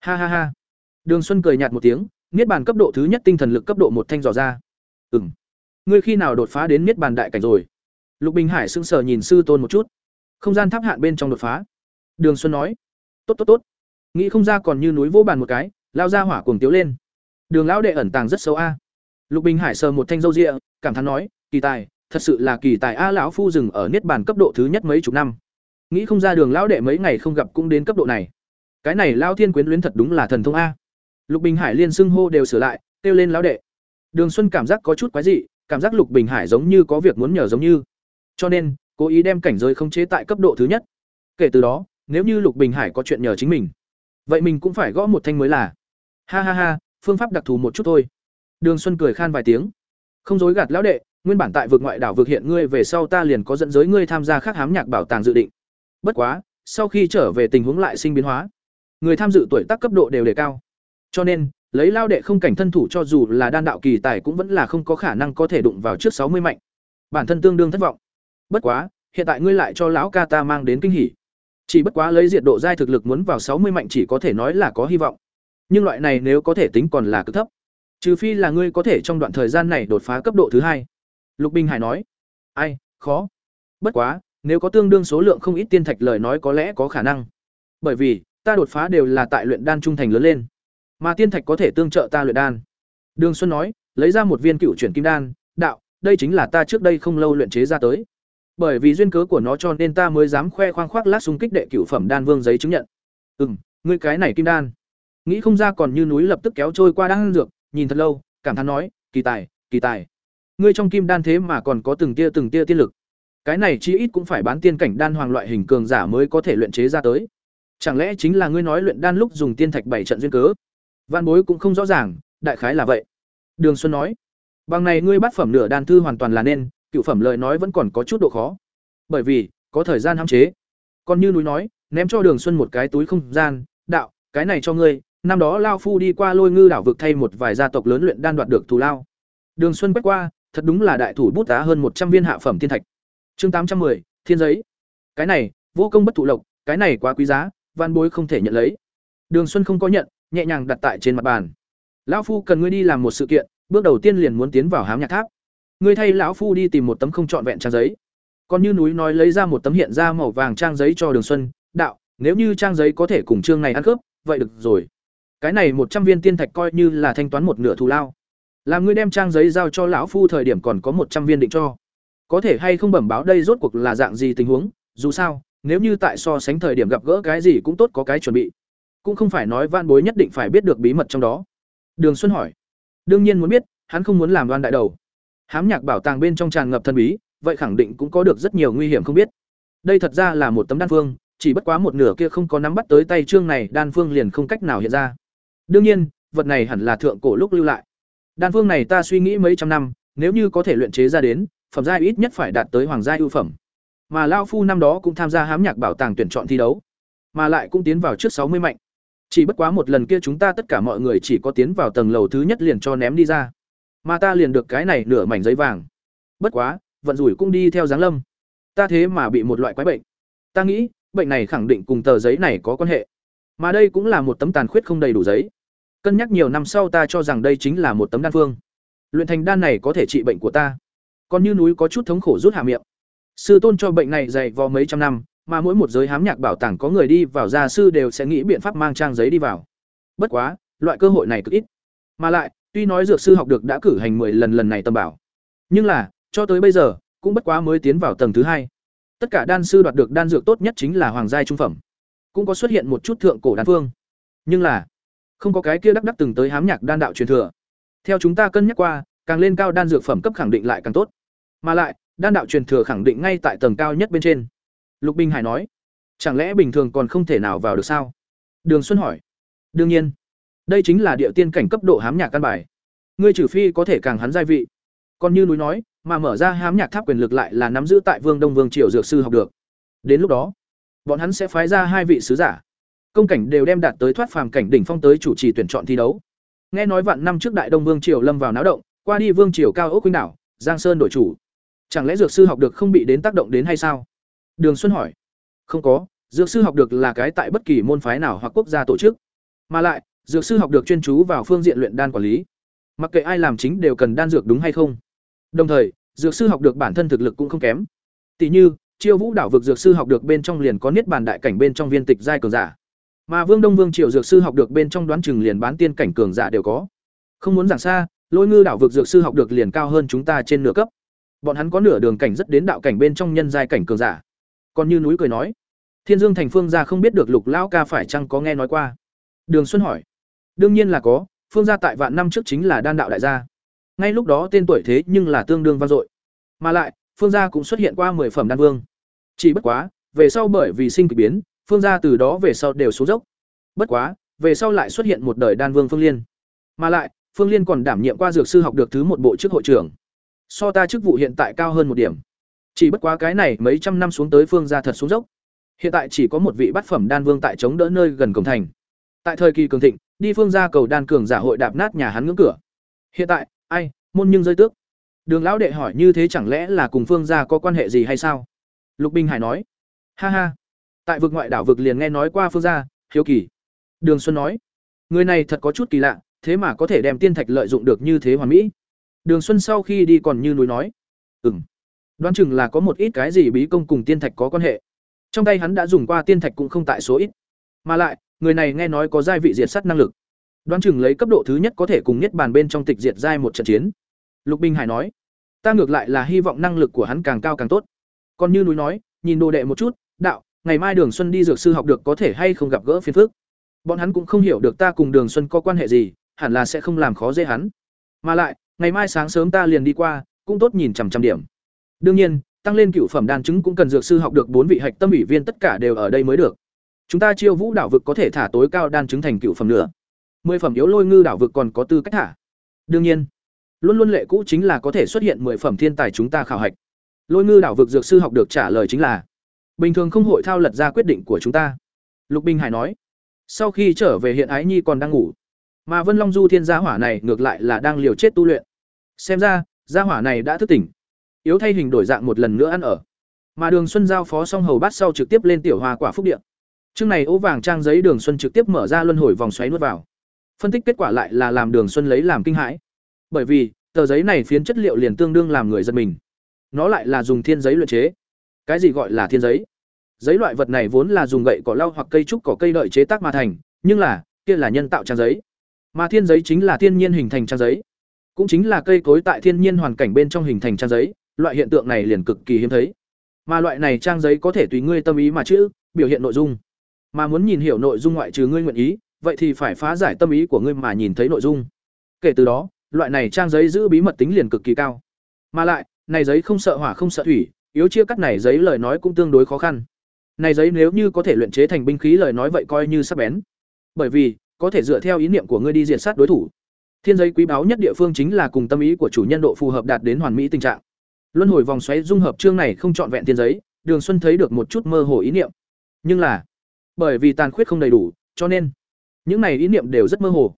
Ha ha ha. Đường Xuân cười nhạt một tiếng, niết bàn cấp độ thứ nhất tinh thần lực cấp độ một thanh dò ra. Ừm. Ngươi khi nào đột phá đến niết bàn đại cảnh rồi? Lục Bình Hải sững sờ nhìn sư tôn một chút. Không gian tháp hạn bên trong đột phá. Đường Xuân nói: "Tốt tốt tốt." Nghĩ không ra còn như núi vô bàn một cái, lao ra hỏa cuồng tiếu lên. Đường lão đệ ẩn tàng rất xấu a. Lục Bình Hải sờ một thanh râu ria, cảm thán nói: "Kỳ tài, thật sự là kỳ tài a lão phu dừng ở niết bàn cấp độ thứ nhất mấy chục năm. Nghĩ không ra Đường lão đệ mấy ngày không gặp cũng đến cấp độ này. Cái này lao thiên quyến luyến thật đúng là thần thông a." Lục Bình Hải liên xưng hô đều sửa lại, kêu lên lão đệ. Đường Xuân cảm giác có chút quái dị, cảm giác Lục Bình Hải giống như có việc muốn nhờ giống như. Cho nên, cố ý đem cảnh giới khống chế tại cấp độ thứ nhất. Kể từ đó, nếu như Lục Bình Hải có chuyện nhờ chính mình, vậy mình cũng phải gõ một thanh mới là. Ha ha ha, phương pháp đặc thù một chút thôi. Đường Xuân cười khan vài tiếng. Không dối gạt lão đệ, nguyên bản tại vực ngoại đảo vực hiện ngươi về sau ta liền có dẫn giới ngươi tham gia khắc hám nhạc bảo tàng dự định. Bất quá, sau khi trở về tình huống lại sinh biến hóa. Người tham dự tuổi tác cấp độ đều đề cao. Cho nên, lấy lao đệ không cảnh thân thủ cho dù là đan đạo kỳ tài cũng vẫn là không có khả năng có thể đụng vào trước sáu mươi mạnh. Bản thân tương đương thất vọng. Bất quá, hiện tại ngươi lại cho lão ca ta mang đến kinh hỉ. Chỉ bất quá lấy diệt độ giai thực lực muốn vào sáu mươi mạnh chỉ có thể nói là có hy vọng. Nhưng loại này nếu có thể tính còn là cực thấp. Trừ phi là ngươi có thể trong đoạn thời gian này đột phá cấp độ thứ hai. Lục Bình Hải nói. Ai, khó. Bất quá, nếu có tương đương số lượng không ít tiên thạch lời nói có lẽ có khả năng. Bởi vì, ta đột phá đều là tại luyện đan trung thành lớn lên. Mà tiên thạch có thể tương trợ ta luyện đan. Đường xuân nói, lấy ra một viên cựu chuyển kim đan, đạo, đây chính là ta trước đây không lâu luyện chế ra tới. Bởi vì duyên cớ của nó cho nên ta mới dám khoe khoang khoác lát xung kích đệ Cựu phẩm đan vương giấy chứng nhận. Ừ m ngươi cái này kim đan. Nghĩ không ra còn như núi lập tức kéo trôi qua đan dược, nhìn thật lâu, cảm thán nói, kỳ tài kỳ tài. Ngươi trong kim đan thế mà còn có từng tia từng tia tiên lực. Cái này chí ít cũng phải bán tiên cảnh đan hoàng loại hình cường giả mới có thể luyện chế ra tới chẳng lẽ chính là ngươi nói luyện đan lúc dùng tiên thạch bảy trận duyên cớ Văn bối cũng không rõ ràng, đại khái là vậy. Đường Xuân nói, bằng này ngươi bắt phẩm nửa đan thư hoàn toàn là nên, cựu phẩm lời nói vẫn còn có chút độ khó. Bởi vì, có thời gian hạn chế. Còn như núi nói, ném cho Đường Xuân một cái túi không gian, đạo, cái này cho ngươi, năm đó lao phu đi qua lôi ngư đảo vực thay một vài gia tộc lớn luyện đan đoạt được thù lao. Đường Xuân quét qua, thật đúng là đại thủ bút tá hơn một trăm viên hạ phẩm thiên thạch. Chương tám trăm 810, thiên giấy. Cái này, vô công bất thụ lộc, cái này quá quý giá, văn bối không thể nhận lấy. Đường Xuân không có nhận, nhẹ nhàng đặt tại trên mặt bàn. Lão phu cần ngươi đi làm một sự kiện bước đầu tiên liền muốn tiến vào hám nhạc tháp. Ngươi thay lão phu đi tìm một tấm không trọn vẹn trang giấy. Còn như núi nói lấy ra một tấm hiện ra màu vàng trang giấy cho đường xuân đạo nếu như trang giấy có thể cùng chương này ăn khớp vậy được rồi. Cái này một trăm viên tiên thạch coi như là thanh toán một nửa thù lao. Làm ngươi đem trang giấy giao cho lão phu thời điểm còn có một trăm viên định cho. Có thể hay không bẩm báo đây rốt cuộc là dạng gì tình huống dù sao nếu như tại so sánh thời điểm gặp gỡ cái gì cũng tốt có cái chuẩn bị. Cũng không phải nói van bối nhất định phải biết được bí mật trong đó. Đường xuân hỏi. Đương nhiên muốn biết, hắn không muốn làm đoan đại đầu. Hám nhạc bảo tàng bên trong tràn ngập thần bí, vậy khẳng định cũng có được rất nhiều nguy hiểm không biết. Đây thật ra là một tấm đan phương, chỉ bất quá một nửa kia không có nắm bắt tới tay trương này, đan phương liền không cách nào hiện ra. Đương nhiên, vật này hẳn là thượng cổ lúc lưu lại. Đan phương này ta suy nghĩ mấy trăm năm, nếu như có thể luyện chế ra đến, phẩm giai ít nhất phải đạt tới hoàng gia ưu phẩm mà lao phu năm đó cũng tham gia hám nhạc bảo tàng tuyển chọn thi đấu mà lại cũng tiến vào trước sáu mươi mạnh chỉ bất quá một lần kia chúng ta tất cả mọi người chỉ có tiến vào tầng lầu thứ nhất liền cho ném đi ra. Mà ta liền được cái này nửa mảnh giấy vàng. Bất quá, vận rủi cũng đi theo dáng lâm. Ta thế mà bị một loại quái bệnh. Ta nghĩ, bệnh này khẳng định cùng tờ giấy này có quan hệ. Mà đây cũng là một tấm tàn khuyết không đầy đủ giấy. Cân nhắc nhiều năm sau ta cho rằng đây chính là một tấm đan phương. Luyện thành đan này có thể trị bệnh của ta. Còn như núi có chút thống khổ rút hạ miệng. Sư tôn cho bệnh này dày vò mấy trăm năm, mà mỗi một giới hám nhạc bảo tàng có người đi vào gia sư đều sẽ nghĩ biện pháp mang trang giấy đi vào. Bất quá, loại cơ hội này cực ít. Mà lại, tuy nói dược sư học được đã cử hành 10 lần lần này tâm bảo, nhưng là, cho tới bây giờ, cũng bất quá mới tiến vào tầng thứ hai. Tất cả đan sư đoạt được đan dược tốt nhất chính là hoàng gia trung phẩm. Cũng có xuất hiện một chút thượng cổ đan phương. Nhưng là, không có cái kia đắc đắc từng tới hám nhạc đan đạo truyền thừa. Theo chúng ta cân nhắc qua, càng lên cao đan dược phẩm cấp khẳng định lại càng tốt. Mà lại, đan đạo truyền thừa khẳng định ngay tại tầng cao nhất bên trên. Lục Bình Hải nói, chẳng lẽ bình thường còn không thể nào vào được sao? Đường Xuân hỏi. Đương nhiên, đây chính là địa tiên cảnh cấp độ hám nhạc căn bài. Ngươi trừ phi có thể càng hắn gia vị. Còn như núi nói, mà mở ra hám nhạc tháp quyền lực lại là nắm giữ tại Vương Đông Vương triều dược sư học được. Đến lúc đó, bọn hắn sẽ phái ra hai vị sứ giả. Công cảnh đều đem đạt tới thoát phàm cảnh đỉnh phong tới chủ trì tuyển chọn thi đấu. Nghe nói vạn năm trước Đại Đông Vương triều lâm vào náo động, qua đi Vương triều cao ốc quýnh đảo, Giang Sơn đổi chủ. Chẳng lẽ dược sư học được không bị đến tác động đến hay sao? Đường Xuân hỏi. Không có, dược sư học được là cái tại bất kỳ môn phái nào hoặc quốc gia tổ chức. Mà lại, dược sư học được chuyên chú vào phương diện luyện đan quản lý. Mặc kệ ai làm chính đều cần đan dược đúng hay không. Đồng thời, dược sư học được bản thân thực lực cũng không kém. Tỷ như, Chiêu Vũ đảo vực dược sư học được bên trong liền có niết bàn đại cảnh bên trong viên tịch giai cường giả. Mà Vương Đông Vương Triều dược sư học được bên trong đoán chừng liền bán tiên cảnh cường giả đều có. Không muốn giảng xa, Lôi Ngư đảo vực dược sư học được liền cao hơn chúng ta trên nửa cấp. Bọn hắn có nửa đường cảnh rất đến đạo cảnh bên trong nhân giai cảnh cường giả. Còn như núi cười nói, Thiên Dương thành phương gia không biết được Lục lão ca phải chăng có nghe nói qua. Đường Xuân hỏi, đương nhiên là có, phương gia tại vạn năm trước chính là đan đạo đại gia. Ngay lúc đó tên tuổi thế nhưng là tương đương vang dội. Mà lại, phương gia cũng xuất hiện qua mười phẩm đan vương. Chỉ bất quá, về sau bởi vì sinh kỳ biến, phương gia từ đó về sau đều xuống dốc. Bất quá, về sau lại xuất hiện một đời đan vương Phương Liên. Mà lại, Phương Liên còn đảm nhiệm qua dược sư học được thứ một bộ chức hội trưởng. So ta chức vụ hiện tại cao hơn một điểm. Chỉ bất quá cái này mấy trăm năm xuống tới phương gia thật xuống dốc. Hiện tại chỉ có một vị bát phẩm đan vương tại chống đỡ nơi gần cổng thành. Tại thời kỳ cường thịnh, đi phương gia cầu đan cường giả hội đạp nát nhà hắn ngưỡng cửa. Hiện tại, ai, môn nhưng rơi tước. Đường lão đệ hỏi như thế chẳng lẽ là cùng phương gia có quan hệ gì hay sao? Lục Bình Hải nói. Ha ha, tại vực ngoại đảo vực liền nghe nói qua phương gia, hiếu kỳ. Đường Xuân nói, người này thật có chút kỳ lạ, thế mà có thể đem tiên thạch lợi dụng được như thế hoàn mỹ. Đường Xuân sau khi đi còn như núi nói, ừm, đoán chừng là có một ít cái gì bí công cùng tiên thạch có quan hệ. Trong tay hắn đã dùng qua tiên thạch cũng không tại số ít, mà lại, người này nghe nói có giai vị diệt sát năng lực. Đoán chừng lấy cấp độ thứ nhất có thể cùng nhất bàn bên trong tịch diệt giai một trận chiến. Lục Bình Hải nói, ta ngược lại là hy vọng năng lực của hắn càng cao càng tốt. Còn như núi nói, nhìn đồ đệ một chút, đạo, ngày mai Đường Xuân đi dược sư học được có thể hay không gặp gỡ phiền phức. Bọn hắn cũng không hiểu được ta cùng Đường Xuân có quan hệ gì, hẳn là sẽ không làm khó dễ hắn. Mà lại, ngày mai sáng sớm ta liền đi qua, cũng tốt nhìn chằm chằm điểm. Đương nhiên, tăng lên cựu phẩm đan chứng cũng cần dược sư học được bốn vị hạch tâm ủy viên tất cả đều ở đây mới được. Chúng ta chiêu vũ đảo vực có thể thả tối cao đan chứng thành cựu phẩm nữa. Mười phẩm yếu lôi ngư đảo vực còn có tư cách thả. Đương nhiên, luôn luôn lệ cũ chính là có thể xuất hiện mười phẩm thiên tài chúng ta khảo hạch. Lôi ngư đảo vực dược sư học được trả lời chính là bình thường không hội thao lật ra quyết định của chúng ta. Lục Bình Hải nói. Sau khi trở về hiện ái nhi còn đang ngủ, mà Vân Long Du Thiên gia hỏa này ngược lại là đang liều chết tu luyện. Xem ra, gia hỏa này đã thức tỉnh. Yếu thay hình đổi dạng một lần nữa ăn ở. Mà Đường Xuân giao phó xong hầu bát sau trực tiếp lên tiểu hoa quả phúc điện. Chương này ố vàng trang giấy Đường Xuân trực tiếp mở ra luân hồi vòng xoáy nuốt vào. Phân tích kết quả lại là làm Đường Xuân lấy làm kinh hãi. Bởi vì, tờ giấy này phiến chất liệu liền tương đương làm người giật mình. Nó lại là dùng thiên giấy luyện chế. Cái gì gọi là thiên giấy? Giấy loại vật này vốn là dùng gậy cỏ lau hoặc cây trúc cỏ cây đợi chế tác mà thành, nhưng là, kia là nhân tạo trang giấy. Mà thiên giấy chính là thiên nhiên hình thành trang giấy. Cũng chính là cây cối tại thiên nhiên hoàn cảnh bên trong hình thành trang giấy, loại hiện tượng này liền cực kỳ hiếm thấy. Mà loại này trang giấy có thể tùy ngươi tâm ý mà chữ, biểu hiện nội dung. Mà muốn nhìn hiểu nội dung ngoại trừ ngươi nguyện ý, vậy thì phải phá giải tâm ý của ngươi mà nhìn thấy nội dung. Kể từ đó, loại này trang giấy giữ bí mật tính liền cực kỳ cao. Mà lại, này giấy không sợ hỏa không sợ thủy, yếu chia cắt này giấy lời nói cũng tương đối khó khăn. Này giấy nếu như có thể luyện chế thành binh khí lời nói vậy coi như sắc bén. Bởi vì, có thể dựa theo ý niệm của ngươi đi diệt sát đối thủ. Thiên giấy quý báu nhất địa phương chính là cùng tâm ý của chủ nhân độ phù hợp đạt đến hoàn mỹ tình trạng. Luân hồi vòng xoáy dung hợp chương này không chọn vẹn thiên giấy, Đường Xuân thấy được một chút mơ hồ ý niệm. Nhưng là, bởi vì tàn khuyết không đầy đủ, cho nên những này ý niệm đều rất mơ hồ.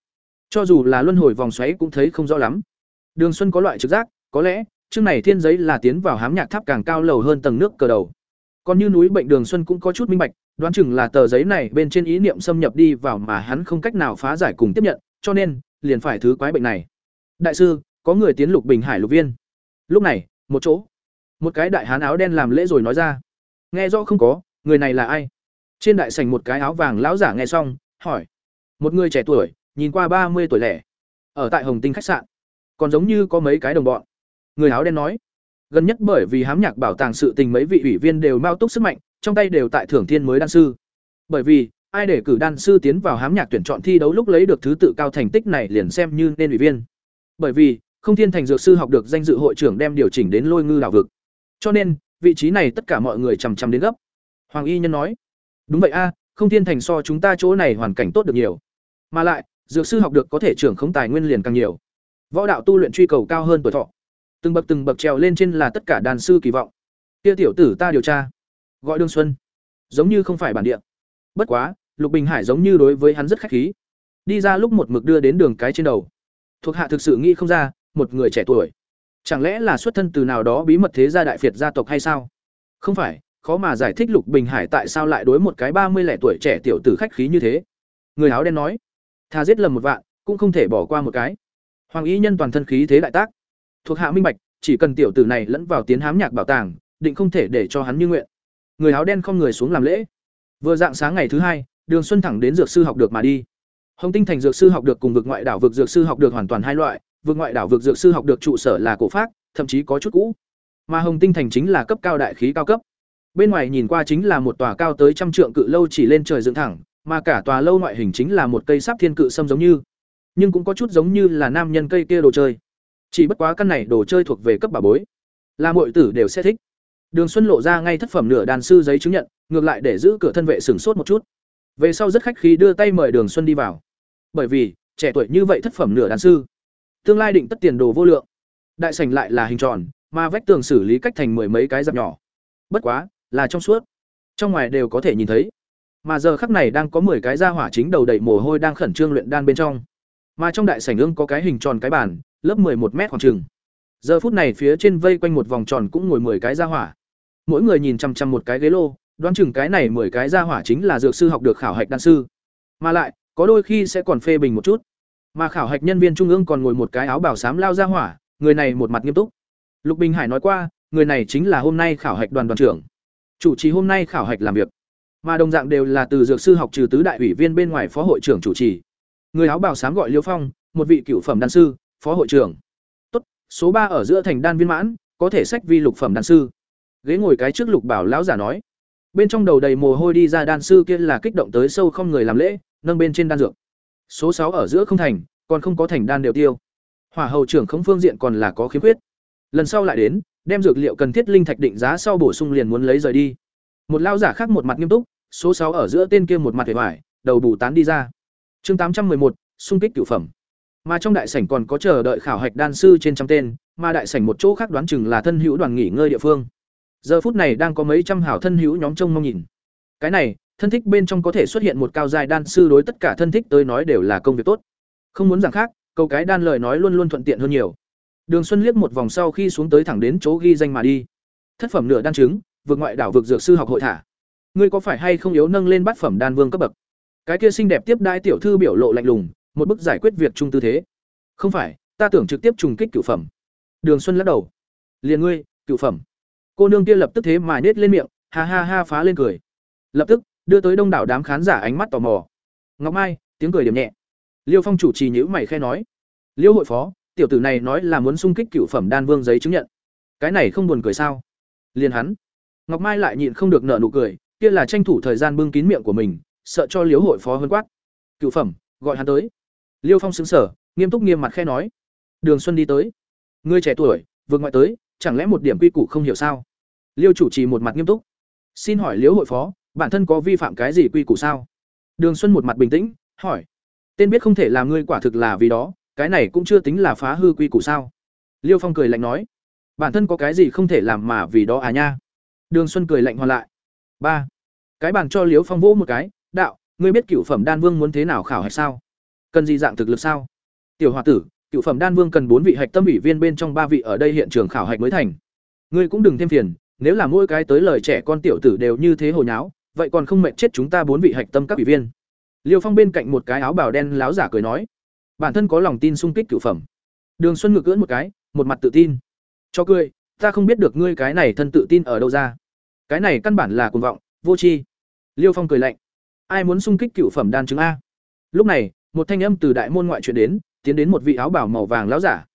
Cho dù là luân hồi vòng xoáy cũng thấy không rõ lắm. Đường Xuân có loại trực giác, có lẽ chương này thiên giấy là tiến vào hám nhạc tháp càng cao lầu hơn tầng nước cờ đầu. Còn như núi bệnh Đường Xuân cũng có chút minh bạch, đoán chừng là tờ giấy này bên trên ý niệm xâm nhập đi vào mà hắn không cách nào phá giải cùng tiếp nhận, cho nên liền phải thứ quái bệnh này. Đại sư, có người tiến Lục Bình Hải lục viên. Lúc này, một chỗ, một cái đại hán áo đen làm lễ rồi nói ra. Nghe rõ không có, người này là ai? Trên đại sảnh một cái áo vàng lão giả nghe xong, hỏi. Một người trẻ tuổi, nhìn qua ba mươi tuổi lẻ, ở tại Hồng Tinh khách sạn, còn giống như có mấy cái đồng bọn. Người áo đen nói, gần nhất bởi vì hám nhạc bảo tàng sự tình mấy vị ủy viên đều mau túc sức mạnh trong tay đều tại thưởng thiên mới đan sư bởi vì ai để cử đan sư tiến vào hám nhạc tuyển chọn thi đấu lúc lấy được thứ tự cao thành tích này liền xem như nên ủy viên. Bởi vì, không thiên thành dược sư học được danh dự hội trưởng đem điều chỉnh đến lôi ngư đảo vực. Cho nên, vị trí này tất cả mọi người chằm chằm đến gấp. Hoàng y nhân nói, đúng vậy a, không thiên thành so chúng ta chỗ này hoàn cảnh tốt được nhiều. Mà lại, dược sư học được có thể trưởng không tài nguyên liền càng nhiều. Võ đạo tu luyện truy cầu cao hơn tuổi thọ. Từng bậc từng bậc trèo lên trên là tất cả đàn sư kỳ vọng. Kia tiểu tử ta điều tra. Gọi đương xuân. Giống như không phải bản địa. Bất quá lục bình hải giống như đối với hắn rất khách khí đi ra lúc một mực đưa đến đường cái trên đầu thuộc hạ thực sự nghĩ không ra một người trẻ tuổi chẳng lẽ là xuất thân từ nào đó bí mật thế gia đại phiệt gia tộc hay sao không phải khó mà giải thích lục bình hải tại sao lại đối một cái ba mươi lẻ tuổi trẻ tiểu tử khách khí như thế người áo đen nói thà giết lầm một vạn, cũng không thể bỏ qua một cái. Hoàng Y nhân toàn thân khí thế đại tác. Thuộc hạ minh bạch, chỉ cần tiểu tử này lẫn vào tiến hám nhạc bảo tàng, định không thể để cho hắn như nguyện. Người áo đen không người xuống làm lễ. Vừa dạng sáng ngày thứ hai, Đường Xuân thẳng đến dược sư học được mà đi. Hồng Tinh Thành dược sư học được cùng vực ngoại đảo vực dược sư học được hoàn toàn hai loại, vực ngoại đảo vực dược sư học được trụ sở là cổ pháp, thậm chí có chút cũ. Mà Hồng Tinh Thành chính là cấp cao đại khí cao cấp. Bên ngoài nhìn qua chính là một tòa cao tới trăm trượng cự lâu chỉ lên trời dựng thẳng, mà cả tòa lâu ngoại hình chính là một cây sáp thiên cự sâm giống như, nhưng cũng có chút giống như là nam nhân cây kia đồ chơi. Chỉ bất quá căn này đồ chơi thuộc về cấp bà bối, là muội tử đều sẽ thích. Đường Xuân lộ ra ngay thất phẩm nửa đàn sư giấy chứng nhận, ngược lại để giữ cửa thân vệ sửng sốt một chút. Về sau rất khách khí đưa tay mời Đường Xuân đi vào. Bởi vì, trẻ tuổi như vậy thất phẩm nửa đàn sư, tương lai định tất tiền đồ vô lượng. Đại sảnh lại là hình tròn, mà vách tường xử lý cách thành mười mấy cái dặm nhỏ. Bất quá, là trong suốt. Trong ngoài đều có thể nhìn thấy. Mà giờ khắc này đang có 10 cái gia hỏa chính đầu đầy mồ hôi đang khẩn trương luyện đan bên trong. Mà trong đại sảnh ương có cái hình tròn cái bàn, lớp 11 mét khoảng chừng. Giờ phút này phía trên vây quanh một vòng tròn cũng ngồi 10 cái gia hỏa. Mỗi người nhìn chằm chằm một cái ghế lô, đoán chừng cái này 10 cái ra hỏa chính là dược sư học được khảo hạch đan sư. Mà lại, có đôi khi sẽ còn phê bình một chút. Mà khảo hạch nhân viên trung ương còn ngồi một cái áo bảo sám lao ra hỏa, người này một mặt nghiêm túc. Lục Bình Hải nói qua, người này chính là hôm nay khảo hạch đoàn đoàn trưởng. Chủ trì hôm nay khảo hạch làm việc mà đồng dạng đều là từ dược sư học trừ tứ đại ủy viên bên ngoài phó hội trưởng chủ trì người áo bảo sám gọi liêu phong một vị cựu phẩm đan sư phó hội trưởng tốt số ba ở giữa thành đan viên mãn có thể sách vi lục phẩm đan sư ghế ngồi cái trước lục bảo lão giả nói bên trong đầu đầy mồ hôi đi ra đan sư kia là kích động tới sâu không người làm lễ nâng bên trên đan dược số sáu ở giữa không thành còn không có thành đan đều tiêu hỏa hầu trưởng không phương diện còn là có khiếm khuyết lần sau lại đến đem dược liệu cần thiết linh thạch định giá sau bổ sung liền muốn lấy rời đi một lao giả khác một mặt nghiêm túc số sáu ở giữa tên kia một mặt vẻ vải, đầu bù tán đi ra. Chương tám trăm một xung kích cửu phẩm. Mà trong đại sảnh còn có chờ đợi khảo hạch đan sư trên trăm tên, mà đại sảnh một chỗ khác đoán chừng là thân hữu đoàn nghỉ ngơi địa phương. Giờ phút này đang có mấy trăm hảo thân hữu nhóm trông mong nhìn. Cái này, thân thích bên trong có thể xuất hiện một cao giai đan sư đối tất cả thân thích tới nói đều là công việc tốt. Không muốn rằng khác, câu cái đan lời nói luôn luôn thuận tiện hơn nhiều. Đường Xuân liếc một vòng sau khi xuống tới thẳng đến chỗ ghi danh mà đi. Thất phẩm nửa đan chứng, vượt ngoại đảo vượt dược sư học hội thả ngươi có phải hay không yếu nâng lên bát phẩm đan vương cấp bậc cái kia xinh đẹp tiếp đai tiểu thư biểu lộ lạnh lùng một bức giải quyết việc chung tư thế không phải ta tưởng trực tiếp trùng kích cửu phẩm đường xuân lắc đầu liền ngươi cửu phẩm cô nương kia lập tức thế mà nết lên miệng, ha ha ha phá lên cười. Lập tức, đưa tới đông đảo đám khán giả ánh mắt tò mò. Ngọc mai, tiếng cười điểm nhẹ. Liêu phong chủ trì nhữ mày khe nói. Liêu hội phó, tiểu tử này nói là muốn xung kích cửu phẩm đan vương giấy chứng nhận. Cái này không buồn cười sao? Liền hắn. Ngọc mai lại nhịn không được nở nụ cười, kia là tranh thủ thời gian bưng kín miệng của mình, sợ cho liếu hội phó hơn quát. Cựu phẩm, gọi hắn tới. Liêu phong xứng sở nghiêm túc nghiêm mặt khe nói. Đường xuân đi tới. Ngươi trẻ tuổi, vượt ngoại tới chẳng lẽ một điểm quy củ không hiểu sao? Liêu chủ trì một mặt nghiêm túc. Xin hỏi liễu hội phó, bản thân có vi phạm cái gì quy củ sao? Đường xuân một mặt bình tĩnh, hỏi. Tên biết không thể làm ngươi quả thực là vì đó, cái này cũng chưa tính là phá hư quy củ sao? Liêu phong cười lạnh nói. Bản thân có cái gì không thể làm mà vì đó à nha? Đường xuân cười lạnh hoàn lại. Ba. Cái bàn cho Liêu phong vỗ một cái, đạo, ngươi biết cựu phẩm đan vương muốn thế nào khảo hay sao? Cần gì dạng thực lực sao? Tiểu h o a tử cựu phẩm đan vương cần bốn vị hạch tâm ủy viên bên trong ba vị ở đây hiện trường khảo hạch mới thành. Ngươi cũng đừng thêm phiền, nếu là mỗi cái tới lời trẻ con tiểu tử đều như thế hồi nháo, vậy còn không mệt chết chúng ta bốn vị hạch tâm các ủy viên. Liêu phong bên cạnh một cái áo bào đen láo giả cười nói, bản thân có lòng tin sung kích cựu phẩm. Đường xuân ngược cưỡn một cái, một mặt tự tin. Cho cười, ta không biết được ngươi cái này thân tự tin ở đâu ra. Cái này căn bản là cuồng vọng, vô tri. Liêu phong cười lạnh, ai muốn xung kích cựu phẩm đan chứng a? Lúc này, một thanh âm từ đại môn ngoại chuyện đến tiến đến một vị áo bảo màu vàng lão giả.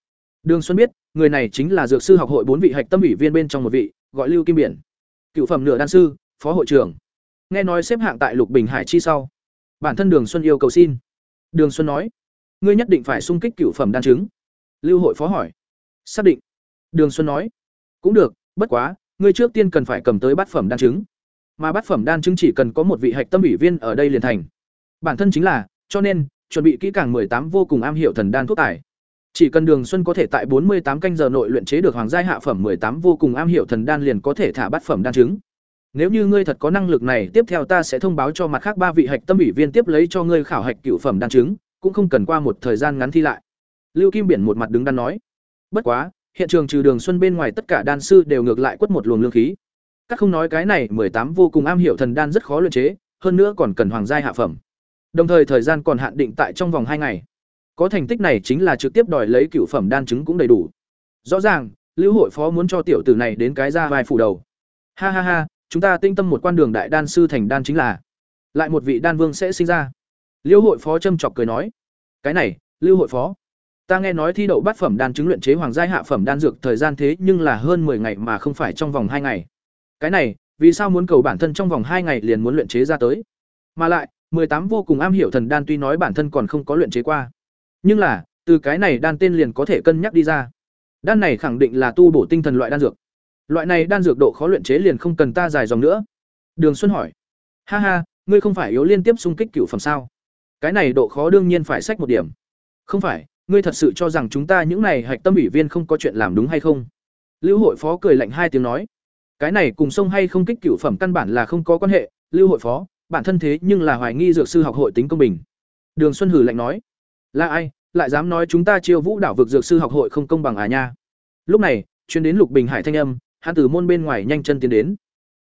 Đường xuân biết, người này chính là dược sư học hội bốn vị hạch tâm ủy viên bên trong một vị, gọi lưu kim biển. Cựu phẩm nửa đan sư, phó hội trưởng. Nghe nói xếp hạng tại lục bình hải chi sau. Bản thân đường xuân yêu cầu xin. Đường xuân nói, ngươi nhất định phải xung kích cựu phẩm đan chứng. Lưu hội phó hỏi. Xác định. Đường xuân nói, cũng được, bất quá, ngươi trước tiên cần phải cầm tới bát phẩm đan chứng. Mà bát phẩm đan chứng chỉ cần có một vị hạch tâm ủy viên ở đây liền thành. Bản thân chính là, cho nên chuẩn bị kỹ càng tám vô cùng am hiểu thần đan thuốc tài. Chỉ cần đường xuân có thể tại bốn mươi tám canh giờ nội luyện chế được hoàng giai hạ phẩm tám vô cùng am hiểu thần đan liền có thể thả bát phẩm đan chứng. Nếu như ngươi thật có năng lực này, tiếp theo ta sẽ thông báo cho mặt khác ba vị hạch tâm ủy viên tiếp lấy cho ngươi khảo hạch cựu phẩm đan chứng, cũng không cần qua một thời gian ngắn thi lại. Lưu kim biển một mặt đứng đắn nói. Bất quá, hiện trường trừ đường xuân bên ngoài tất cả đan sư đều ngược lại quất một luồng lương khí. Các không nói cái này tám vô cùng am hiểu thần đan rất khó luyện chế, hơn nữa còn cần hoàng giai hạ phẩm. Đồng thời thời gian còn hạn định tại trong vòng hai ngày. Có thành tích này chính là trực tiếp đòi lấy cựu phẩm đan chứng cũng đầy đủ. Rõ ràng, Lưu hội phó muốn cho tiểu tử này đến cái ra vai phủ đầu. Ha ha ha, chúng ta tinh tâm một quan đường đại đan sư thành đan chính là lại một vị đan vương sẽ sinh ra. Lưu hội phó châm chọc cười nói, cái này, Lưu hội phó, ta nghe nói thi đậu bát phẩm đan chứng luyện chế hoàng giai hạ phẩm đan dược thời gian thế nhưng là hơn 10 ngày mà không phải trong vòng hai ngày. Cái này, vì sao muốn cầu bản thân trong vòng hai ngày liền muốn luyện chế ra tới? Mà lại, tám vô cùng am hiểu thần đan tuy nói bản thân còn không có luyện chế qua, nhưng là, từ cái này đan tên liền có thể cân nhắc đi ra. Đan này khẳng định là tu bổ tinh thần loại đan dược. Loại này đan dược độ khó luyện chế liền không cần ta dài dòng nữa. Đường Xuân hỏi: "Ha ha, ngươi không phải yếu liên tiếp xung kích cửu phẩm sao? Cái này độ khó đương nhiên phải sách một điểm." "Không phải, ngươi thật sự cho rằng chúng ta những này hạch tâm ủy viên không có chuyện làm đúng hay không?" Lưu hội phó cười lạnh hai tiếng nói: "Cái này cùng sông hay không kích cửu phẩm căn bản là không có quan hệ, Lưu hội phó, bản thân thế nhưng là hoài nghi dược sư học hội tính công bình." Đường Xuân hử lạnh nói: "Là ai, lại dám nói chúng ta chiêu vũ đảo vực dược sư học hội không công bằng à nha?" Lúc này, truyền đến Lục Bình Hải thanh âm, hắn từ môn bên ngoài nhanh chân tiến đến.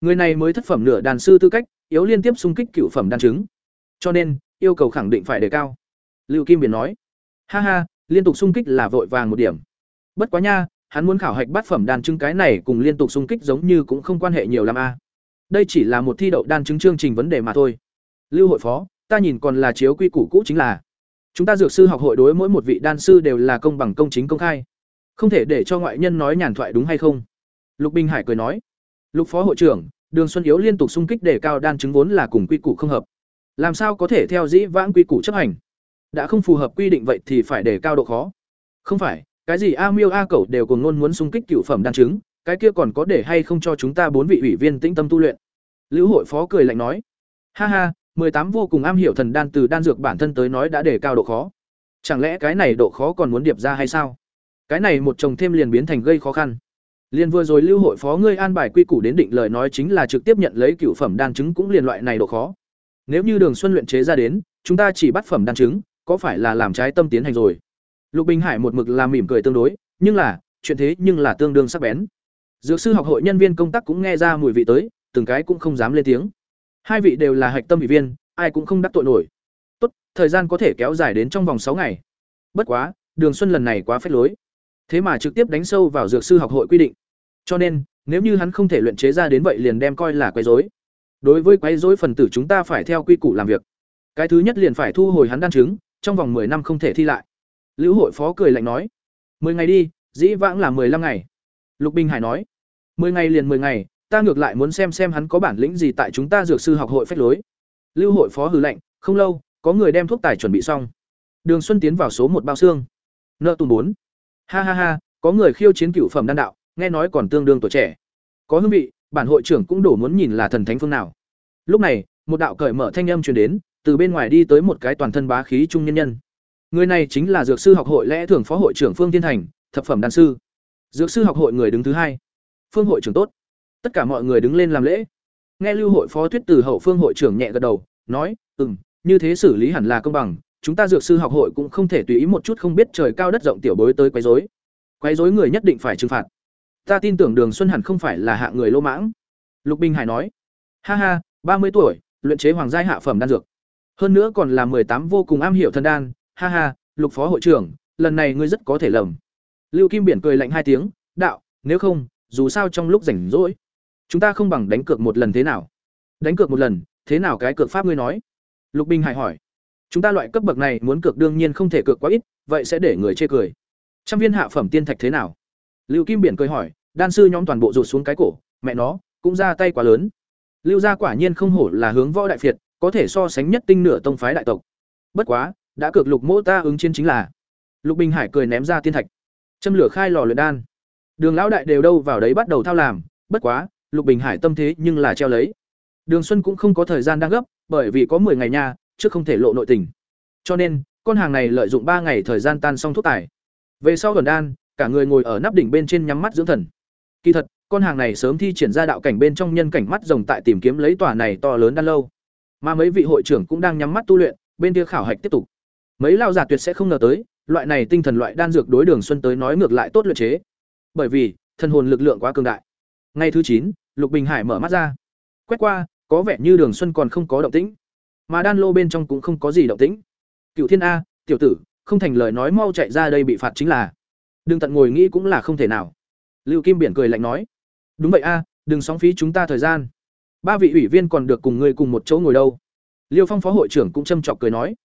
Người này mới thất phẩm nửa đàn sư tư cách, yếu liên tiếp xung kích cựu phẩm đan chứng. Cho nên, yêu cầu khẳng định phải đề cao. Lưu Kim Biển nói: "Ha ha, liên tục xung kích là vội vàng một điểm. Bất quá nha, hắn muốn khảo hạch bát phẩm đan chứng cái này cùng liên tục xung kích giống như cũng không quan hệ nhiều lắm a. Đây chỉ là một thi đậu đan chứng chương trình vấn đề mà thôi. Lưu hội phó, ta nhìn còn là chiếu quy củ cũ chính là chúng ta dược sư học hội đối mỗi một vị đan sư đều là công bằng công chính công khai. Không thể để cho ngoại nhân nói nhàn thoại đúng hay không? Lục bình hải cười nói. Lục phó hội trưởng đường xuân yếu liên tục xung kích để cao đan chứng vốn là cùng quy củ không hợp. Làm sao có thể theo dĩ vãng quy củ chấp hành? Đã không phù hợp quy định vậy thì phải để cao độ khó. Không phải cái gì a miêu a cẩu đều cùng luôn muốn xung kích cựu phẩm đan chứng cái kia còn có để hay không cho chúng ta bốn vị ủy viên tĩnh tâm tu luyện? Lữ hội phó cười lạnh nói. Ha ha, mười tám vô cùng am hiểu thần đan từ đan dược bản thân tới nói đã để cao độ khó. Chẳng lẽ cái này độ khó còn muốn điệp ra hay sao? Cái này một chồng thêm liền biến thành gây khó khăn. Liền vừa rồi lưu hội phó ngươi an bài quy củ đến định lời nói chính là trực tiếp nhận lấy cựu phẩm đan chứng cũng liền loại này độ khó. Nếu như đường xuân luyện chế ra đến, chúng ta chỉ bắt phẩm đan chứng, có phải là làm trái tâm tiến hành rồi? Lục bình hải một mực làm mỉm cười tương đối, nhưng là, chuyện thế nhưng là tương đương sắc bén dược sư học hội nhân viên công tác cũng nghe ra mùi vị tới, từng cái cũng không dám lên tiếng. Hai vị đều là hạch tâm ủy viên, ai cũng không đắc tội nổi. Tốt, thời gian có thể kéo dài đến trong vòng sáu ngày. Bất quá, đường xuân lần này quá phết lối. Thế mà trực tiếp đánh sâu vào dược sư học hội quy định. Cho nên, nếu như hắn không thể luyện chế ra đến vậy liền đem coi là quấy rối. Đối với quấy rối phần tử chúng ta phải theo quy củ làm việc. Cái thứ nhất liền phải thu hồi hắn đan chứng, trong vòng 10 năm không thể thi lại. Lữ hội phó cười lạnh nói 10 ngày đi, dĩ vãng là 15 ngày. Lục bình hải nói 10 ngày liền 10 ngày, ta ngược lại muốn xem xem hắn có bản lĩnh gì tại chúng ta dược sư học hội phách lối. Lưu hội phó hừ lệnh không lâu, có người đem thuốc tài chuẩn bị xong. Đường xuân tiến vào số một bao xương. Nợ tùn bốn. Ha ha ha, có người khiêu chiến cựu phẩm đan đạo, nghe nói còn tương đương tuổi trẻ. Có hương vị, bản hội trưởng cũng đổ muốn nhìn là thần thánh phương nào. Lúc này, một đạo cởi mở thanh âm truyền đến, từ bên ngoài đi tới một cái toàn thân bá khí trung nhân nhân. Người này chính là dược sư học hội lẽ thường phó hội trưởng phương tiên thành, thập phẩm đan sư. Dược sư học hội người đứng thứ hai phương hội trưởng tốt. Tất cả mọi người đứng lên làm lễ. Nghe lưu hội phó thuyết từ hậu phương hội trưởng nhẹ gật đầu, nói ừ m như thế xử lý hẳn là công bằng, chúng ta dược sư học hội cũng không thể tùy ý một chút không biết trời cao đất rộng tiểu bối tới quấy rối. Quấy rối người nhất định phải trừng phạt. Ta tin tưởng đường xuân hẳn không phải là hạ người lô mãng. Lục bình hải nói, ha ha, ba mươi tuổi, luyện chế hoàng giai hạ phẩm đan dược. Hơn nữa còn là tám vô cùng am hiểu thân đan. Ha ha, lục phó hội trưởng, lần này ngươi rất có thể lầm. Lưu kim biển cười lạnh hai tiếng, đạo, nếu không dù sao trong lúc rảnh rỗi, chúng ta không bằng đánh cược một lần thế nào? Đánh cược một lần, thế nào cái cược pháp ngươi nói? Lục bình hải hỏi. Chúng ta loại cấp bậc này muốn cược đương nhiên không thể cược quá ít, vậy sẽ để người chê cười. Trăm viên hạ phẩm tiên thạch thế nào? Lưu kim biển cười hỏi, đan sư nhóm toàn bộ rụt xuống cái cổ, mẹ nó, cũng ra tay quá lớn. Lưu gia quả nhiên không hổ là hướng võ đại phiệt, có thể so sánh nhất tinh nửa tông phái đại tộc. Bất quá, đã cược lục mỗ ta ứng chiến chính là. Lục bình hải cười ném ra tiên thạch. Châm lửa khai lò luyện đan đường lão đại đều đâu vào đấy bắt đầu thao làm, bất quá, lục bình hải tâm thế nhưng là treo lấy. Đường xuân cũng không có thời gian đang gấp, bởi vì có 10 ngày nha, trước không thể lộ nội tình. Cho nên, con hàng này lợi dụng ba ngày thời gian tan xong thuốc tải. về sau gần đan, cả người ngồi ở nắp đỉnh bên trên nhắm mắt dưỡng thần. Kỳ thật, con hàng này sớm thi triển ra đạo cảnh bên trong nhân cảnh mắt rồng tại tìm kiếm lấy tòa này to lớn đan lâu. Mà mấy vị hội trưởng cũng đang nhắm mắt tu luyện, bên kia khảo hạch tiếp tục. Mấy lao giả tuyệt sẽ không ngờ tới, loại này tinh thần loại đan dược đối đường xuân tới nói ngược lại tốt luyện chế bởi vì, thần hồn lực lượng quá cường đại. Ngày thứ chín, lục bình hải mở mắt ra. Quét qua, có vẻ như đường xuân còn không có động tĩnh. Mà đan lô bên trong cũng không có gì động tĩnh. Cựu thiên a, tiểu tử, không thành lời nói mau chạy ra đây bị phạt chính là. Đừng tận ngồi nghĩ cũng là không thể nào. Lưu kim biển cười lạnh nói. Đúng vậy a, đừng sóng phí chúng ta thời gian. Ba vị ủy viên còn được cùng ngươi cùng một chỗ ngồi đâu. Liêu phong phó hội trưởng cũng châm chọc cười nói.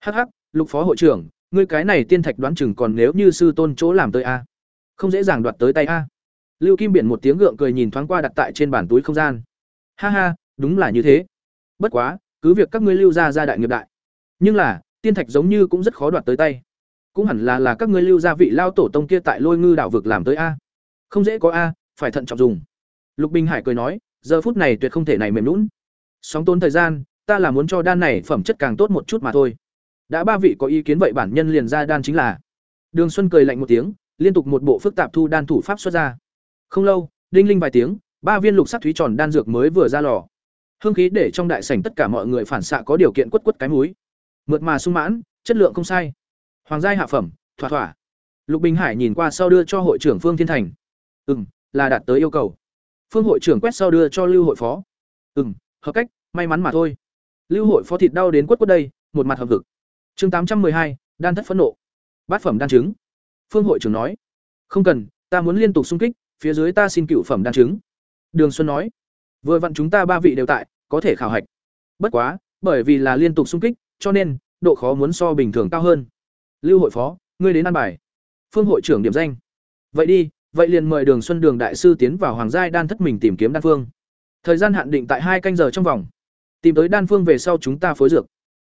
Hắc hắc, lục phó hội trưởng, ngươi cái này tiên thạch đoán chừng còn nếu như sư tôn chỗ làm tới a không dễ dàng đoạt tới tay a. Lưu kim biển một tiếng gượng cười nhìn thoáng qua đặt tại trên bản túi không gian. Ha ha, đúng là như thế. Bất quá, cứ việc các ngươi lưu ra ra đại nghiệp đại. Nhưng là, tiên thạch giống như cũng rất khó đoạt tới tay. Cũng hẳn là là các ngươi lưu gia vị lao tổ tông kia tại lôi ngư đảo vực làm tới a. Không dễ có a, phải thận trọng dùng. Lục bình hải cười nói, giờ phút này tuyệt không thể này mềm lún sóng tốn thời gian, ta là muốn cho đan này phẩm chất càng tốt một chút mà thôi. Đã ba vị có ý kiến vậy bản nhân liền ra đan chính là. Đường xuân cười lạnh một tiếng liên tục một bộ phức tạp thu đan thủ pháp xuất ra. Không lâu, đinh linh vài tiếng, ba viên lục sắc thúy tròn đan dược mới vừa ra lò. Hương khí để trong đại sảnh tất cả mọi người phản xạ có điều kiện quất quất cái múi mượt mà sung mãn, chất lượng không sai. Hoàng giai hạ phẩm, thỏa thỏa. Lục bình hải nhìn qua sau đưa cho hội trưởng phương thiên thành. Ừ m là đạt tới yêu cầu. Phương hội trưởng quét sau đưa cho lưu hội phó. Ừ m hợp cách, may mắn mà thôi. Lưu hội phó thịt đau đến quất quất đây, một mặt hợp vực chương tám trăm m ư ơ i hai, đan thất phẫn nộ. Bát phẩm đan trứng phương hội trưởng nói, không cần, ta muốn liên tục xung kích, phía dưới ta xin cựu phẩm đan chứng. Đường xuân nói, vừa vặn chúng ta ba vị đều tại, có thể khảo hạch. Bất quá, bởi vì là liên tục xung kích, cho nên, độ khó muốn so bình thường cao hơn. Lưu hội phó, ngươi đến ăn bài. Phương hội trưởng điểm danh, vậy đi, vậy liền mời đường xuân đường đại sư tiến vào hoàng giai đan thất mình tìm kiếm đan phương. Thời gian hạn định tại hai canh giờ trong vòng. Tìm tới đan phương về sau chúng ta phối dược.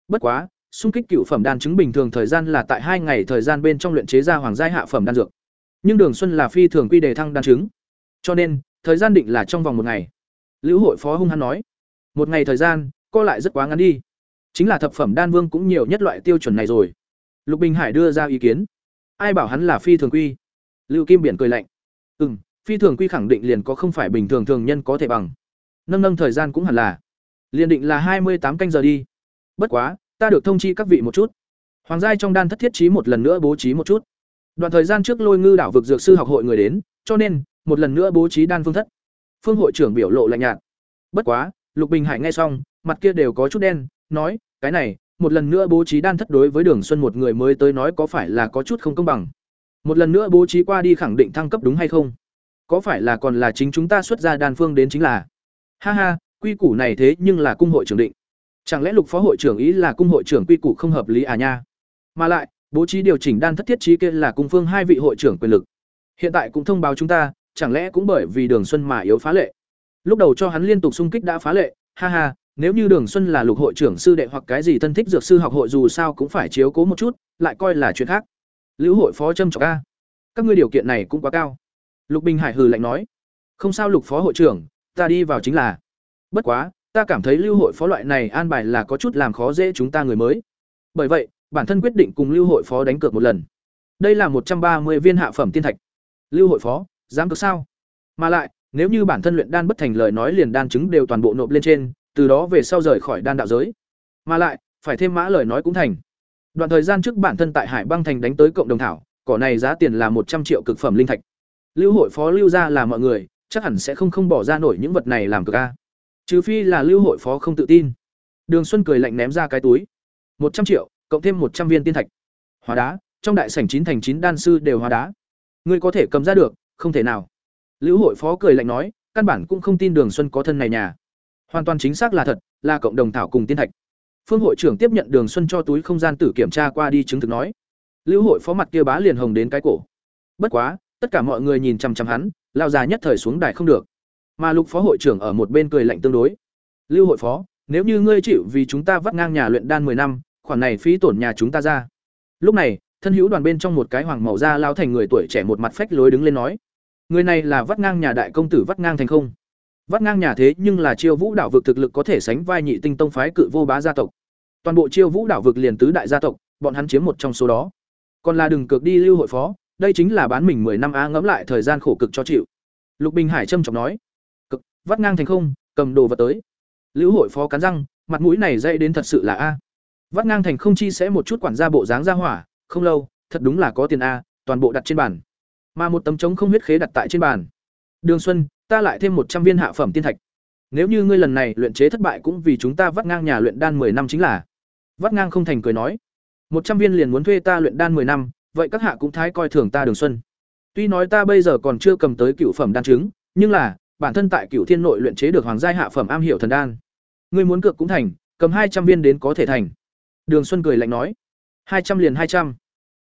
Bất quá xung kích cựu phẩm đan chứng bình thường thời gian là tại hai ngày thời gian bên trong luyện chế ra hoàng giai hạ phẩm đan dược. Nhưng đường xuân là phi thường quy đề thăng đan chứng. Cho nên, thời gian định là trong vòng một ngày. Lữ hội phó hung hăng nói, một ngày thời gian, co lại rất quá ngắn đi. Chính là thập phẩm đan vương cũng nhiều nhất loại tiêu chuẩn này rồi. Lục bình hải đưa ra ý kiến. Ai bảo hắn là phi thường quy? Lưu kim biển cười lạnh ừ m phi thường quy khẳng định liền có không phải bình thường thường nhân có thể bằng. Nâng nâng thời gian cũng hẳn là. Liền định là hai mươi tám canh giờ đi. Bất quá ta được thông chi các vị một chút. Hoàng giai trong đan thất thiết trí một lần nữa bố trí một chút. Đoạn thời gian trước lôi ngư đảo vực dược sư học hội người đến, cho nên, một lần nữa bố trí đan phương thất. Phương hội trưởng biểu lộ lạnh nhạt. Bất quá, lục bình hải nghe xong, mặt kia đều có chút đen, nói, cái này, một lần nữa bố trí đan thất đối với đường xuân một người mới tới nói có phải là có chút không công bằng? Một lần nữa bố trí qua đi khẳng định thăng cấp đúng hay không? Có phải là còn là chính chúng ta xuất ra đan phương đến chính là? Ha ha, quy củ này thế nhưng là cung hội trưởng định chẳng lẽ lục phó hội trưởng ý là cung hội trưởng quy củ không hợp lý à nha? Mà lại, bố trí điều chỉnh đan thất thiết trí kia là cung phương hai vị hội trưởng quyền lực. Hiện tại cũng thông báo chúng ta, chẳng lẽ cũng bởi vì đường xuân mà yếu phá lệ? Lúc đầu cho hắn liên tục xung kích đã phá lệ, ha ha, nếu như đường xuân là lục hội trưởng sư đệ hoặc cái gì thân thích dược sư học hội dù sao cũng phải chiếu cố một chút, lại coi là chuyện khác. Lữ hội phó trâm trọc a. Các ngươi điều kiện này cũng quá cao. Lục bình hải hừ lạnh nói. Không sao lục phó hội trưởng, ta đi vào chính là. Bất quá ta cảm thấy lưu hội phó loại này an bài là có chút làm khó dễ chúng ta người mới. Bởi vậy, bản thân quyết định cùng lưu hội phó đánh cược một lần. Đây là một trăm ba mươi viên hạ phẩm tiên thạch. Lưu hội phó, dám cược sao? Mà lại, nếu như bản thân luyện đan bất thành lời nói liền đan chứng đều toàn bộ nộp lên trên, từ đó về sau rời khỏi đan đạo giới. Mà lại, phải thêm mã lời nói cũng thành. Đoạn thời gian trước bản thân tại hải băng thành đánh tới cộng đồng thảo, cỏ này giá tiền là một trăm triệu cực phẩm linh thạch. Lưu hội phó lưu ra là mọi người, chắc hẳn sẽ không không bỏ ra nổi những vật này làm cực a trừ phi là lưu hội phó không tự tin. Đường xuân cười lạnh ném ra cái túi. Một trăm triệu, cộng thêm một trăm viên tiên thạch. Hóa đá, trong đại sảnh chín thành chín đan sư đều hóa đá. Ngươi có thể cầm ra được, không thể nào. Lưu hội phó cười lạnh nói, căn bản cũng không tin đường xuân có thân này nhà. Hoàn toàn chính xác là thật, là cộng đồng thảo cùng tiên thạch. Phương hội trưởng tiếp nhận đường xuân cho túi không gian tử kiểm tra qua đi chứng thực nói. Lưu hội phó mặt kia bá liền hồng đến cái cổ. Bất quá, tất cả mọi người nhìn chằm chằm hắn, lao già nhất thời xuống đài không được mà lục phó hội trưởng ở một bên cười lạnh tương đối. Lưu hội phó, nếu như ngươi chịu vì chúng ta vắt ngang nhà luyện đan 10 năm, khoản này phí tổn nhà chúng ta ra. Lúc này, thân hữu đoàn bên trong một cái hoàng màu da lao thành người tuổi trẻ một mặt phách lối đứng lên nói, người này là vắt ngang nhà đại công tử vắt ngang thành không? Vắt ngang nhà thế nhưng là chiêu vũ đảo vực thực lực có thể sánh vai nhị tinh tông phái cự vô bá gia tộc. Toàn bộ chiêu vũ đảo vực liền tứ đại gia tộc, bọn hắn chiếm một trong số đó. Còn là đừng cược đi lưu hội phó, đây chính là bán mình 10 năm á ngẫm lại thời gian khổ cực cho chịu. Lục bình hải trâm trọng nói vắt ngang thành không cầm đồ vật tới. Lưu hội phó cắn răng mặt mũi này dây đến thật sự là a. Vắt ngang thành không chi sẽ một chút quản gia bộ dáng ra hỏa không lâu thật đúng là có tiền a toàn bộ đặt trên bàn. Mà một tấm trống không huyết khế đặt tại trên bàn. Đường xuân ta lại thêm một trăm viên hạ phẩm tiên thạch. Nếu như ngươi lần này luyện chế thất bại cũng vì chúng ta vắt ngang nhà luyện đan 10 năm chính là. Vắt ngang không thành cười nói, một trăm viên liền muốn thuê ta luyện đan 10 năm, vậy các hạ cũng thái coi thường ta Đường Xuân. Tuy nói ta bây giờ còn chưa cầm tới cựu phẩm đan chứng, nhưng là, bản thân tại cửu Thiên nội luyện chế được hoàng giai hạ phẩm am hiểu thần đan. Ngươi muốn cược cũng thành, cầm hai trăm viên đến có thể thành. Đường Xuân cười lạnh nói, hai trăm liền hai trăm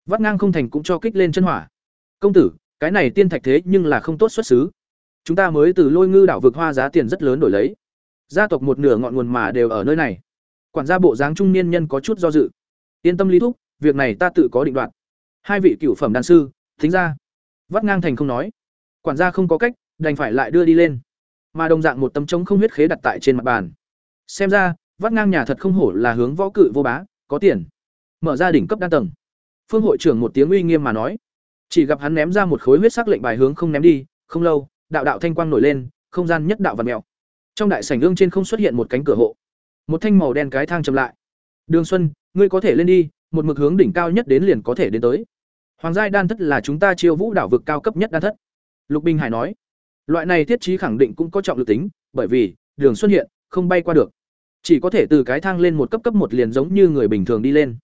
Vắt ngang không thành cũng cho kích lên chân hỏa. Công tử, cái này tiên thạch thế nhưng là không tốt xuất xứ. Chúng ta mới từ Lôi Ngư đảo vực hoa giá tiền rất lớn đổi lấy. Gia tộc một nửa ngọn nguồn mà đều ở nơi này. Quản gia bộ dáng trung niên nhân có chút do dự. Yên tâm lý thúc, việc này ta tự có định đoạt. Hai vị cửu phẩm đan sư, thính ra. Vắt ngang thành không nói. Quản gia không có cách, đành phải lại đưa đi lên. Mà đồng dạng một tấm trống không huyết khế đặt tại trên mặt bàn. Xem ra, vắt ngang nhà thật không hổ là hướng võ cự vô bá, có tiền. Mở ra đỉnh cấp đan tầng. Phương hội trưởng một tiếng uy nghiêm mà nói, chỉ gặp hắn ném ra một khối huyết sắc lệnh bài hướng không ném đi, không lâu, đạo đạo thanh quang nổi lên, không gian nhất đạo vặn mèo. Trong đại sảnh ương trên không xuất hiện một cánh cửa hộ. Một thanh màu đen cái thang chậm lại. "Đường Xuân, ngươi có thể lên đi, một mực hướng đỉnh cao nhất đến liền có thể đến tới." Hoàng giai đan thất là chúng ta chiêu vũ đảo vực cao cấp nhất đan thất. Lục Bình Hải nói. Loại này thiết trí khẳng định cũng có trọng lực tính, bởi vì đường xuất hiện, không bay qua được. Chỉ có thể từ cái thang lên một cấp cấp một liền giống như người bình thường đi lên.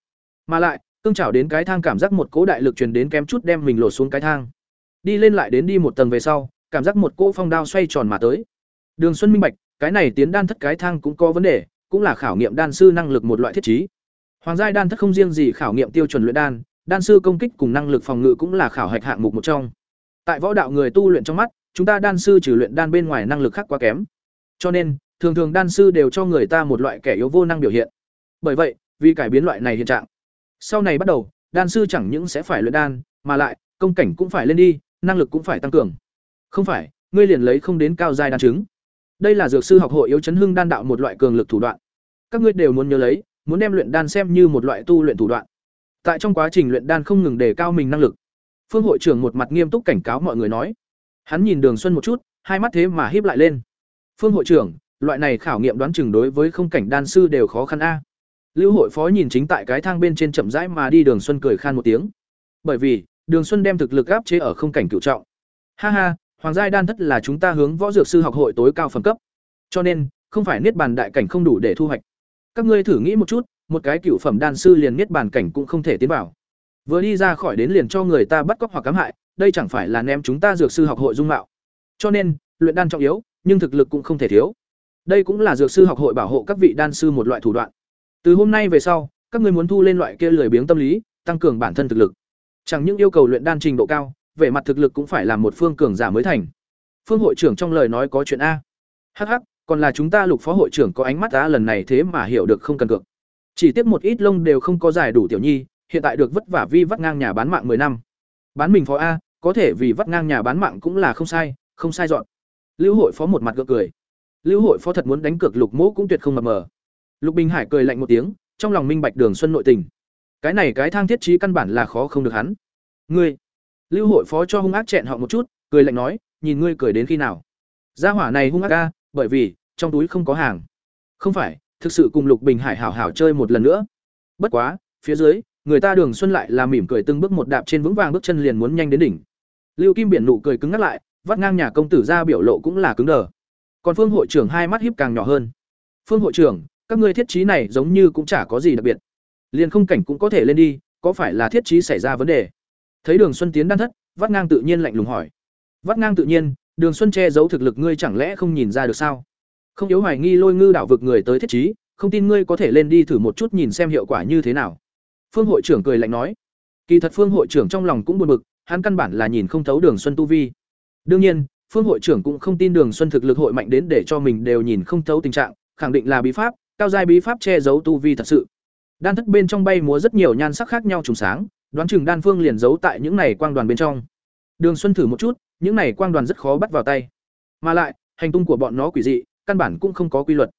Mà lại, cương trảo đến cái thang cảm giác một cỗ đại lực truyền đến kém chút đem mình lột xuống cái thang. Đi lên lại đến đi một tầng về sau, cảm giác một cỗ phong đao xoay tròn mà tới. Đường Xuân minh bạch, cái này tiến đan thất cái thang cũng có vấn đề, cũng là khảo nghiệm đan sư năng lực một loại thiết trí. Hoàng giai đan thất không riêng gì khảo nghiệm tiêu chuẩn luyện đan, đan sư công kích cùng năng lực phòng ngự cũng là khảo hạch hạng mục một trong. Tại võ đạo người tu luyện trong mắt, chúng ta đan sư trừ luyện đan bên ngoài năng lực khác quá kém. Cho nên, thường thường đan sư đều cho người ta một loại kẻ yếu vô năng biểu hiện. Bởi vậy, vì cải biến loại này hiện trạng, sau này bắt đầu, đan sư chẳng những sẽ phải luyện đan, mà lại, công cảnh cũng phải lên đi, năng lực cũng phải tăng cường. Không phải, ngươi liền lấy không đến cao giai đan chứng. Đây là dược sư học hội yếu chấn hưng đan đạo một loại cường lực thủ đoạn. Các ngươi đều muốn nhớ lấy, muốn đem luyện đan xem như một loại tu luyện thủ đoạn. Tại trong quá trình luyện đan không ngừng đề cao mình năng lực. Phương hội trưởng một mặt nghiêm túc cảnh cáo mọi người nói. Hắn nhìn Đường Xuân một chút, hai mắt thế mà híp lại lên. Phương hội trưởng, loại này khảo nghiệm đoán chừng đối với không cảnh đan sư đều khó khăn a. Lưu hội phó nhìn chính tại cái thang bên trên chậm rãi mà đi Đường Xuân cười khan một tiếng. Bởi vì, Đường Xuân đem thực lực áp chế ở không cảnh cửu trọng. Ha ha, Hoàng giai đan thất là chúng ta hướng võ dược sư học hội tối cao phẩm cấp. Cho nên, không phải niết bàn đại cảnh không đủ để thu hoạch. Các ngươi thử nghĩ một chút, một cái cửu phẩm đan sư liền niết bàn cảnh cũng không thể tiến vào. Vừa đi ra khỏi đến liền cho người ta bắt cóc hoặc cám hại, đây chẳng phải là ném chúng ta dược sư học hội dung mạo. Cho nên, luyện đan trọng yếu, nhưng thực lực cũng không thể thiếu. Đây cũng là dược sư học hội bảo hộ các vị đan sư một loại thủ đoạn. Từ hôm nay về sau, các ngươi muốn thu lên loại kia lười biếng tâm lý, tăng cường bản thân thực lực. Chẳng những yêu cầu luyện đan trình độ cao, về mặt thực lực cũng phải là một phương cường giả mới thành. Phương hội trưởng trong lời nói có chuyện a. Hắc hắc, còn là chúng ta Lục phó hội trưởng có ánh mắt giá lần này thế mà hiểu được không cần cược. Chỉ tiếp một ít lông đều không có giải đủ tiểu nhi, hiện tại được vất vả vi vắt ngang nhà bán mạng 10 năm. Bán mình phó a, có thể vì vắt ngang nhà bán mạng cũng là không sai, không sai dọn. Lưu hội phó một mặt gượng cười. Lưu hội phó thật muốn đánh cược Lục Mỗ cũng tuyệt không mập mờ. Lục Bình Hải cười lạnh một tiếng, trong lòng minh bạch Đường Xuân nội tình. Cái này cái thang thiết trí căn bản là khó không được hắn. Ngươi, Lưu hội phó cho hung ác chẹn họ một chút, cười lạnh nói, nhìn ngươi cười đến khi nào? Gia hỏa này hung ác ca bởi vì trong túi không có hàng. Không phải, thực sự cùng Lục Bình Hải hảo hảo chơi một lần nữa. Bất quá, phía dưới, người ta Đường Xuân lại là mỉm cười từng bước một đạp trên vững vàng bước chân liền muốn nhanh đến đỉnh. Lưu Kim Biển nụ cười cứng ngắt lại, vắt ngang nhà công tử ra biểu lộ cũng là cứng đờ. Còn Phương hội trưởng hai mắt híp càng nhỏ hơn. Phương hội trưởng, các ngươi thiết trí này giống như cũng chả có gì đặc biệt. Liền không cảnh cũng có thể lên đi, có phải là thiết trí xảy ra vấn đề? Thấy Đường Xuân tiến đan thất, Vắt Ngang tự nhiên lạnh lùng hỏi. Vắt Ngang tự nhiên, Đường Xuân che giấu thực lực ngươi chẳng lẽ không nhìn ra được sao? Không yếu hoài nghi lôi ngư đảo vực người tới thiết trí, không tin ngươi có thể lên đi thử một chút nhìn xem hiệu quả như thế nào. Phương hội trưởng cười lạnh nói. Kỳ thật Phương hội trưởng trong lòng cũng buồn bực, hắn căn bản là nhìn không thấu Đường Xuân tu vi. Đương nhiên, Phương hội trưởng cũng không tin Đường Xuân thực lực hội mạnh đến để cho mình đều nhìn không thấu tình trạng, khẳng định là bí pháp, cao giai bí pháp che giấu tu vi thật sự. Đan thất bên trong bay múa rất nhiều nhan sắc khác nhau trùng sáng, đoán chừng đan phương liền giấu tại những này quang đoàn bên trong. Đường Xuân thử một chút, những này quang đoàn rất khó bắt vào tay. Mà lại, hành tung của bọn nó quỷ dị, căn bản cũng không có quy luật.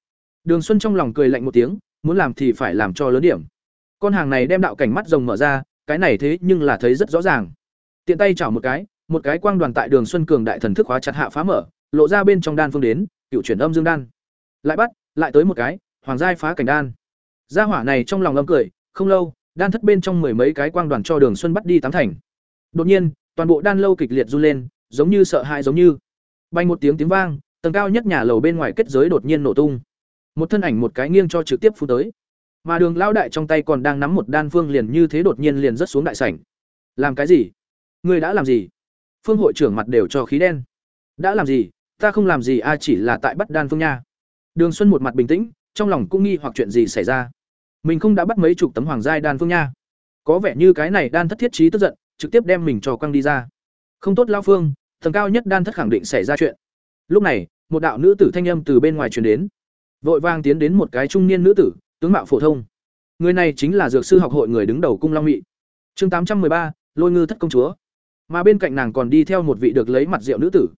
Đường Xuân trong lòng cười lạnh một tiếng, muốn làm thì phải làm cho lớn điểm. Con hàng này đem đạo cảnh mắt rồng mở ra, cái này thế nhưng là thấy rất rõ ràng. Tiện tay chảo một cái, một cái quang đoàn tại Đường Xuân cường đại thần thức hóa chặt hạ phá mở, lộ ra bên trong đan phương đến, cựu chuyển âm dương đan. Lại bắt, lại tới một cái, hoàng giai phá cảnh đan. Gia hỏa này trong lòng âm cười, không lâu, đan thất bên trong mười mấy cái quang đoàn cho Đường Xuân bắt đi tám thành. Đột nhiên, toàn bộ đan lâu kịch liệt run lên, giống như sợ hãi giống như. Bay một tiếng tiếng vang, tầng cao nhất nhà lầu bên ngoài kết giới đột nhiên nổ tung một thân ảnh một cái nghiêng cho trực tiếp phú tới mà đường lao đại trong tay còn đang nắm một đan phương liền như thế đột nhiên liền rớt xuống đại sảnh. Làm cái gì? Ngươi đã làm gì? Phương hội trưởng mặt đều cho khí đen. Đã làm gì? Ta không làm gì, a, chỉ là tại bắt đan phương nha. Đường xuân một mặt bình tĩnh, trong lòng cũng nghi hoặc chuyện gì xảy ra. Mình không đã bắt mấy chục tấm hoàng giai đan phương nha. Có vẻ như cái này đan thất thiết trí tức giận, trực tiếp đem mình cho quăng đi ra. Không tốt lao phương, tầng cao nhất đan thất khẳng định xảy ra chuyện. Lúc này, một đạo nữ tử thanh âm từ bên ngoài truyền đến. Vội vàng tiến đến một cái trung niên nữ tử tướng mạo phổ thông. Người này chính là dược sư học hội người đứng đầu cung long mị. Chương tám trăm ba, lôi ngư thất công chúa. Mà bên cạnh nàng còn đi theo một vị được lấy mặt rượu nữ tử.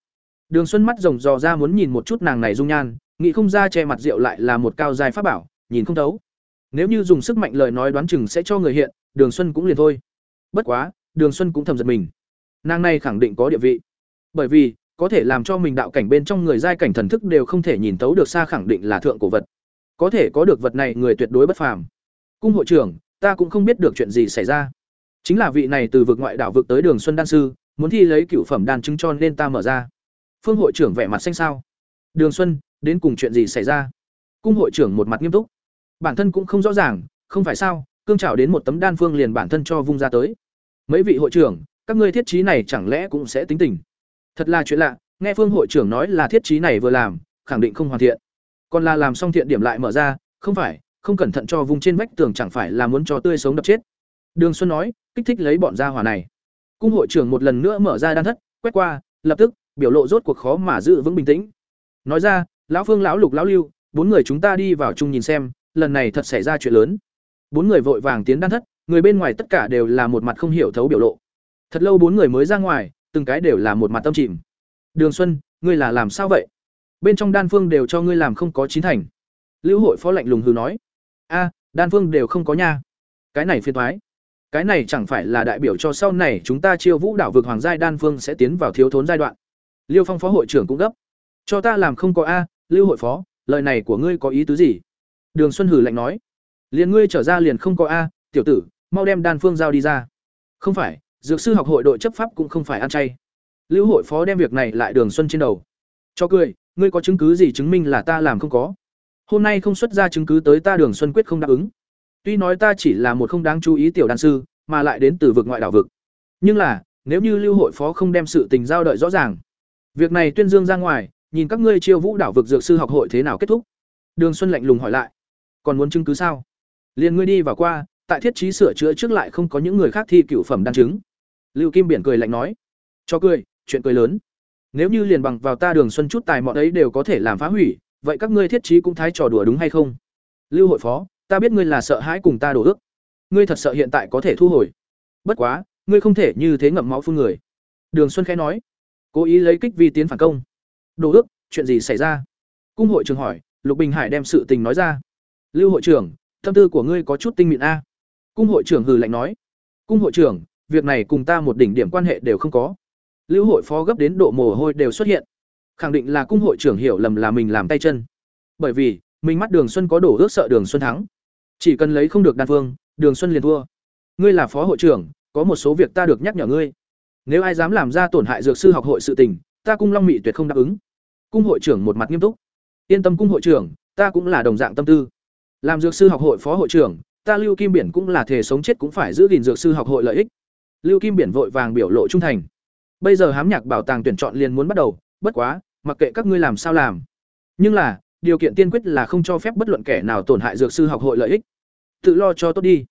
Đường xuân mắt rồng dò ra muốn nhìn một chút nàng này dung nhan, nghĩ không ra che mặt rượu lại là một cao dài pháp bảo, nhìn không thấu. Nếu như dùng sức mạnh lời nói đoán chừng sẽ cho người hiện, đường xuân cũng liền thôi. Bất quá, đường xuân cũng thầm giật mình. Nàng này khẳng định có địa vị. Bởi vì, có thể làm cho mình đạo cảnh bên trong người giai cảnh thần thức đều không thể nhìn tấu được xa khẳng định là thượng cổ vật có thể có được vật này người tuyệt đối bất phàm. Cung hội trưởng, ta cũng không biết được chuyện gì xảy ra. Chính là vị này từ vực ngoại đảo vực tới đường xuân đan sư, muốn thi lấy cựu phẩm đan chứng cho nên ta mở ra. Phương hội trưởng vẻ mặt xanh sao đường xuân, đến cùng chuyện gì xảy ra? Cung hội trưởng một mặt nghiêm túc. Bản thân cũng không rõ ràng, không phải sao, cương trào đến một tấm đan phương liền bản thân cho vung ra tới. Mấy vị hội trưởng, các ngươi thiết trí này chẳng lẽ cũng sẽ tính tình? Thật là chuyện lạ, nghe phương hội trưởng nói là thiết trí này vừa làm, khẳng định không hoàn thiện còn là làm xong thiện điểm lại mở ra, không phải, không cẩn thận cho vùng trên vách tường chẳng phải là muốn cho tươi sống đập chết. Đường xuân nói, kích thích lấy bọn gia hỏa này. Cung hội trưởng một lần nữa mở ra đan thất, quét qua, lập tức, biểu lộ rốt cuộc khó mà giữ vững bình tĩnh. Nói ra, lão phương, lão lục, lão lưu, bốn người chúng ta đi vào chung nhìn xem, lần này thật xảy ra chuyện lớn. Bốn người vội vàng tiến đan thất, người bên ngoài tất cả đều là một mặt không hiểu thấu biểu lộ. Thật lâu bốn người mới ra ngoài, từng cái đều là một mặt tâm chìm. Đường xuân, ngươi là làm sao vậy? Bên trong đan phương đều cho ngươi làm không có chín thành. Lưu hội phó lạnh lùng hừ nói. A, đan phương đều không có nha. Cái này phiền thoái cái này chẳng phải là đại biểu cho sau này chúng ta chiêu vũ đảo vực hoàng giai đan phương sẽ tiến vào thiếu thốn giai đoạn. Liêu phong phó hội trưởng cũng gấp. Cho ta làm không có a, lưu hội phó, lời này của ngươi có ý tứ gì? Đường xuân hử lạnh nói. Liền ngươi trở ra liền không có a, tiểu tử, mau đem đan phương giao đi ra. Không phải, dược sư học hội đội chấp pháp cũng không phải ăn chay. Lưu hội phó đem việc này lại đường xuân trên đầu. Cho cười ngươi có chứng cứ gì chứng minh là ta làm không có? Hôm nay không xuất ra chứng cứ tới ta đường xuân quyết không đáp ứng. Tuy nói ta chỉ là một không đáng chú ý tiểu đan sư, mà lại đến từ vực ngoại đảo vực. Nhưng là, nếu như lưu hội phó không đem sự tình giao đợi rõ ràng, việc này tuyên dương ra ngoài, nhìn các ngươi chiêu vũ đảo vực dược sư học hội thế nào kết thúc. Đường xuân lạnh lùng hỏi lại, còn muốn chứng cứ sao? Liền ngươi đi vào qua, tại thiết trí sửa chữa trước lại không có những người khác thi cựu phẩm đan chứng. Lưu kim biển cười lạnh nói, cho cười, chuyện cười lớn nếu như liền bằng vào ta đường xuân chút tài mọn ấy đều có thể làm phá hủy, vậy các ngươi thiết trí cũng thái trò đùa đúng hay không? Lưu hội phó, ta biết ngươi là sợ hãi cùng ta đổ ước. Ngươi thật sợ hiện tại có thể thu hồi. Bất quá, ngươi không thể như thế ngậm máu phun người. Đường xuân khẽ nói. Cố ý lấy kích vi tiến phản công. Đổ ước, chuyện gì xảy ra? Cung hội trưởng hỏi, lục bình hải đem sự tình nói ra. Lưu hội trưởng, tâm tư của ngươi có chút tinh mịn a. Cung hội trưởng hừ lạnh nói. Cung hội trưởng, việc này cùng ta một đỉnh điểm quan hệ đều không có lưu hội phó gấp đến độ mồ hôi đều xuất hiện. Khẳng định là cung hội trưởng hiểu lầm là mình làm tay chân. Bởi vì mình mắt đường xuân có đổ ước sợ đường xuân thắng. Chỉ cần lấy không được đan Vương, đường xuân liền thua. Ngươi là phó hội trưởng có một số việc ta được nhắc nhở ngươi. Nếu ai dám làm ra tổn hại dược sư học hội sự tình ta cung long mị tuyệt không đáp ứng. Cung hội trưởng một mặt nghiêm túc. Yên tâm cung hội trưởng ta cũng là đồng dạng tâm tư. Làm dược sư học hội phó hội trưởng ta lưu kim biển cũng là thể sống chết cũng phải giữ gìn dược sư học hội lợi ích. Lưu kim biển vội vàng biểu lộ trung thành bây giờ hám nhạc bảo tàng tuyển chọn liền muốn bắt đầu, bất quá, mặc kệ các ngươi làm sao làm. Nhưng là, điều kiện tiên quyết là không cho phép bất luận kẻ nào tổn hại dược sư học hội lợi ích. Tự lo cho tốt đi.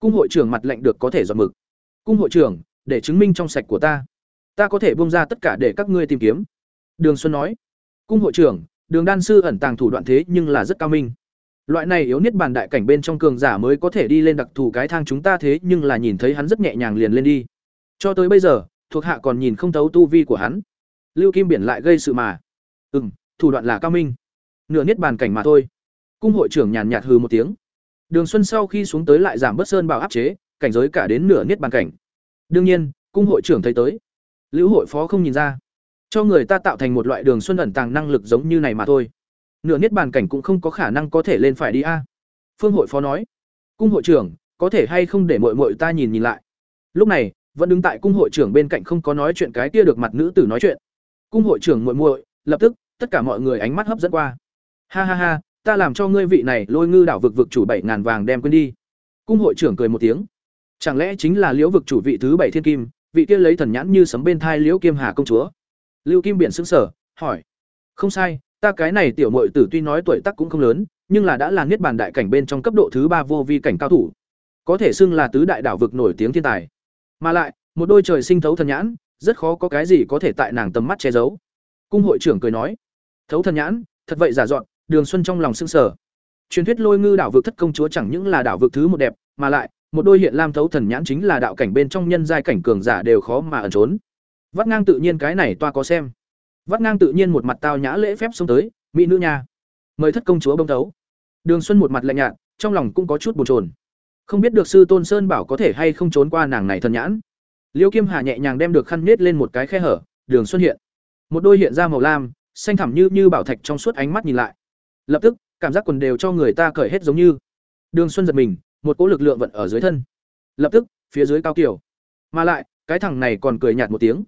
Cung hội trưởng mặt lệnh được có thể dọn mực. Cung hội trưởng, để chứng minh trong sạch của ta. Ta có thể bông ra tất cả để các ngươi tìm kiếm. Đường xuân nói. Cung hội trưởng, đường đan sư ẩn tàng thủ đoạn thế nhưng là rất cao minh. Loại này yếu niết bàn đại cảnh bên trong cường giả mới có thể đi lên đặc thù cái thang chúng ta thế nhưng là nhìn thấy hắn rất nhẹ nhàng liền lên đi. Cho tới bây giờ thuộc hạ còn nhìn không thấu tu vi của hắn. Lưu kim biển lại gây sự mà. Ừ m thủ đoạn là cao minh. Nửa niết bàn cảnh mà thôi. Cung hội trưởng nhàn nhạt hừ một tiếng. Đường xuân sau khi xuống tới lại giảm bớt sơn bảo áp chế, cảnh giới cả đến nửa niết bàn cảnh. Đương nhiên, cung hội trưởng thấy tới. Lữ hội phó không nhìn ra. Cho người ta tạo thành một loại đường xuân ẩn tàng năng lực giống như này mà thôi. Nửa niết bàn cảnh cũng không có khả năng có thể lên phải đi a. Phương hội phó nói. Cung hội trưởng, có thể hay không để mội mội ta nhìn nhìn lại? Lúc này vẫn đứng tại cung hội trưởng bên cạnh không có nói chuyện cái kia được mặt nữ tử nói chuyện. Cung hội trưởng muội muội, lập tức, tất cả mọi người ánh mắt hấp dẫn qua. Ha ha ha, ta làm cho ngươi vị này lôi ngư đảo vực vực chủ bảy ngàn vàng đem quên đi. Cung hội trưởng cười một tiếng. Chẳng lẽ chính là liễu vực chủ vị thứ bảy thiên kim, vị kia lấy thần nhãn như sấm bên thai liễu kim hà công chúa? Lưu kim biển xứng sở hỏi. Không sai, ta cái này tiểu mội tử tuy nói tuổi tác cũng không lớn, nhưng là đã là niết bàn đại cảnh bên trong cấp độ thứ ba vô vi cảnh cao thủ. Có thể xưng là tứ đại đảo vực nổi tiếng thiên tài mà lại, một đôi trời sinh thấu thần nhãn, rất khó có cái gì có thể tại nàng tầm mắt che giấu. Cung hội trưởng cười nói, thấu thần nhãn, thật vậy giả dọn đường xuân trong lòng sưng sở truyền thuyết lôi ngư đảo vực thất công chúa chẳng những là đảo vực thứ một đẹp, mà lại, một đôi hiện lam thấu thần nhãn chính là đạo cảnh bên trong nhân giai cảnh cường giả đều khó mà ẩn trốn. Vắt ngang tự nhiên cái này toa có xem. Vắt ngang tự nhiên một mặt tao nhã lễ phép xông tới, mỹ nữ nha, mời thất công chúa bông thấu. Đường xuân một mặt lạnh nhạt, trong lòng cũng có chút bồn chồn không biết được sư tôn sơn bảo có thể hay không trốn qua nàng này thần nhãn. Liêu kim hà nhẹ nhàng đem được khăn nết lên một cái khe hở, đường xuân hiện. Một đôi hiện ra màu lam, xanh thẳm như như bảo thạch trong suốt ánh mắt nhìn lại. Lập tức, cảm giác quần đều cho người ta cởi hết giống như. Đường xuân giật mình, một cỗ lực lượng vận ở dưới thân. Lập tức, phía dưới cao kiểu mà lại, cái thằng này còn cười nhạt một tiếng.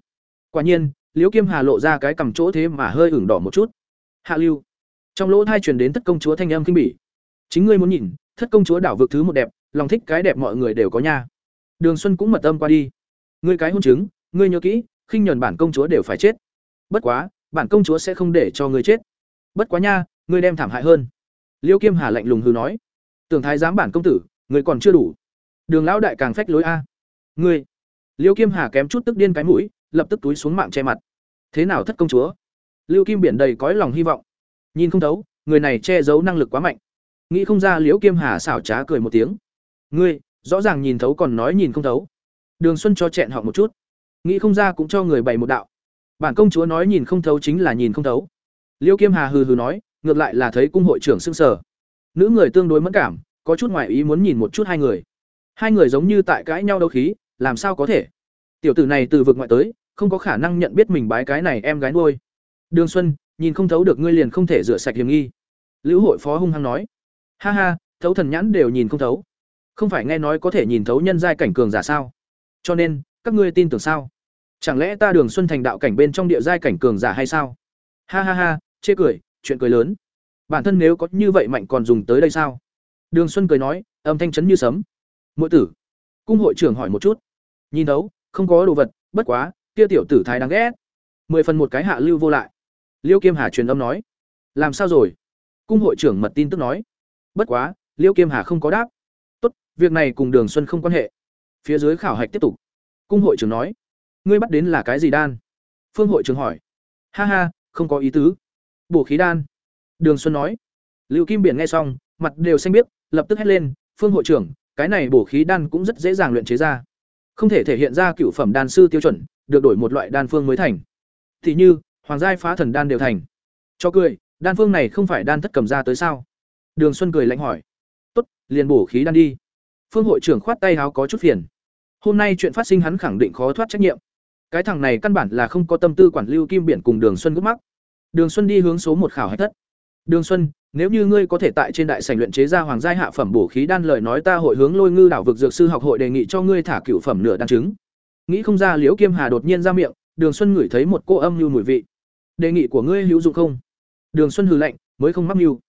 Quả nhiên liễu kim hà lộ ra cái cầm chỗ thế mà hơi ửng đỏ một chút. Hạ lưu. Trong lỗ thai truyền đến thất công chúa thanh âm kinh bỉ. Chính ngươi muốn nhìn, thất công chúa đảo vực thứ một đẹp lòng thích cái đẹp mọi người đều có nha. Đường xuân cũng mật âm qua đi. Ngươi cái hôn chứng, ngươi nhớ kỹ, khinh nhẫn bản công chúa đều phải chết. Bất quá, bản công chúa sẽ không để cho ngươi chết. Bất quá nha, ngươi đem thảm hại hơn. Liêu kim hà lạnh lùng hư nói. Tưởng thái giám bản công tử, ngươi còn chưa đủ. Đường lão đại càng phách lối a. Ngươi. Liêu kim hà kém chút tức điên cái mũi, lập tức túi xuống mạng che mặt. Thế nào thất công chúa? Lưu kim biển đầy cõi lòng hy vọng. Nhìn không thấu, người này che giấu năng lực quá mạnh. Nghĩ không ra liễu kim hà xảo trá cười một tiếng ngươi, rõ ràng nhìn thấu còn nói nhìn không thấu. Đường xuân cho chẹn họ một chút. Nghĩ không ra cũng cho người bày một đạo. Bản công chúa nói nhìn không thấu chính là nhìn không thấu. Liêu kim hà hừ hừ nói, ngược lại là thấy cung hội trưởng sưng sờ. Nữ người tương đối mẫn cảm, có chút ngoại ý muốn nhìn một chút hai người. Hai người giống như tại cãi nhau đấu khí, làm sao có thể? Tiểu tử này từ vực ngoại tới, không có khả năng nhận biết mình bái cái này em gái nuôi. Đường xuân, nhìn không thấu được ngươi liền không thể rửa sạch hiểm nghi. Lữ hội phó hung hăng nói. Ha ha, thấu thần nhãn đều nhìn không thấu không phải nghe nói có thể nhìn thấu nhân giai cảnh cường giả sao? Cho nên, các ngươi tin tưởng sao? Chẳng lẽ ta đường xuân thành đạo cảnh bên trong địa giai cảnh cường giả hay sao? Ha ha ha, chê cười, chuyện cười lớn. Bản thân nếu có như vậy mạnh còn dùng tới đây sao? Đường xuân cười nói, âm thanh chấn như sấm. Mỗi tử, cung hội trưởng hỏi một chút. Nhìn thấu, không có đồ vật, bất quá, kia tiểu tử thái đáng ghét. Mười phần một cái hạ lưu vô lại. Liêu kiêm hà truyền âm nói. Làm sao rồi? Cung hội trưởng mật tin tức nói. Bất quá, liêu kiêm hà không có đáp việc này cùng đường xuân không quan hệ. Phía dưới khảo hạch tiếp tục. Cung hội trưởng nói, ngươi bắt đến là cái gì đan? Phương hội trưởng hỏi, ha ha, không có ý tứ. Bổ khí đan. Đường xuân nói, lưu kim biển nghe xong, mặt đều xanh biết lập tức hét lên, phương hội trưởng, cái này bổ khí đan cũng rất dễ dàng luyện chế ra. Không thể thể hiện ra cựu phẩm đan sư tiêu chuẩn, được đổi một loại đan phương mới thành. Thì như, hoàng giai phá thần đan đều thành. Cho cười, đan phương này không phải đan thất cầm ra tới sao? Đường xuân cười lạnh hỏi, tốt, liền bổ khí đan đi phương hội trưởng khoát tay háo có chút phiền. Hôm nay chuyện phát sinh hắn khẳng định khó thoát trách nhiệm. Cái thằng này căn bản là không có tâm tư quản lưu kim biển cùng đường xuân gốc mắc. Đường xuân đi hướng số một khảo hạch thất. Đường xuân, nếu như ngươi có thể tại trên đại sảnh luyện chế ra hoàng giai hạ phẩm bổ khí đan lời nói ta hội hướng lôi ngư đảo vực dược sư học hội đề nghị cho ngươi thả cựu phẩm nửa đan chứng nghĩ không ra liễu kim hà đột nhiên ra miệng, đường xuân ngửi thấy một cô âm mưu mùi vị. Đề nghị của ngươi hữu dụng không? Đường xuân hừ lạnh, mới không mắc mưu.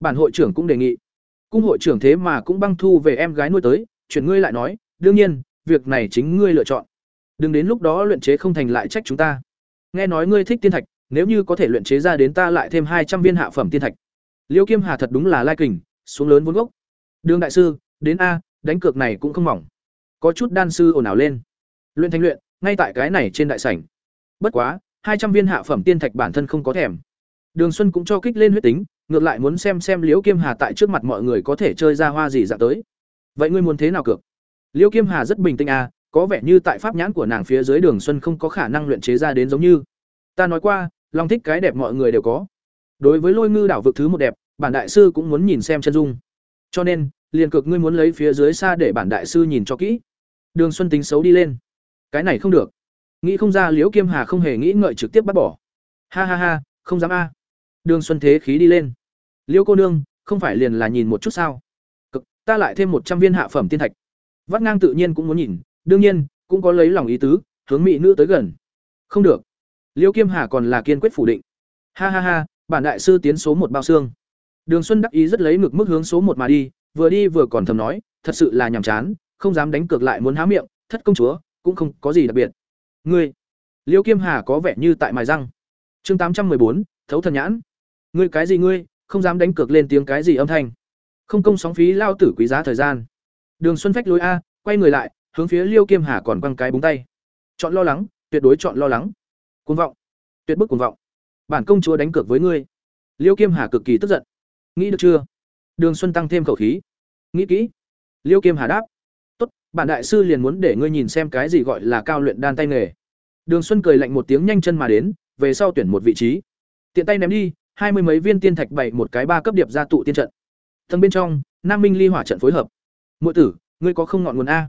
Bản hội trưởng cũng đề nghị cung hội trưởng thế mà cũng băng thu về em gái nuôi tới chuyển ngươi lại nói, đương nhiên, việc này chính ngươi lựa chọn. Đừng đến lúc đó luyện chế không thành lại trách chúng ta. Nghe nói ngươi thích tiên thạch, nếu như có thể luyện chế ra đến ta lại thêm hai trăm viên hạ phẩm tiên thạch. Liêu kim hà thật đúng là lai kình, xuống lớn vốn gốc. Đường đại sư, đến a, đánh cược này cũng không mỏng. Có chút đan sư ồn ào lên. Luyện thanh luyện, ngay tại cái này trên đại sảnh. Bất quá, hai trăm viên hạ phẩm tiên thạch bản thân không có thèm. Đường xuân cũng cho kích lên huyết tính ngược lại muốn xem xem liễu kim hà tại trước mặt mọi người có thể chơi ra hoa gì dạng tới. Vậy ngươi muốn thế nào cược? Liễu kim hà rất bình tĩnh à có vẻ như tại pháp nhãn của nàng phía dưới đường xuân không có khả năng luyện chế ra đến giống như. Ta nói qua, lòng thích cái đẹp mọi người đều có. Đối với lôi ngư đảo vực thứ một đẹp, bản đại sư cũng muốn nhìn xem chân dung. Cho nên, liền cực ngươi muốn lấy phía dưới xa để bản đại sư nhìn cho kỹ. Đường xuân tính xấu đi lên. Cái này không được. Nghĩ không ra liễu kim hà không hề nghĩ ngợi trực tiếp bắt bỏ. Ha ha ha, không dám a. Đường xuân thế khí đi lên. Liêu cô nương không phải liền là nhìn một chút sao cực ta lại thêm một trăm viên hạ phẩm tiên thạch vắt ngang tự nhiên cũng muốn nhìn đương nhiên cũng có lấy lòng ý tứ hướng mỹ nữ tới gần không được Liêu kim hà còn là kiên quyết phủ định Ha ha ha, bản đại sư tiến số một bao xương. Đường Xuân đắc ý rất lấy ngực mức hướng số một mà đi, vừa đi vừa còn thầm nói, thật sự là nhàm chán, không dám đánh cược lại muốn há miệng, thất công chúa, cũng không có gì đặc biệt. Ngươi, Liêu Kiêm Hà có vẻ như tại mài răng. Chương tám trăm bốn, thấu thần nhãn. Ngươi cái gì ngươi, không dám đánh cược lên tiếng cái gì âm thanh. Không công sóng phí lao tử quý giá thời gian. Đường Xuân phách lối a, quay người lại, hướng phía Liêu Kiêm Hà còn quăng cái búng tay. Chọn lo lắng, tuyệt đối chọn lo lắng. Cuồng vọng, tuyệt bức cuồng vọng. Bản công chúa đánh cược với ngươi. Liêu Kiêm Hà cực kỳ tức giận. Nghĩ được chưa? Đường Xuân tăng thêm khẩu khí. Nghĩ kỹ. Liêu Kiêm Hà đáp. Tốt, bản đại sư liền muốn để ngươi nhìn xem cái gì gọi là cao luyện đan tay nghề. Đường Xuân cười lạnh một tiếng nhanh chân mà đến, về sau tuyển một vị trí. Tiện tay ném đi, hai mươi mấy viên tiên thạch bảy một cái ba cấp điệp ra tụ tiên trận. Tầng bên trong, Nam Minh Ly Hỏa trận phối hợp. mỗi tử, ngươi có không ngọn nguồn a?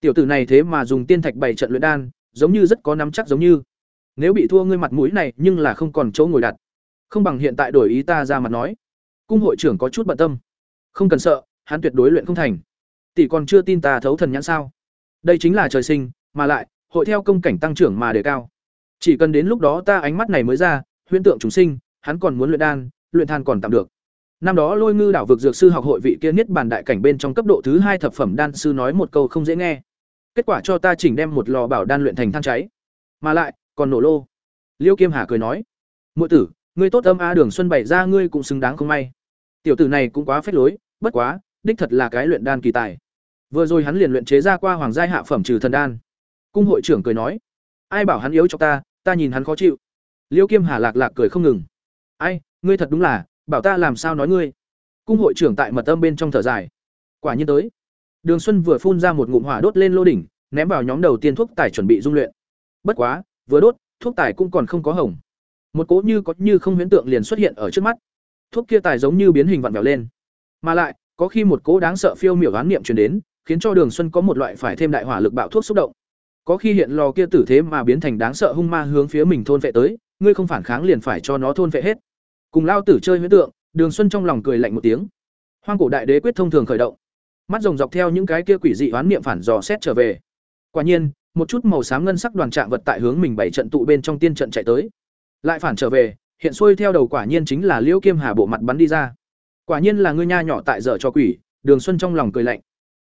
Tiểu tử này thế mà dùng tiên thạch bảy trận luyện đan, giống như rất có nắm chắc giống như. Nếu bị thua ngươi mặt mũi này, nhưng là không còn chỗ ngồi đặt. Không bằng hiện tại đổi ý ta ra mặt nói. Cung hội trưởng có chút bận tâm. Không cần sợ, hắn tuyệt đối luyện không thành. Tỷ còn chưa tin ta thấu thần nhãn sao? Đây chính là trời sinh, mà lại hội theo công cảnh tăng trưởng mà đề cao. Chỉ cần đến lúc đó ta ánh mắt này mới ra, huyễn tượng chúng sinh, hắn còn muốn luyện đan, luyện than còn tạm được. Năm đó Lôi Ngư đảo vực dược sư học hội vị kia niết bàn đại cảnh bên trong cấp độ thứ hai thập phẩm đan sư nói một câu không dễ nghe. Kết quả cho ta chỉnh đem một lò bảo đan luyện thành than cháy, mà lại còn nổ lô. Liêu Kiêm Hà cười nói: "Muội tử, ngươi tốt âm a Đường Xuân bày ra ngươi cũng xứng đáng không may. Tiểu tử này cũng quá phết lối, bất quá, đích thật là cái luyện đan kỳ tài. Vừa rồi hắn liền luyện chế ra qua hoàng giai hạ phẩm trừ thần đan." Cung hội trưởng cười nói: "Ai bảo hắn yếu cho ta, ta nhìn hắn khó chịu." Liêu Kiêm Hà lạc lạc cười không ngừng. "Ai, ngươi thật đúng là, bảo ta làm sao nói ngươi?" Cung hội trưởng tại mật âm bên trong thở dài. Quả nhiên tới. Đường Xuân vừa phun ra một ngụm hỏa đốt lên lô đỉnh, ném vào nhóm đầu tiên thuốc tải chuẩn bị dung luyện. Bất quá, vừa đốt, thuốc tải cũng còn không có hỏng. Một cỗ như có như không huyễn tượng liền xuất hiện ở trước mắt. Thuốc kia tải giống như biến hình vặn vẹo lên. Mà lại, có khi một cỗ đáng sợ phiêu miểu oán niệm truyền đến, khiến cho Đường Xuân có một loại phải thêm đại hỏa lực bạo thuốc xúc động. Có khi hiện lò kia tử thế mà biến thành đáng sợ hung ma hướng phía mình thôn vệ tới, ngươi không phản kháng liền phải cho nó thôn vệ hết. Cùng lao tử chơi huyễn tượng, Đường Xuân trong lòng cười lạnh một tiếng. Hoang cổ đại đế quyết thông thường khởi động. Mắt rồng dọc theo những cái kia quỷ dị oán niệm phản dò xét trở về. Quả nhiên, một chút màu xám ngân sắc đoàn trạng vật tại hướng mình bảy trận tụ bên trong tiên trận chạy tới. Lại phản trở về, hiện xuôi theo đầu quả nhiên chính là Liễu Kiêm Hà bộ mặt bắn đi ra. Quả nhiên là ngươi nha nhỏ tại dở cho quỷ, Đường Xuân trong lòng cười lạnh.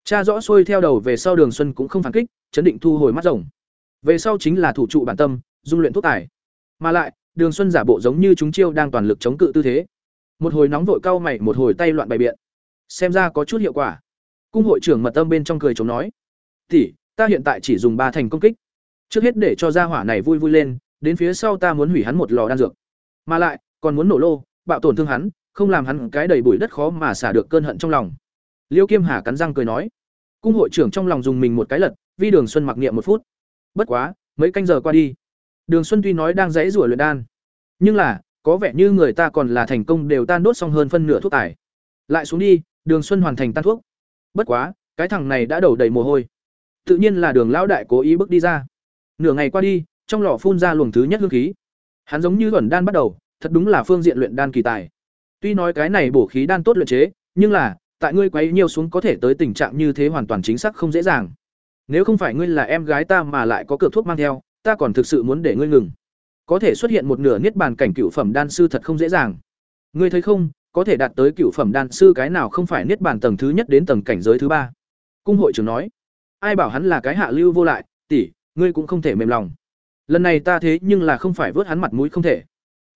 Cha rõ xuôi theo đầu về sau Đường Xuân cũng không phản kích, chấn định thu hồi mắt rồng. Về sau chính là thủ trụ bản tâm, dung luyện thuốc tài. Mà lại, Đường Xuân giả bộ giống như chúng chiêu đang toàn lực chống cự tư thế. Một hồi nóng vội cau mày, một hồi tay loạn bày biện. Xem ra có chút hiệu quả. Cung hội trưởng mật tâm bên trong cười chống nói: "Tỷ, ta hiện tại chỉ dùng ba thành công kích. Trước hết để cho gia hỏa này vui vui lên, đến phía sau ta muốn hủy hắn một lò đan dược. Mà lại, còn muốn nổ lô, bạo tổn thương hắn, không làm hắn cái đầy bụi đất khó mà xả được cơn hận trong lòng." Liêu Kiêm Hà cắn răng cười nói: Cung hội trưởng trong lòng dùng mình một cái lật, vi Đường Xuân mặc niệm một phút. Bất quá, mấy canh giờ qua đi, Đường Xuân tuy nói đang dãy rủa luyện đan, nhưng là, có vẻ như người ta còn là thành công đều tan đốt xong hơn phân nửa thuốc tải. Lại xuống đi, Đường Xuân hoàn thành tan thuốc. Bất quá, cái thằng này đã đầu đầy mồ hôi. Tự nhiên là Đường lão đại cố ý bước đi ra. Nửa ngày qua đi, trong lò phun ra luồng thứ nhất hương khí. Hắn giống như ẩn đan bắt đầu, thật đúng là phương diện luyện đan kỳ tài. Tuy nói cái này bổ khí đan tốt luyện chế, nhưng là, tại ngươi quấy nhiều xuống có thể tới tình trạng như thế hoàn toàn chính xác không dễ dàng. Nếu không phải ngươi là em gái ta mà lại có cược thuốc mang theo, ta còn thực sự muốn để ngươi ngừng. Có thể xuất hiện một nửa niết bàn cảnh cựu phẩm đan sư thật không dễ dàng. Ngươi thấy không, có thể đạt tới cựu phẩm đan sư cái nào không phải niết bàn tầng thứ nhất đến tầng cảnh giới thứ ba. Cung hội trưởng nói, ai bảo hắn là cái hạ lưu vô lại, tỷ, ngươi cũng không thể mềm lòng. Lần này ta thế nhưng là không phải vớt hắn mặt mũi không thể.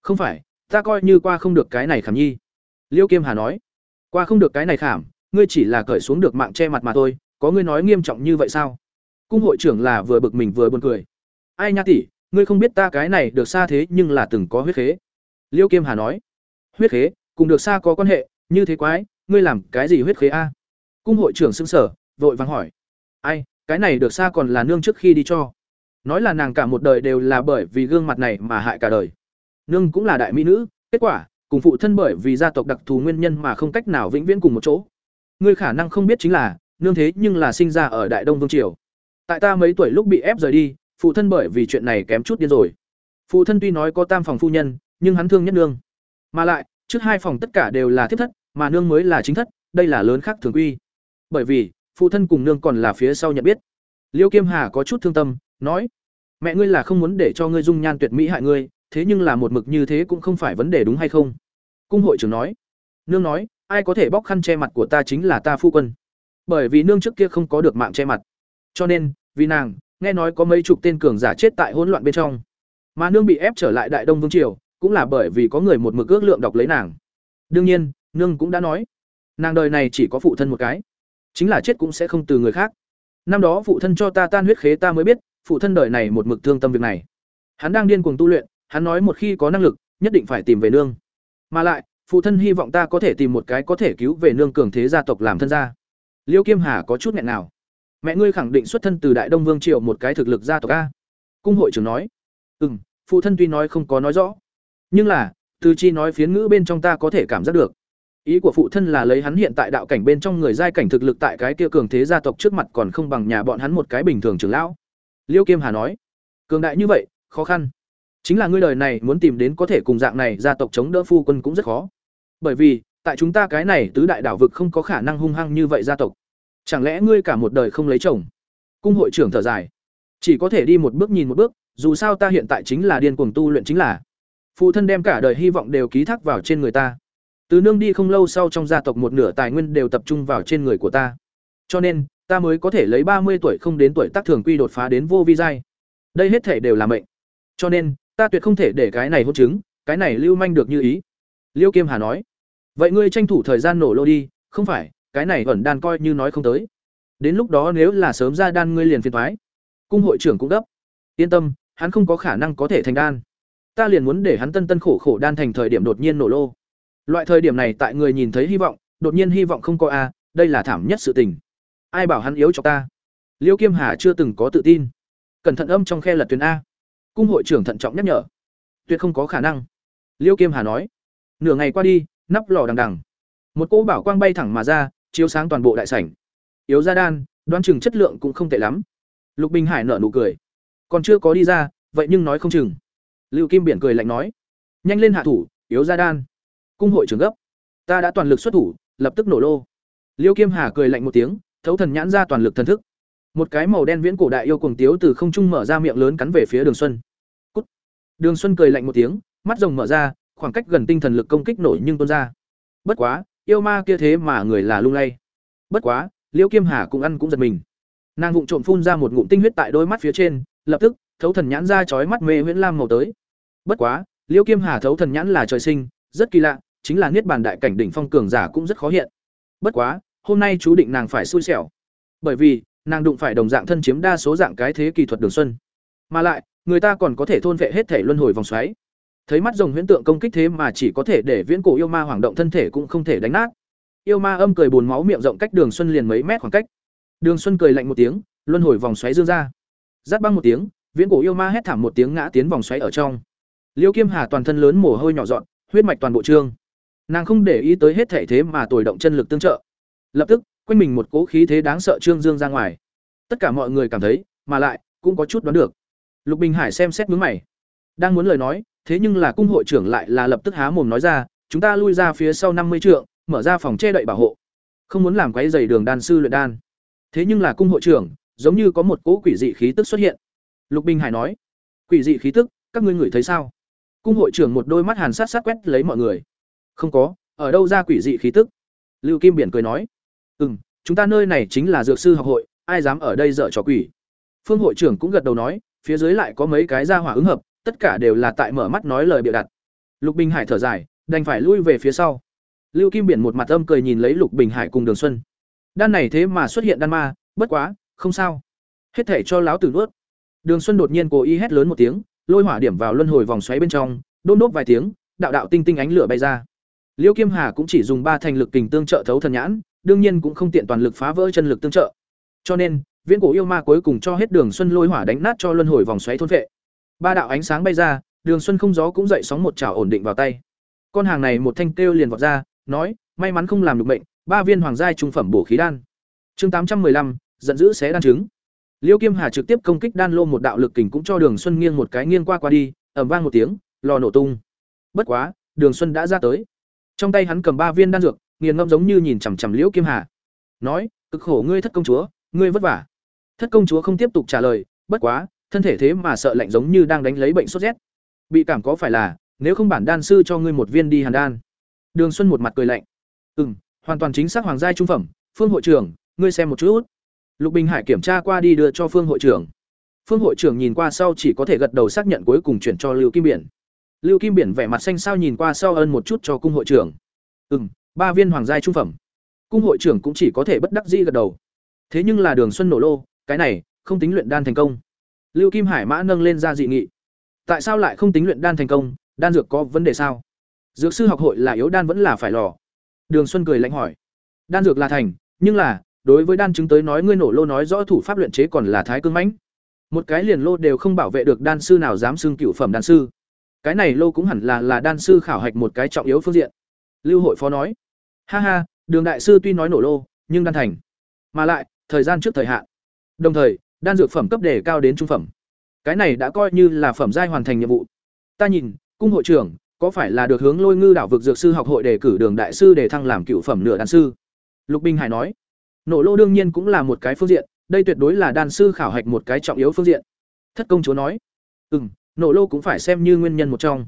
Không phải, ta coi như qua không được cái này khảm nhi. Liêu Kiêm Hà nói, qua không được cái này khảm, ngươi chỉ là cởi xuống được mạng che mặt mà thôi, có ngươi nói nghiêm trọng như vậy sao? Cung hội trưởng là vừa bực mình vừa buồn cười. Ai nha tỷ, ngươi không biết ta cái này được xa thế nhưng là từng có huyết khế. Liêu Kiêm Hà nói, huyết khế, cùng được xa có quan hệ, như thế quái, ngươi làm cái gì huyết khế a? Cung hội trưởng sững sở, vội vàng hỏi, ai, cái này được xa còn là nương trước khi đi cho. Nói là nàng cả một đời đều là bởi vì gương mặt này mà hại cả đời. Nương cũng là đại mỹ nữ, kết quả, cùng phụ thân bởi vì gia tộc đặc thù nguyên nhân mà không cách nào vĩnh viễn cùng một chỗ. Ngươi khả năng không biết chính là, nương thế nhưng là sinh ra ở Đại Đông Vương triều. Tại ta mấy tuổi lúc bị ép rời đi, phụ thân bởi vì chuyện này kém chút điên rồi. Phụ thân tuy nói có tam phòng phu nhân, nhưng hắn thương nhất nương. Mà lại, trước hai phòng tất cả đều là thiết thất, mà nương mới là chính thất, đây là lớn khác thường quy. Bởi vì, phụ thân cùng nương còn là phía sau nhận biết. Liêu Kiêm Hà có chút thương tâm, nói: "Mẹ ngươi là không muốn để cho ngươi dung nhan tuyệt mỹ hại ngươi, thế nhưng là một mực như thế cũng không phải vấn đề đúng hay không cung hội trưởng nói nương nói ai có thể bóc khăn che mặt của ta chính là ta phu quân bởi vì nương trước kia không có được mạng che mặt cho nên vì nàng nghe nói có mấy chục tên cường giả chết tại hỗn loạn bên trong. Mà nương bị ép trở lại đại đông vương triều, cũng là bởi vì có người một mực ước lượng đọc lấy nàng. Đương nhiên, nương cũng đã nói, nàng đời này chỉ có phụ thân một cái. Chính là chết cũng sẽ không từ người khác. Năm đó phụ thân cho ta tan huyết khế ta mới biết, phụ thân đời này một mực thương tâm việc này. Hắn đang điên cuồng tu luyện, hắn nói một khi có năng lực, nhất định phải tìm về nương. Mà lại, phụ thân hy vọng ta có thể tìm một cái có thể cứu về nương cường thế gia tộc làm thân gia. Liêu kiêm hà có chút nghẹn nào mẹ ngươi khẳng định xuất thân từ đại đông vương triều một cái thực lực gia tộc a. Cung hội trưởng nói. Ừ m phụ thân tuy nói không có nói rõ, nhưng là, từ chi nói phiến ngữ bên trong ta có thể cảm giác được. Ý của phụ thân là lấy hắn hiện tại đạo cảnh bên trong người giai cảnh thực lực tại cái kia cường thế gia tộc trước mặt còn không bằng nhà bọn hắn một cái bình thường trưởng lão. Liêu kiêm hà nói. Cường đại như vậy, khó khăn. Chính là ngươi đời này muốn tìm đến có thể cùng dạng này gia tộc chống đỡ phu quân cũng rất khó. Bởi vì, tại chúng ta cái này tứ đại đảo vực không có khả năng hung hăng như vậy gia tộc chẳng lẽ ngươi cả một đời không lấy chồng? Cung hội trưởng thở dài. Chỉ có thể đi một bước nhìn một bước, dù sao ta hiện tại chính là điên cuồng tu luyện chính là. Phụ thân đem cả đời hy vọng đều ký thác vào trên người ta. Từ nương đi không lâu sau trong gia tộc một nửa tài nguyên đều tập trung vào trên người của ta. Cho nên, ta mới có thể lấy ba mươi tuổi không đến tuổi tác thường quy đột phá đến vô vi giai. Đây hết thể đều là mệnh. Cho nên, ta tuyệt không thể để cái này hôn chứng, cái này lưu manh được như ý. Liêu kiêm hà nói. Vậy ngươi tranh thủ thời gian nổ lô đi, không phải cái này ẩn đan coi như nói không tới. Đến lúc đó nếu là sớm ra đan ngươi liền phiền thoái cung hội trưởng cũng gấp. Yên tâm, hắn không có khả năng có thể thành đan. Ta liền muốn để hắn tân tân khổ khổ đan thành thời điểm đột nhiên nổ lô. Loại thời điểm này tại người nhìn thấy hy vọng, đột nhiên hy vọng không có a, đây là thảm nhất sự tình. Ai bảo hắn yếu cho ta? Liêu kiêm hà chưa từng có tự tin. Cẩn thận âm trong khe lật tuyến a. Cung hội trưởng thận trọng nhắc nhở. Tuyệt không có khả năng. Liêu kiêm hà nói. Nửa ngày qua đi, nắp lò đằng đằng. Một cỗ bảo quang bay thẳng mà ra chiếu sáng toàn bộ đại sảnh. Yếu gia đan, đoán chừng chất lượng cũng không tệ lắm. Lục bình hải nở nụ cười. Còn chưa có đi ra, vậy nhưng nói không chừng. Lưu kim biển cười lạnh nói. Nhanh lên hạ thủ, yếu gia đan. Cung hội trưởng gấp. Ta đã toàn lực xuất thủ, lập tức nổ lô. Liêu kim hà cười lạnh một tiếng, thấu thần nhãn ra toàn lực thần thức. Một cái màu đen viễn cổ đại yêu cuồng tiếu từ không trung mở ra miệng lớn cắn về phía đường xuân. Cút. đường xuân cười lạnh một tiếng, mắt rồng mở ra, khoảng cách gần tinh thần lực công kích nổi nhưng tuôn ra. Bất quá yêu ma kia thế mà người là lung lay. Bất quá, Liễu Kiêm hà cũng ăn cũng giật mình. Nàng vụng trộm phun ra một ngụm tinh huyết tại đôi mắt phía trên, lập tức, thấu thần nhãn ra chói mắt mê huyễn lam màu tới. Bất quá, Liễu Kiêm hà thấu thần nhãn là trời sinh, rất kỳ lạ, chính là niết bàn đại cảnh đỉnh phong cường giả cũng rất khó hiện. Bất quá, hôm nay chú định nàng phải xui xẻo. Bởi vì, nàng đụng phải đồng dạng thân chiếm đa số dạng cái thế kỳ thuật đường xuân. Mà lại, người ta còn có thể thôn vệ hết thể luân hồi vòng xoáy thấy mắt rồng huyễn tượng công kích thế mà chỉ có thể để viễn cổ yêu ma hoảng động thân thể cũng không thể đánh nát. Yêu ma âm cười bồn máu miệng rộng cách đường xuân liền mấy mét khoảng cách. Đường xuân cười lạnh một tiếng, luân hồi vòng xoáy dương ra. Giáp băng một tiếng, viễn cổ yêu ma hét thảm một tiếng ngã tiến vòng xoáy ở trong. Liêu kim hà toàn thân lớn mồ hôi nhỏ dọn, huyết mạch toàn bộ trương. Nàng không để ý tới hết thể thế mà tồi động chân lực tương trợ. Lập tức, quanh mình một cố khí thế đáng sợ trương dương ra ngoài. Tất cả mọi người cảm thấy, mà lại, cũng có chút đoán được. Lục bình hải xem xét mướn mày. Đang muốn lời nói thế nhưng là cung hội trưởng lại là lập tức há mồm nói ra, chúng ta lui ra phía sau năm mươi trượng, mở ra phòng che đậy bảo hộ. Không muốn làm quấy dày đường đan sư luyện đan. Thế nhưng là cung hội trưởng, giống như có một cỗ quỷ dị khí tức xuất hiện. Lục bình hải nói, quỷ dị khí tức, các ngươi ngửi thấy sao? Cung hội trưởng một đôi mắt hàn sát sát quét lấy mọi người. Không có, ở đâu ra quỷ dị khí tức? Lưu kim biển cười nói ừ m chúng ta nơi này chính là dược sư học hội, ai dám ở đây dở trò quỷ? Phương hội trưởng cũng gật đầu nói, phía dưới lại có mấy cái ra hỏa ứng hợp tất cả đều là tại mở mắt nói lời bịa đặt. Lục bình hải thở dài, đành phải lui về phía sau. Lưu kim biển một mặt âm cười nhìn lấy lục bình hải cùng đường xuân. Đan này thế mà xuất hiện đan ma, bất quá, không sao. Hết thể cho láo tử nuốt. Đường xuân đột nhiên cố ý hét lớn một tiếng, lôi hỏa điểm vào luân hồi vòng xoáy bên trong, đôn đốt vài tiếng, đạo đạo tinh tinh ánh lửa bay ra. Liêu kim hà cũng chỉ dùng ba thành lực kình tương trợ thấu thần nhãn, đương nhiên cũng không tiện toàn lực phá vỡ chân lực tương trợ. Cho nên, viễn cổ yêu ma cuối cùng cho hết đường xuân lôi hỏa đánh nát cho luân hồi vòng xoáy thôn vệ ba đạo ánh sáng bay ra, đường xuân không gió cũng dậy sóng một chảo ổn định vào tay. Con hàng này một thanh kêu liền vọt ra, nói, may mắn không làm được bệnh ba viên hoàng giai trung phẩm bổ khí đan. Chương tám trăm lăm, giận dữ xé đan trứng. Liêu kim hà trực tiếp công kích đan lô một đạo lực kình cũng cho đường xuân nghiêng một cái nghiêng qua qua đi ẩm vang một tiếng, lò nổ tung. Bất quá, đường xuân đã ra tới. Trong tay hắn cầm ba viên đan dược, nghiền ngâm giống như nhìn chằm chằm liễu kim hà. Nói, cực khổ ngươi thất công chúa, ngươi vất vả. Thất công chúa không tiếp tục trả lời, bất quá thân thể thế mà sợ lạnh giống như đang đánh lấy bệnh sốt rét. Bị cảm có phải là, nếu không bản đan sư cho ngươi một viên đi hàn đan. Đường xuân một mặt cười lạnh. Ừ m hoàn toàn chính xác hoàng giai trung phẩm, phương hội trưởng, ngươi xem một chút. Lục bình hải kiểm tra qua đi đưa cho phương hội trưởng. Phương hội trưởng nhìn qua sau chỉ có thể gật đầu xác nhận cuối cùng chuyển cho lưu kim biển. Lưu kim biển vẻ mặt xanh sao nhìn qua sau ân một chút cho cung hội trưởng. Ừ m ba viên hoàng giai trung phẩm. Cung hội trưởng cũng chỉ có thể bất đắc dĩ gật đầu. Thế nhưng là đường xuân nổ lô, cái này, không tính luyện đan thành công lưu kim hải mã nâng lên ra dị nghị. Tại sao lại không tính luyện đan thành công? Đan dược có vấn đề sao? Dược sư học hội là yếu đan vẫn là phải lò? Đường xuân cười lạnh hỏi. Đan dược là thành, nhưng là, đối với đan chứng tới nói ngươi nổ lô nói rõ thủ pháp luyện chế còn là thái cương mãnh. Một cái liền lô đều không bảo vệ được đan sư nào dám xưng cựu phẩm đan sư. Cái này lô cũng hẳn là là đan sư khảo hạch một cái trọng yếu phương diện. Lưu hội phó nói. Ha ha, đường đại sư tuy nói nổ lô, nhưng đan thành. Mà lại, thời gian trước thời hạn. Đồng thời đan dược phẩm cấp đề cao đến trung phẩm. Cái này đã coi như là phẩm giai hoàn thành nhiệm vụ. Ta nhìn, cung hội trưởng, có phải là được hướng lôi ngư đảo vực dược sư học hội đề cử đường đại sư để thăng làm cựu phẩm nửa đan sư? Lục bình hải nói. Nổ lô đương nhiên cũng là một cái phương diện, đây tuyệt đối là đan sư khảo hạch một cái trọng yếu phương diện. Thất công chúa nói. Ừ m nổ lô cũng phải xem như nguyên nhân một trong.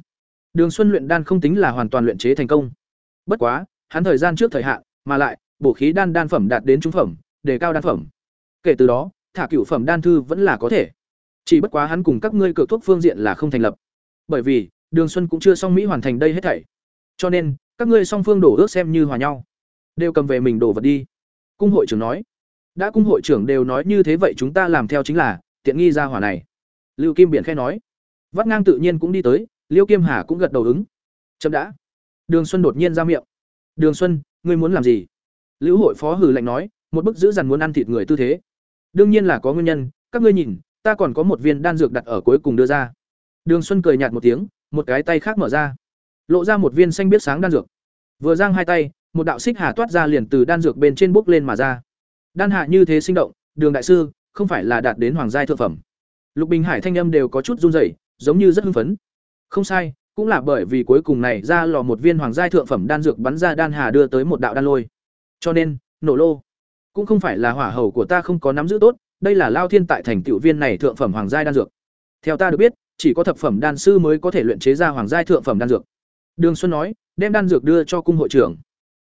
Đường xuân luyện đan không tính là hoàn toàn luyện chế thành công. Bất quá, hắn thời gian trước thời hạn, mà lại, bổ khí đan đan phẩm đạt đến trung phẩm, đề cao đan phẩm. Kể từ đó thả cựu phẩm đan thư vẫn là có thể. Chỉ bất quá hắn cùng các ngươi cược thuốc phương diện là không thành lập. Bởi vì, đường xuân cũng chưa xong mỹ hoàn thành đây hết thảy. Cho nên, các ngươi song phương đổ ước xem như hòa nhau. Đều cầm về mình đổ vật đi. Cung hội trưởng nói. Đã cung hội trưởng đều nói như thế vậy chúng ta làm theo chính là, tiện nghi ra hỏa này. Lưu kim biển khẽ nói. Vắt ngang tự nhiên cũng đi tới, liêu kim hà cũng gật đầu ứng. Chậm đã. Đường xuân đột nhiên ra miệng. Đường xuân, ngươi muốn làm gì? Lưu hội phó hử lạnh nói, một bức giữ dằn muốn ăn thịt người tư thế đương nhiên là có nguyên nhân, các ngươi nhìn, ta còn có một viên đan dược đặt ở cuối cùng đưa ra. Đường xuân cười nhạt một tiếng, một cái tay khác mở ra. Lộ ra một viên xanh biết sáng đan dược. Vừa giang hai tay, một đạo xích hà toát ra liền từ đan dược bên trên bốc lên mà ra. Đan hạ như thế sinh động, đường đại sư, không phải là đạt đến hoàng giai thượng phẩm. Lục bình hải thanh âm đều có chút run rẩy, giống như rất hưng phấn. Không sai, cũng là bởi vì cuối cùng này ra lò một viên hoàng giai thượng phẩm đan dược bắn ra đan hà đưa tới một đạo đan lôi. Cho nên, nổ lô cũng không phải là hỏa hầu của ta không có nắm giữ tốt, đây là lao thiên tại thành tiểu viên này thượng phẩm hoàng giai đan dược. Theo ta được biết, chỉ có thập phẩm đan sư mới có thể luyện chế ra hoàng giai thượng phẩm đan dược. Đường xuân nói, đem đan dược đưa cho cung hội trưởng.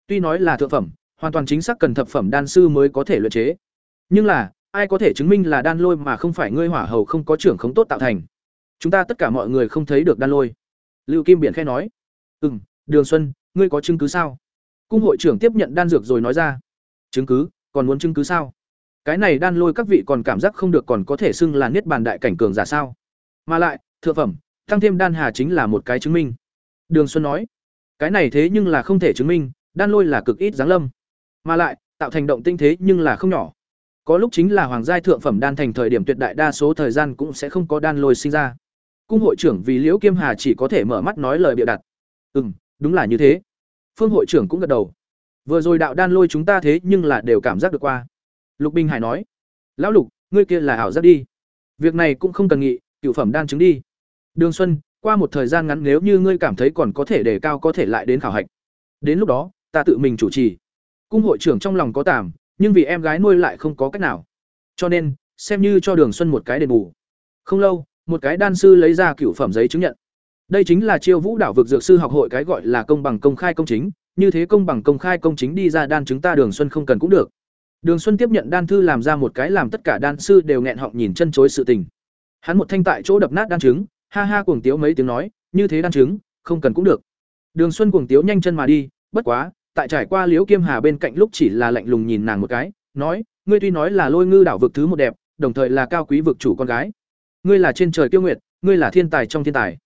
Tuy nói là thượng phẩm, hoàn toàn chính xác cần thập phẩm đan sư mới có thể luyện chế. Nhưng là, ai có thể chứng minh là đan lôi mà không phải ngươi hỏa hầu không có trưởng khống tốt tạo thành? Chúng ta tất cả mọi người không thấy được đan lôi. Lưu kim biển khẽ nói ừ m đường xuân, ngươi có chứng cứ sao? Cung hội trưởng tiếp nhận đan dược rồi nói ra, chứng cứ? Còn muốn chứng cứ sao? Cái này đan lôi các vị còn cảm giác không được còn có thể xưng là niết bàn đại cảnh cường giả sao? Mà lại, thượng phẩm tăng thêm đan hà chính là một cái chứng minh. Đường xuân nói, cái này thế nhưng là không thể chứng minh, đan lôi là cực ít giáng lâm. Mà lại, tạo thành động tinh thế nhưng là không nhỏ. Có lúc chính là hoàng giai thượng phẩm đan thành thời điểm tuyệt đại đa số thời gian cũng sẽ không có đan lôi sinh ra. Cung hội trưởng vì liễu kiêm hà chỉ có thể mở mắt nói lời bịa đặt. Ừ m đúng là như thế. Phương hội trưởng cũng gật đầu vừa rồi đạo đan lôi chúng ta thế nhưng là đều cảm giác được qua. Lục bình hải nói, lão lục, ngươi kia là ảo giác đi. Việc này cũng không cần nghị, cựu phẩm đan chứng đi. Đường xuân, qua một thời gian ngắn nếu như ngươi cảm thấy còn có thể đề cao có thể lại đến khảo hạch. Đến lúc đó, ta tự mình chủ trì. Cung hội trưởng trong lòng có tàm nhưng vì em gái nuôi lại không có cách nào. Cho nên, xem như cho đường xuân một cái đền bù. Không lâu, một cái đan sư lấy ra cựu phẩm giấy chứng nhận. Đây chính là chiêu vũ đảo vực dược sư học hội cái gọi là công bằng công khai công chính như thế công bằng công khai công chính đi ra đan chứng ta đường xuân không cần cũng được. Đường xuân tiếp nhận đan thư làm ra một cái làm tất cả đan sư đều nghẹn họng nhìn chân chối sự tình. Hắn một thanh tại chỗ đập nát đan chứng ha ha cuồng tiếu mấy tiếng nói, như thế đan chứng không cần cũng được. Đường xuân cuồng tiếu nhanh chân mà đi, bất quá, tại trải qua liễu kiêm hà bên cạnh lúc chỉ là lạnh lùng nhìn nàng một cái, nói, ngươi tuy nói là lôi ngư đảo vực thứ một đẹp, đồng thời là cao quý vực chủ con gái. Ngươi là trên trời kiêu nguyệt, ngươi là thiên tài trong thiên tài.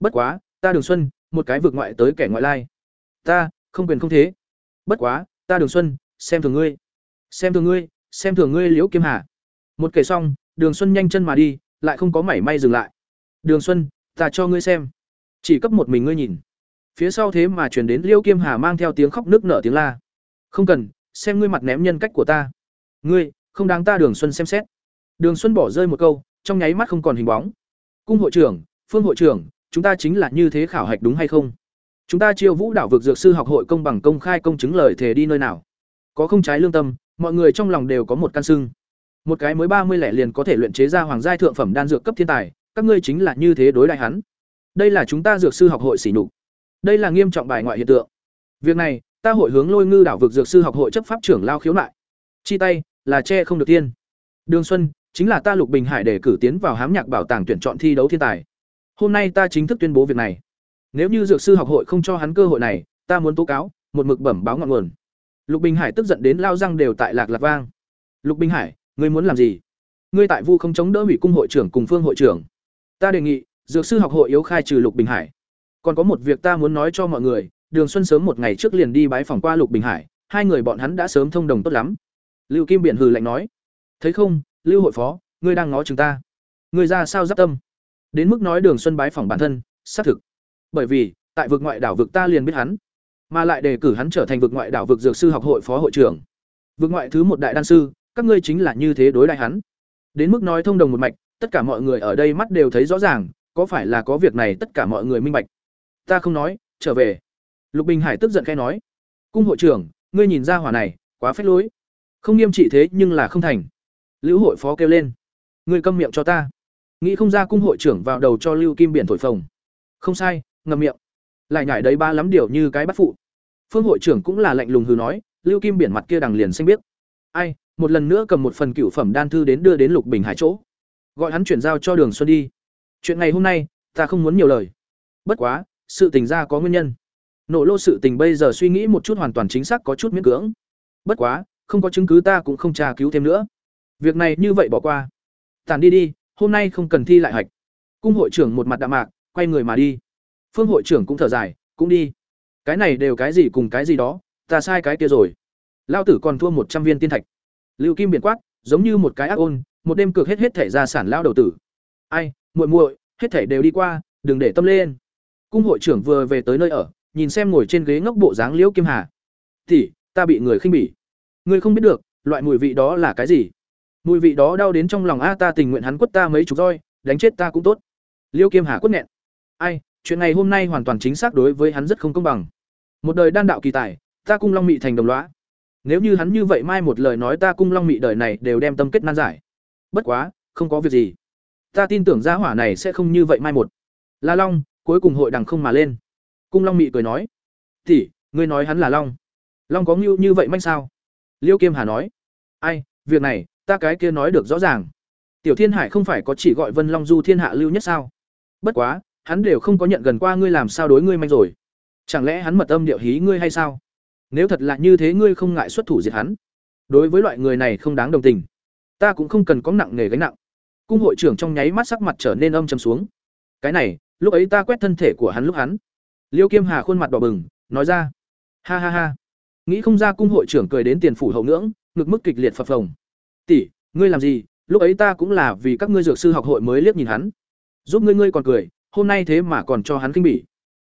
Bất quá, ta đường xuân, một cái vực ngoại tới kẻ ngoại lai. Ta không quyền không thế. Bất quá, ta đường xuân, xem thường ngươi. Xem thường ngươi, xem thường ngươi liễu kiếm hà. Một kể xong, đường xuân nhanh chân mà đi, lại không có mảy may dừng lại. Đường xuân, ta cho ngươi xem. Chỉ cấp một mình ngươi nhìn. Phía sau thế mà chuyển đến liễu kiếm hà mang theo tiếng khóc nước nở tiếng la. Không cần, xem ngươi mặt ném nhân cách của ta. Ngươi, không đáng ta đường xuân xem xét. Đường xuân bỏ rơi một câu, trong nháy mắt không còn hình bóng. Cung hội trưởng, phương hội trưởng, chúng ta chính là như thế khảo hạch đúng hay không? Chúng ta chiêu vũ đảo vực dược sư học hội công bằng công khai công chứng lời thề đi nơi nào. Có không trái lương tâm, mọi người trong lòng đều có một căn sưng một cái mới ba mươi lẻ liền có thể luyện chế ra hoàng giai thượng phẩm đan dược cấp thiên tài, các ngươi chính là như thế đối đại hắn. Đây là chúng ta dược sư học hội sỉ nhục. Đây là nghiêm trọng bài ngoại hiện tượng. Việc này, ta hội hướng lôi ngư đảo vực dược sư học hội chấp pháp trưởng lao khiếu nại. Chi tay, là che không được tiên. Đường xuân, chính là ta lục bình hải để cử tiến vào hám nhạc bảo tàng tuyển chọn thi đấu thiên tài. Hôm nay ta chính thức tuyên bố việc này nếu như dược sư học hội không cho hắn cơ hội này, ta muốn tố cáo, một mực bẩm báo ngọn nguồn. Lục bình hải tức giận đến lao răng đều tại lạc lạc vang. Lục bình hải, ngươi muốn làm gì? Ngươi tại vu không chống đỡ ủy cung hội trưởng cùng phương hội trưởng. Ta đề nghị, dược sư học hội yếu khai trừ lục bình hải. Còn có một việc ta muốn nói cho mọi người, đường xuân sớm một ngày trước liền đi bái phòng qua lục bình hải, hai người bọn hắn đã sớm thông đồng tốt lắm. Lưu kim biện hừ lạnh nói. Thấy không, lưu hội phó, ngươi đang ngó chúng ta. Ngươi ra sao giáp tâm? Đến mức nói đường xuân bái phòng bản thân, xác thực bởi vì, tại vực ngoại đảo vực ta liền biết hắn, mà lại đề cử hắn trở thành vực ngoại đảo vực dược sư học hội phó hội trưởng. Vực ngoại thứ một đại đan sư, các ngươi chính là như thế đối đại hắn. Đến mức nói thông đồng một mạch, tất cả mọi người ở đây mắt đều thấy rõ ràng, có phải là có việc này tất cả mọi người minh bạch? Ta không nói, trở về. Lục bình hải tức giận khai nói. Cung hội trưởng, ngươi nhìn ra hỏa này, quá phết lối. Không nghiêm trị thế nhưng là không thành. Lữ hội phó kêu lên. Ngươi câm miệng cho ta. Nghĩ không ra cung hội trưởng vào đầu cho lưu kim biển thổi phồng. Không sai ngậm miệng. Lại nhải đấy ba lắm điều như cái bắt phụ. Phương hội trưởng cũng là lạnh lùng hừ nói, lưu kim biển mặt kia đằng liền xanh biết ai, một lần nữa cầm một phần cửu phẩm đan thư đến đưa đến lục bình hải chỗ. Gọi hắn chuyển giao cho đường xuân đi. Chuyện ngày hôm nay, ta không muốn nhiều lời. Bất quá, sự tình ra có nguyên nhân. Nổ lô sự tình bây giờ suy nghĩ một chút hoàn toàn chính xác có chút miễn cưỡng. Bất quá, không có chứng cứ ta cũng không tra cứu thêm nữa. Việc này như vậy bỏ qua. Tàn đi đi, hôm nay không cần thi lại hạch. Cung hội trưởng một mặt đạm mạc, quay người mà đi phương hội trưởng cũng thở dài, cũng đi. Cái này đều cái gì cùng cái gì đó, ta sai cái kia rồi. Lao tử còn thua một trăm viên tiên thạch. Lưu kim biển quát, giống như một cái ác ôn, một đêm cược hết hết thẻ gia sản lao đầu tử. Ai, muội muội, hết thẻ đều đi qua, đừng để tâm lên. Cung hội trưởng vừa về tới nơi ở, nhìn xem ngồi trên ghế ngốc bộ dáng liễu kim hà. Thì ta bị người khinh bỉ. Ngươi không biết được, loại mùi vị đó là cái gì. Mùi vị đó đau đến trong lòng a, ta tình nguyện hắn quất ta mấy chục roi, đánh chết ta cũng tốt. Liễu kim hà quất nghẹn. Ai chuyện này hôm nay hoàn toàn chính xác đối với hắn rất không công bằng. Một đời đan đạo kỳ tài, ta cung long mị thành đồng lõa. Nếu như hắn như vậy mai một lời nói ta cung long mị đời này đều đem tâm kết nan giải. Bất quá, không có việc gì. Ta tin tưởng gia hỏa này sẽ không như vậy mai một. La long, cuối cùng hội đằng không mà lên. Cung long mị cười nói. Tỷ, ngươi nói hắn là long. Long có như như vậy manh sao? Liêu kiêm hà nói. Ai, việc này, ta cái kia nói được rõ ràng. Tiểu thiên hải không phải có chỉ gọi vân long du thiên hạ lưu nhất sao? Bất quá hắn đều không có nhận gần qua ngươi làm sao đối ngươi manh rồi. Chẳng lẽ hắn mật âm điệu hí ngươi hay sao? Nếu thật là như thế ngươi không ngại xuất thủ diệt hắn. Đối với loại người này không đáng đồng tình. Ta cũng không cần có nặng nề gánh nặng. Cung hội trưởng trong nháy mắt sắc mặt trở nên âm trầm xuống. Cái này, lúc ấy ta quét thân thể của hắn lúc hắn. Liêu kiêm hà khuôn mặt đỏ bừng, nói ra. Ha ha ha. Nghĩ không ra cung hội trưởng cười đến tiền phủ hậu ngưỡng, ngực mức kịch liệt phập phồng. Tỷ, ngươi làm gì? Lúc ấy ta cũng là vì các ngươi dược sư học hội mới liếc nhìn hắn. Giúp ngươi ngươi còn cười hôm nay thế mà còn cho hắn kinh bỉ.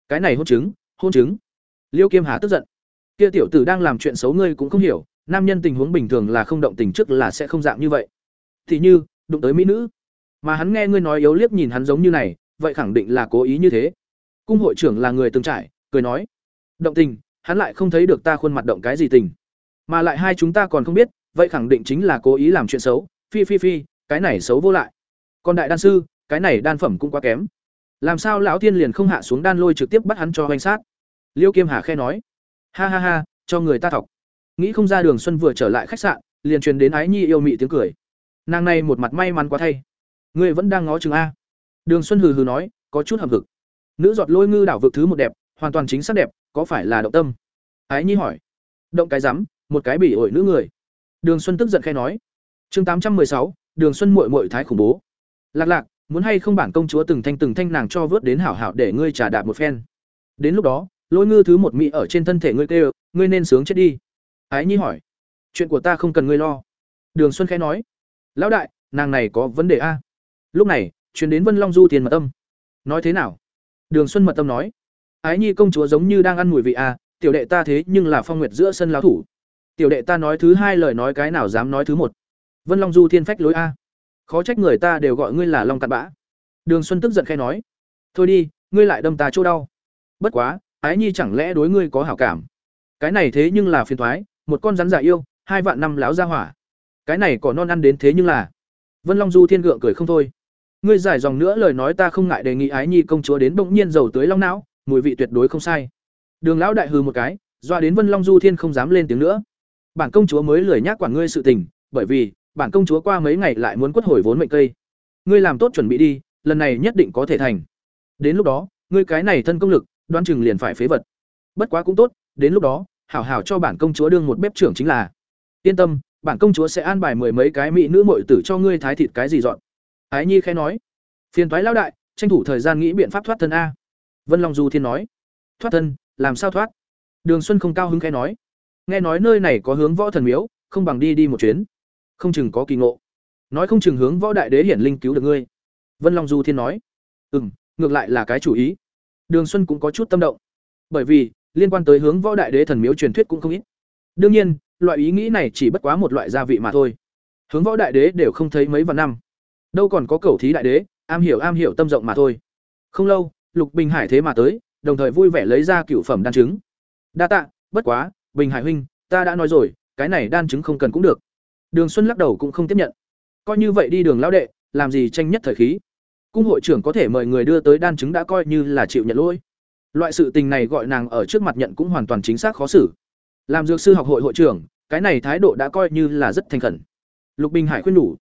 Cái này hôn chứng hôn chứng. Liêu kiêm hà tức giận. Kia tiểu tử đang làm chuyện xấu ngươi cũng không hiểu, nam nhân tình huống bình thường là không động tình trước là sẽ không dạng như vậy. Thì như, đụng tới mỹ nữ. Mà hắn nghe ngươi nói yếu liếc nhìn hắn giống như này, vậy khẳng định là cố ý như thế. Cung hội trưởng là người từng trải, cười nói. Động tình, hắn lại không thấy được ta khuôn mặt động cái gì tình. Mà lại hai chúng ta còn không biết, vậy khẳng định chính là cố ý làm chuyện xấu. Phi phi phi, cái này xấu vô lại. Còn đại đan sư, cái này đan phẩm cũng quá kém làm sao lão tiên liền không hạ xuống đan lôi trực tiếp bắt hắn cho hoành sát? Liêu kiêm hà khe nói. Ha ha ha, cho người ta thọc. Nghĩ không ra đường xuân vừa trở lại khách sạn, liền truyền đến ái nhi yêu mị tiếng cười. Nàng này một mặt may mắn quá thay. Ngươi vẫn đang ngó chừng a. Đường xuân hừ hừ nói, có chút hầm hực. Nữ giọt lôi ngư đảo vực thứ một đẹp, hoàn toàn chính xác đẹp, có phải là động tâm? Ái nhi hỏi. Động cái rắm, một cái bỉ ổi nữ người. Đường xuân tức giận khe nói. Chương tám trăm sáu, đường xuân muội muội thái khủng bố. Lạc lạc muốn hay không bản công chúa từng thanh từng thanh nàng cho vớt đến hảo hảo để ngươi trả đạp một phen. Đến lúc đó lỗi ngư thứ một mỹ ở trên thân thể ngươi kêu, ngươi nên sướng chết đi. Ái nhi hỏi, chuyện của ta không cần ngươi lo. Đường xuân khẽ nói, lão đại, nàng này có vấn đề a. Lúc này chuyến đến vân long du tiền mật tâm nói thế nào? Đường xuân mật tâm nói, ái nhi công chúa giống như đang ăn mùi vị a, tiểu đệ ta thế nhưng là phong nguyệt giữa sân lão thủ. Tiểu đệ ta nói thứ hai lời nói cái nào dám nói thứ một. Vân long du thiên phách lối a khó trách người ta đều gọi ngươi là long cặn bã. Đường xuân tức giận khai nói, thôi đi, ngươi lại đâm ta chỗ đau. Bất quá, ái nhi chẳng lẽ đối ngươi có hảo cảm? Cái này thế nhưng là phiền thoái, một con rắn giả yêu, hai vạn năm láo ra hỏa. Cái này có non ăn đến thế nhưng là. Vân long du thiên gượng cười không thôi. Ngươi giải dòng nữa lời nói ta không ngại đề nghị ái nhi công chúa đến bỗng nhiên dầu tới long não, mùi vị tuyệt đối không sai. Đường lão đại hừ một cái, doa đến vân long du thiên không dám lên tiếng nữa. Bản công chúa mới lười nhác quản ngươi sự tình, bởi vì bản công chúa qua mấy ngày lại muốn quất hồi vốn mệnh cây. Ngươi làm tốt chuẩn bị đi, lần này nhất định có thể thành. Đến lúc đó, ngươi cái này thân công lực, đoan chừng liền phải phế vật. Bất quá cũng tốt, đến lúc đó, hảo hảo cho bản công chúa đương một bếp trưởng chính là. Yên tâm, bản công chúa sẽ an bài mười mấy cái mỹ nữ muội tử cho ngươi thái thịt cái gì dọn. Ái nhi khẽ nói. Phiền thoái lão đại, tranh thủ thời gian nghĩ biện pháp thoát thân a. Vân long du thiên nói. Thoát thân, làm sao thoát? Đường xuân không cao hứng khẽ nói. Nghe nói nơi này có hướng võ thần miếu, không bằng đi đi một chuyến không chừng có kỳ ngộ. Nói không chừng hướng võ đại đế hiển linh cứu được ngươi. Vân long du thiên nói. Ừ m ngược lại là cái chủ ý. Đường xuân cũng có chút tâm động. Bởi vì, liên quan tới hướng võ đại đế thần miếu truyền thuyết cũng không ít. Đương nhiên, loại ý nghĩ này chỉ bất quá một loại gia vị mà thôi. Hướng võ đại đế đều không thấy mấy vạn năm. Đâu còn có cầu thí đại đế, am hiểu am hiểu tâm rộng mà thôi. Không lâu, lục bình hải thế mà tới, đồng thời vui vẻ lấy ra cựu phẩm đan chứng. Đa tạ, bất quá, bình hải huynh, ta đã nói rồi, cái này đan chứng không cần cũng được đường xuân lắc đầu cũng không tiếp nhận. Coi như vậy đi đường lão đệ, làm gì tranh nhất thời khí? Cung hội trưởng có thể mời người đưa tới đan chứng đã coi như là chịu nhận lỗi. Loại sự tình này gọi nàng ở trước mặt nhận cũng hoàn toàn chính xác khó xử. Làm dược sư học hội hội trưởng, cái này thái độ đã coi như là rất thành khẩn. Lục bình hải khuyên nhủ,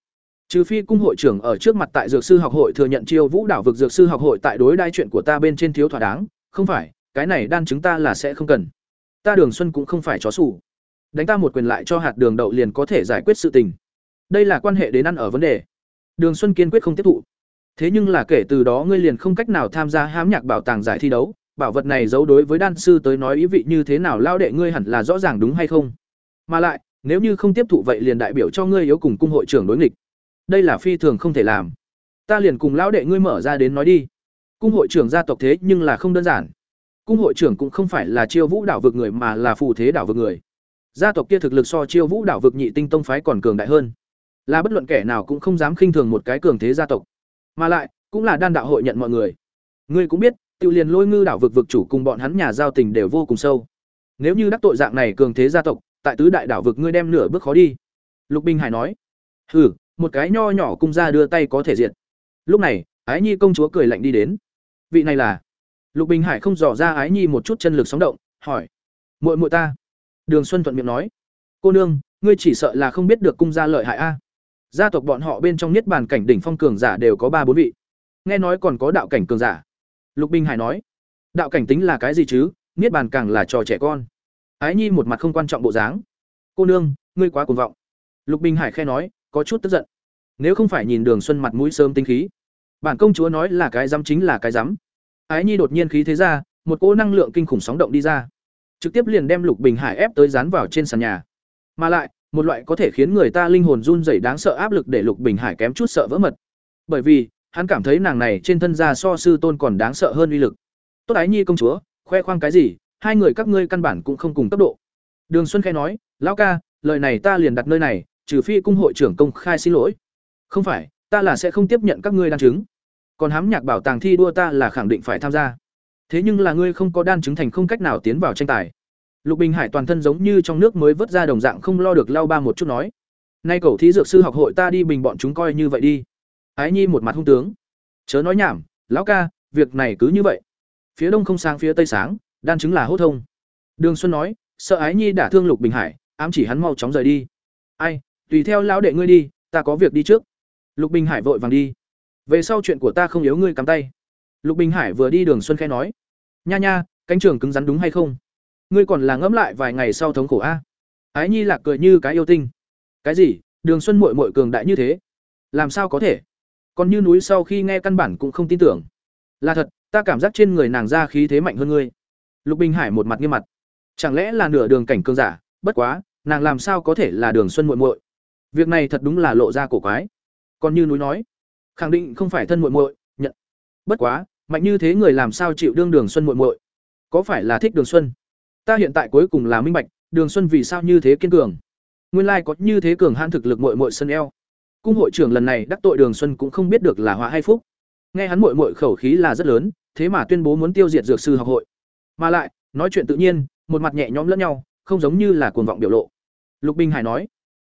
trừ phi cung hội trưởng ở trước mặt tại dược sư học hội thừa nhận chiêu vũ đảo vực dược sư học hội tại đối đai chuyện của ta bên trên thiếu thỏa đáng, không phải, cái này đan chứng ta là sẽ không cần. Ta đường xuân cũng không phải chó sủ đánh ta một quyền lại cho hạt đường đậu liền có thể giải quyết sự tình. Đây là quan hệ đến ăn ở vấn đề. Đường xuân kiên quyết không tiếp thụ. Thế nhưng là kể từ đó ngươi liền không cách nào tham gia hám nhạc bảo tàng giải thi đấu. Bảo vật này giấu đối với đan sư tới nói ý vị như thế nào lao đệ ngươi hẳn là rõ ràng đúng hay không? Mà lại, nếu như không tiếp thụ vậy liền đại biểu cho ngươi yếu cùng cung hội trưởng đối nghịch. Đây là phi thường không thể làm. Ta liền cùng lão đệ ngươi mở ra đến nói đi. Cung hội trưởng gia tộc thế nhưng là không đơn giản. Cung hội trưởng cũng không phải là chiêu vũ đảo vực người mà là phù thế đảo vực người gia tộc kia thực lực so chiêu vũ đảo vực nhị tinh tông phái còn cường đại hơn. Là bất luận kẻ nào cũng không dám khinh thường một cái cường thế gia tộc. Mà lại, cũng là đan đạo hội nhận mọi người. Ngươi cũng biết tự liền lôi ngư đảo vực vực chủ cùng bọn hắn nhà giao tình đều vô cùng sâu. Nếu như đắc tội dạng này cường thế gia tộc, tại tứ đại đảo vực ngươi đem nửa bước khó đi. Lục bình hải nói. Hừ, một cái nho nhỏ cung ra đưa tay có thể diệt. Lúc này, ái nhi công chúa cười lạnh đi đến. Vị này là? Lục bình hải không dò ra ái nhi một chút chân lực sóng động, hỏi. Muội muội ta đường xuân thuận miệng nói, cô nương, ngươi chỉ sợ là không biết được cung gia lợi hại a. Gia tộc bọn họ bên trong niết bàn cảnh đỉnh phong cường giả đều có ba bốn vị. Nghe nói còn có đạo cảnh cường giả. Lục bình hải nói, đạo cảnh tính là cái gì chứ? Niết bàn càng là trò trẻ con. Ái nhi một mặt không quan trọng bộ dáng, cô nương, ngươi quá cuồng vọng. Lục bình hải khẽ nói, có chút tức giận. Nếu không phải nhìn đường xuân mặt mũi sớm tinh khí, bản công chúa nói là cái dám chính là cái dám. Ái nhi đột nhiên khí thế ra, một cỗ năng lượng kinh khủng sóng động đi ra trực tiếp liền đem lục bình hải ép tới dán vào trên sàn nhà. Mà lại, một loại có thể khiến người ta linh hồn run rẩy đáng sợ áp lực để lục bình hải kém chút sợ vỡ mật. Bởi vì, hắn cảm thấy nàng này trên thân gia so sư tôn còn đáng sợ hơn uy lực. Tốt ái nhi công chúa, khoe khoang cái gì, hai người các ngươi căn bản cũng không cùng cấp độ. Đường xuân khai nói, lão ca, lời này ta liền đặt nơi này, trừ phi cung hội trưởng công khai xin lỗi. Không phải, ta là sẽ không tiếp nhận các ngươi đăng chứng. Còn hám nhạc bảo tàng thi đua ta là khẳng định phải tham gia thế nhưng là ngươi không có đan chứng thành không cách nào tiến vào tranh tài. Lục bình hải toàn thân giống như trong nước mới vớt ra đồng dạng không lo được lau ba một chút nói. Nay cầu thí dược sư học hội ta đi bình bọn chúng coi như vậy đi. Ái nhi một mặt hung tướng. Chớ nói nhảm, lão ca, việc này cứ như vậy. Phía đông không sáng phía tây sáng, đan chứng là hốt thông. Đường xuân nói, sợ ái nhi đả thương lục bình hải, ám chỉ hắn mau chóng rời đi. Ai, tùy theo lão đệ ngươi đi, ta có việc đi trước. Lục bình hải vội vàng đi. Về sau chuyện của ta không yếu ngươi cắm tay lục bình hải vừa đi đường xuân khẽ nói, nha nha, cánh trường cứng rắn đúng hay không? Ngươi còn là ngẫm lại vài ngày sau thống khổ a. Ái nhi lạc cười như cái yêu tinh. Cái gì? Đường xuân muội muội cường đại như thế? Làm sao có thể? Còn như núi sau khi nghe căn bản cũng không tin tưởng. Là thật, ta cảm giác trên người nàng ra khí thế mạnh hơn ngươi. Lục bình hải một mặt nghiêm mặt. Chẳng lẽ là nửa đường cảnh cường giả? Bất quá, nàng làm sao có thể là đường xuân muội muội? Việc này thật đúng là lộ ra cổ quái. Còn như núi nói, khẳng định không phải thân muội muội, nhận. Bất quá mạnh như thế người làm sao chịu đương đường xuân muội muội? Có phải là thích đường xuân? Ta hiện tại cuối cùng là minh bạch, đường xuân vì sao như thế kiên cường. Nguyên lai có như thế cường hãn thực lực muội muội sân eo. Cung hội trưởng lần này đắc tội đường xuân cũng không biết được là họa hay phúc. Nghe hắn muội muội khẩu khí là rất lớn, thế mà tuyên bố muốn tiêu diệt dược sư học hội. Mà lại, nói chuyện tự nhiên, một mặt nhẹ nhõm lẫn nhau, không giống như là cuồng vọng biểu lộ. Lục bình hải nói,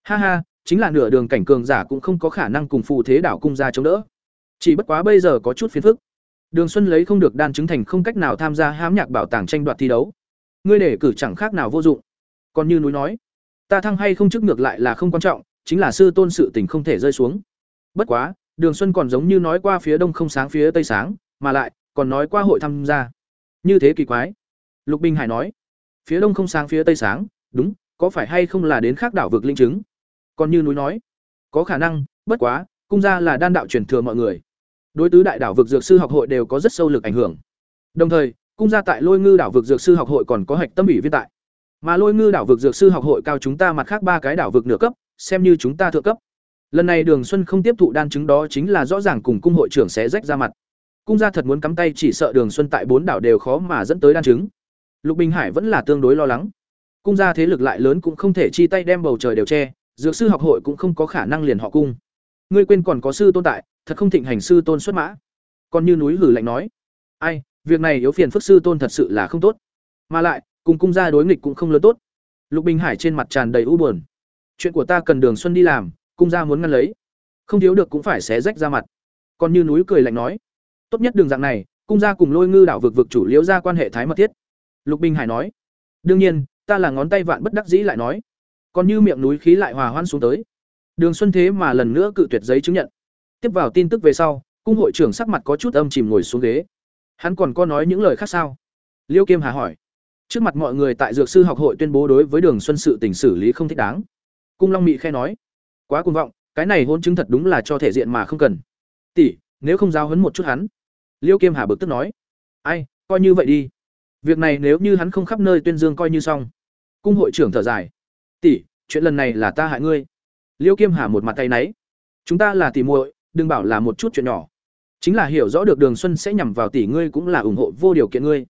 ha ha, chính là nửa đường cảnh cường giả cũng không có khả năng cùng phù thế đảo cung ra chống đỡ. Chỉ bất quá bây giờ có chút phiền phức. Đường Xuân lấy không được đan chứng thành không cách nào tham gia hám nhạc bảo tàng tranh đoạt thi đấu. Ngươi để cử chẳng khác nào vô dụng. Còn như núi nói, ta thăng hay không chức ngược lại là không quan trọng, chính là sư tôn sự tình không thể rơi xuống. Bất quá, Đường Xuân còn giống như nói qua phía đông không sáng phía tây sáng, mà lại còn nói qua hội tham gia. Như thế kỳ quái. Lục Bình Hải nói, phía đông không sáng phía tây sáng, đúng, có phải hay không là đến khác đảo vực linh chứng? Còn như núi nói, có khả năng, bất quá, cung gia là đan đạo truyền thừa mọi người. Đối tứ đại đảo vực dược sư học hội đều có rất sâu lực ảnh hưởng. Đồng thời, cung gia tại Lôi Ngư đảo vực dược sư học hội còn có hạch tâm ủy viên tại. Mà Lôi Ngư đảo vực dược sư học hội cao chúng ta mặt khác ba cái đảo vực nửa cấp, xem như chúng ta thượng cấp. Lần này Đường Xuân không tiếp thụ đan chứng đó chính là rõ ràng cùng cung hội trưởng sẽ rách ra mặt. Cung gia thật muốn cắm tay chỉ sợ Đường Xuân tại bốn đảo đều khó mà dẫn tới đan chứng. Lục Bình Hải vẫn là tương đối lo lắng. Cung gia thế lực lại lớn cũng không thể chi tay đem bầu trời đều che, dược sư học hội cũng không có khả năng liền họ cung. Ngươi quên còn có sư tồn tại, thật không thịnh hành sư tôn xuất mã. Còn như núi hử lạnh nói, ai, việc này yếu phiền phức sư tôn thật sự là không tốt. Mà lại, cùng cung gia đối nghịch cũng không lớn tốt. Lục Bình Hải trên mặt tràn đầy u buồn. Chuyện của ta cần Đường Xuân đi làm, cung gia muốn ngăn lấy không thiếu được cũng phải xé rách ra mặt còn như núi cười lạnh nói tốt nhất đường dạng này cung gia cùng lôi ngư đảo vực vực chủ liễu ra quan hệ thái mật thiết lục bình hải nói đương nhiên ta là ngón tay vạn bất đắc dĩ lại nói còn như miệng núi khí lại hòa hoan xuống tới đường xuân thế mà lần nữa cự tuyệt giấy chứng nhận tiếp vào tin tức về sau, cung hội trưởng sắc mặt có chút âm chìm ngồi xuống ghế. Hắn còn có nói những lời khác sao? Liêu kiêm hà hỏi. Trước mặt mọi người tại dược sư học hội tuyên bố đối với đường xuân sự tình xử lý không thích đáng. Cung long mị khe nói. Quá cuồng vọng, cái này hôn chứng thật đúng là cho thể diện mà không cần. Tỷ, nếu không giao hấn một chút hắn. Liêu kiêm hà bực tức nói. Ai, coi như vậy đi. Việc này nếu như hắn không khắp nơi tuyên dương coi như xong. Cung hội trưởng thở dài. Tỷ, chuyện lần này là ta hại ngươi. Liêu kiêm hà một mặt tay náy. Chúng ta là tỷ muội đừng bảo là một chút chuyện nhỏ. Chính là hiểu rõ được đường xuân sẽ nhằm vào tỷ ngươi cũng là ủng hộ vô điều kiện ngươi.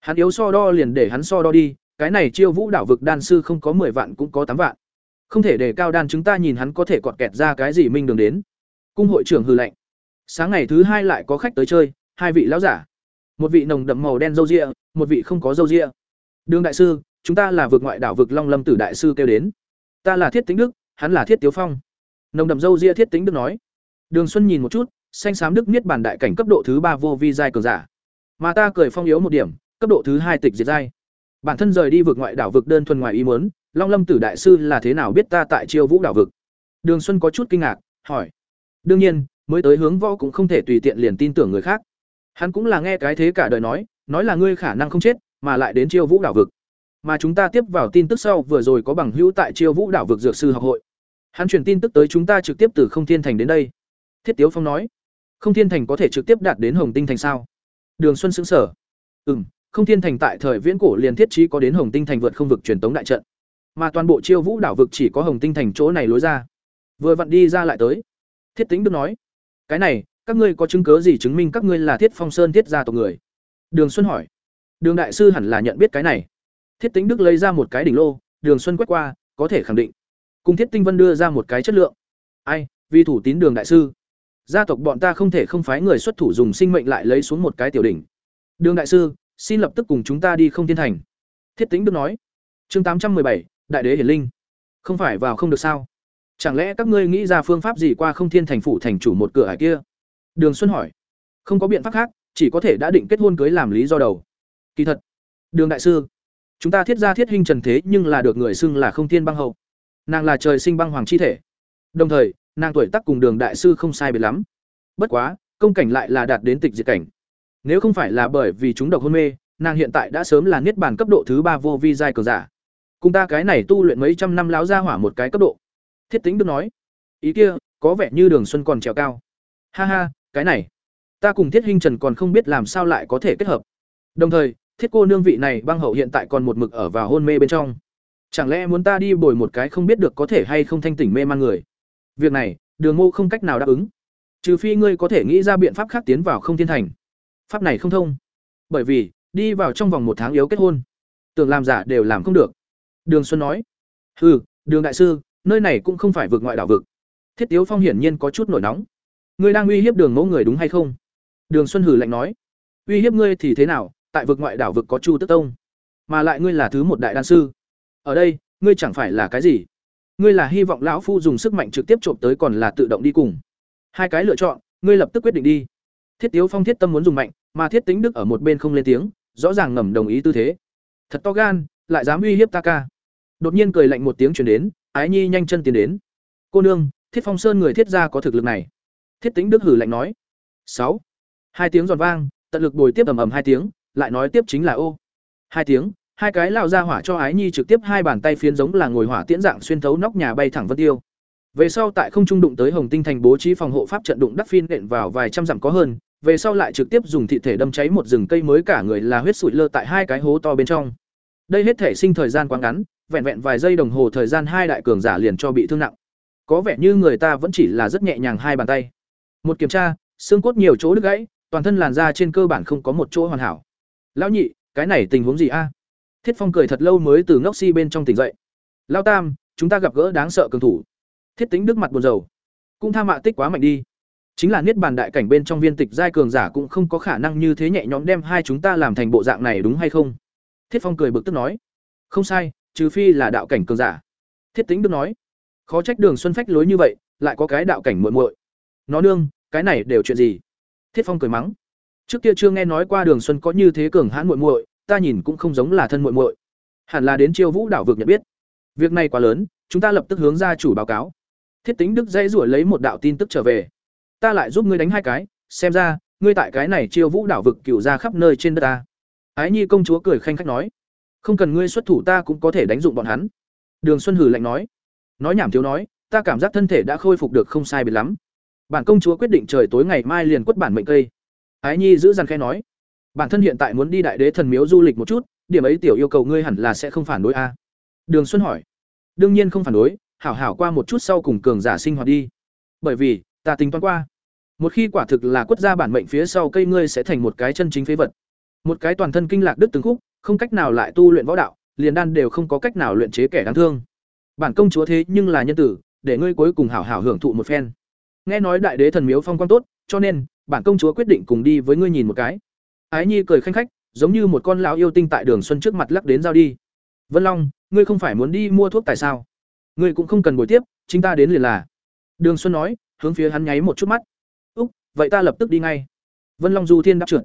Hắn yếu so đo liền để hắn so đo đi, cái này chiêu vũ đảo vực đan sư không có mười vạn cũng có tám vạn. Không thể để cao đan chúng ta nhìn hắn có thể cọt kẹt ra cái gì minh đường đến. Cung hội trưởng hư lệnh sáng ngày thứ hai lại có khách tới chơi, hai vị lão giả. Một vị nồng đậm màu đen râu ria, một vị không có râu ria. Đường đại sư, chúng ta là vực ngoại đảo vực long lâm tử đại sư kêu đến. Ta là thiết tính đức, hắn là thiết tiếu phong. Nồng đậm râu ria thiết tính đức nói đường xuân nhìn một chút, xanh xám đức niết bản đại cảnh cấp độ thứ ba vô vi giai cường giả. Mà ta cười phong yếu một điểm, cấp độ thứ hai tịch diệt giai. Bản thân rời đi vực ngoại đảo vực đơn thuần ngoài ý muốn, long lâm tử đại sư là thế nào biết ta tại chiêu vũ đảo vực? Đường xuân có chút kinh ngạc, hỏi. Đương nhiên, mới tới hướng võ cũng không thể tùy tiện liền tin tưởng người khác. Hắn cũng là nghe cái thế cả đời nói nói là ngươi khả năng không chết, mà lại đến chiêu vũ đảo vực. Mà chúng ta tiếp vào tin tức sau, vừa rồi có bằng hữu tại chiêu vũ đảo vực dược sư học hội. Hắn truyền tin tức tới chúng ta trực tiếp từ không thiên thành đến đây thiết tiếu phong nói, không thiên thành có thể trực tiếp đạt đến hồng tinh thành sao? Đường xuân xứng sở ừ m không thiên thành tại thời viễn cổ liền thiết trí có đến hồng tinh thành vượt không vực truyền tống đại trận, mà toàn bộ chiêu vũ đảo vực chỉ có hồng tinh thành chỗ này lối ra. Vừa vặn đi ra lại tới, thiết tính đức nói, cái này, các ngươi có chứng cớ gì chứng minh các ngươi là thiết phong sơn thiết gia tộc người? Đường xuân hỏi, đường đại sư hẳn là nhận biết cái này. Thiết tính đức lấy ra một cái đỉnh lô, đường xuân quét qua, có thể khẳng định, cùng thiết tinh vân đưa ra một cái chất lượng. Ai vì thủ tín đường đại sư gia tộc bọn ta không thể không phái người xuất thủ dùng sinh mệnh lại lấy xuống một cái tiểu đỉnh. Đường đại sư, xin lập tức cùng chúng ta đi không thiên thành. Thiết tính được nói. Chương tám trăm bảy, đại đế hiển linh. Không phải vào không được sao? Chẳng lẽ các ngươi nghĩ ra phương pháp gì qua không thiên thành phủ thành chủ một cửa hải kia? Đường xuân hỏi. Không có biện pháp khác, chỉ có thể đã định kết hôn cưới làm lý do đầu. Kỳ thật, đường đại sư, chúng ta thiết ra thiết hình trần thế nhưng là được người xưng là không thiên băng hậu. Nàng là trời sinh băng hoàng chi thể. Đồng thời nàng tuổi tác cùng đường đại sư không sai biệt lắm. Bất quá, công cảnh lại là đạt đến tịch diệt cảnh. Nếu không phải là bởi vì chúng độc hôn mê, nàng hiện tại đã sớm là niết bàn cấp độ thứ ba vô vi giai cờ giả. Cùng ta cái này tu luyện mấy trăm năm láo ra hỏa một cái cấp độ. Thiết tính được nói, ý kia, có vẻ như đường xuân còn trèo cao. Ha ha, cái này, ta cùng thiết hinh trần còn không biết làm sao lại có thể kết hợp. Đồng thời, thiết cô nương vị này băng hậu hiện tại còn một mực ở vào hôn mê bên trong. Chẳng lẽ muốn ta đi bồi một cái không biết được có thể hay không thanh tỉnh mê man người? Việc này đường mô không cách nào đáp ứng trừ phi ngươi có thể nghĩ ra biện pháp khác tiến vào không thiên thành pháp này không thông bởi vì đi vào trong vòng một tháng yếu kết hôn tưởng làm giả đều làm không được Đường Xuân nói: "Hừ, Đường đại sư, nơi này cũng không phải vực ngoại đảo vực." Thiết Tiếu Phong hiển nhiên có chút nổi nóng. "Ngươi đang uy hiếp Đường Mẫu người đúng hay không?" Đường Xuân hừ lạnh nói: "Uy hiếp ngươi thì thế nào, tại vực ngoại đảo vực có Chu Tức Tông, mà lại ngươi là thứ một đại đan sư. Ở đây, ngươi chẳng phải là cái gì? Ngươi là hy vọng lão phu dùng sức mạnh trực tiếp trộm tới còn là tự động đi cùng. Hai cái lựa chọn, ngươi lập tức quyết định đi. Thiết tiếu phong thiết tâm muốn dùng mạnh mà thiết tính đức ở một bên không lên tiếng rõ ràng ngầm đồng ý tư thế. Thật to gan lại dám uy hiếp ta ca. Đột nhiên cười lạnh một tiếng chuyển đến ái nhi nhanh chân tiến đến. Cô nương thiết phong sơn người thiết gia có thực lực này. Thiết tính đức hử lạnh nói. Sáu. Hai tiếng giòn vang tận lực bồi tiếp ầm ầm hai tiếng lại nói tiếp chính là ô. Hai tiếng hai cái lao ra hỏa cho ái nhi trực tiếp hai bàn tay phiến giống là ngồi hỏa tiễn dạng xuyên thấu nóc nhà bay thẳng vân tiêu. Về sau tại không trung đụng tới hồng tinh thành bố trí phòng hộ pháp trận đụng đắc phiên nện vào vài trăm dặm có hơn, về sau lại trực tiếp dùng thị thể đâm cháy một rừng cây mới cả người là huyết sụi lơ tại hai cái hố to bên trong. Đây hết thể sinh thời gian quá ngắn, vẹn vẹn vài giây đồng hồ thời gian hai đại cường giả liền cho bị thương nặng. Có vẻ như người ta vẫn chỉ là rất nhẹ nhàng hai bàn tay. Một kiểm tra, xương cốt nhiều chỗ đứt gãy, toàn thân làn da trên cơ bản không có một chỗ hoàn hảo. Lão nhị, cái này tình huống gì a? Thiết phong cười thật lâu mới từ ngốc si bên trong tỉnh dậy. Lao tam, chúng ta gặp gỡ đáng sợ cường thủ. Thiết tính đức mặt buồn rầu. Cũng tha mạ tích quá mạnh đi. Chính là niết bàn đại cảnh bên trong viên tịch giai cường giả cũng không có khả năng như thế nhẹ nhõm đem hai chúng ta làm thành bộ dạng này đúng hay không? Thiết phong cười bực tức nói. Không sai, trừ phi là đạo cảnh cường giả. Thiết tính đức nói. Khó trách đường xuân phách lối như vậy, lại có cái đạo cảnh muội muội. Nó nương, cái này đều chuyện gì? Thiết phong cười mắng. Trước kia chưa nghe nói qua đường xuân có như thế cường hãn muội muội ta nhìn cũng không giống là thân muội muội. Hẳn là đến chiêu vũ đảo vực nhận biết. Việc này quá lớn, chúng ta lập tức hướng ra chủ báo cáo. Thiết tính đức dây rủa lấy một đạo tin tức trở về. Ta lại giúp ngươi đánh hai cái, xem ra, ngươi tại cái này chiêu vũ đảo vực cửu ra khắp nơi trên đất ta. Ái nhi công chúa cười khanh khách nói, không cần ngươi xuất thủ ta cũng có thể đánh dụng bọn hắn. Đường xuân hử lạnh nói nói nhảm thiếu nói, ta cảm giác thân thể đã khôi phục được không sai biệt lắm. Bản công chúa quyết định trời tối ngày mai liền quất bản mệnh cây. Ái nhi giữ dằn khẽ nói bản thân hiện tại muốn đi đại đế thần miếu du lịch một chút, điểm ấy tiểu yêu cầu ngươi hẳn là sẽ không phản đối a. Đường xuân hỏi. Đương nhiên không phản đối, hảo hảo qua một chút sau cùng cường giả sinh hoạt đi. Bởi vì, ta tính toán qua. Một khi quả thực là quất ra bản mệnh phía sau cây ngươi sẽ thành một cái chân chính phế vật. Một cái toàn thân kinh lạc đức từng khúc, không cách nào lại tu luyện võ đạo, liền đan đều không có cách nào luyện chế kẻ đáng thương. Bản công chúa thế nhưng là nhân tử, để ngươi cuối cùng hảo hảo hưởng thụ một phen. Nghe nói đại đế thần miếu phong quang tốt, cho nên, bản công chúa quyết định cùng đi với ngươi nhìn một cái ái nhi cười khanh khách, giống như một con lão yêu tinh tại đường xuân trước mặt lắc đến giao đi. Vân long, ngươi không phải muốn đi mua thuốc tại sao? Ngươi cũng không cần buổi tiếp, chính ta đến liền là. Đường xuân nói, hướng phía hắn nháy một chút mắt. Úc, vậy ta lập tức đi ngay. Vân long du thiên đáp trượt.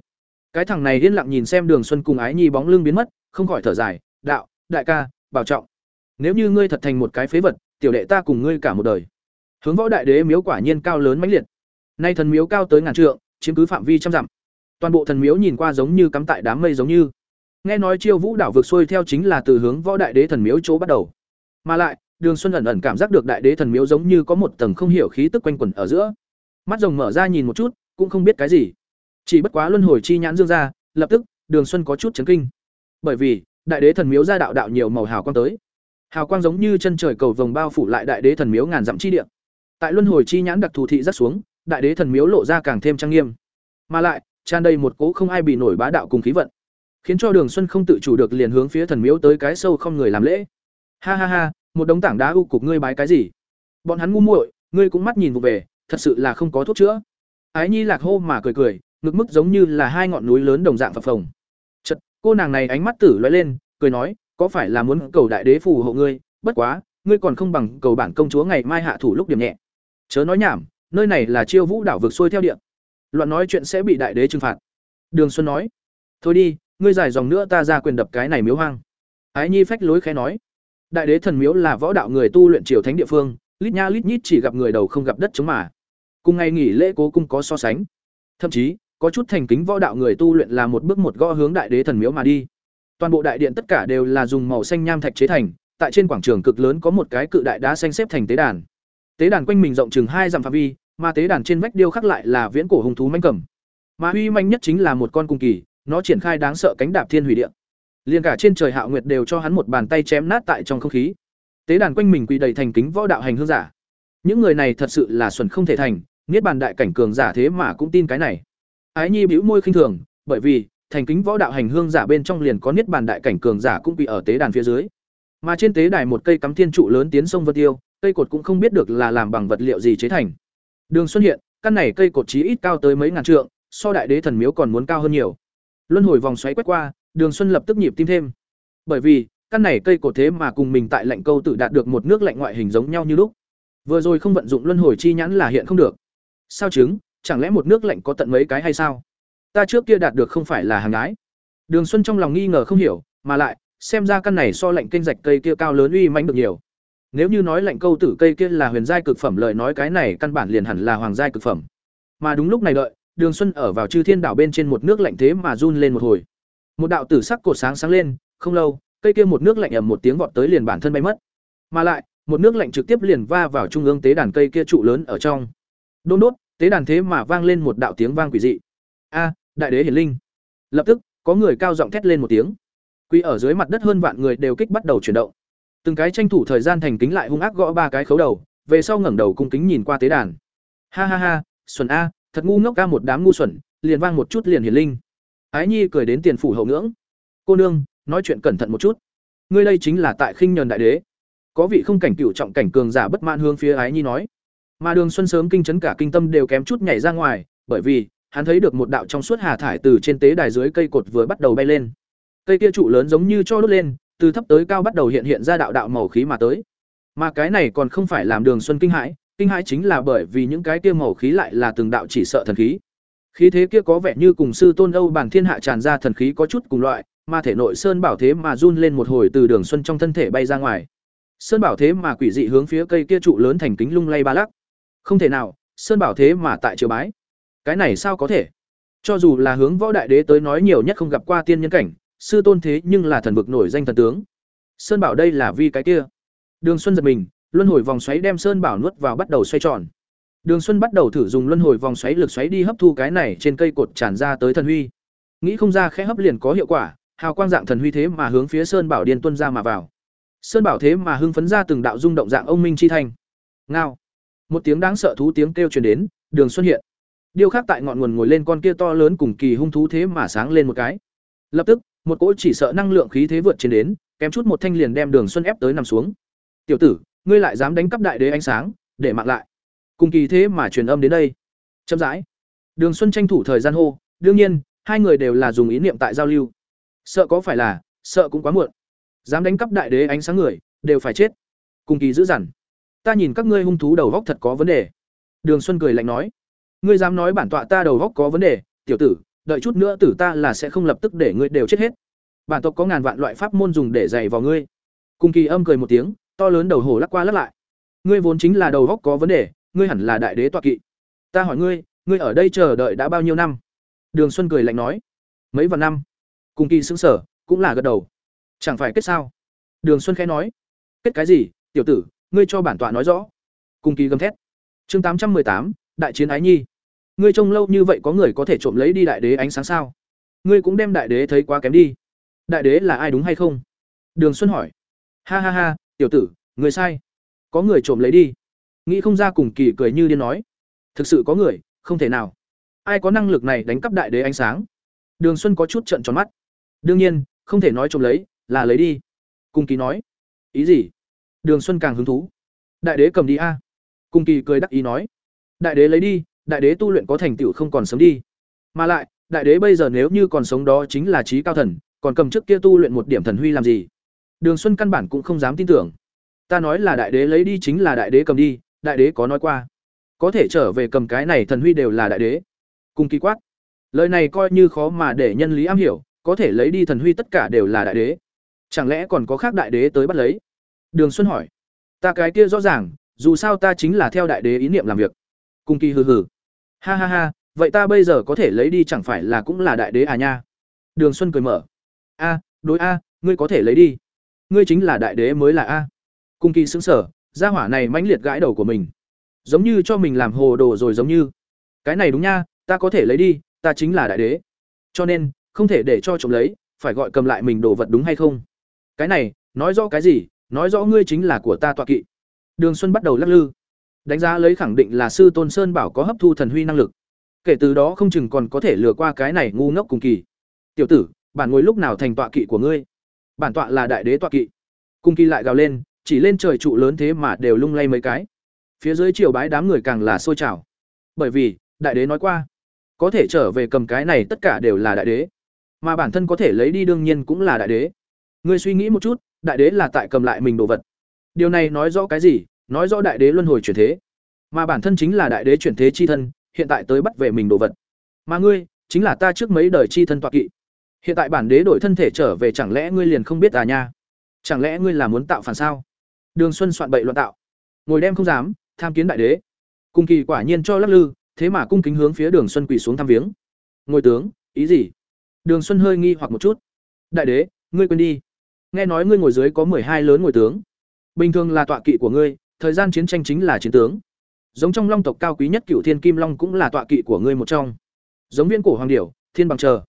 Cái thằng này yên lặng nhìn xem đường xuân cùng ái nhi bóng lưng biến mất, không khỏi thở dài, đạo, đại ca, bảo trọng. Nếu như ngươi thật thành một cái phế vật, tiểu đệ ta cùng ngươi cả một đời. Hướng võ đại đế miếu quả nhiên cao lớn mãnh liệt. Nay thần miếu cao tới ngàn trượng, chiếm cứ phạm vi trăm dặm toàn bộ thần miếu nhìn qua giống như cắm tại đám mây giống như. Nghe nói chiêu vũ đảo vượt xuôi theo chính là từ hướng võ đại đế thần miếu chỗ bắt đầu. Mà lại, đường xuân ẩn ẩn cảm giác được đại đế thần miếu giống như có một tầng không hiểu khí tức quanh quẩn ở giữa. Mắt rồng mở ra nhìn một chút, cũng không biết cái gì. Chỉ bất quá luân hồi chi nhãn dương ra, lập tức, đường xuân có chút chấn kinh. Bởi vì, đại đế thần miếu ra đạo đạo nhiều màu hào quang tới. Hào quang giống như chân trời cầu vồng bao phủ lại đại đế thần miếu ngàn dặm chi địa. Tại luân hồi chi nhãn đặc thù thị rất xuống, đại đế thần miếu lộ ra càng thêm trang nghiêm. Mà lại tràn đầy một cỗ không ai bị nổi bá đạo cùng khí vận, khiến cho đường xuân không tự chủ được liền hướng phía thần miếu tới cái sâu không người làm lễ. Ha ha ha, một đống tảng đá u cục ngươi bái cái gì? Bọn hắn ngu muội, ngươi cũng mắt nhìn vụ về, thật sự là không có thuốc chữa. Ái nhi lạc hô mà cười cười, ngực mức giống như là hai ngọn núi lớn đồng dạng phập phồng. Chật cô nàng này ánh mắt tử lóe lên, cười nói, có phải là muốn cầu đại đế phù hộ ngươi? Bất quá, ngươi còn không bằng cầu bản công chúa ngày mai hạ thủ lúc điểm nhẹ. Chớ nói nhảm, nơi này là chiêu vũ đảo vực xuôi theo điện loạn nói chuyện sẽ bị đại đế trừng phạt. Đường xuân nói, thôi đi, ngươi dài dòng nữa ta ra quyền đập cái này miếu hoang. Ái nhi phách lối khẽ nói, đại đế thần miếu là võ đạo người tu luyện triều thánh địa phương, lít nha lít nhít chỉ gặp người đầu không gặp đất chống mà. Cùng ngày nghỉ lễ cố cung có so sánh. Thậm chí, có chút thành kính võ đạo người tu luyện là một bước một gõ hướng đại đế thần miếu mà đi. Toàn bộ đại điện tất cả đều là dùng màu xanh nham thạch chế thành, tại trên quảng trường cực lớn có một cái cự đại đá xanh xếp thành tế đàn. Tế đàn quanh mình rộng chừng hai dặm phạm vi mà tế đàn trên vách điêu khắc lại là viễn cổ hùng thú manh cầm. Mà uy manh nhất chính là một con cung kỳ, nó triển khai đáng sợ cánh đạp thiên hủy điện liền cả trên trời hạo nguyệt đều cho hắn một bàn tay chém nát tại trong không khí. Tế đàn quanh mình quỳ đầy thành kính võ đạo hành hương giả. Những người này thật sự là xuẩn không thể thành, niết bàn đại cảnh cường giả thế mà cũng tin cái này. Ái nhi bĩu môi khinh thường, bởi vì, thành kính võ đạo hành hương giả bên trong liền có niết bàn đại cảnh cường giả cũng bị ở tế đàn phía dưới. Mà trên tế đài một cây cắm thiên trụ lớn tiến sông vân tiêu, cây cột cũng không biết được là làm bằng vật liệu gì chế thành đường xuân hiện, căn này cây cột chí ít cao tới mấy ngàn trượng, so đại đế thần miếu còn muốn cao hơn nhiều. Luân hồi vòng xoáy quét qua, đường xuân lập tức nhịp tim thêm. Bởi vì, căn này cây cột thế mà cùng mình tại lạnh câu tự đạt được một nước lạnh ngoại hình giống nhau như lúc. Vừa rồi không vận dụng luân hồi chi nhãn là hiện không được. Sao chứng, chẳng lẽ một nước lạnh có tận mấy cái hay sao? Ta trước kia đạt được không phải là hàng ái. Đường xuân trong lòng nghi ngờ không hiểu, mà lại, xem ra căn này so lạnh kênh rạch cây kia cao lớn uy mãnh được nhiều nếu như nói lạnh câu tử cây kia là huyền giai cực phẩm lời nói cái này căn bản liền hẳn là hoàng giai cực phẩm. Mà đúng lúc này đợi, đường xuân ở vào chư thiên đảo bên trên một nước lạnh thế mà run lên một hồi. Một đạo tử sắc cột sáng sáng lên, không lâu, cây kia một nước lạnh ầm một tiếng vọt tới liền bản thân bay mất. Mà lại, một nước lạnh trực tiếp liền va vào trung ương tế đàn cây kia trụ lớn ở trong. Đôn đốt, tế đàn thế mà vang lên một đạo tiếng vang quỷ dị. A, đại đế hiển linh. Lập tức, có người cao giọng thét lên một tiếng. Quy ở dưới mặt đất hơn vạn người đều kích bắt đầu chuyển động từng cái tranh thủ thời gian thành kính lại hung ác gõ ba cái khấu đầu, về sau ngẩng đầu cung kính nhìn qua tế đàn. Ha ha ha xuẩn a, thật ngu ngốc ca một đám ngu xuẩn, liền vang một chút liền hiển linh. Ái nhi cười đến tiền phủ hậu ngưỡng. Cô nương, nói chuyện cẩn thận một chút. Ngươi đây chính là tại khinh nhờn đại đế. Có vị không cảnh cựu trọng cảnh cường giả bất mãn hướng phía ái nhi nói. Mà đường xuân sớm kinh chấn cả kinh tâm đều kém chút nhảy ra ngoài, bởi vì, hắn thấy được một đạo trong suốt hà thải từ trên tế đài dưới cây cột vừa bắt đầu bay lên. Cây kia trụ lớn giống như cho đốt lên từ thấp tới cao bắt đầu hiện hiện ra đạo đạo màu khí mà tới. Mà cái này còn không phải làm đường xuân kinh hãi kinh hãi chính là bởi vì những cái kia màu khí lại là từng đạo chỉ sợ thần khí. Khí thế kia có vẻ như cùng sư tôn âu bản thiên hạ tràn ra thần khí có chút cùng loại, mà thể nội sơn bảo thế mà run lên một hồi từ đường xuân trong thân thể bay ra ngoài. Sơn bảo thế mà quỷ dị hướng phía cây kia trụ lớn thành kính lung lay ba lắc. Không thể nào, sơn bảo thế mà tại triều bái. Cái này sao có thể? Cho dù là hướng võ đại đế tới nói nhiều nhất không gặp qua tiên nhân cảnh sư tôn thế nhưng là thần vực nổi danh thần tướng. Sơn bảo đây là vì cái kia. Đường xuân giật mình, luân hồi vòng xoáy đem sơn bảo nuốt vào bắt đầu xoay tròn. Đường xuân bắt đầu thử dùng luân hồi vòng xoáy lực xoáy đi hấp thu cái này trên cây cột tràn ra tới thần huy. Nghĩ không ra khẽ hấp liền có hiệu quả, hào quang dạng thần huy thế mà hướng phía sơn bảo điên tuân ra mà vào. Sơn bảo thế mà hưng phấn ra từng đạo rung động dạng ông minh chi thanh. Ngao. Một tiếng đáng sợ thú tiếng kêu truyền đến, đường xuân hiện. Điêu khác tại ngọn nguồn ngồi lên con kia to lớn cùng kỳ hung thú thế mà sáng lên một cái. Lập tức một cỗ chỉ sợ năng lượng khí thế vượt trên đến, kém chút một thanh liền đem đường xuân ép tới nằm xuống. Tiểu tử, ngươi lại dám đánh cắp đại đế ánh sáng, để mạng lại. Cùng kỳ thế mà truyền âm đến đây. Chậm rãi. Đường xuân tranh thủ thời gian hô, đương nhiên, hai người đều là dùng ý niệm tại giao lưu. Sợ có phải là, sợ cũng quá muộn. Dám đánh cắp đại đế ánh sáng người, đều phải chết. Cùng kỳ giữ dằn. Ta nhìn các ngươi hung thú đầu góc thật có vấn đề. Đường xuân cười lạnh nói. Ngươi dám nói bản tọa ta đầu góc có vấn đề, tiểu tử đợi chút nữa tử ta là sẽ không lập tức để ngươi đều chết hết. Bản tộc có ngàn vạn loại pháp môn dùng để dày vào ngươi. Cùng kỳ âm cười một tiếng, to lớn đầu hổ lắc qua lắc lại. Ngươi vốn chính là đầu góc có vấn đề, ngươi hẳn là đại đế tọa kỵ. Ta hỏi ngươi ngươi ở đây chờ đợi đã bao nhiêu năm? Đường xuân cười lạnh nói. Mấy vạn năm. Cùng kỳ xứng sở cũng là gật đầu. Chẳng phải kết sao? Đường xuân khẽ nói. Kết cái gì, tiểu tử, ngươi cho bản tọa nói rõ. Cùng kỳ gầm thét. Chương tám trăm tám, đại chiến ái nhi ngươi trông lâu như vậy có người có thể trộm lấy đi đại đế ánh sáng sao? Ngươi cũng đem đại đế thấy quá kém đi. Đại đế là ai đúng hay không? Đường xuân hỏi. Ha ha ha, tiểu tử, người sai. Có người trộm lấy đi. Nghĩ không ra cùng kỳ cười như điên nói. Thực sự có người, không thể nào. Ai có năng lực này đánh cắp đại đế ánh sáng? Đường xuân có chút trận tròn mắt. Đương nhiên, không thể nói trộm lấy, là lấy đi. Cùng kỳ nói. Ý gì? Đường xuân càng hứng thú. Đại đế cầm đi a. Cùng kỳ cười đắc ý nói. Đại đế lấy đi đại đế tu luyện có thành tựu không còn sống đi. Mà lại, đại đế bây giờ nếu như còn sống đó chính là trí cao thần, còn cầm trước kia tu luyện một điểm thần huy làm gì? Đường xuân căn bản cũng không dám tin tưởng. Ta nói là đại đế lấy đi chính là đại đế cầm đi, đại đế có nói qua. Có thể trở về cầm cái này thần huy đều là đại đế. Cùng kỳ quát. Lời này coi như khó mà để nhân lý am hiểu, có thể lấy đi thần huy tất cả đều là đại đế. Chẳng lẽ còn có khác đại đế tới bắt lấy? Đường xuân hỏi. Ta cái kia rõ ràng, dù sao ta chính là theo đại đế ý niệm làm việc cung kỳ hừ hừ. Ha ha ha, vậy ta bây giờ có thể lấy đi chẳng phải là cũng là đại đế à nha? Đường xuân cười mở. A, đối a, ngươi có thể lấy đi. Ngươi chính là đại đế mới là a. Cung kỳ xứng sở gia hỏa này mãnh liệt gãi đầu của mình. Giống như cho mình làm hồ đồ rồi giống như. Cái này đúng nha, ta có thể lấy đi, ta chính là đại đế. Cho nên, không thể để cho chồng lấy, phải gọi cầm lại mình đồ vật đúng hay không? Cái này, nói rõ cái gì? Nói rõ ngươi chính là của ta tọa kỵ. Đường xuân bắt đầu lắc lư đánh giá lấy khẳng định là sư tôn sơn bảo có hấp thu thần huy năng lực. Kể từ đó không chừng còn có thể lừa qua cái này ngu ngốc cùng kỳ. Tiểu tử, bản ngồi lúc nào thành tọa kỵ của ngươi? Bản tọa là đại đế tọa kỵ. Cung kỳ lại gào lên, chỉ lên trời trụ lớn thế mà đều lung lay mấy cái. Phía dưới triều bái đám người càng là sôi trào. Bởi vì, đại đế nói qua, có thể trở về cầm cái này tất cả đều là đại đế. Mà bản thân có thể lấy đi đương nhiên cũng là đại đế. Ngươi suy nghĩ một chút, đại đế là tại cầm lại mình đồ vật. Điều này nói rõ cái gì? Nói rõ đại đế luân hồi chuyển thế mà bản thân chính là đại đế chuyển thế chi thân hiện tại tới bắt về mình đồ vật. Mà ngươi, chính là ta trước mấy đời chi thân toạc kỵ. Hiện tại bản đế đổi thân thể trở về chẳng lẽ ngươi liền không biết à nha? Chẳng lẽ ngươi là muốn tạo phản sao? Đường Xuân soạn bậy loạn tạo. Ngồi đem không dám, tham kiến đại đế. Cung kỳ quả nhiên cho lắc lư, thế mà cung kính hướng phía Đường Xuân quỳ xuống thăm viếng. Ngồi tướng, ý gì? Đường Xuân hơi nghi hoặc một chút. Đại đế, ngươi quên đi. Nghe nói ngươi ngồi dưới có hai lớn ngồi tướng. Bình thường là tọa kỵ của ngươi, thời gian chiến tranh chính là chiến tướng. Giống trong Long tộc cao quý nhất Cửu Thiên Kim Long cũng là tọa kỵ của ngươi một trong. Giống viên cổ hoàng điểu, thiên bằng chờ.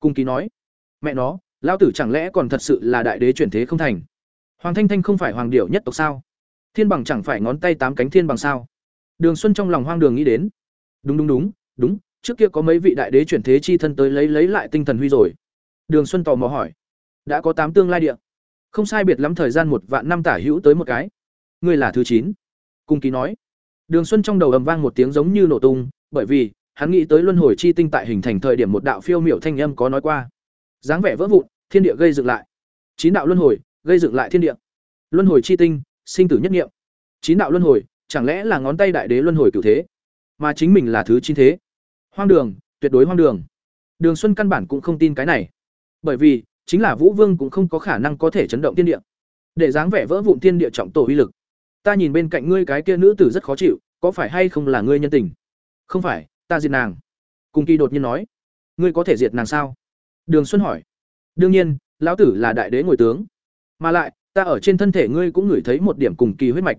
Cung ký nói, mẹ nó, lão tử chẳng lẽ còn thật sự là đại đế chuyển thế không thành? Hoàng Thanh Thanh không phải hoàng điểu nhất tộc sao? Thiên bằng chẳng phải ngón tay tám cánh thiên bằng sao? Đường Xuân trong lòng hoang đường nghĩ đến. Đúng đúng đúng, đúng, trước kia có mấy vị đại đế chuyển thế chi thân tới lấy lấy lại tinh thần huy rồi. Đường Xuân tò mò hỏi, đã có tám tương lai địa. Không sai biệt lắm thời gian một vạn năm tả hữu tới một cái. Ngươi là thứ chín. Cung ký nói. Đường Xuân trong đầu ầm vang một tiếng giống như nổ tung, bởi vì hắn nghĩ tới luân hồi chi tinh tại hình thành thời điểm một đạo phiêu miểu thanh âm có nói qua. dáng vẻ vỡ vụn, thiên địa gây dựng lại. Chín đạo luân hồi, gây dựng lại thiên địa. Luân hồi chi tinh, sinh tử nhất niệm. Chín đạo luân hồi, chẳng lẽ là ngón tay đại đế luân hồi cửu thế, mà chính mình là thứ chín thế? Hoang đường, tuyệt đối hoang đường. Đường Xuân căn bản cũng không tin cái này. Bởi vì, chính là Vũ Vương cũng không có khả năng có thể chấn động thiên địa. Để dáng vẻ vỡ vụn thiên địa trọng tổ uy lực. Ta nhìn bên cạnh ngươi cái kia nữ tử rất khó chịu, có phải hay không là ngươi nhân tình? Không phải, ta diệt nàng. Cung Kỳ đột nhiên nói, ngươi có thể diệt nàng sao? Đường Xuân hỏi. Đương nhiên, lão tử là đại đế ngồi tướng. Mà lại, ta ở trên thân thể ngươi cũng ngửi thấy một điểm cùng kỳ huyết mạch.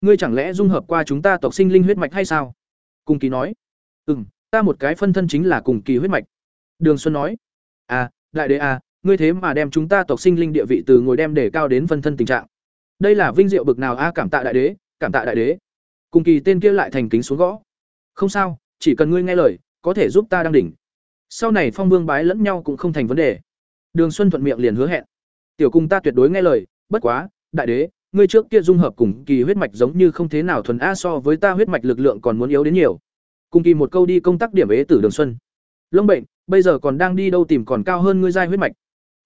Ngươi chẳng lẽ dung hợp qua chúng ta tộc sinh linh huyết mạch hay sao? Cung Kỳ nói. Ừm, ta một cái phân thân chính là cùng kỳ huyết mạch. Đường Xuân nói. À, đại đế à, ngươi thế mà đem chúng ta tộc sinh linh địa vị từ ngồi đem để cao đến phân thân tình trạng đây là vinh diệu bực nào a, cảm tạ đại đế, cảm tạ đại đế. Cùng kỳ tên kia lại thành kính xuống gõ. Không sao, chỉ cần ngươi nghe lời, có thể giúp ta đăng đỉnh. Sau này phong vương bái lẫn nhau cũng không thành vấn đề. Đường xuân thuận miệng liền hứa hẹn. Tiểu cung ta tuyệt đối nghe lời, bất quá, đại đế, ngươi trước kia dung hợp cùng kỳ huyết mạch giống như không thế nào thuần a, so với ta huyết mạch lực lượng còn muốn yếu đến nhiều. Cùng kỳ một câu đi công tác điểm ế tử đường xuân. Lông bệnh, bây giờ còn đang đi đâu tìm còn cao hơn ngươi giai huyết mạch.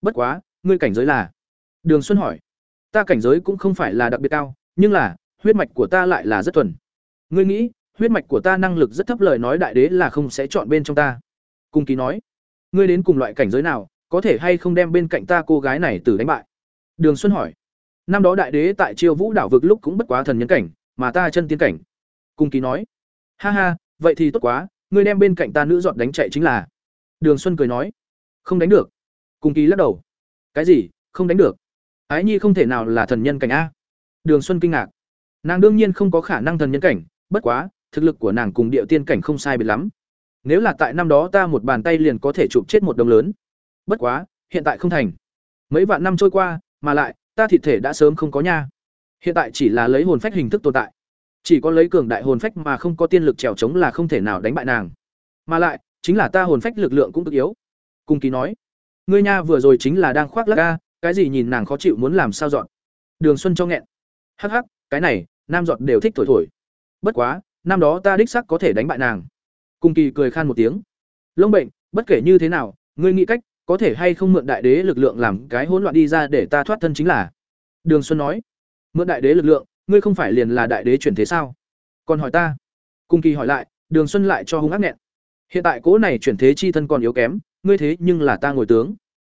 Bất quá, ngươi cảnh giới là? Đường xuân hỏi ta cảnh giới cũng không phải là đặc biệt cao, nhưng là, huyết mạch của ta lại là rất thuần. Ngươi nghĩ, huyết mạch của ta năng lực rất thấp lời nói đại đế là không sẽ chọn bên trong ta. Cung ký nói, ngươi đến cùng loại cảnh giới nào, có thể hay không đem bên cạnh ta cô gái này từ đánh bại? Đường xuân hỏi, năm đó đại đế tại triều vũ đảo vực lúc cũng bất quá thần nhân cảnh, mà ta chân tiên cảnh. Cung ký nói, ha ha, vậy thì tốt quá, ngươi đem bên cạnh ta nữ dọn đánh chạy chính là. Đường xuân cười nói, không đánh được. Cung ký lắc đầu, cái gì, không đánh được ái nhi không thể nào là thần nhân cảnh a. Đường xuân kinh ngạc. Nàng đương nhiên không có khả năng thần nhân cảnh, bất quá, thực lực của nàng cùng địa tiên cảnh không sai biệt lắm. Nếu là tại năm đó ta một bàn tay liền có thể chụp chết một đồng lớn. Bất quá, hiện tại không thành. Mấy vạn năm trôi qua, mà lại, ta thịt thể đã sớm không có nha. Hiện tại chỉ là lấy hồn phách hình thức tồn tại. Chỉ có lấy cường đại hồn phách mà không có tiên lực trèo trống là không thể nào đánh bại nàng. Mà lại, chính là ta hồn phách lực lượng cũng cực yếu. Cung ký nói, ngươi nha vừa rồi chính là đang khoác lắc ga cái gì nhìn nàng khó chịu muốn làm sao dọn? Đường xuân cho nghẹn. Hắc hắc, cái này, nam dọn đều thích thổi thổi. Bất quá, năm đó ta đích sắc có thể đánh bại nàng. Cung kỳ cười khan một tiếng. Lông bệnh, bất kể như thế nào, ngươi nghĩ cách, có thể hay không mượn đại đế lực lượng làm cái hỗn loạn đi ra để ta thoát thân chính là? Đường xuân nói. Mượn đại đế lực lượng, ngươi không phải liền là đại đế chuyển thế sao? Còn hỏi ta. Cung kỳ hỏi lại, đường xuân lại cho hung ác nghẹn. Hiện tại cố này chuyển thế chi thân còn yếu kém, ngươi thế nhưng là ta ngồi tướng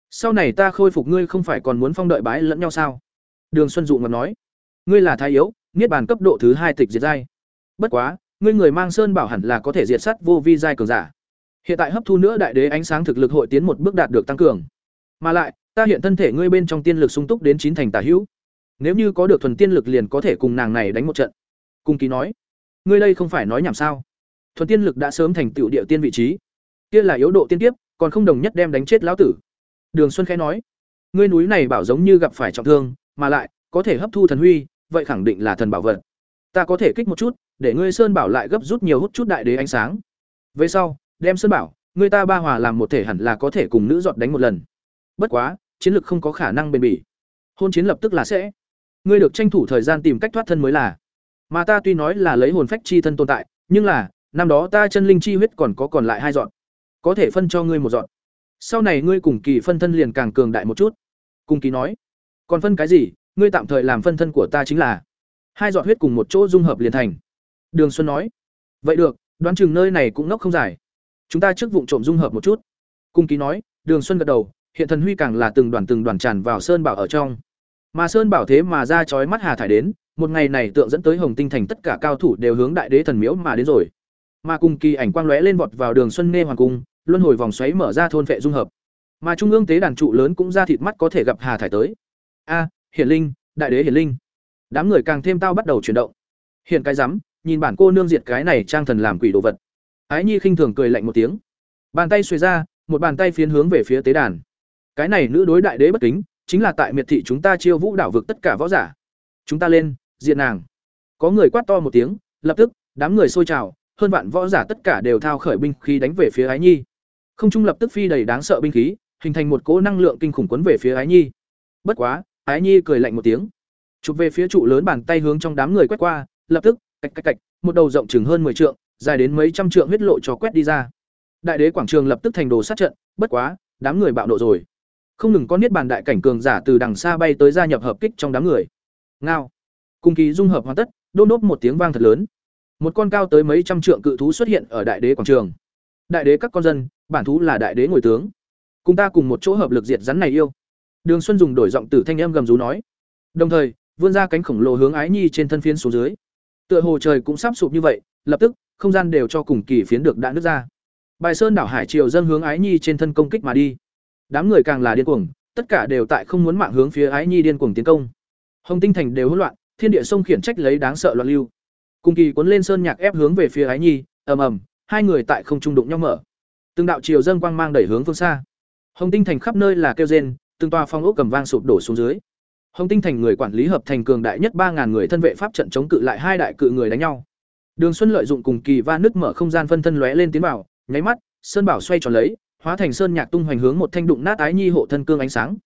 sau này ta khôi phục ngươi không phải còn muốn phong đợi bái lẫn nhau sao? Đường xuân dụ ngầm nói. Ngươi là thái yếu, niết bàn cấp độ thứ hai tịch diệt giai. Bất quá, ngươi người mang sơn bảo hẳn là có thể diệt sắt vô vi giai cường giả. Hiện tại hấp thu nữa đại đế ánh sáng thực lực hội tiến một bước đạt được tăng cường. Mà lại, ta hiện thân thể ngươi bên trong tiên lực sung túc đến chín thành tả hữu. Nếu như có được thuần tiên lực liền có thể cùng nàng này đánh một trận. Cung ký nói. Ngươi đây không phải nói nhảm sao? Thuần tiên lực đã sớm thành tựu địa tiên vị trí. Kia là yếu độ tiên tiếp còn không đồng nhất đem đánh chết lão tử. Đường Xuân khẽ nói, ngươi núi này bảo giống như gặp phải trọng thương, mà lại có thể hấp thu thần huy, vậy khẳng định là thần bảo vật. Ta có thể kích một chút, để ngươi sơn bảo lại gấp rút nhiều hút chút đại đế ánh sáng. Về sau, đem sơn bảo, ngươi ta ba hòa làm một thể hẳn là có thể cùng nữ giọt đánh một lần. Bất quá, chiến lược không có khả năng bền bỉ. Hôn chiến lập tức là sẽ. Ngươi được tranh thủ thời gian tìm cách thoát thân mới là. Mà ta tuy nói là lấy hồn phách chi thân tồn tại, nhưng là, năm đó ta chân linh chi huyết còn có còn lại hai dọn. Có thể phân cho ngươi một dọn sau này ngươi cùng kỳ phân thân liền càng cường đại một chút. Cùng kỳ nói, còn phân cái gì, ngươi tạm thời làm phân thân của ta chính là. Hai giọt huyết cùng một chỗ dung hợp liền thành. Đường xuân nói, vậy được, đoán chừng nơi này cũng ngốc không dài. Chúng ta trước vụ trộm dung hợp một chút. Cung ký nói, đường xuân gật đầu, hiện thần huy càng là từng đoàn từng đoàn tràn vào sơn bảo ở trong. Mà sơn bảo thế mà ra chói mắt hà thải đến, một ngày này tượng dẫn tới hồng tinh thành tất cả cao thủ đều hướng đại đế thần miếu mà đến rồi. Mà cùng kỳ ảnh quang lóe lên vọt vào đường xuân nghe hoàng cung luân hồi vòng xoáy mở ra thôn vệ dung hợp. Mà trung ương tế đàn trụ lớn cũng ra thịt mắt có thể gặp hà thải tới. A, hiển linh, đại đế hiển linh. Đám người càng thêm tao bắt đầu chuyển động. Hiện cái rắm, nhìn bản cô nương diệt cái này trang thần làm quỷ đồ vật. Ái nhi khinh thường cười lạnh một tiếng. Bàn tay xuề ra, một bàn tay phiến hướng về phía tế đàn. Cái này nữ đối đại đế bất kính, chính là tại miệt thị chúng ta chiêu vũ đảo vực tất cả võ giả. Chúng ta lên diện nàng. Có người quát to một tiếng, lập tức, đám người xôi trào, hơn vạn võ giả tất cả đều thao khởi binh khí đánh về phía ái nhi không trung lập tức phi đầy đáng sợ binh khí, hình thành một cỗ năng lượng kinh khủng quấn về phía ái nhi. Bất quá, ái nhi cười lạnh một tiếng. Chụp về phía trụ lớn bàn tay hướng trong đám người quét qua, lập tức, cạch cạch cạch, một đầu rộng chừng hơn 10 trượng, dài đến mấy trăm trượng huyết lộ cho quét đi ra. Đại đế quảng trường lập tức thành đồ sát trận, bất quá, đám người bạo nộ rồi. Không ngừng có niết bàn đại cảnh cường giả từ đằng xa bay tới gia nhập hợp kích trong đám người. Ngao. Cùng kỳ dung hợp hoàn tất, đôn đốt một tiếng vang thật lớn. Một con cao tới mấy trăm trượng cự thú xuất hiện ở đại đế quảng trường. Đại đế các con dân bản thú là đại đế ngồi tướng. Cùng ta cùng một chỗ hợp lực diệt rắn này yêu. Đường xuân dùng đổi giọng tử thanh em gầm rú nói. Đồng thời, vươn ra cánh khổng lồ hướng ái nhi trên thân phiến xuống dưới. Tựa hồ trời cũng sắp sụp như vậy, lập tức, không gian đều cho cùng kỳ phiến được đã nứt ra. Bài sơn đảo hải triều dâng hướng ái nhi trên thân công kích mà đi. Đám người càng là điên cuồng, tất cả đều tại không muốn mạng hướng phía ái nhi điên cuồng tiến công. Hồng tinh thành đều hỗn loạn, thiên địa sông khiển trách lấy đáng sợ loạn lưu. Cùng kỳ cuốn lên sơn nhạc ép hướng về phía ái nhi, ầm ầm, hai người tại không trung đụng nhau mở từng đạo chiều dâng quang mang đẩy hướng phương xa. Hồng tinh thành khắp nơi là kêu rên, từng tòa phong ốc cầm vang sụp đổ xuống dưới. Hồng tinh thành người quản lý hợp thành cường đại nhất ba người thân vệ pháp trận chống cự lại hai đại cự người đánh nhau. Đường xuân lợi dụng cùng kỳ va nứt mở không gian phân thân lóe lên tiến vào, nháy mắt, sơn bảo xoay tròn lấy, hóa thành sơn nhạc tung hoành hướng một thanh đụng nát ái nhi hộ thân cương ánh sáng.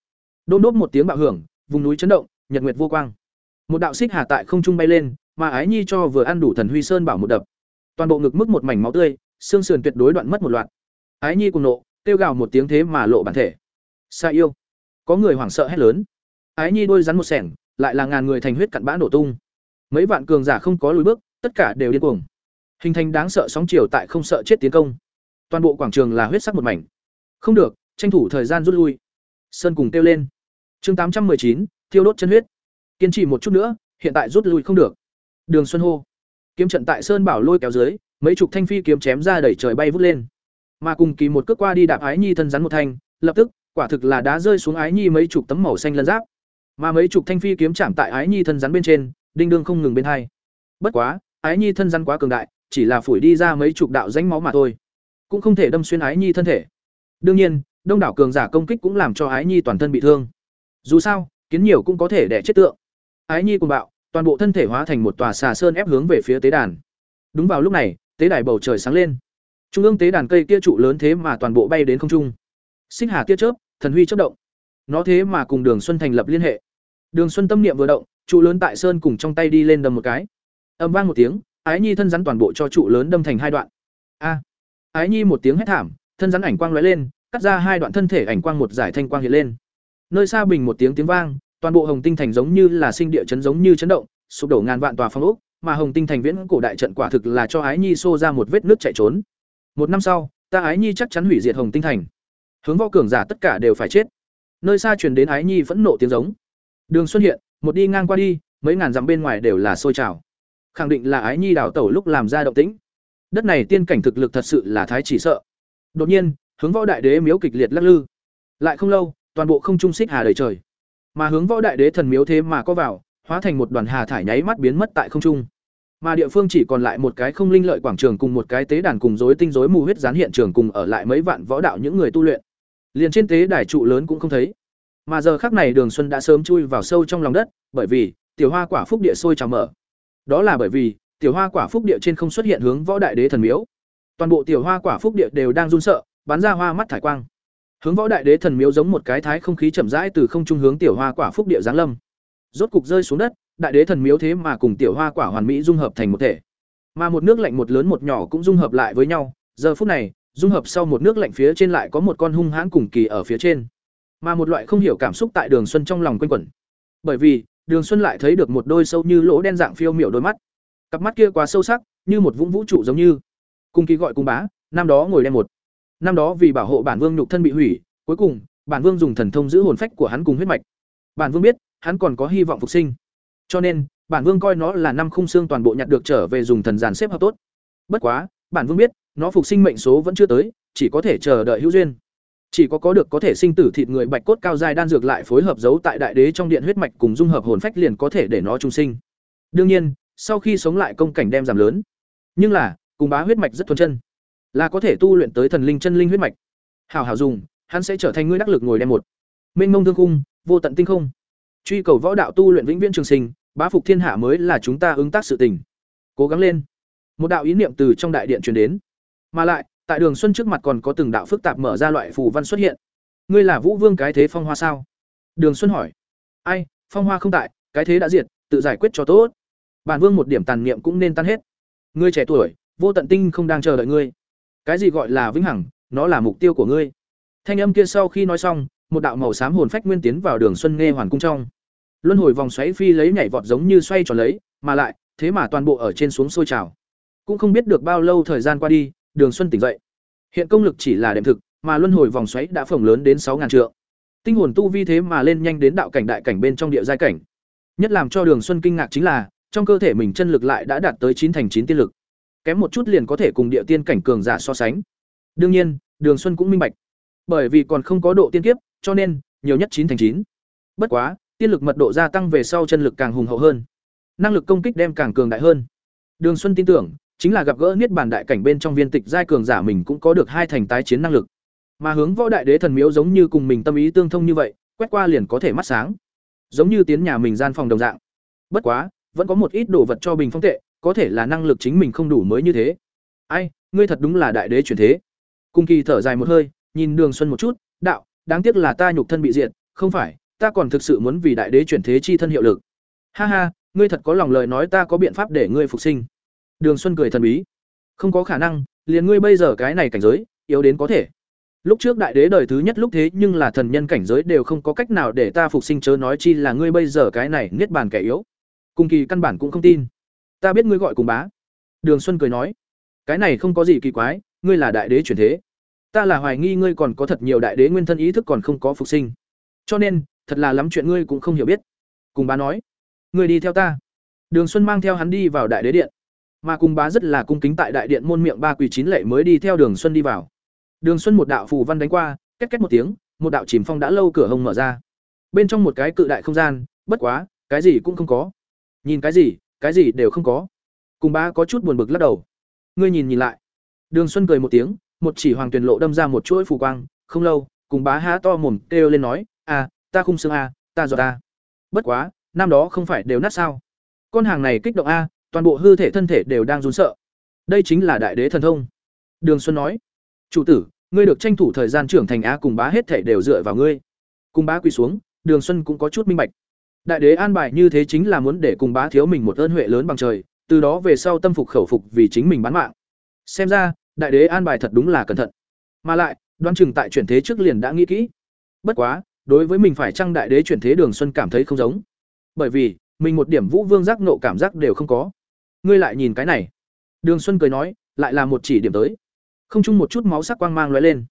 Đôn đốt một tiếng bạo hưởng, vùng núi chấn động, nhật nguyệt vô quang. Một đạo xích hà tại không trung bay lên, mà ái nhi cho vừa ăn đủ thần huy sơn bảo một đập. Toàn bộ ngực mức một mảnh máu tươi, xương sườn tuyệt đối đoạn mất một loạt ái nhi cùng nộ, kêu gào một tiếng thế mà lộ bản thể. Xa yêu. Có người hoảng sợ hét lớn. Ái nhi đôi rắn một sẻng, lại là ngàn người thành huyết cặn bã nổ tung. Mấy vạn cường giả không có lùi bước, tất cả đều điên cuồng. Hình thành đáng sợ sóng chiều tại không sợ chết tiến công. Toàn bộ quảng trường là huyết sắc một mảnh. Không được, tranh thủ thời gian rút lui. Sơn cùng kêu lên. Chương tám trăm chín, thiêu đốt chân huyết. Kiên trì một chút nữa, hiện tại rút lui không được. Đường xuân hô. Kiếm trận tại sơn bảo lôi kéo dưới, mấy chục thanh phi kiếm chém ra đẩy trời bay vút lên mà cùng kỳ một cước qua đi đạp ái nhi thân rắn một thanh, lập tức, quả thực là đá rơi xuống ái nhi mấy chục tấm màu xanh lân giáp. Mà mấy chục thanh phi kiếm chạm tại ái nhi thân rắn bên trên, đinh đương không ngừng bên hai. Bất quá, ái nhi thân rắn quá cường đại, chỉ là phủi đi ra mấy chục đạo danh máu mà thôi. Cũng không thể đâm xuyên ái nhi thân thể. Đương nhiên, đông đảo cường giả công kích cũng làm cho ái nhi toàn thân bị thương. Dù sao, kiến nhiều cũng có thể đẻ chết tượng. Ái nhi cùng bạo, toàn bộ thân thể hóa thành một tòa xà sơn ép hướng về phía tế đàn. Đúng vào lúc này, tế đài bầu trời sáng lên trung ương tế đàn cây kia trụ lớn thế mà toàn bộ bay đến không trung. Xích hà tia chớp, thần huy chớp động. Nó thế mà cùng đường xuân thành lập liên hệ. Đường xuân tâm niệm vừa động, trụ lớn tại sơn cùng trong tay đi lên đâm một cái. Âm vang một tiếng, ái nhi thân rắn toàn bộ cho trụ lớn đâm thành hai đoạn. A! Ái nhi một tiếng hét thảm, thân rắn ảnh quang lóe lên, cắt ra hai đoạn thân thể ảnh quang một giải thanh quang hiện lên. Nơi xa bình một tiếng tiếng vang, toàn bộ hồng tinh thành giống như là sinh địa chấn, giống như chấn động, sụp đổ ngàn vạn tòa phong ốc, mà hồng tinh thành viễn cổ đại trận quả thực là cho ái nhi xô ra một vết nước chạy trốn một năm sau, ta ái nhi chắc chắn hủy diệt hồng tinh thành. Hướng võ cường giả tất cả đều phải chết. Nơi xa truyền đến ái nhi phẫn nộ tiếng giống. Đường xuân hiện, một đi ngang qua đi, mấy ngàn dặm bên ngoài đều là sôi trào. Khẳng định là ái nhi đảo tẩu lúc làm ra động tĩnh. Đất này tiên cảnh thực lực thật sự là thái chỉ sợ. Đột nhiên, hướng võ đại đế miếu kịch liệt lắc lư. Lại không lâu, toàn bộ không trung xích hà đầy trời. Mà hướng võ đại đế thần miếu thế mà có vào, hóa thành một đoàn hà thải nháy mắt biến mất tại không trung mà địa phương chỉ còn lại một cái không linh lợi quảng trường cùng một cái tế đàn cùng rối tinh rối mù huyết gián hiện trường cùng ở lại mấy vạn võ đạo những người tu luyện. Liền trên tế đài trụ lớn cũng không thấy. Mà giờ khắc này đường xuân đã sớm chui vào sâu trong lòng đất, bởi vì, tiểu hoa quả phúc địa sôi trào mở. Đó là bởi vì, tiểu hoa quả phúc địa trên không xuất hiện hướng võ đại đế thần miếu. Toàn bộ tiểu hoa quả phúc địa đều đang run sợ, bắn ra hoa mắt thải quang. Hướng võ đại đế thần miếu giống một cái thái không khí chậm rãi từ không trung hướng tiểu hoa quả phúc địa giáng lâm. Rốt cục rơi xuống đất đại đế thần miếu thế mà cùng tiểu hoa quả hoàn mỹ dung hợp thành một thể mà một nước lạnh một lớn một nhỏ cũng dung hợp lại với nhau giờ phút này dung hợp sau một nước lạnh phía trên lại có một con hung hãn cùng kỳ ở phía trên mà một loại không hiểu cảm xúc tại đường xuân trong lòng quanh quẩn bởi vì đường xuân lại thấy được một đôi sâu như lỗ đen dạng phiêu miểu đôi mắt cặp mắt kia quá sâu sắc như một vũng vũ trụ giống như Cùng kỳ gọi cùng bá, năm đó ngồi đen một. Năm đó vì bảo hộ bản vương nhục thân bị hủy, cuối cùng, bản vương dùng thần thông giữ hồn phách của hắn cùng huyết mạch. Bản vương biết, hắn còn có hy vọng phục sinh. Cho nên, bản vương coi nó là năm khung xương toàn bộ nhặt được trở về dùng thần giàn xếp hợp tốt. Bất quá, bản vương biết, nó phục sinh mệnh số vẫn chưa tới, chỉ có thể chờ đợi hữu duyên. Chỉ có có được có thể sinh tử thịt người bạch cốt cao dài đan dược lại phối hợp giấu tại đại đế trong điện huyết mạch cùng dung hợp hồn phách liền có thể để nó trung sinh. Đương nhiên, sau khi sống lại công cảnh đem giảm lớn. Nhưng là, cùng bá huyết mạch rất thuần chân, là có thể tu luyện tới thần linh chân linh huyết mạch. Hảo hảo dùng, hắn sẽ trở thành người đắc lực ngồi đem một. Mênh mông thương cung, vô tận tinh không. Truy cầu võ đạo tu luyện vĩnh viễn trường sinh, bá phục thiên hạ mới là chúng ta ứng tác sự tình. Cố gắng lên. Một đạo ý niệm từ trong đại điện truyền đến. Mà lại, tại Đường Xuân trước mặt còn có từng đạo phức tạp mở ra loại phù văn xuất hiện. Ngươi là Vũ Vương cái thế phong hoa sao? Đường Xuân hỏi. Ai, phong hoa không tại, cái thế đã diệt, tự giải quyết cho tốt. Bản Vương một điểm tàn niệm cũng nên tan hết. Ngươi trẻ tuổi, vô tận tinh không đang chờ đợi ngươi. Cái gì gọi là vĩnh hằng, nó là mục tiêu của ngươi. Thanh âm kia sau khi nói xong, một đạo màu xám hồn phách nguyên tiến vào Đường Xuân nghe hoàn cung trong. Luân hồi vòng xoáy phi lấy nhảy vọt giống như xoay tròn lấy, mà lại, thế mà toàn bộ ở trên xuống sôi trào. Cũng không biết được bao lâu thời gian qua đi, Đường Xuân tỉnh dậy. Hiện công lực chỉ là đệm thực, mà luân hồi vòng xoáy đã phồng lớn đến sáu ngàn trượng. Tinh hồn tu vi thế mà lên nhanh đến đạo cảnh đại cảnh bên trong địa giai cảnh. Nhất làm cho Đường Xuân kinh ngạc chính là, trong cơ thể mình chân lực lại đã đạt tới chín thành chín tiên lực. Kém một chút liền có thể cùng địa tiên cảnh cường giả so sánh. Đương nhiên, Đường Xuân cũng minh bạch, bởi vì còn không có độ tiên kiếp, cho nên nhiều nhất chín thành chín. Bất quá, tiên lực mật độ gia tăng về sau chân lực càng hùng hậu hơn, năng lực công kích đem càng cường đại hơn. Đường Xuân tin tưởng, chính là gặp gỡ niết bàn đại cảnh bên trong viên tịch giai cường giả mình cũng có được hai thành tái chiến năng lực. Mà hướng võ đại đế thần miếu giống như cùng mình tâm ý tương thông như vậy, quét qua liền có thể mắt sáng. Giống như tiến nhà mình gian phòng đồng dạng. Bất quá, vẫn có một ít đồ vật cho bình phong tệ, có thể là năng lực chính mình không đủ mới như thế. Ai, ngươi thật đúng là đại đế chuyển thế. Cung Kỳ thở dài một hơi, nhìn Đường Xuân một chút, đạo, đáng tiếc là ta nhục thân bị diệt, không phải, ta còn thực sự muốn vì đại đế chuyển thế chi thân hiệu lực. Ha ha, ngươi thật có lòng lời nói ta có biện pháp để ngươi phục sinh. Đường Xuân cười thần bí. Không có khả năng, liền ngươi bây giờ cái này cảnh giới, yếu đến có thể. Lúc trước đại đế đời thứ nhất lúc thế nhưng là thần nhân cảnh giới đều không có cách nào để ta phục sinh chớ nói chi là ngươi bây giờ cái này niết bàn kẻ yếu. Cung kỳ căn bản cũng không tin. Ta biết ngươi gọi cùng bá. Đường Xuân cười nói, cái này không có gì kỳ quái, ngươi là đại đế chuyển thế. Ta là hoài nghi ngươi còn có thật nhiều đại đế nguyên thân ý thức còn không có phục sinh. Cho nên, thật là lắm chuyện ngươi cũng không hiểu biết. Cùng bá nói, ngươi đi theo ta. Đường Xuân mang theo hắn đi vào đại đế điện. Mà cùng bá rất là cung kính tại đại điện môn miệng ba quỳ chín lệ mới đi theo Đường Xuân đi vào. Đường Xuân một đạo phù văn đánh qua, két két một tiếng, một đạo chìm phong đã lâu cửa hông mở ra. Bên trong một cái cự đại không gian, bất quá, cái gì cũng không có. Nhìn cái gì, cái gì đều không có. Cùng bá có chút buồn bực lắc đầu. Ngươi nhìn nhìn lại. Đường Xuân cười một tiếng, một chỉ hoàng tuyền lộ đâm ra một chuỗi phù quang, không lâu, cùng bá há to mồm kêu lên nói, "À, ta khung xương a, ta giọt ta." Bất quá, năm đó không phải đều nát sao? Con hàng này kích động a, toàn bộ hư thể thân thể đều đang run sợ. Đây chính là đại đế thần thông. Đường xuân nói chủ tử ngươi được tranh thủ thời gian trưởng thành á cùng bá hết thể đều dựa vào ngươi. Cùng bá quỳ xuống đường xuân cũng có chút minh bạch. Đại đế an bài như thế chính là muốn để cùng bá thiếu mình một ơn huệ lớn bằng trời từ đó về sau tâm phục khẩu phục vì chính mình bán mạng. Xem ra đại đế an bài thật đúng là cẩn thận. Mà lại đoan chừng tại chuyển thế trước liền đã nghĩ kỹ. Bất quá đối với mình phải chăng đại đế chuyển thế đường xuân cảm thấy không giống? Bởi vì, mình một điểm vũ vương giác nộ cảm giác đều không có. Ngươi lại nhìn cái này. Đường xuân cười nói, lại là một chỉ điểm tới. Không chung một chút máu sắc quang mang lóe lên.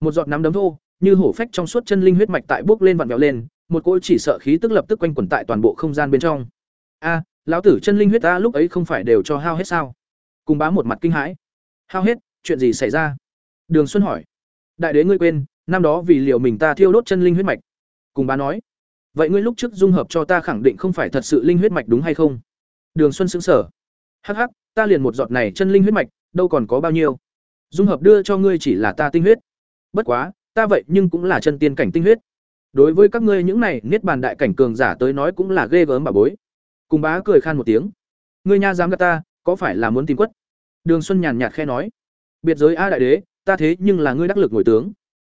Một giọt nắm đấm thô, như hổ phách trong suốt chân linh huyết mạch tại bước lên vặn vẹo lên, một cỗ chỉ sợ khí tức lập tức quanh quẩn tại toàn bộ không gian bên trong. A, lão tử chân linh huyết ta lúc ấy không phải đều cho hao hết sao? Cùng bá một mặt kinh hãi. Hao hết, chuyện gì xảy ra? Đường xuân hỏi. Đại đế ngươi quên năm đó vì liệu mình ta thiêu đốt chân linh huyết mạch. Cùng bá nói, vậy ngươi lúc trước dung hợp cho ta khẳng định không phải thật sự linh huyết mạch đúng hay không? Đường xuân xứng sở hắc hắc, ta liền một giọt này chân linh huyết mạch, đâu còn có bao nhiêu? Dung hợp đưa cho ngươi chỉ là ta tinh huyết. Bất quá, ta vậy nhưng cũng là chân tiên cảnh tinh huyết. Đối với các ngươi những này niết bàn đại cảnh cường giả tới nói cũng là ghê gớm bà bối. Cùng bá cười khan một tiếng. Ngươi nha dám gạt ta, có phải là muốn tìm quất? Đường xuân nhàn nhạt khe nói. Biệt giới a đại đế, ta thế nhưng là ngươi đắc lực ngồi tướng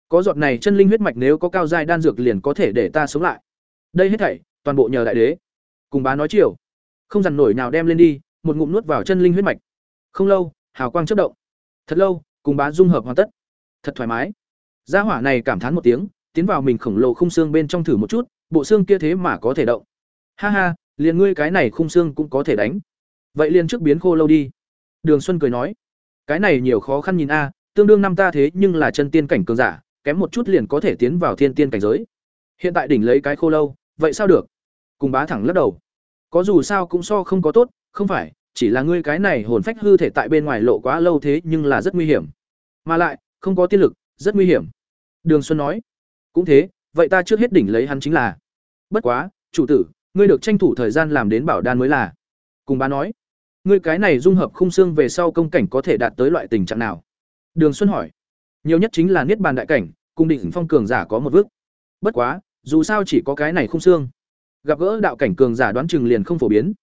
có giọt này chân linh huyết mạch nếu có cao giai đan dược liền có thể để ta sống lại đây hết thảy toàn bộ nhờ đại đế cùng bá nói chiều không dằn nổi nào đem lên đi một ngụm nuốt vào chân linh huyết mạch. Không lâu, hào quang chớp động. Thật lâu, cùng bá dung hợp hoàn tất. Thật thoải mái. Gia hỏa này cảm thán một tiếng, tiến vào mình khổng lồ khung xương bên trong thử một chút, bộ xương kia thế mà có thể động. Ha ha, liền ngươi cái này khung xương cũng có thể đánh. Vậy liền trước biến khô lâu đi. Đường Xuân cười nói. cái này nhiều khó khăn nhìn a tương đương năm ta thế nhưng là chân tiên cảnh cường giả kém một chút liền có thể tiến vào thiên tiên cảnh giới. Hiện tại đỉnh lấy cái khô lâu, vậy sao được? Cùng bá thẳng lắc đầu. Có dù sao cũng so không có tốt, không phải, chỉ là ngươi cái này hồn phách hư thể tại bên ngoài lộ quá lâu thế nhưng là rất nguy hiểm. Mà lại, không có tiên lực, rất nguy hiểm. Đường xuân nói. Cũng thế, vậy ta trước hết đỉnh lấy hắn chính là. Bất quá, chủ tử, ngươi được tranh thủ thời gian làm đến bảo đan mới là. Cùng bá nói. Ngươi cái này dung hợp khung xương về sau công cảnh có thể đạt tới loại tình trạng nào? Đường xuân hỏi. Nhiều nhất chính là niết bàn đại cảnh cùng định phong cường giả có một vức, bất quá dù sao chỉ có cái này không xương. Gặp gỡ đạo cảnh cường giả đoán chừng liền không phổ biến.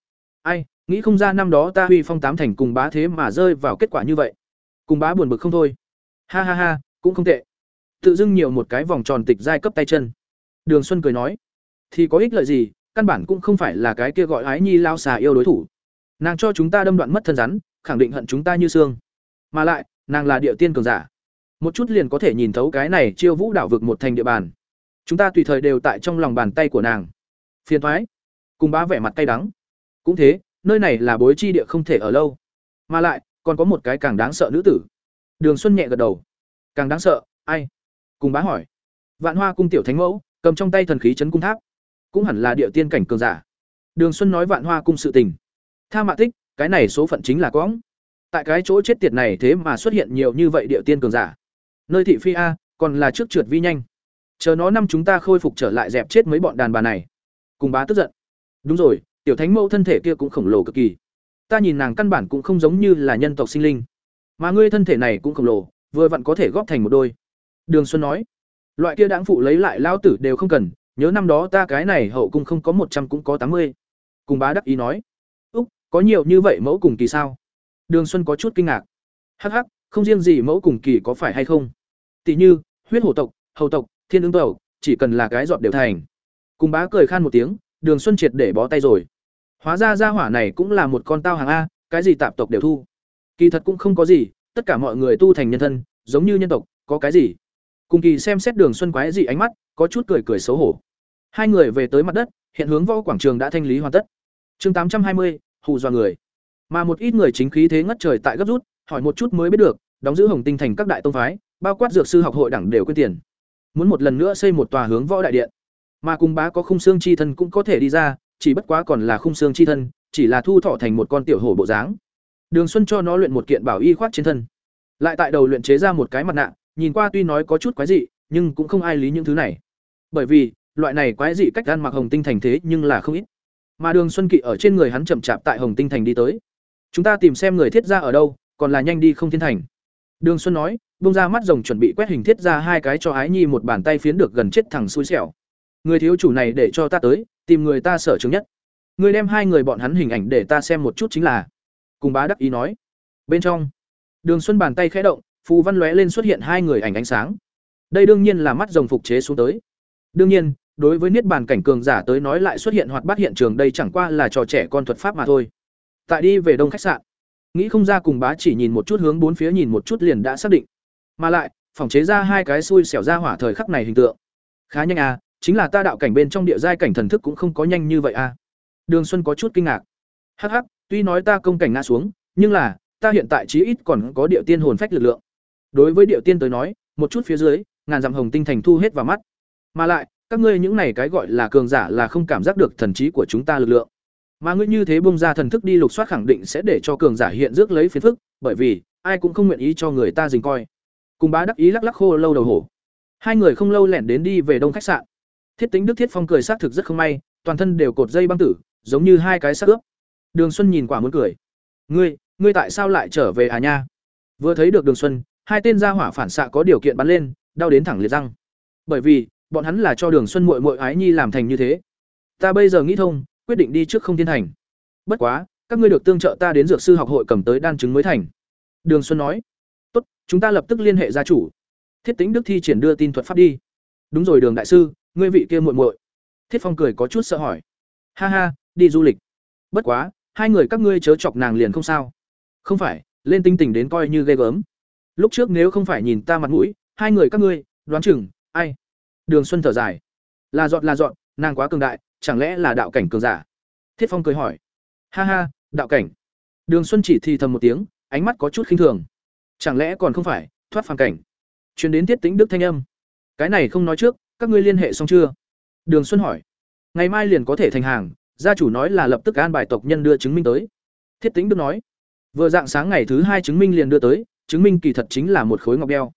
Ai nghĩ không ra năm đó ta huy phong tám thành cùng bá thế mà rơi vào kết quả như vậy. Cùng bá buồn bực không thôi. Ha ha ha cũng không tệ. Tự dưng nhiều một cái vòng tròn tịch giai cấp tay chân. Đường xuân cười nói thì có ích lợi gì căn bản cũng không phải là cái kia gọi ái nhi lao xà yêu đối thủ. Nàng cho chúng ta đâm đoạn mất thân rắn khẳng định hận chúng ta như xương. Mà lại nàng là địa tiên cường giả một chút liền có thể nhìn thấu cái này chiêu vũ đảo vực một thành địa bàn. Chúng ta tùy thời đều tại trong lòng bàn tay của nàng. Phiền thoái. Cùng bá vẻ mặt cay đắng. Cũng thế, nơi này là bối chi địa không thể ở lâu. Mà lại, còn có một cái càng đáng sợ nữ tử. Đường xuân nhẹ gật đầu. Càng đáng sợ, ai? Cùng bá hỏi. Vạn hoa cung tiểu thánh mẫu, cầm trong tay thần khí chấn cung tháp. Cũng hẳn là địa tiên cảnh cường giả. Đường xuân nói vạn hoa cung sự tình. Tha mạ thích cái này số phận chính là quõng. Tại cái chỗ chết tiệt này thế mà xuất hiện nhiều như vậy địa tiên cường giả nơi thị phi a, còn là trước trượt vi nhanh. Chờ nó năm chúng ta khôi phục trở lại dẹp chết mấy bọn đàn bà này. Cùng bá tức giận. Đúng rồi, tiểu thánh mẫu thân thể kia cũng khổng lồ cực kỳ. Ta nhìn nàng căn bản cũng không giống như là nhân tộc sinh linh. Mà ngươi thân thể này cũng khổng lồ, vừa vặn có thể góp thành một đôi. Đường xuân nói. Loại kia đáng phụ lấy lại lao tử đều không cần, nhớ năm đó ta cái này hậu cung không có một trăm cũng có tám mươi. Cùng bá đắc ý nói. Úc, có nhiều như vậy mẫu cùng kỳ sao? Đường xuân có chút kinh ngạc. Hắc hắc không riêng gì mẫu cùng kỳ có phải hay không? Tỷ như, huyết hổ tộc, hầu tộc, thiên ứng tộc, chỉ cần là cái dọn đều thành. Cùng bá cười khan một tiếng, đường xuân triệt để bó tay rồi. Hóa ra gia hỏa này cũng là một con tao hàng a, cái gì tạp tộc đều thu. Kỳ thật cũng không có gì, tất cả mọi người tu thành nhân thân, giống như nhân tộc, có cái gì? Cùng kỳ xem xét đường xuân quái dị ánh mắt, có chút cười cười xấu hổ. Hai người về tới mặt đất, hiện hướng võ quảng trường đã thanh lý hoàn tất. Chương tám trăm hai mươi, hù dọa người. Mà một ít người chính khí thế ngất trời tại gấp rút, hỏi một chút mới biết được đóng giữ hồng tinh thành các đại tông phái, bao quát dược sư học hội đẳng đều quyên tiền. Muốn một lần nữa xây một tòa hướng võ đại điện. Mà cùng bá có khung xương chi thân cũng có thể đi ra, chỉ bất quá còn là khung xương chi thân, chỉ là thu thọ thành một con tiểu hổ bộ dáng. Đường xuân cho nó luyện một kiện bảo y khoác trên thân. Lại tại đầu luyện chế ra một cái mặt nạ, nhìn qua tuy nói có chút quái dị, nhưng cũng không ai lý những thứ này. Bởi vì, loại này quái dị cách ăn mặc hồng tinh thành thế nhưng là không ít. Mà đường xuân kỵ ở trên người hắn chậm chạp tại hồng tinh thành đi tới. Chúng ta tìm xem người thiết ra ở đâu, còn là nhanh đi không thiên thành đường xuân nói, bung ra mắt rồng chuẩn bị quét hình thiết ra hai cái cho ái nhi một bàn tay phiến được gần chết thằng xui xẻo. Người thiếu chủ này để cho ta tới, tìm người ta sở chứng nhất. Người đem hai người bọn hắn hình ảnh để ta xem một chút chính là. Cùng bá đắc ý nói. Bên trong, đường xuân bàn tay khẽ động, phù văn lóe lên xuất hiện hai người ảnh ánh sáng. Đây đương nhiên là mắt rồng phục chế xuống tới. Đương nhiên, đối với niết bàn cảnh cường giả tới nói lại xuất hiện hoạt bát hiện trường đây chẳng qua là trò trẻ con thuật pháp mà thôi. Tại đi về đông khách sạn nghĩ không ra cùng bá chỉ nhìn một chút hướng bốn phía nhìn một chút liền đã xác định. Mà lại, phòng chế ra hai cái xui xẻo ra hỏa thời khắc này hình tượng. Khá nhanh à chính là ta đạo cảnh bên trong địa giai cảnh thần thức cũng không có nhanh như vậy à. Đường xuân có chút kinh ngạc. Hắc hắc, tuy nói ta công cảnh ngã xuống, nhưng là, ta hiện tại chí ít còn có địa tiên hồn phách lực lượng. Đối với địa tiên tới nói, một chút phía dưới, ngàn dặm hồng tinh thành thu hết vào mắt. Mà lại, các ngươi những này cái gọi là cường giả là không cảm giác được thần trí của chúng ta lực lượng mà ngươi như thế bung ra thần thức đi lục soát khẳng định sẽ để cho cường giả hiện rước lấy phiền phức, bởi vì, ai cũng không nguyện ý cho người ta dình coi. Cùng bá đắc ý lắc lắc khô lâu đầu hổ. Hai người không lâu lẻn đến đi về đông khách sạn. Thiết tính đức thiết phong cười xác thực rất không may, toàn thân đều cột dây băng tử, giống như hai cái xác ướp. Đường xuân nhìn quả muốn cười. Ngươi ngươi tại sao lại trở về à nha? Vừa thấy được đường xuân, hai tên gia hỏa phản xạ có điều kiện bắn lên, đau đến thẳng liệt răng. Bởi vì, bọn hắn là cho đường xuân muội muội ái nhi làm thành như thế. Ta bây giờ nghĩ thông quyết định đi trước không thiên thành. Bất quá, các ngươi được tương trợ ta đến dược sư học hội cầm tới đan chứng mới thành. Đường xuân nói. Tốt, chúng ta lập tức liên hệ gia chủ. Thiết tính đức thi triển đưa tin thuật pháp đi. Đúng rồi đường đại sư, ngươi vị kia muội muội. Thiết phong cười có chút sợ hỏi. Ha ha, đi du lịch. Bất quá, hai người các ngươi chớ chọc nàng liền không sao. Không phải, lên tinh tình đến coi như ghê gớm. Lúc trước nếu không phải nhìn ta mặt mũi, hai người các ngươi, đoán chừng, ai? Đường xuân thở dài. Là dọn là dọn, nàng quá cường đại chẳng lẽ là đạo cảnh cường giả? Thiết phong cười hỏi. Ha ha, đạo cảnh. Đường xuân chỉ thì thầm một tiếng, ánh mắt có chút khinh thường. Chẳng lẽ còn không phải, thoát phàm cảnh? Chuyển đến tiết tính đức thanh âm. Cái này không nói trước, các ngươi liên hệ xong chưa? Đường xuân hỏi. Ngày mai liền có thể thành hàng, gia chủ nói là lập tức an bài tộc nhân đưa chứng minh tới. Thiết tính đức nói. Vừa dạng sáng ngày thứ hai chứng minh liền đưa tới, chứng minh kỳ thật chính là một khối ngọc đeo.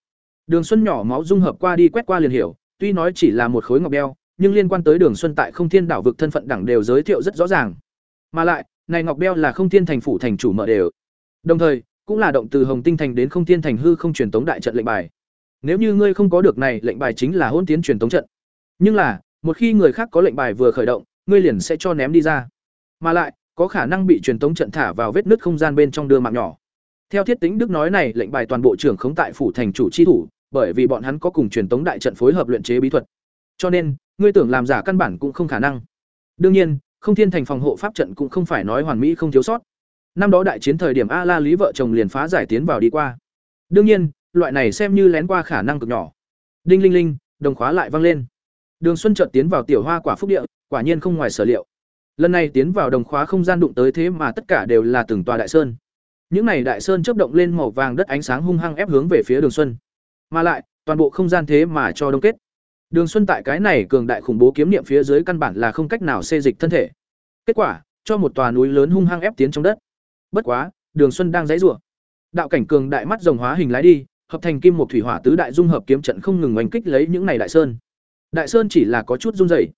Đường xuân nhỏ máu dung hợp qua đi quét qua liền hiểu, tuy nói chỉ là một khối ngọc đeo nhưng liên quan tới đường xuân tại không thiên đảo vực thân phận đẳng đều giới thiệu rất rõ ràng. Mà lại, này ngọc beo là không thiên thành phủ thành chủ mở đều. Đồng thời, cũng là động từ hồng tinh thành đến không thiên thành hư không truyền tống đại trận lệnh bài. Nếu như ngươi không có được này, lệnh bài chính là hôn tiến truyền tống trận. Nhưng là, một khi người khác có lệnh bài vừa khởi động, ngươi liền sẽ cho ném đi ra. Mà lại, có khả năng bị truyền tống trận thả vào vết nứt không gian bên trong đưa mạng nhỏ. Theo thiết tính đức nói này, lệnh bài toàn bộ trưởng khống tại phủ thành chủ chi thủ, bởi vì bọn hắn có cùng truyền tống đại trận phối hợp luyện chế bí thuật. Cho nên ngươi tưởng làm giả căn bản cũng không khả năng. Đương nhiên, không thiên thành phòng hộ pháp trận cũng không phải nói hoàn mỹ không thiếu sót. Năm đó đại chiến thời điểm a la lý vợ chồng liền phá giải tiến vào đi qua. Đương nhiên, loại này xem như lén qua khả năng cực nhỏ. Đinh linh linh, đồng khóa lại vang lên. Đường xuân chợt tiến vào tiểu hoa quả phúc địa, quả nhiên không ngoài sở liệu. Lần này tiến vào đồng khóa không gian đụng tới thế mà tất cả đều là từng tòa đại sơn. Những này đại sơn chớp động lên màu vàng đất ánh sáng hung hăng ép hướng về phía đường xuân. Mà lại, toàn bộ không gian thế mà cho đông kết đường xuân tại cái này cường đại khủng bố kiếm niệm phía dưới căn bản là không cách nào xê dịch thân thể. Kết quả, cho một tòa núi lớn hung hăng ép tiến trong đất. Bất quá, đường xuân đang giãy giụa. đạo cảnh cường đại mắt rồng hóa hình lái đi, hợp thành kim một thủy hỏa tứ đại dung hợp kiếm trận không ngừng oanh kích lấy những này đại sơn. Đại sơn chỉ là có chút run rẩy,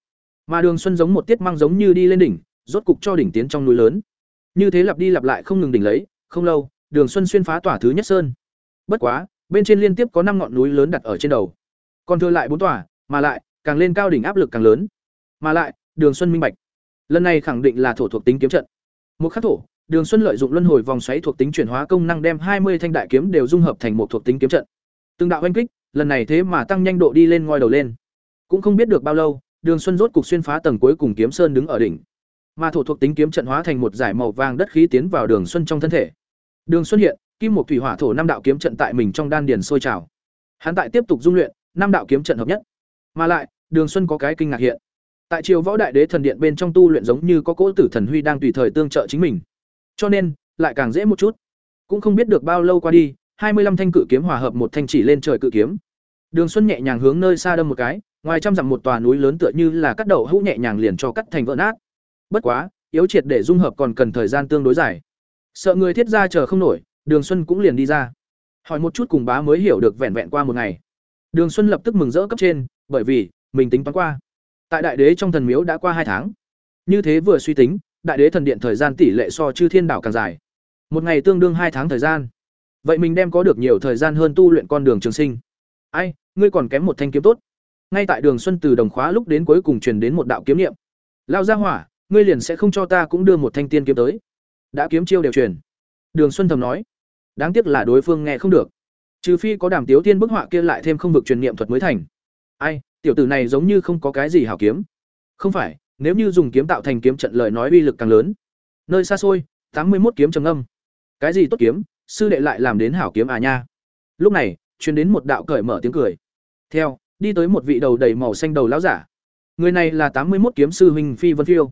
mà đường xuân giống một tiết mang giống như đi lên đỉnh, rốt cục cho đỉnh tiến trong núi lớn. Như thế lặp đi lặp lại không ngừng đỉnh lấy, không lâu, đường xuân xuyên phá tỏa thứ nhất sơn. Bất quá, bên trên liên tiếp có năm ngọn núi lớn đặt ở trên đầu. Còn thừa lại bốn tòa mà lại, càng lên cao đỉnh áp lực càng lớn. Mà lại, đường xuân minh bạch. Lần này khẳng định là thổ thuộc tính kiếm trận. Một khắc thổ, đường xuân lợi dụng luân hồi vòng xoáy thuộc tính chuyển hóa công năng đem hai mươi thanh đại kiếm đều dung hợp thành một thuộc tính kiếm trận. Từng đạo oanh kích, lần này thế mà tăng nhanh độ đi lên ngoi đầu lên. Cũng không biết được bao lâu, đường xuân rốt cục xuyên phá tầng cuối cùng kiếm sơn đứng ở đỉnh. Mà thổ thuộc tính kiếm trận hóa thành một giải màu vàng đất khí tiến vào đường xuân trong thân thể. Đường xuân hiện, kim một thủy hỏa thổ năm đạo kiếm trận tại mình trong đan điền sôi trào. Hắn tại tiếp tục dung luyện, năm đạo kiếm trận hợp nhất mà lại, đường xuân có cái kinh ngạc hiện. Tại triều võ đại đế thần điện bên trong tu luyện giống như có cỗ tử thần huy đang tùy thời tương trợ chính mình. Cho nên, lại càng dễ một chút. Cũng không biết được bao lâu qua đi, hai mươi 25 thanh cự kiếm hòa hợp một thanh chỉ lên trời cự kiếm. Đường xuân nhẹ nhàng hướng nơi xa đâm một cái, ngoài trăm dặm một tòa núi lớn tựa như là cắt đầu hũ nhẹ nhàng liền cho cắt thành vỡ nát. Bất quá, yếu triệt để dung hợp còn cần thời gian tương đối dài. Sợ người thiết ra chờ không nổi, đường xuân cũng liền đi ra. Hỏi một chút cùng bá mới hiểu được vẹn vẹn qua một ngày. Đường xuân lập tức mừng rỡ cấp trên bởi vì, mình tính toán qua. Tại đại đế trong thần miếu đã qua hai tháng. Như thế vừa suy tính, đại đế thần điện thời gian tỷ lệ so chư thiên đảo càng dài. Một ngày tương đương hai tháng thời gian. Vậy mình đem có được nhiều thời gian hơn tu luyện con đường trường sinh. Ai, ngươi còn kém một thanh kiếm tốt. Ngay tại đường xuân từ đồng khóa lúc đến cuối cùng truyền đến một đạo kiếm niệm. Lao ra hỏa, ngươi liền sẽ không cho ta cũng đưa một thanh tiên kiếm tới. Đã kiếm chiêu đều truyền. Đường xuân thầm nói. Đáng tiếc là đối phương nghe không được. Trừ phi có đàm tiếu tiên bức họa kia lại thêm không vực truyền niệm thuật mới thành ai, tiểu tử này giống như không có cái gì hảo kiếm. Không phải, nếu như dùng kiếm tạo thành kiếm trận lời nói uy lực càng lớn. Nơi xa xôi, tám mươi một kiếm trầm âm cái gì tốt kiếm, sư đệ lại làm đến hảo kiếm à nha. Lúc này, truyền đến một đạo cởi mở tiếng cười. Theo, đi tới một vị đầu đầy màu xanh đầu lão giả. Người này là tám mươi một kiếm sư huynh phi vân phiêu.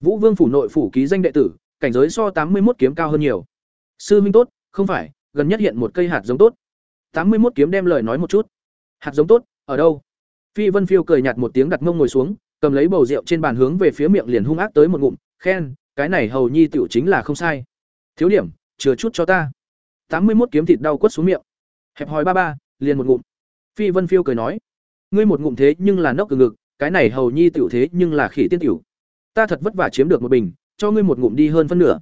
Vũ vương phủ nội phủ ký danh đệ tử, cảnh giới so tám mươi một kiếm cao hơn nhiều. Sư huynh tốt, không phải, gần nhất hiện một cây hạt giống tốt. tám mươi một kiếm đem lời nói một chút. Hạt giống tốt, ở đâu? Phi vân phiêu cười nhạt một tiếng đặt mông ngồi xuống, cầm lấy bầu rượu trên bàn hướng về phía miệng liền hung ác tới một ngụm, khen, cái này hầu nhi tiểu chính là không sai. Thiếu điểm, chừa chút cho ta. Tám mươi một kiếm thịt đau quất xuống miệng. Hẹp hòi ba ba, liền một ngụm. Phi vân phiêu cười nói, ngươi một ngụm thế nhưng là nốc từ ngực, cái này hầu nhi tiểu thế nhưng là khỉ tiên tiểu. Ta thật vất vả chiếm được một bình, cho ngươi một ngụm đi hơn phân nửa.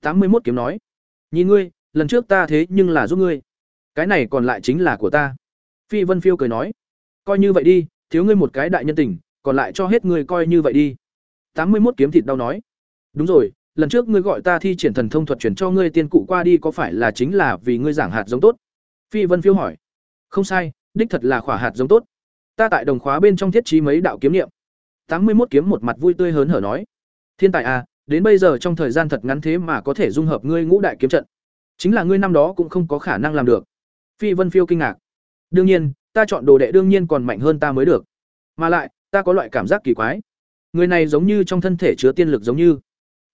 Tám mươi một kiếm nói, nhìn ngươi, lần trước ta thế nhưng là giúp ngươi. Cái này còn lại chính là của ta. Phi vân phiêu cười nói coi như vậy đi, thiếu ngươi một cái đại nhân tình, còn lại cho hết ngươi coi như vậy đi. Tám mươi một kiếm thịt đau nói. Đúng rồi, lần trước ngươi gọi ta thi triển thần thông thuật chuyển cho ngươi tiên cụ qua đi có phải là chính là vì ngươi giảng hạt giống tốt? Phi vân phiêu hỏi. Không sai, đích thật là khỏa hạt giống tốt. Ta tại đồng khóa bên trong thiết trí mấy đạo kiếm niệm. Tám mươi một kiếm một mặt vui tươi hớn hở nói. Thiên tài à đến bây giờ trong thời gian thật ngắn thế mà có thể dung hợp ngươi ngũ đại kiếm trận. Chính là ngươi năm đó cũng không có khả năng làm được. Phi vân phiêu kinh ngạc. Đương nhiên ta chọn đồ đệ đương nhiên còn mạnh hơn ta mới được mà lại ta có loại cảm giác kỳ quái người này giống như trong thân thể chứa tiên lực giống như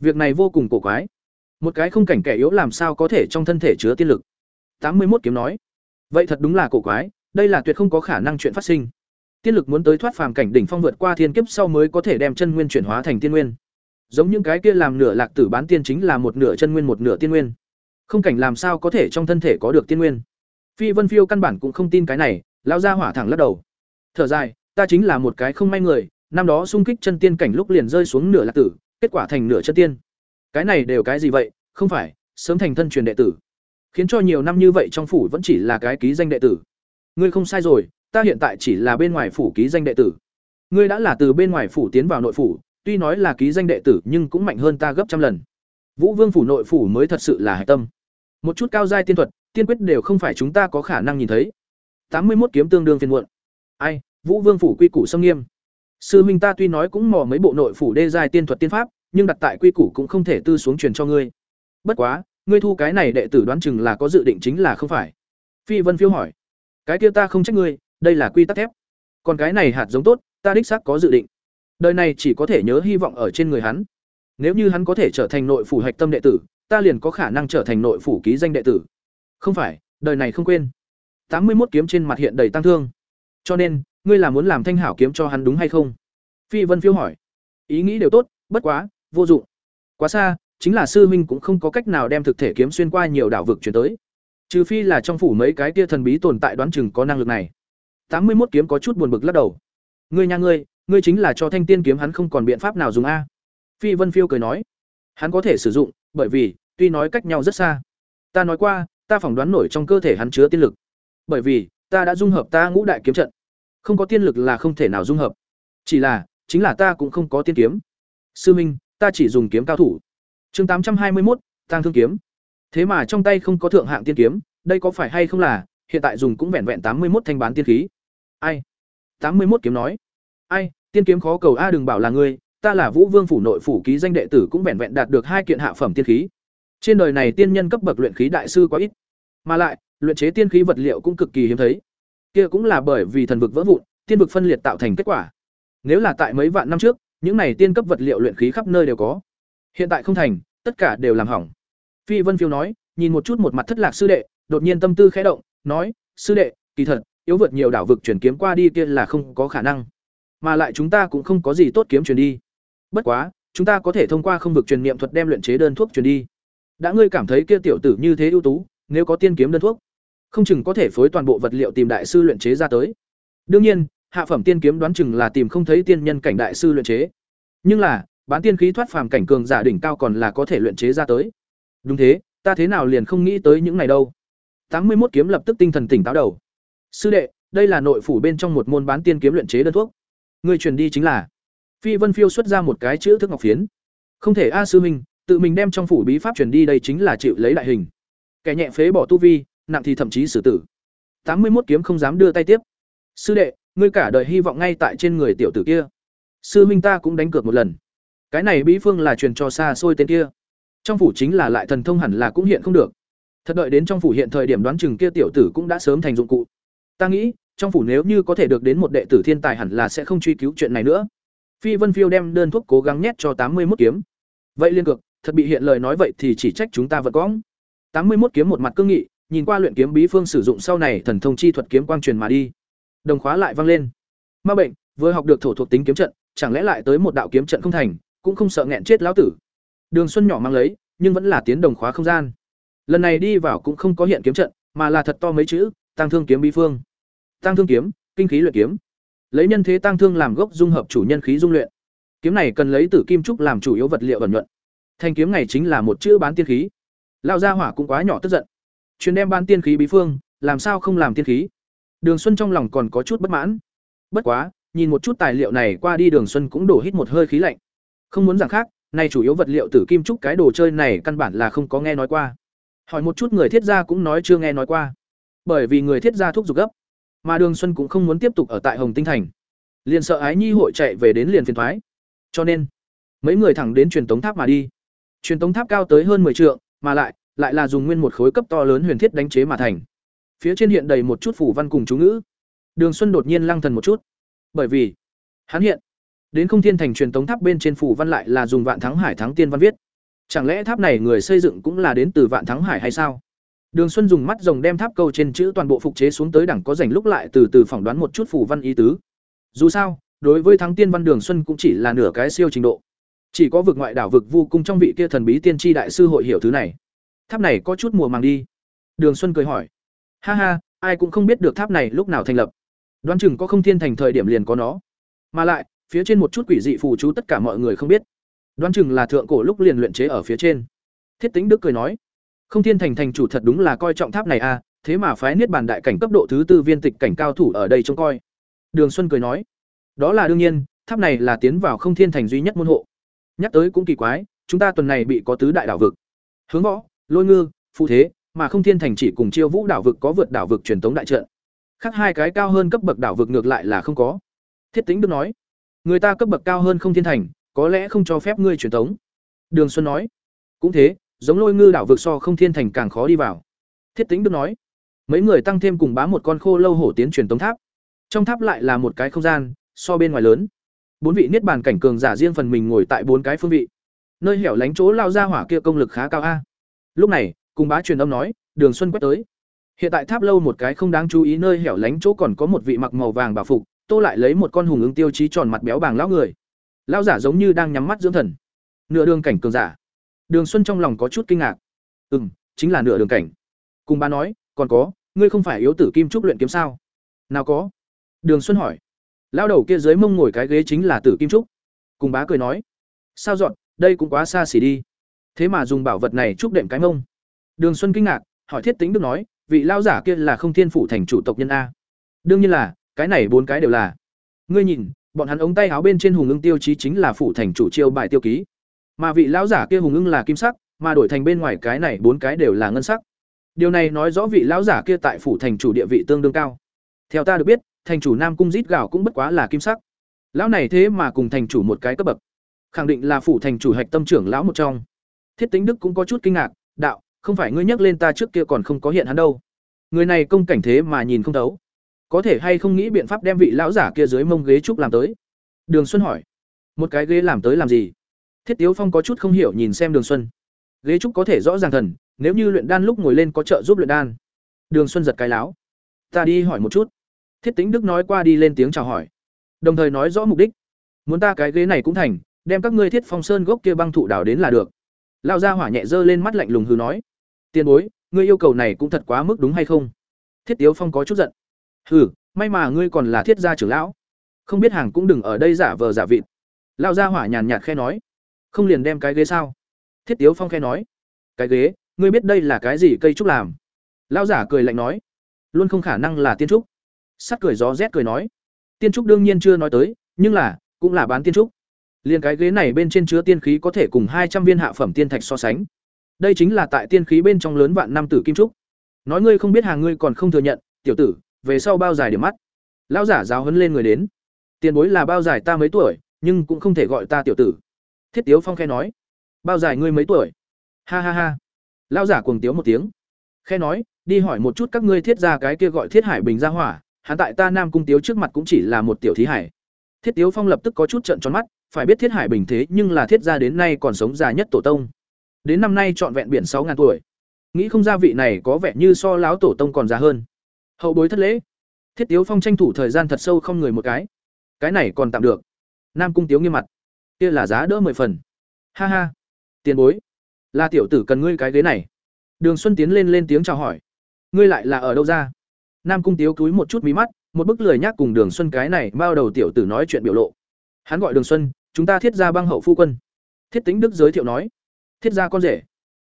việc này vô cùng cổ quái một cái không cảnh kẻ yếu làm sao có thể trong thân thể chứa tiên lực tám mươi một kiếm nói. Vậy thật đúng là cổ quái, đây là tuyệt không có khả năng chuyện phát sinh. Tiên lực muốn tới thoát phàm cảnh đỉnh phong vượt qua thiên kiếp sau mới có thể đem chân nguyên chuyển hóa thành tiên nguyên. Giống những cái kia làm nửa lạc tử bán tiên chính là một nửa chân nguyên một nửa tiên nguyên. Không cảnh làm sao có thể trong thân thể có được tiên nguyên. Phi Vân Phiêu căn bản cũng không tin cái này, lão gia hỏa thẳng lắc đầu. Thở dài, ta chính là một cái không may người, năm đó xung kích chân tiên cảnh lúc liền rơi xuống nửa lạc tử, kết quả thành nửa chân tiên. Cái này đều cái gì vậy? Không phải, sớm thành thân truyền đệ tử. Khiến cho nhiều năm như vậy trong phủ vẫn chỉ là cái ký danh đệ tử. Ngươi không sai rồi, ta hiện tại chỉ là bên ngoài phủ ký danh đệ tử. Ngươi đã là từ bên ngoài phủ tiến vào nội phủ, tuy nói là ký danh đệ tử nhưng cũng mạnh hơn ta gấp trăm lần. Vũ Vương phủ nội phủ mới thật sự là hải tâm. Một chút cao giai tiên thuật, tiên quyết đều không phải chúng ta có khả năng nhìn thấy. Tám mươi một kiếm tương đương phiền muộn. Ai, Vũ Vương phủ quy củ sâm nghiêm. Sư huynh ta tuy nói cũng mò mấy bộ nội phủ đê giai tiên thuật tiên pháp, nhưng đặt tại quy củ cũng không thể tư xuống truyền cho ngươi. Bất quá, ngươi thu cái này đệ tử đoán chừng là có dự định chính là không phải. Phi Vân Phiêu hỏi. Cái kia ta không trách ngươi, đây là quy tắc thép. Còn cái này hạt giống tốt, ta đích xác có dự định. Đời này chỉ có thể nhớ hy vọng ở trên người hắn. Nếu như hắn có thể trở thành nội phủ hạch tâm đệ tử, ta liền có khả năng trở thành nội phủ ký danh đệ tử. Không phải, đời này không quên. Tám mươi một kiếm trên mặt hiện đầy tăng thương. Cho nên, ngươi là muốn làm thanh hảo kiếm cho hắn đúng hay không? Phi Vân Phiêu hỏi. Ý nghĩ đều tốt, bất quá, vô dụng. Quá xa, chính là sư huynh cũng không có cách nào đem thực thể kiếm xuyên qua nhiều đảo vực chuyển tới. Trừ phi là trong phủ mấy cái kia thần bí tồn tại đoán chừng có năng lực này. Tám mươi một kiếm có chút buồn bực lắc đầu. Ngươi nha ngươi, ngươi chính là cho thanh tiên kiếm hắn không còn biện pháp nào dùng a. Phi Vân Phiêu cười nói. Hắn có thể sử dụng, bởi vì, tuy nói cách nhau rất xa. Ta nói qua, ta phỏng đoán nổi trong cơ thể hắn chứa tiên lực. Bởi vì, ta đã dung hợp ta ngũ đại kiếm trận. Không có tiên lực là không thể nào dung hợp. Chỉ là, chính là ta cũng không có tiên kiếm. Sư Minh, ta chỉ dùng kiếm cao thủ. Chương tám trăm hai mươi một, Tang Thương kiếm. Thế mà trong tay không có thượng hạng tiên kiếm, đây có phải hay không là, hiện tại dùng cũng vẹn vẹn tám mươi một thanh bán tiên khí. Ai? tám mươi một kiếm nói. Ai, tiên kiếm khó cầu a đừng bảo là ngươi, ta là Vũ Vương phủ nội phủ ký danh đệ tử cũng vẹn vẹn đạt được hai kiện hạ phẩm tiên khí. Trên đời này tiên nhân cấp bậc luyện khí đại sư quá ít, mà lại, luyện chế tiên khí vật liệu cũng cực kỳ hiếm thấy. Kia cũng là bởi vì thần vực vỡ vụn, tiên vực phân liệt tạo thành kết quả. Nếu là tại mấy vạn năm trước, những này tiên cấp vật liệu luyện khí khắp nơi đều có. Hiện tại không thành, tất cả đều làm hỏng. Phi Vân Phiêu nói, nhìn một chút một mặt thất lạc sư đệ, đột nhiên tâm tư khẽ động, nói, "Sư đệ, kỳ thật, yếu vượt nhiều đảo vực chuyển kiếm qua đi kia là không có khả năng, mà lại chúng ta cũng không có gì tốt kiếm truyền đi. Bất quá, chúng ta có thể thông qua không vực truyền niệm thuật đem luyện chế đơn thuốc truyền đi. Đã ngươi cảm thấy kia tiểu tử như thế ưu tú, nếu có tiên kiếm đơn thuốc, không chừng có thể phối toàn bộ vật liệu tìm đại sư luyện chế ra tới. Đương nhiên, hạ phẩm tiên kiếm đoán chừng là tìm không thấy tiên nhân cảnh đại sư luyện chế. Nhưng là, bán tiên khí thoát phàm cảnh cường giả đỉnh cao còn là có thể luyện chế ra tới. Đúng thế, ta thế nào liền không nghĩ tới những này đâu. Tám mươi một kiếm lập tức tinh thần tỉnh táo đầu. Sư đệ, đây là nội phủ bên trong một môn bán tiên kiếm luyện chế đơn thuốc. Người truyền đi chính là Phi Vân Phiêu xuất ra một cái chữ thức ngọc phiến. Không thể a sư huynh, tự mình đem trong phủ bí pháp truyền đi đây chính là chịu lấy đại hình. Kẻ nhẹ phế bỏ tu vi, nặng thì thậm chí xử tử. Tám mươi một kiếm không dám đưa tay tiếp. Sư đệ, ngươi cả đời hy vọng ngay tại trên người tiểu tử kia. Sư minh ta cũng đánh cược một lần. Cái này bí phương là truyền cho xa xôi tên kia. Trong phủ chính là lại thần thông hẳn là cũng hiện không được. Thật đợi đến trong phủ hiện thời điểm đoán chừng kia tiểu tử cũng đã sớm thành dụng cụ. Ta nghĩ, trong phủ nếu như có thể được đến một đệ tử thiên tài hẳn là sẽ không truy cứu chuyện này nữa. Phi Vân Phiêu đem đơn thuốc cố gắng nhét cho tám mươi 81 kiếm. Vậy liên cực, thật bị hiện lời nói vậy thì chỉ trách chúng ta vật quõng. Tám mươi 81 kiếm một mặt cương nghị, nhìn qua luyện kiếm bí phương sử dụng sau này thần thông chi thuật kiếm quang truyền mà đi. Đồng khóa lại vang lên. Ma bệnh, vừa học được thổ thuộc tính kiếm trận, chẳng lẽ lại tới một đạo kiếm trận không thành, cũng không sợ nghẹn chết lão tử. Đường Xuân nhỏ mang lấy, nhưng vẫn là tiến đồng khóa không gian. Lần này đi vào cũng không có hiện kiếm trận, mà là thật to mấy chữ, tăng thương kiếm bí phương. Tăng thương kiếm, kinh khí luyện kiếm. Lấy nhân thế tăng thương làm gốc dung hợp chủ nhân khí dung luyện. Kiếm này cần lấy tử kim trúc làm chủ yếu vật liệu ẩn nhuận. Thanh kiếm này chính là một chữ bán tiên khí lao gia hỏa cũng quá nhỏ tức giận. chuyến đem ban tiên khí bí phương, làm sao không làm tiên khí? Đường Xuân trong lòng còn có chút bất mãn. Bất quá, nhìn một chút tài liệu này qua đi Đường Xuân cũng đổ hít một hơi khí lạnh. Không muốn rằng khác, nay chủ yếu vật liệu tử kim trúc cái đồ chơi này căn bản là không có nghe nói qua. Hỏi một chút người thiết gia cũng nói chưa nghe nói qua. Bởi vì người thiết gia thúc giục gấp, mà Đường Xuân cũng không muốn tiếp tục ở tại Hồng Tinh thành. Liền sợ Ái Nhi hội chạy về đến liền phiền thoái. Cho nên, mấy người thẳng đến truyền tống tháp mà đi. Truyền tống tháp cao tới hơn 10 trượng, mà lại lại là dùng nguyên một khối cấp to lớn huyền thiết đánh chế mà thành. Phía trên hiện đầy một chút phủ văn cùng chú ngữ. Đường Xuân đột nhiên lăng thần một chút, bởi vì hắn hiện đến không thiên thành truyền tống tháp bên trên phủ văn lại là dùng vạn thắng hải thắng tiên văn viết. Chẳng lẽ tháp này người xây dựng cũng là đến từ vạn thắng hải hay sao? Đường Xuân dùng mắt rồng đem tháp câu trên chữ toàn bộ phục chế xuống tới đẳng có rảnh lúc lại từ từ phỏng đoán một chút phủ văn ý tứ. Dù sao, đối với thắng tiên văn Đường Xuân cũng chỉ là nửa cái siêu trình độ. Chỉ có vực ngoại đảo vực vu cung trong vị kia thần bí tiên tri đại sư hội hiểu thứ này. Tháp này có chút mùa màng đi. Đường Xuân cười hỏi. Ha ha, ai cũng không biết được tháp này lúc nào thành lập. Đoán chừng có không thiên thành thời điểm liền có nó. Mà lại, phía trên một chút quỷ dị phù chú tất cả mọi người không biết. Đoán chừng là thượng cổ lúc liền luyện chế ở phía trên. Thiết Tĩnh Đức cười nói, không thiên thành thành chủ thật đúng là coi trọng tháp này a, à, thế mà phái niết bàn đại cảnh cấp độ thứ tư viên tịch cảnh cao thủ ở đây trông coi. Đường Xuân cười nói, đó là đương nhiên, tháp này là tiến vào không thiên thành duy nhất môn hộ. Nhắc tới cũng kỳ quái, chúng ta tuần này bị có tứ đại đảo vực. Hướng võ, lôi ngư, phụ thế, mà không thiên thành chỉ cùng chiêu vũ đảo vực có vượt đảo vực truyền thống đại trận. Khác hai cái cao hơn cấp bậc đảo vực ngược lại là không có. Thiết Tĩnh Đức nói, người ta cấp bậc cao hơn không thiên thành, có lẽ không cho phép ngươi truyền thống. Đường Xuân nói, cũng thế, giống lôi ngư đảo vực so không thiên thành càng khó đi vào. Thiết Tĩnh Đức nói, mấy người tăng thêm cùng bá một con khô lâu hổ tiến truyền tống tháp. Trong tháp lại là một cái không gian, so bên ngoài lớn. Bốn vị niết bàn cảnh cường giả riêng phần mình ngồi tại bốn cái phương vị. Nơi hẻo lánh chỗ lao ra hỏa kia công lực khá cao a. Lúc này, cùng bá truyền âm nói, Đường Xuân quét tới. Hiện tại tháp lâu một cái không đáng chú ý nơi hẻo lánh chỗ còn có một vị mặc màu vàng bảo phục, Tô lại lấy một con hùng ứng tiêu chí tròn mặt béo bàng lão người. Lão giả giống như đang nhắm mắt dưỡng thần. Nửa đường cảnh cường giả. Đường Xuân trong lòng có chút kinh ngạc. Ừm, chính là nửa đường cảnh. Cùng bá nói, còn có, ngươi không phải yếu tử kim trúc luyện kiếm sao? Nào có? Đường Xuân hỏi. Lão đầu kia dưới mông ngồi cái ghế chính là tử kim trúc. Cùng bá cười nói, sao dọn, đây cũng quá xa xỉ đi. Thế mà dùng bảo vật này trúc đệm cái mông. Đường Xuân kinh ngạc, hỏi Thiết Tính được nói, vị lão giả kia là không thiên phủ thành chủ tộc nhân a? Đương nhiên là, cái này bốn cái đều là. Ngươi nhìn, bọn hắn ống tay áo bên trên hùng ưng tiêu chí chính là phủ thành chủ chiêu bài tiêu ký. Mà vị lão giả kia hùng ưng là kim sắc, mà đổi thành bên ngoài cái này bốn cái đều là ngân sắc. Điều này nói rõ vị lão giả kia tại phủ thành chủ địa vị tương đương cao. Theo ta được biết, thành chủ Nam cung rít gạo cũng bất quá là kim sắc. Lão này thế mà cùng thành chủ một cái cấp bậc. Khẳng định là phủ thành chủ hạch tâm trưởng lão một trong. Thiết Tính Đức cũng có chút kinh ngạc, đạo, không phải ngươi nhắc lên ta trước kia còn không có hiện hắn đâu. Người này công cảnh thế mà nhìn không thấu. Có thể hay không nghĩ biện pháp đem vị lão giả kia dưới mông ghế trúc làm tới? Đường Xuân hỏi. Một cái ghế làm tới làm gì? Thiết Tiếu Phong có chút không hiểu nhìn xem Đường Xuân. Ghế trúc có thể rõ ràng thần, nếu như luyện đan lúc ngồi lên có trợ giúp luyện đan. Đường Xuân giật cái láo. Ta đi hỏi một chút. Thiết Tĩnh Đức nói qua đi lên tiếng chào hỏi, đồng thời nói rõ mục đích. Muốn ta cái ghế này cũng thành, đem các ngươi Thiết Phong Sơn gốc kia băng thụ đảo đến là được. Lão gia hỏa nhẹ dơ lên mắt lạnh lùng hừ nói: "Tiên bối, ngươi yêu cầu này cũng thật quá mức đúng hay không?" Thiết Tiếu Phong có chút giận. "Hừ, may mà ngươi còn là Thiết gia trưởng lão, không biết hàng cũng đừng ở đây giả vờ giả vịt." Lão gia hỏa nhàn nhạt khẽ nói: "Không liền đem cái ghế sao?" Thiết Tiếu Phong khẽ nói: "Cái ghế, ngươi biết đây là cái gì cây trúc làm?" Lão giả cười lạnh nói: "Luôn không khả năng là tiên trúc." Sắt cười gió rét cười nói, tiên trúc đương nhiên chưa nói tới, nhưng là cũng là bán tiên trúc. Liên cái ghế này bên trên chứa tiên khí có thể cùng hai trăm viên hạ phẩm tiên thạch so sánh. Đây chính là tại tiên khí bên trong lớn vạn năm tử kim trúc. Nói ngươi không biết hàng ngươi còn không thừa nhận, tiểu tử, về sau bao dài điểm mắt. Lão giả giáo hấn lên người đến. Tiền bối là bao dài ta mấy tuổi, nhưng cũng không thể gọi ta tiểu tử. Thiết Tiếu Phong khe nói, bao dài ngươi mấy tuổi? Ha ha ha. Lão giả cuồng tiếu một tiếng. Khe nói, đi hỏi một chút các ngươi thiết ra cái kia gọi Thiết Hải Bình ra hỏa, hắn tại ta Nam cung Tiếu trước mặt cũng chỉ là một tiểu thí hải. Thiết Tiếu Phong lập tức có chút trợn tròn mắt, phải biết Thiết Hải bình thế nhưng là thiết gia đến nay còn sống già nhất tổ tông. Đến năm nay trọn vẹn biển sáu ngàn tuổi. Nghĩ không ra vị này có vẻ như so láo tổ tông còn già hơn. Hậu bối thất lễ. Thiết Tiếu Phong tranh thủ thời gian thật sâu không người một cái. Cái này còn tạm được. Nam cung Tiếu nghiêm mặt. Kia là giá đỡ mười phần. Ha ha. Tiền bối. Là tiểu tử cần ngươi cái ghế này. Đường Xuân tiến lên lên tiếng chào hỏi. Ngươi lại là ở đâu ra? Nam Cung Tiếu cúi một chút mí mắt, một bức lười nhác cùng Đường Xuân cái này bao đầu tiểu tử nói chuyện biểu lộ. Hắn gọi Đường Xuân, chúng ta thiết ra băng hậu phu quân. Thiết Tính Đức giới thiệu nói, thiết ra con rể.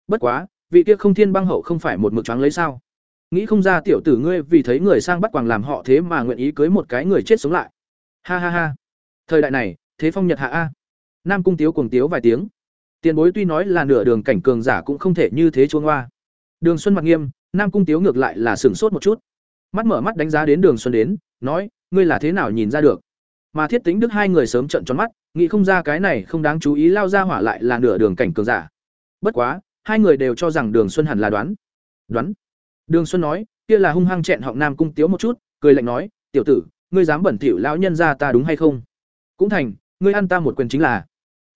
Bất quá, vị kia không thiên băng hậu không phải một mực trắng lấy sao? Nghĩ không ra tiểu tử ngươi vì thấy người sang bắt quàng làm họ thế mà nguyện ý cưới một cái người chết sống lại. Ha ha ha. Thời đại này, thế phong nhật hạ a. Nam Cung Tiếu cuồng tiếu vài tiếng. Tiền bối tuy nói là nửa đường cảnh cường giả cũng không thể như thế chuông hoa. Đường Xuân mặt nghiêm, Nam Cung Tiếu ngược lại là sửng sốt một chút mắt mở mắt đánh giá đến đường xuân đến nói ngươi là thế nào nhìn ra được? Mà thiết tính đức hai người sớm trận tròn mắt nghĩ không ra cái này không đáng chú ý lao ra hỏa lại là nửa đường cảnh cường giả. Bất quá hai người đều cho rằng đường xuân hẳn là đoán. Đoán? Đường xuân nói kia là hung hăng chẹn họng nam cung tiếu một chút cười lạnh nói tiểu tử ngươi dám bẩn thỉu lão nhân ra ta đúng hay không? Cũng thành ngươi ăn ta một quyền chính là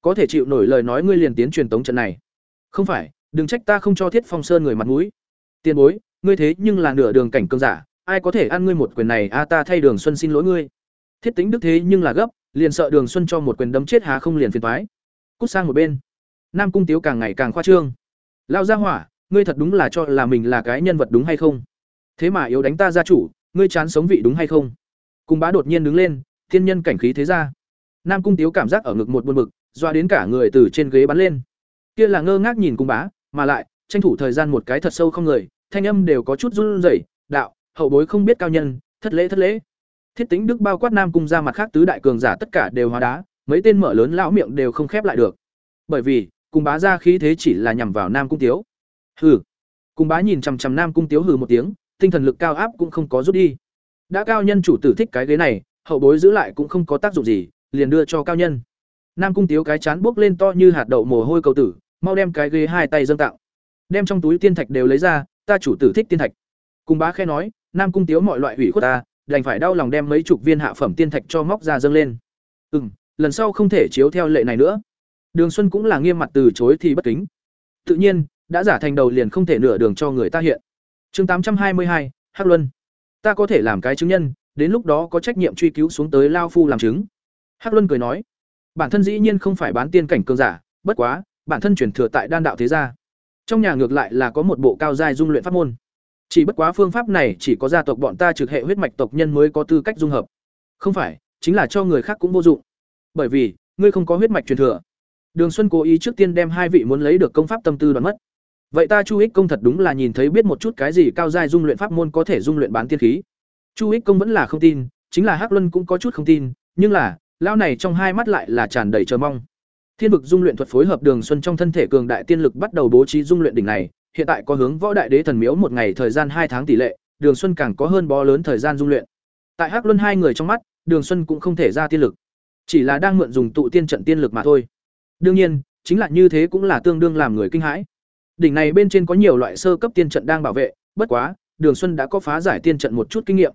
có thể chịu nổi lời nói ngươi liền tiến truyền tống trận này. Không phải đừng trách ta không cho thiết phong sơn người mặt mũi. Tiền bối, ngươi thế nhưng là nửa đường cảnh cường giả, ai có thể ăn ngươi một quyền này a ta thay Đường Xuân xin lỗi ngươi. Thiết Tính Đức thế nhưng là gấp, liền sợ Đường Xuân cho một quyền đấm chết hà không liền phiền thoái Cút sang một bên. Nam Cung Tiếu càng ngày càng khoa trương. Lao ra hỏa, ngươi thật đúng là cho là mình là cái nhân vật đúng hay không? Thế mà yếu đánh ta gia chủ, ngươi chán sống vị đúng hay không? Cung bá đột nhiên đứng lên, thiên nhân cảnh khí thế ra. Nam Cung Tiếu cảm giác ở ngực một buồn bực, doa đến cả người từ trên ghế bắn lên. Kia là ngơ ngác nhìn cung bá, mà lại tranh thủ thời gian một cái thật sâu không người, thanh âm đều có chút run rẩy, "Đạo, hậu bối không biết cao nhân, thất lễ thất lễ." Thiết Tính Đức bao quát Nam Cung ra mặt khác tứ đại cường giả tất cả đều hóa đá, mấy tên mở lớn lão miệng đều không khép lại được. Bởi vì, cùng bá ra khí thế chỉ là nhằm vào Nam Cung Tiếu. Hừ. Cùng bá nhìn chằm chằm Nam Cung Tiếu hừ một tiếng, tinh thần lực cao áp cũng không có rút đi. Đã cao nhân chủ tử thích cái ghế này, hậu bối giữ lại cũng không có tác dụng gì, liền đưa cho cao nhân. Nam Cung Tiếu cái chán bốc lên to như hạt đậu mồ hôi cầu tử, mau đem cái ghế hai tay dâng tạo. Đem trong túi tiên thạch đều lấy ra, ta chủ tử thích tiên thạch. Cùng bá khe nói, Nam Cung Tiếu mọi loại hủy khuất ta, đành phải đau lòng đem mấy chục viên hạ phẩm tiên thạch cho móc ra dâng lên. Ừm, lần sau không thể chiếu theo lệ này nữa. Đường Xuân cũng là nghiêm mặt từ chối thì bất kính. Tự nhiên, đã giả thành đầu liền không thể nửa đường cho người ta hiện. Chương tám trăm hai mươi hai, Hắc Luân. Ta có thể làm cái chứng nhân, đến lúc đó có trách nhiệm truy cứu xuống tới lao phu làm chứng. Hắc Luân cười nói, bản thân dĩ nhiên không phải bán tiên cảnh cường giả, bất quá, bản thân chuyển thừa tại đan đạo thế gia. Trong nhà ngược lại là có một bộ cao giai dung luyện pháp môn. Chỉ bất quá phương pháp này chỉ có gia tộc bọn ta trực hệ huyết mạch tộc nhân mới có tư cách dung hợp. Không phải, chính là cho người khác cũng vô dụng. Bởi vì, ngươi không có huyết mạch truyền thừa. Đường Xuân cố ý trước tiên đem hai vị muốn lấy được công pháp tâm tư đoán mất. Vậy ta Chu Ích công thật đúng là nhìn thấy biết một chút cái gì cao giai dung luyện pháp môn có thể dung luyện bán tiên khí. Chu Ích công vẫn là không tin, chính là Hắc Luân cũng có chút không tin, nhưng là, lão này trong hai mắt lại là tràn đầy chờ mong. Thiên vực dung luyện thuật phối hợp Đường Xuân trong thân thể cường đại tiên lực bắt đầu bố trí dung luyện đỉnh này, hiện tại có hướng võ đại đế thần miếu một ngày thời gian hai tháng tỷ lệ, Đường Xuân càng có hơn bó lớn thời gian dung luyện. Tại Hắc Luân hai người trong mắt, Đường Xuân cũng không thể ra tiên lực, chỉ là đang mượn dùng tụ tiên trận tiên lực mà thôi. Đương nhiên, chính là như thế cũng là tương đương làm người kinh hãi. Đỉnh này bên trên có nhiều loại sơ cấp tiên trận đang bảo vệ, bất quá, Đường Xuân đã có phá giải tiên trận một chút kinh nghiệm.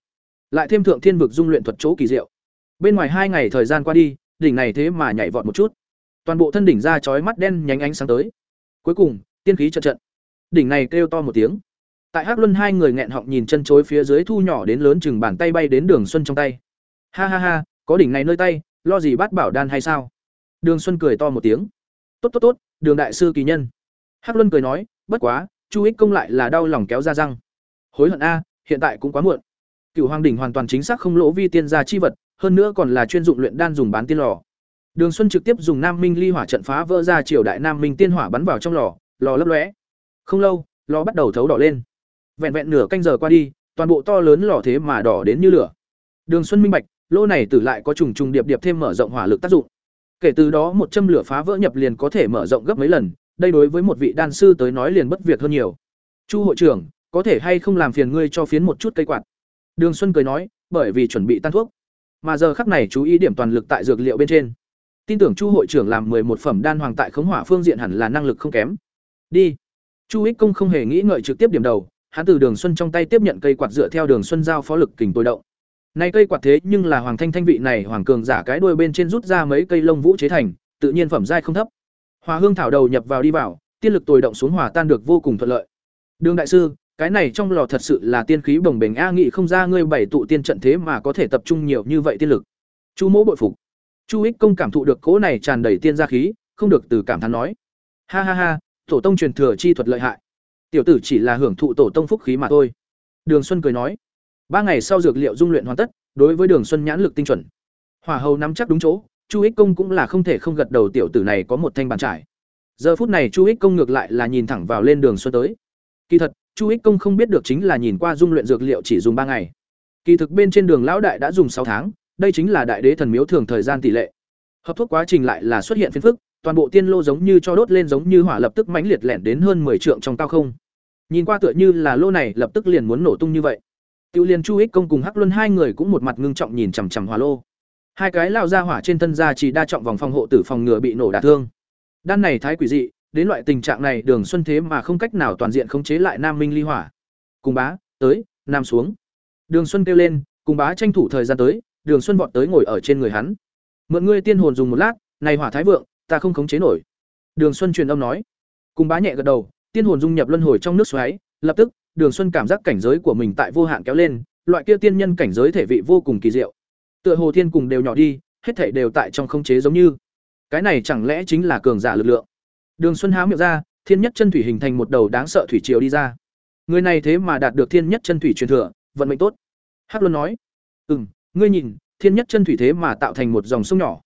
Lại thêm thượng thiên vực dung luyện thuật chỗ kỳ diệu. Bên ngoài hai ngày thời gian qua đi, đỉnh này thế mà nhảy vọt một chút. Toàn bộ thân đỉnh ra chói mắt đen nhánh ánh sáng tới. Cuối cùng, tiên khí trận trận. Đỉnh này kêu to một tiếng. Tại Hắc Luân hai người nghẹn họng nhìn chân chối phía dưới thu nhỏ đến lớn chừng bàn tay bay đến Đường Xuân trong tay. Ha ha ha, có đỉnh này nơi tay, lo gì bát bảo đan hay sao? Đường Xuân cười to một tiếng. Tốt tốt tốt, Đường đại sư kỳ nhân. Hắc Luân cười nói, bất quá, Chu Ích công lại là đau lòng kéo ra răng. Hối hận a, hiện tại cũng quá muộn. Cựu Hoàng đỉnh hoàn toàn chính xác không lỗ vi tiên gia chi vật, hơn nữa còn là chuyên dụng luyện đan dùng bán tiên lò. Đường Xuân trực tiếp dùng Nam Minh ly hỏa trận phá vỡ ra triều đại Nam Minh tiên hỏa bắn vào trong lò, lò lấp lóe. Không lâu, lò bắt đầu thấu đỏ lên. Vẹn vẹn nửa canh giờ qua đi, toàn bộ to lớn lò thế mà đỏ đến như lửa. Đường Xuân minh bạch, lô này tử lại có trùng trùng điệp điệp thêm mở rộng hỏa lực tác dụng. Kể từ đó một châm lửa phá vỡ nhập liền có thể mở rộng gấp mấy lần, đây đối với một vị đan sư tới nói liền bất việc hơn nhiều. Chu hội trưởng, có thể hay không làm phiền ngươi cho phiến một chút cây quạt? Đường Xuân cười nói, bởi vì chuẩn bị tan thuốc. Mà giờ khắc này chú ý điểm toàn lực tại dược liệu bên trên. Tin tưởng Chu hội trưởng làm một phẩm đan hoàng tại khống hỏa phương diện hẳn là năng lực không kém. Đi. Chu Ích Công không hề nghĩ ngợi trực tiếp điểm đầu, hắn từ Đường Xuân trong tay tiếp nhận cây quạt dựa theo Đường Xuân giao phó lực kình tối động. Này cây quạt thế nhưng là Hoàng Thanh Thanh vị này hoàng cường giả cái đuôi bên trên rút ra mấy cây lông vũ chế thành, tự nhiên phẩm giai không thấp. Hòa hương thảo đầu nhập vào đi vào, tiên lực tồi động xuống hòa tan được vô cùng thuận lợi. Đường đại sư, cái này trong lò thật sự là tiên khí bồng bềnh a nghị không ra ngươi bảy tụ tiên trận thế mà có thể tập trung nhiều như vậy tiên lực. Chu Mỗ bội phục. Chu Ích công cảm thụ được cỗ này tràn đầy tiên gia khí, không được từ cảm thán nói: "Ha ha ha, tổ tông truyền thừa chi thuật lợi hại. Tiểu tử chỉ là hưởng thụ tổ tông phúc khí mà thôi." Đường Xuân cười nói: Ba ngày sau dược liệu dung luyện hoàn tất, đối với Đường Xuân nhãn lực tinh chuẩn. Hỏa hầu nắm chắc đúng chỗ, Chu Ích Công cũng là không thể không gật đầu tiểu tử này có một thanh bàn trải. Giờ phút này Chu Ích Công ngược lại là nhìn thẳng vào lên Đường Xuân tới. Kỳ thật, Chu Ích Công không biết được chính là nhìn qua dung luyện dược liệu chỉ dùng ba ngày. Kỳ thực bên trên đường lão đại đã dùng sáu tháng, đây chính là đại đế thần miếu thường thời gian tỷ lệ. Hợp thuốc quá trình lại là xuất hiện phiền phức, toàn bộ tiên lô giống như cho đốt lên giống như hỏa lập tức mãnh liệt lẻn đến hơn 10 trượng trong cao không. Nhìn qua tựa như là lô này lập tức liền muốn nổ tung như vậy. Tiêu Liên Chu Ích công cùng Hắc Luân hai người cũng một mặt ngưng trọng nhìn chằm chằm hỏa lô. Hai cái lao ra hỏa trên thân ra chỉ đa trọng vòng phòng hộ tử phòng ngừa bị nổ đả thương. Đan này thái quỷ dị, đến loại tình trạng này Đường Xuân thế mà không cách nào toàn diện khống chế lại Nam Minh ly hỏa. Cùng bá, tới, nam xuống. Đường Xuân kêu lên, cùng bá tranh thủ thời gian tới, Đường Xuân vọt tới ngồi ở trên người hắn. Mượn ngươi tiên hồn dùng một lát, này hỏa thái vượng, ta không khống chế nổi. Đường Xuân truyền âm nói. Cùng bá nhẹ gật đầu, tiên hồn dung nhập luân hồi trong nước xoáy, lập tức, Đường Xuân cảm giác cảnh giới của mình tại vô hạn kéo lên, loại kia tiên nhân cảnh giới thể vị vô cùng kỳ diệu. Tựa hồ thiên cùng đều nhỏ đi, hết thảy đều tại trong không chế giống như. Cái này chẳng lẽ chính là cường giả lực lượng? Đường Xuân há miệng ra, thiên nhất chân thủy hình thành một đầu đáng sợ thủy triều đi ra. Người này thế mà đạt được thiên nhất chân thủy truyền thừa, vận mệnh tốt. Hắc Luân nói: "Ừm, ngươi nhìn, thiên nhất chân thủy thế mà tạo thành một dòng sông nhỏ.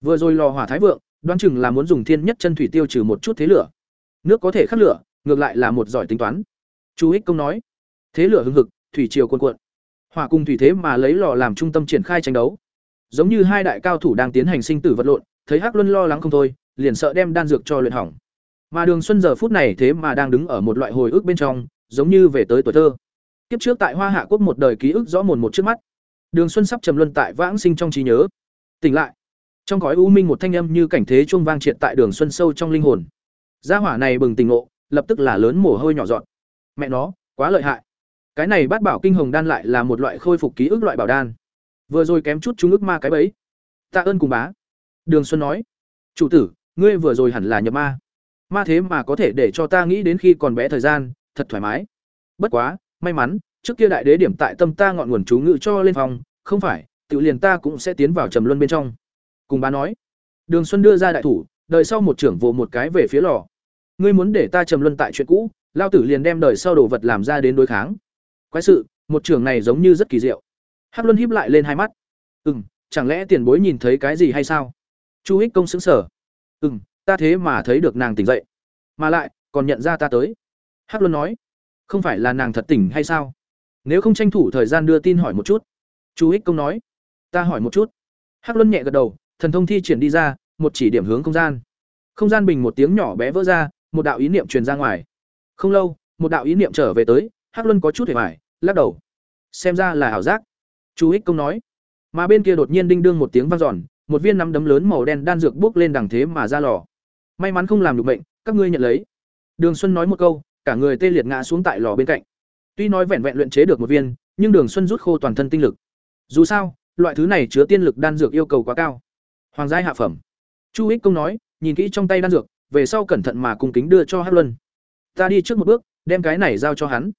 Vừa rồi lò hỏa thái vượng, đoán chừng là muốn dùng thiên nhất chân thủy tiêu trừ một chút thế lửa. Nước có thể khắc lửa, ngược lại là một giỏi tính toán." Chu Hích công nói: "Thế lửa hưng hực, thủy triều cuồn cuộn. Hỏa cùng thủy thế mà lấy lò làm trung tâm triển khai tranh đấu. Giống như hai đại cao thủ đang tiến hành sinh tử vật lộn, thấy Hắc Luân lo lắng không thôi, liền sợ đem đan dược cho luyện hỏng. Mà Đường Xuân giờ phút này thế mà đang đứng ở một loại hồi ức bên trong, giống như về tới tuổi thơ. Kiếp trước tại Hoa Hạ quốc một đời ký ức rõ mồn một trước mắt. Đường Xuân sắp trầm luân tại vãng sinh trong trí nhớ. Tỉnh lại. Trong gói u minh một thanh âm như cảnh thế chuông vang triệt tại Đường Xuân sâu trong linh hồn. Gia hỏa này bừng tỉnh ngộ, lập tức là lớn mồ hôi nhỏ giọt. Mẹ nó, quá lợi hại. Cái này bát bảo kinh hồng đan lại là một loại khôi phục ký ức loại bảo đan. Vừa rồi kém chút chúng ức ma cái bấy. Tạ ơn cùng bá. Đường Xuân nói: "Chủ tử, ngươi vừa rồi hẳn là nhập ma. Ma thế mà có thể để cho ta nghĩ đến khi còn bé thời gian, thật thoải mái. Bất quá, may mắn, trước kia đại đế điểm tại tâm ta ngọn nguồn chú ngự cho lên phòng, không phải, tự liền ta cũng sẽ tiến vào trầm luân bên trong." Cùng bá nói. Đường Xuân đưa ra đại thủ, đợi sau một trưởng vồ một cái về phía lò. "Ngươi muốn để ta trầm luân tại chuyện cũ, lao tử liền đem đời sau đồ vật làm ra đến đối kháng." Quái sự, một trưởng này giống như rất kỳ diệu. Hắc Luân híp lại lên hai mắt. "Ừm, chẳng lẽ tiền bối nhìn thấy cái gì hay sao?" Chu Hích công sững sờ. "Ừm, ta thế mà thấy được nàng tỉnh dậy, mà lại còn nhận ra ta tới." Hắc Luân nói. "Không phải là nàng thật tỉnh hay sao? Nếu không tranh thủ thời gian đưa tin hỏi một chút." Chu Hích công nói. "Ta hỏi một chút." Hắc Luân nhẹ gật đầu, thần thông thi triển đi ra, một chỉ điểm hướng không gian. Không gian bình một tiếng nhỏ bé vỡ ra, một đạo ý niệm truyền ra ngoài. Không lâu, một đạo ý niệm trở về tới, Hắc Luân có chút hề bại, lắc đầu. Xem ra là ảo giác. Chu ích công nói. Mà bên kia đột nhiên đinh đương một tiếng vang dọn, một viên nắm đấm lớn màu đen đan dược bốc lên đằng thế mà ra lò. May mắn không làm được bệnh, các ngươi nhận lấy. Đường Xuân nói một câu, cả người tê liệt ngã xuống tại lò bên cạnh. Tuy nói vẹn vẹn luyện chế được một viên, nhưng Đường Xuân rút khô toàn thân tinh lực. Dù sao, loại thứ này chứa tiên lực đan dược yêu cầu quá cao. Hoàng giai hạ phẩm. Chu ích công nói, nhìn kỹ trong tay đan dược, về sau cẩn thận mà cung kính đưa cho Hắc Luân. Ta đi trước một bước, đem cái này giao cho hắn.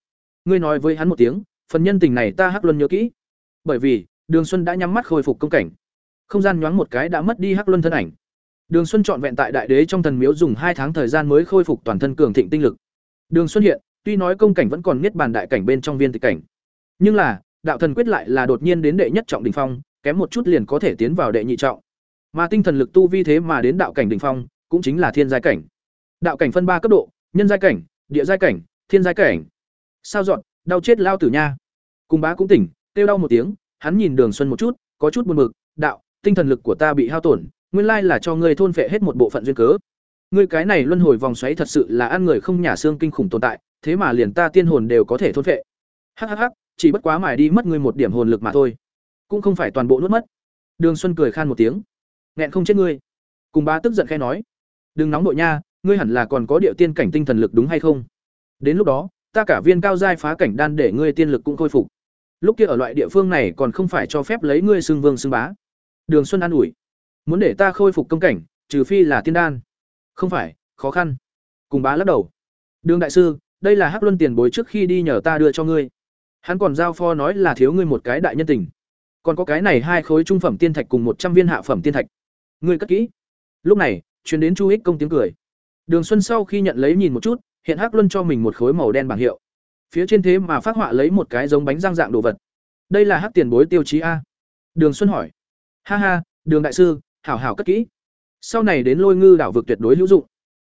Ngươi nói với hắn một tiếng, phần nhân tình này ta Hắc Luân nhớ kỹ. Bởi vì, Đường Xuân đã nhắm mắt khôi phục công cảnh. Không gian nhoáng một cái đã mất đi Hắc Luân thân ảnh. Đường Xuân trọn vẹn tại đại đế trong thần miếu dùng hai tháng thời gian mới khôi phục toàn thân cường thịnh tinh lực. Đường Xuân hiện, tuy nói công cảnh vẫn còn niết bàn đại cảnh bên trong viên tịch cảnh, nhưng là, đạo thần quyết lại là đột nhiên đến đệ nhất trọng đỉnh phong, kém một chút liền có thể tiến vào đệ nhị trọng. Mà tinh thần lực tu vi thế mà đến đạo cảnh đỉnh phong, cũng chính là thiên giai cảnh. Đạo cảnh phân ba cấp độ, nhân giai cảnh, địa giai cảnh, thiên giai cảnh. Sao dọn, đau chết lao tử nha. Cùng bá cũng tỉnh, kêu đau một tiếng, hắn nhìn Đường Xuân một chút, có chút buồn bực, "Đạo, tinh thần lực của ta bị hao tổn, nguyên lai là cho ngươi thôn phệ hết một bộ phận duyên cớ. Ngươi cái này luân hồi vòng xoáy thật sự là ăn người không nhả xương kinh khủng tồn tại, thế mà liền ta tiên hồn đều có thể thôn phệ." Hắc hắc hắc, chỉ bất quá mài đi mất ngươi một điểm hồn lực mà thôi, cũng không phải toàn bộ nuốt mất. Đường Xuân cười khan một tiếng. "Nghẹn không chết ngươi." Cùng bá tức giận khẽ nói, "Đừng nóng nội nha, ngươi hẳn là còn có địa tiên cảnh tinh thần lực đúng hay không? Đến lúc đó, ta cả viên cao giai phá cảnh đan để ngươi tiên lực cũng khôi phục." lúc kia ở loại địa phương này còn không phải cho phép lấy ngươi xưng vương xưng bá đường xuân an ủi muốn để ta khôi phục công cảnh trừ phi là tiên đan không phải khó khăn cùng bá lắc đầu đường đại sư đây là hắc luân tiền bối trước khi đi nhờ ta đưa cho ngươi hắn còn giao pho nói là thiếu ngươi một cái đại nhân tình còn có cái này hai khối trung phẩm tiên thạch cùng một trăm viên hạ phẩm tiên thạch ngươi cất kỹ. Lúc này chuyến đến chu ích công tiếng cười. Đường xuân sau khi nhận lấy nhìn một chút, hiện hắc luân cho mình một khối màu đen bảng hiệu. Phía trên thế mà phát họa lấy một cái giống bánh răng dạng đồ vật. Đây là hắc tiền bối tiêu chí a. Đường xuân hỏi. Ha ha, đường đại sư, hảo hảo cất kỹ. Sau này đến lôi ngư đảo vực tuyệt đối hữu dụng.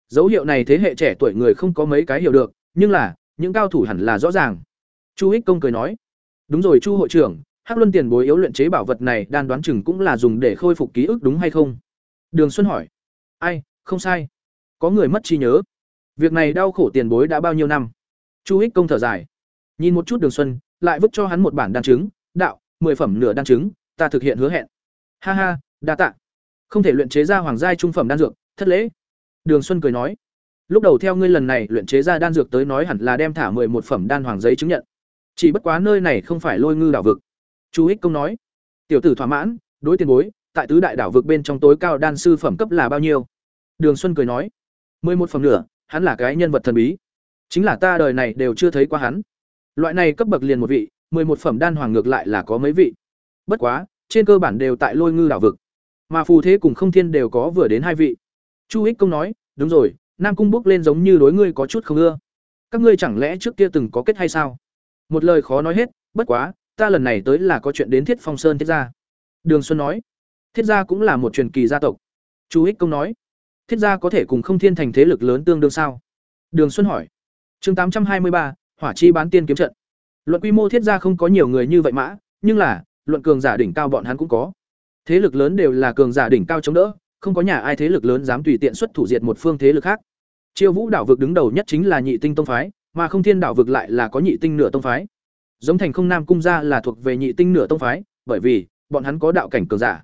Dấu hiệu này thế hệ trẻ tuổi người không có mấy cái hiểu được, nhưng là, những cao thủ hẳn là rõ ràng. Chu ích công cười nói. Đúng rồi chu hội trưởng hắc luân tiền bối yếu luyện chế bảo vật này, đan đoán chừng cũng là dùng để khôi phục ký ức đúng hay không? Đường xuân hỏi. Ai, không sai. Có người mất trí nhớ. Việc này đau khổ tiền bối đã bao nhiêu năm? Chu Hích công thở dài. Nhìn một chút đường xuân, lại vứt cho hắn một bản đan chứng. Đạo, mười phẩm nửa đan chứng, ta thực hiện hứa hẹn. Ha ha, đa tạ. Không thể luyện chế ra hoàng giai trung phẩm đan dược, thất lễ. Đường xuân cười nói. Lúc đầu theo ngươi lần này luyện chế ra đan dược tới nói hẳn là đem thả mười một phẩm đan hoàng giấy chứng nhận. Chỉ bất quá nơi này không phải lôi ngư đảo vực chu Hích công nói tiểu tử thỏa mãn đối tiền bối tại tứ đại đảo vực bên trong tối cao đan sư phẩm cấp là bao nhiêu đường xuân cười nói mười một phẩm nửa hắn là cái nhân vật thần bí chính là ta đời này đều chưa thấy qua hắn Loại này cấp bậc liền một vị, một phẩm đan hoàng ngược lại là có mấy vị. Bất quá, trên cơ bản đều tại Lôi Ngư đảo vực. Mà phù thế cùng Không Thiên đều có vừa đến hai vị. Chu Hích công nói, đúng rồi, Nam cung bước lên giống như đối ngươi có chút không ưa. Các ngươi chẳng lẽ trước kia từng có kết hay sao? Một lời khó nói hết, bất quá, ta lần này tới là có chuyện đến Thiết Phong Sơn thiết gia. Đường Xuân nói, Thiết gia cũng là một truyền kỳ gia tộc. Chu Hích công nói, Thiết gia có thể cùng Không Thiên thành thế lực lớn tương đương sao? Đường Xuân hỏi. Chương tám trăm hai mươi ba, Hỏa chi bán tiên kiếm trận. Luận quy mô Thiết gia không có nhiều người như vậy mã, nhưng là, luận cường giả đỉnh cao bọn hắn cũng có. Thế lực lớn đều là cường giả đỉnh cao chống đỡ, không có nhà ai thế lực lớn dám tùy tiện xuất thủ diệt một phương thế lực khác. Chiêu Vũ đảo vực đứng đầu nhất chính là Nhị Tinh tông phái, mà Không Thiên đảo vực lại là có Nhị Tinh nửa tông phái. Giống Thành Không Nam cung gia là thuộc về Nhị Tinh nửa tông phái, bởi vì bọn hắn có đạo cảnh cường giả.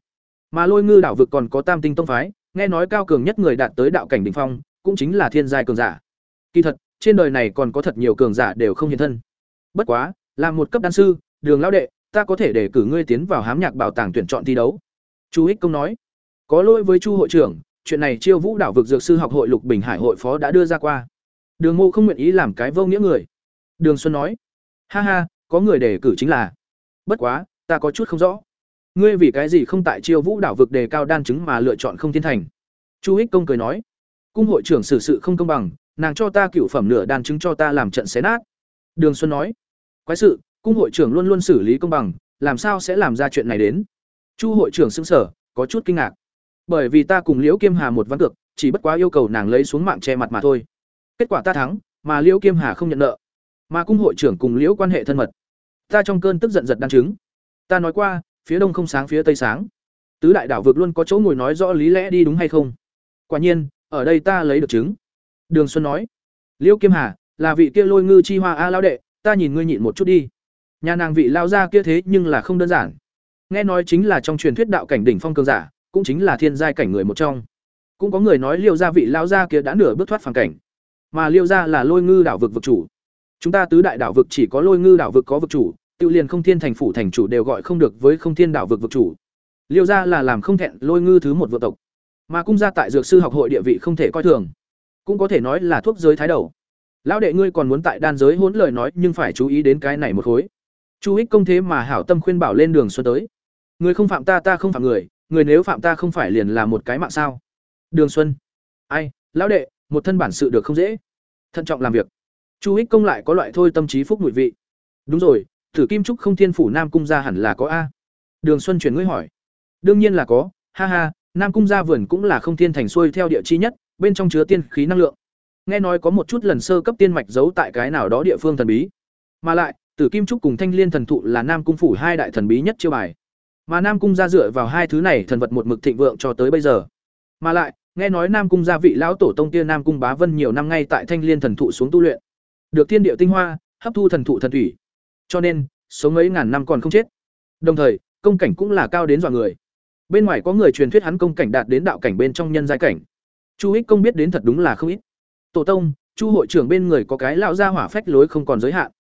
Mà Lôi Ngư đảo vực còn có Tam Tinh tông phái, nghe nói cao cường nhất người đạt tới đạo cảnh đỉnh phong, cũng chính là thiên giai cường giả. Kỳ thật, trên đời này còn có thật nhiều cường giả đều không hiện thân. Bất quá, làm một cấp đan sư, Đường lão đệ, ta có thể để cử ngươi tiến vào hám nhạc bảo tàng tuyển chọn thi đấu. Chu Hích công nói. Có lỗi với Chu hội trưởng, chuyện này Chiêu Vũ đảo vực dược sư học hội Lục Bình Hải hội phó đã đưa ra qua. Đường Mộ không nguyện ý làm cái vô nghĩa người. Đường Xuân nói: "Ha ha, có người đề cử chính là. Bất quá, ta có chút không rõ. Ngươi vì cái gì không tại Chiêu Vũ đảo vực đề cao đan chứng mà lựa chọn không thiên thành?" Chu Hích công cười nói: "Cung hội trưởng xử sự không công bằng, nàng cho ta cửu phẩm nửa đan chứng cho ta làm trận xé nát." Đường Xuân nói: "Quái sự, cung hội trưởng luôn luôn xử lý công bằng, làm sao sẽ làm ra chuyện này đến?" Chu hội trưởng sững sở, có chút kinh ngạc bởi vì ta cùng liễu kiêm hà một ván cược chỉ bất quá yêu cầu nàng lấy xuống mạng che mặt mà thôi kết quả ta thắng mà liễu kiêm hà không nhận nợ mà cung hội trưởng cùng liễu quan hệ thân mật. Ta trong cơn tức giận giật đăng chứng. Ta nói qua phía đông không sáng phía tây sáng. Tứ đại đảo vực luôn có chỗ ngồi nói rõ lý lẽ đi đúng hay không? Quả nhiên ở đây ta lấy được chứng. Đường xuân nói. Liễu kiêm hà là vị kia lôi ngư chi hoa a lao đệ ta nhìn ngươi nhịn một chút đi. Nhà nàng vị lao ra kia thế nhưng là không đơn giản. Nghe nói chính là trong truyền thuyết đạo cảnh đỉnh phong cường giả cũng chính là thiên giai cảnh người một trong. Cũng có người nói Liêu gia vị lao gia kia đã nửa bước thoát phàm cảnh, mà Liêu gia là Lôi Ngư đảo vực vực chủ. Chúng ta tứ đại đảo vực chỉ có Lôi Ngư đảo vực có vực chủ, tự liền Không Thiên thành phủ thành chủ đều gọi không được với Không Thiên đảo vực vực chủ. Liêu gia là làm không thẹn Lôi Ngư thứ một vợ tộc, mà cung gia tại dược sư học hội địa vị không thể coi thường, cũng có thể nói là thuốc giới thái đầu. Lão đệ ngươi còn muốn tại đan giới hỗn lời nói, nhưng phải chú ý đến cái này một khối. Chu Ích công thế mà hảo tâm khuyên bảo lên đường xuân tới. Người không phạm ta ta không phạm người, người nếu phạm ta không phải liền là một cái mạng sao đường xuân ai lão đệ một thân bản sự được không dễ thận trọng làm việc chu ích công lại có loại thôi tâm trí phúc mùi vị. Đúng rồi thử kim trúc không thiên phủ nam cung gia hẳn là có a. Đường xuân chuyển ngươi hỏi. Đương nhiên là có ha ha nam cung gia vườn cũng là không thiên thành xuôi theo địa chi nhất bên trong chứa tiên khí năng lượng. Nghe nói có một chút lần sơ cấp tiên mạch giấu tại cái nào đó địa phương thần bí. Mà lại tử kim trúc cùng thanh liên thần thụ là nam cung phủ hai đại thần bí nhất chiêu bài. Mà Nam cung gia dựa vào hai thứ này thần vật một mực thịnh vượng cho tới bây giờ. Mà lại, nghe nói Nam cung gia vị lão tổ tông kia Nam cung Bá Vân nhiều năm ngay tại Thanh Liên thần thụ xuống tu luyện, được thiên địa tinh hoa, hấp thu thần thụ thần thủy. Cho nên, sống mấy ngàn năm còn không chết. Đồng thời, công cảnh cũng là cao đến dọa người. Bên ngoài có người truyền thuyết hắn công cảnh đạt đến đạo cảnh bên trong nhân giai cảnh. Chu Hích công biết đến thật đúng là không ít. Tổ tông, Chu hội trưởng bên người có cái lão gia hỏa phách lối không còn giới hạn.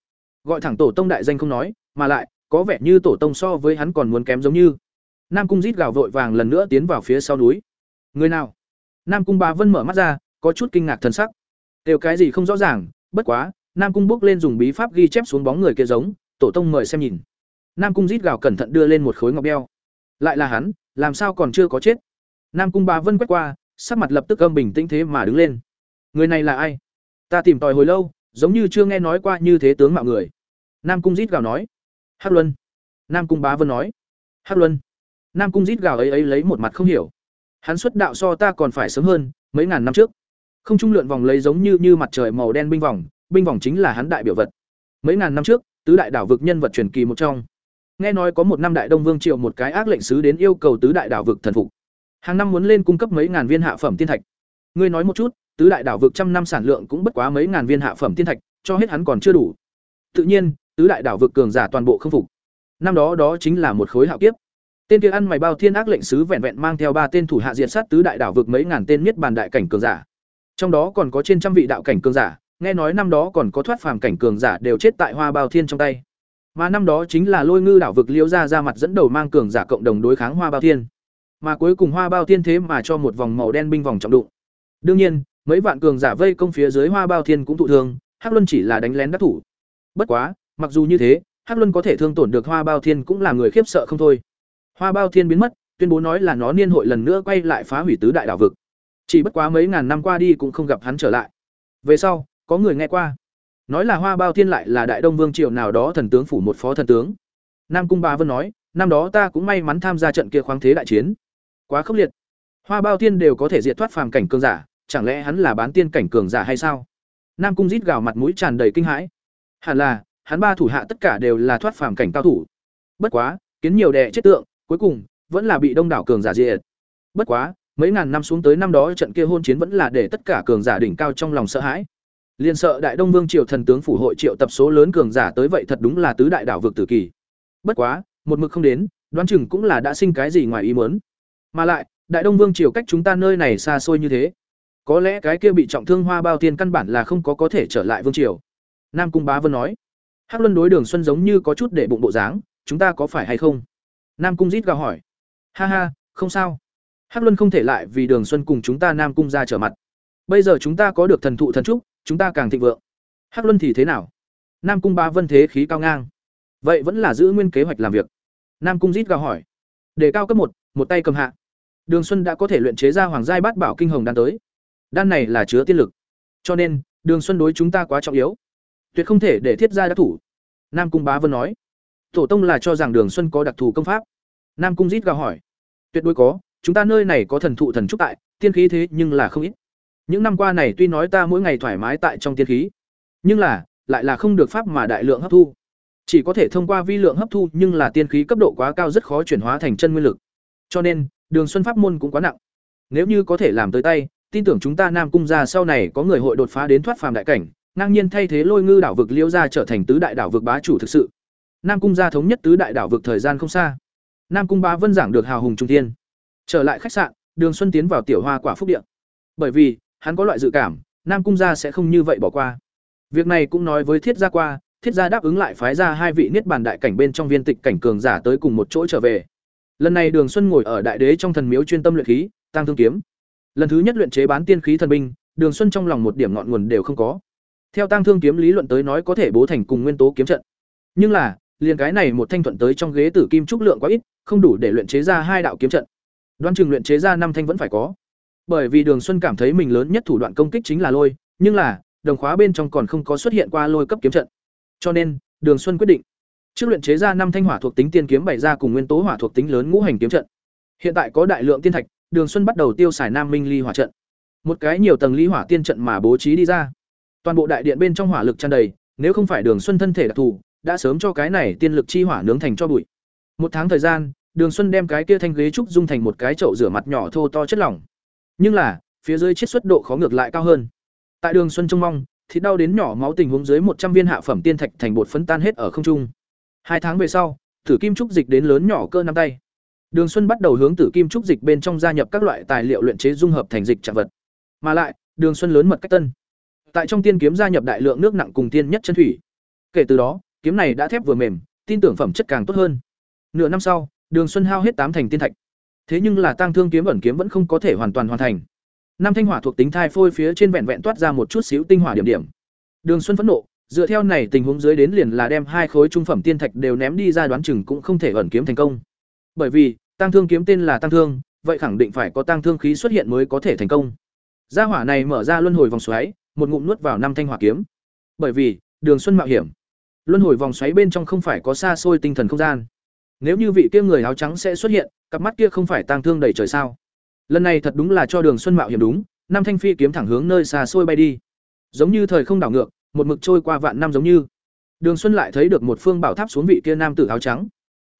Gọi thẳng tổ tông đại danh không nói, mà lại có vẻ như tổ tông so với hắn còn muốn kém giống như nam cung rít gào vội vàng lần nữa tiến vào phía sau núi người nào nam cung bá vân mở mắt ra có chút kinh ngạc thần sắc đều cái gì không rõ ràng bất quá nam cung bước lên dùng bí pháp ghi chép xuống bóng người kia giống, tổ tông mời xem nhìn. Nam cung rít gào cẩn thận đưa lên một khối ngọc đeo. Lại là hắn, làm sao còn chưa có chết? Nam cung bá vân quét qua, sắc mặt lập tức âm bình tĩnh thế mà đứng lên. Người này là ai? Ta tìm tòi hồi lâu, giống như chưa nghe nói qua như thế tướng mạo người. Nam cung rít gào nói. Hắc luân. Nam cung bá vân nói. Hắc luân. Nam cung rít gào ấy ấy lấy một mặt không hiểu. Hắn xuất đạo so ta còn phải sớm hơn, mấy ngàn năm trước. Không trung lượn vòng lấy giống như như mặt trời màu đen binh vòng binh vòng chính là hắn đại biểu vật. Mấy ngàn năm trước, tứ đại đảo vực nhân vật truyền kỳ một trong. Nghe nói có một năm đại đông vương triệu một cái ác lệnh sứ đến yêu cầu tứ đại đảo vực thần phục. Hàng năm muốn lên cung cấp mấy ngàn viên hạ phẩm tiên thạch. Ngươi nói một chút, tứ đại đảo vực trăm năm sản lượng cũng bất quá mấy ngàn viên hạ phẩm tiên thạch, cho hết hắn còn chưa đủ. Tự nhiên, tứ đại đảo vực cường giả toàn bộ không phục. Năm đó đó chính là một khối hạo kiếp. Tên kia ăn mày bao thiên ác lệnh sứ vẹn vẹn mang theo ba tên thủ hạ diệt sát tứ đại đảo vực mấy ngàn tên miết bàn đại cảnh cường giả. Trong đó còn có trên trăm vị đạo cảnh cường giả nghe nói năm đó còn có thoát phàm cảnh cường giả đều chết tại hoa bao thiên trong tay mà năm đó chính là lôi ngư đảo vực liễu ra ra mặt dẫn đầu mang cường giả cộng đồng đối kháng hoa bao thiên mà cuối cùng hoa bao thiên thế mà cho một vòng màu đen binh vòng trọng đụng đương nhiên mấy vạn cường giả vây công phía dưới hoa bao thiên cũng thụ thương hắc luân chỉ là đánh lén đắc thủ bất quá mặc dù như thế, Hắc Luân có thể thương tổn được Hoa Bao Thiên cũng là người khiếp sợ không thôi. Hoa Bao Thiên biến mất, tuyên bố nói là nó niên hội lần nữa quay lại phá hủy tứ đại đảo vực. Chỉ bất quá mấy ngàn năm qua đi cũng không gặp hắn trở lại. Về sau, có người nghe qua, nói là Hoa Bao Thiên lại là Đại Đông Vương triều nào đó thần tướng phủ một phó thần tướng. Nam Cung Ba Vân nói, năm đó ta cũng may mắn tham gia trận kia khoáng thế đại chiến. Quá khốc liệt. Hoa Bao Thiên đều có thể diệt thoát phàm cảnh cường giả, chẳng lẽ hắn là bán tiên cảnh cường giả hay sao? Nam Cung rít gào mặt mũi tràn đầy kinh hãi. Hẳn là, hắn ba thủ hạ tất cả đều là thoát phàm cảnh cao thủ. Bất quá, kiến nhiều đè chết tượng, cuối cùng vẫn là bị đông đảo cường giả diệt. Bất quá, mấy ngàn năm xuống tới năm đó trận kia hôn chiến vẫn là để tất cả cường giả đỉnh cao trong lòng sợ hãi. Liên sợ Đại Đông Vương triều thần tướng phủ hội triệu tập số lớn cường giả tới vậy thật đúng là tứ đại đảo vực tử kỳ. Bất quá, một mực không đến, đoán chừng cũng là đã sinh cái gì ngoài ý muốn. Mà lại, Đại Đông Vương triều cách chúng ta nơi này xa xôi như thế. Có lẽ cái kia bị trọng thương Hoa Bao Tiên căn bản là không có có thể trở lại vương triều. Nam Cung Bá Vân nói. Hắc Luân đối Đường Xuân giống như có chút để bụng bộ dáng, chúng ta có phải hay không? Nam Cung rít gào hỏi. Ha ha, không sao. Hắc Luân không thể lại vì Đường Xuân cùng chúng ta Nam Cung ra trở mặt. Bây giờ chúng ta có được thần thụ thần trúc, chúng ta càng thịnh vượng. Hắc Luân thì thế nào? Nam Cung Bá Vân thế khí cao ngang. Vậy vẫn là giữ nguyên kế hoạch làm việc. Nam Cung rít gào hỏi. Đề cao cấp một, một tay cầm hạ. Đường Xuân đã có thể luyện chế ra hoàng giai bát bảo kinh hồng đan tới. Đan này là chứa tiên lực, cho nên Đường Xuân đối chúng ta quá trọng yếu, tuyệt không thể để thiết gia đắc thủ. Nam Cung Bá Vân nói, tổ tông là cho rằng Đường Xuân có đặc thù công pháp. Nam Cung rít gào hỏi, tuyệt đối có, chúng ta nơi này có thần thụ thần trúc tại, tiên khí thế nhưng là không ít. Những năm qua này tuy nói ta mỗi ngày thoải mái tại trong tiên khí, nhưng là lại là không được pháp mà đại lượng hấp thu. Chỉ có thể thông qua vi lượng hấp thu, nhưng là tiên khí cấp độ quá cao rất khó chuyển hóa thành chân nguyên lực. Cho nên, Đường Xuân pháp môn cũng quá nặng. Nếu như có thể làm tới tay, tin tưởng chúng ta Nam cung gia sau này có người hội đột phá đến thoát phàm đại cảnh, ngang nhiên thay thế Lôi Ngư đảo vực Liêu gia trở thành tứ đại đảo vực bá chủ thực sự. Nam cung gia thống nhất tứ đại đảo vực thời gian không xa. Nam cung Bá Vân giảng được hào hùng trung thiên. Trở lại khách sạn, Đường Xuân tiến vào tiểu hoa quả phúc điện. Bởi vì, hắn có loại dự cảm, Nam cung gia sẽ không như vậy bỏ qua. Việc này cũng nói với Thiết gia qua, Thiết gia đáp ứng lại phái ra hai vị niết bàn đại cảnh bên trong viên tịch cảnh cường giả tới cùng một chỗ trở về. Lần này Đường Xuân ngồi ở đại đế trong thần miếu chuyên tâm luyện khí, tăng thương kiếm. Lần thứ nhất luyện chế bán tiên khí thần binh, Đường Xuân trong lòng một điểm ngọn nguồn đều không có. Theo tăng thương kiếm lý luận tới nói có thể bố thành cùng nguyên tố kiếm trận. Nhưng là, liền cái này một thanh thuận tới trong ghế tử kim trúc lượng quá ít, không đủ để luyện chế ra hai đạo kiếm trận. Đoán chừng luyện chế ra năm thanh vẫn phải có. Bởi vì Đường Xuân cảm thấy mình lớn nhất thủ đoạn công kích chính là lôi, nhưng là, đồng khóa bên trong còn không có xuất hiện qua lôi cấp kiếm trận. Cho nên, Đường Xuân quyết định trước luyện chế ra năm thanh hỏa thuộc tính tiên kiếm bày ra cùng nguyên tố hỏa thuộc tính lớn ngũ hành kiếm trận. Hiện tại có đại lượng tiên thạch, Đường Xuân bắt đầu tiêu xài Nam Minh Ly hỏa trận. Một cái nhiều tầng ly hỏa tiên trận mà bố trí đi ra. Toàn bộ đại điện bên trong hỏa lực tràn đầy, nếu không phải Đường Xuân thân thể đặc thù, đã sớm cho cái này tiên lực chi hỏa nướng thành cho bụi. Một tháng thời gian, Đường Xuân đem cái kia thanh ghế trúc dung thành một cái chậu rửa mặt nhỏ thô to chất lỏng. Nhưng là, phía dưới chiết xuất độ khó ngược lại cao hơn. Tại Đường Xuân trông mong, thì đau đến nhỏ máu tình huống dưới một trăm viên hạ phẩm tiên thạch thành bột phấn tan hết ở không trung. Hai tháng về sau, thử kim trúc dịch đến lớn nhỏ cơ nắm tay. Đường Xuân bắt đầu hướng Tử Kim trúc dịch bên trong gia nhập các loại tài liệu luyện chế dung hợp thành dịch trạng vật. Mà lại, Đường Xuân lớn mật cách tân. Tại trong tiên kiếm gia nhập đại lượng nước nặng cùng tiên nhất chân thủy. Kể từ đó, kiếm này đã thép vừa mềm, tin tưởng phẩm chất càng tốt hơn. Nửa năm sau, Đường Xuân hao hết tám thành tiên thạch. Thế nhưng là tăng thương kiếm ẩn kiếm vẫn không có thể hoàn toàn hoàn thành. Năm thanh hỏa thuộc tính thai phôi phía trên vẹn vẹn toát ra một chút xíu tinh hỏa điểm điểm. Đường Xuân phẫn nộ, dựa theo này tình huống dưới đến liền là đem hai khối trung phẩm tiên thạch đều ném đi ra đoán chừng cũng không thể ẩn kiếm thành công. Bởi vì, tăng thương kiếm tên là tăng thương, vậy khẳng định phải có tăng thương khí xuất hiện mới có thể thành công. Gia hỏa này mở ra luân hồi vòng xoáy, một ngụm nuốt vào năm thanh hỏa kiếm. Bởi vì, Đường Xuân mạo hiểm. Luân hồi vòng xoáy bên trong không phải có xa xôi tinh thần không gian. Nếu như vị kia người áo trắng sẽ xuất hiện, cặp mắt kia không phải tang thương đầy trời sao? Lần này thật đúng là cho Đường Xuân mạo hiểm đúng, năm thanh phi kiếm thẳng hướng nơi xa xôi bay đi. Giống như thời không đảo ngược, một mực trôi qua vạn năm giống như. Đường Xuân lại thấy được một phương bảo tháp xuống vị kia nam tử áo trắng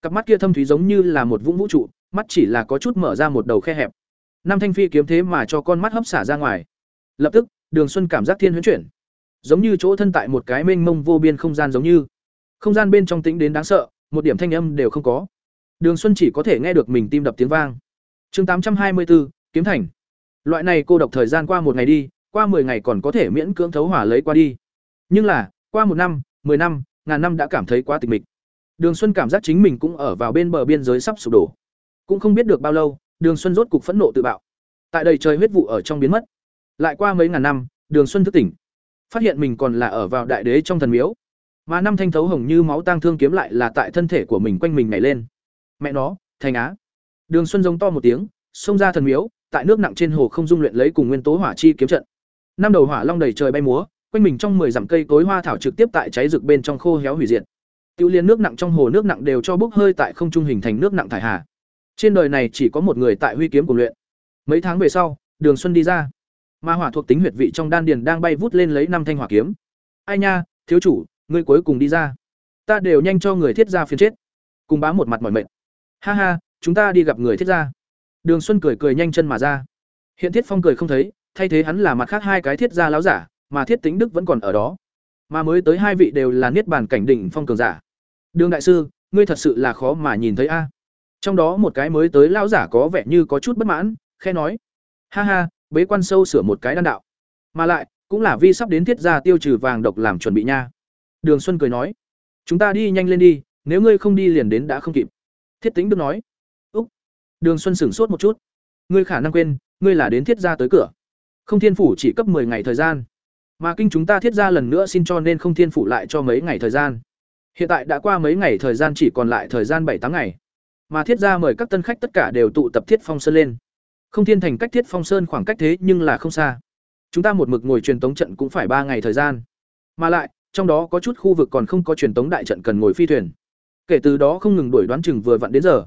cặp mắt kia thâm thúy giống như là một vũng vũ trụ mắt chỉ là có chút mở ra một đầu khe hẹp năm thanh phi kiếm thế mà cho con mắt hấp xả ra ngoài lập tức đường xuân cảm giác thiên huyễn chuyển giống như chỗ thân tại một cái mênh mông vô biên không gian giống như không gian bên trong tĩnh đến đáng sợ một điểm thanh âm đều không có đường xuân chỉ có thể nghe được mình tim đập tiếng vang chương tám trăm hai mươi bốn kiếm thành loại này cô độc thời gian qua một ngày đi qua 10 ngày còn có thể miễn cưỡng thấu hỏa lấy qua đi nhưng là qua một năm 10 năm ngàn năm đã cảm thấy quá tịch mịch Đường Xuân cảm giác chính mình cũng ở vào bên bờ biên giới sắp sụp đổ. Cũng không biết được bao lâu, Đường Xuân rốt cục phẫn nộ tự bạo. Tại đây trời huyết vụ ở trong biến mất. Lại qua mấy ngàn năm, Đường Xuân thức tỉnh, phát hiện mình còn là ở vào đại đế trong thần miếu mà năm thanh thấu hồng như máu tang thương kiếm lại là tại thân thể của mình quanh mình nhảy lên. Mẹ nó, thành á. Đường xuân giống to một tiếng, xông ra thần miếu, tại nước nặng trên hồ không dung luyện lấy cùng nguyên tố hỏa chi kiếm trận. Năm đầu hỏa long đầy trời bay múa, quanh mình trong mười dặm cây cối hoa thảo trực tiếp tại cháy rực bên trong khô héo hủy diệt. Tiêu liên nước nặng trong hồ nước nặng đều cho bốc hơi tại không trung hình thành nước nặng thải hà. Trên đời này chỉ có một người tại huy kiếm của luyện. Mấy tháng về sau, đường xuân đi ra. Ma hỏa thuộc tính huyệt vị trong đan điền đang bay vút lên lấy năm thanh hỏa kiếm. Ai nha, thiếu chủ ngươi cuối cùng đi ra. Ta đều nhanh cho người thiết gia phiền chết. Cùng bá một mặt mỏi mệt. Ha ha, chúng ta đi gặp người thiết gia. Đường xuân cười cười nhanh chân mà ra. Hiện thiết phong cười không thấy, thay thế hắn là mặt khác hai cái thiết gia láo giả, mà thiết tính đức vẫn còn ở đó. Mà mới tới hai vị đều là niết bàn cảnh đỉnh phong cường giả. Đường đại sư, ngươi thật sự là khó mà nhìn thấy a. Trong đó một cái mới tới lão giả có vẻ như có chút bất mãn khe nói. Ha ha, bế quan sâu sửa một cái đan đạo. Mà lại, cũng là vi sắp đến thiết gia tiêu trừ vàng độc làm chuẩn bị nha đường xuân cười nói, chúng ta đi nhanh lên đi, nếu ngươi không đi liền đến đã không kịp. Thiết Tĩnh đức nói, úc. Đường xuân sửng sốt một chút, ngươi khả năng quên, ngươi là đến thiết gia tới cửa. Không thiên phủ chỉ cấp 10 ngày thời gian. Mà kinh chúng ta thiết gia lần nữa xin cho nên không thiên phủ lại cho mấy ngày thời gian. Hiện tại đã qua mấy ngày thời gian chỉ còn lại thời gian bảy tám ngày. Mà thiết gia mời các tân khách tất cả đều tụ tập thiết phong sơn lên. Không thiên thành cách thiết phong sơn khoảng cách thế nhưng là không xa. Chúng ta một mực ngồi truyền tống trận cũng phải ba ngày thời gian. Mà lại trong đó có chút khu vực còn không có truyền tống đại trận cần ngồi phi thuyền. Kể từ đó không ngừng đuổi đoán chừng vừa vặn đến giờ.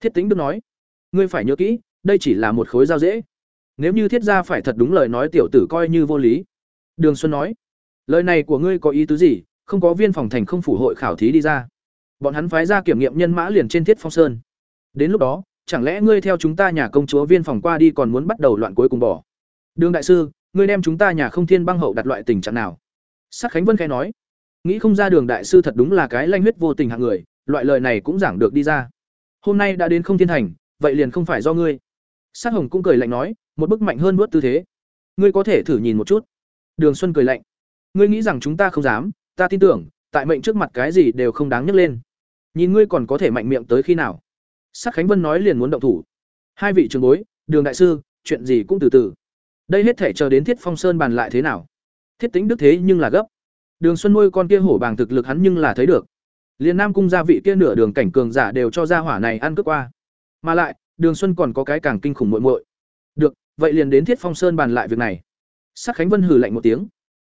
Thiết tính đức nói, ngươi phải nhớ kỹ, đây chỉ là một khối giao dễ. Nếu như thiết gia phải thật đúng lời nói tiểu tử coi như vô lý. Đường xuân nói, lời này của ngươi có ý tứ gì? Không có viên phòng thành không phủ hội khảo thí đi ra. Bọn hắn phái ra kiểm nghiệm nhân mã liền trên thiết phong sơn. Đến lúc đó, chẳng lẽ ngươi theo chúng ta nhà công chúa viên phòng qua đi còn muốn bắt đầu loạn cuối cùng bỏ? Đường đại sư, ngươi đem chúng ta nhà không thiên băng hậu đặt loại tình trạng nào? Sắc khánh vân khai nói, nghĩ không ra đường đại sư thật đúng là cái lanh huyết vô tình hạng người, loại lời này cũng giảng được đi ra. Hôm nay đã đến không thiên thành, vậy liền không phải do ngươi. Sắc hồng cũng cười lạnh nói, một bức mạnh hơn nuốt tư thế. Ngươi có thể thử nhìn một chút. Đường xuân cười lạnh, ngươi nghĩ rằng chúng ta không dám, ta tin tưởng, tại mệnh trước mặt cái gì đều không đáng nhắc lên. Nhìn ngươi còn có thể mạnh miệng tới khi nào. Sắc khánh vân nói liền muốn động thủ. Hai vị trường bối, đường đại sư, chuyện gì cũng từ từ. Đây hết thể chờ đến thiết phong sơn bàn lại thế nào? Thiết tính đức thế nhưng là gấp. Đường xuân nuôi con kia hổ bàng thực lực hắn nhưng là thấy được. Liền nam cung gia vị kia nửa đường cảnh cường giả đều cho ra hỏa này ăn cướp qua. Mà lại, đường xuân còn có cái càng kinh khủng muội muội. Được, vậy liền đến thiết phong sơn bàn lại việc này. Sắc khánh vân hừ lạnh một tiếng.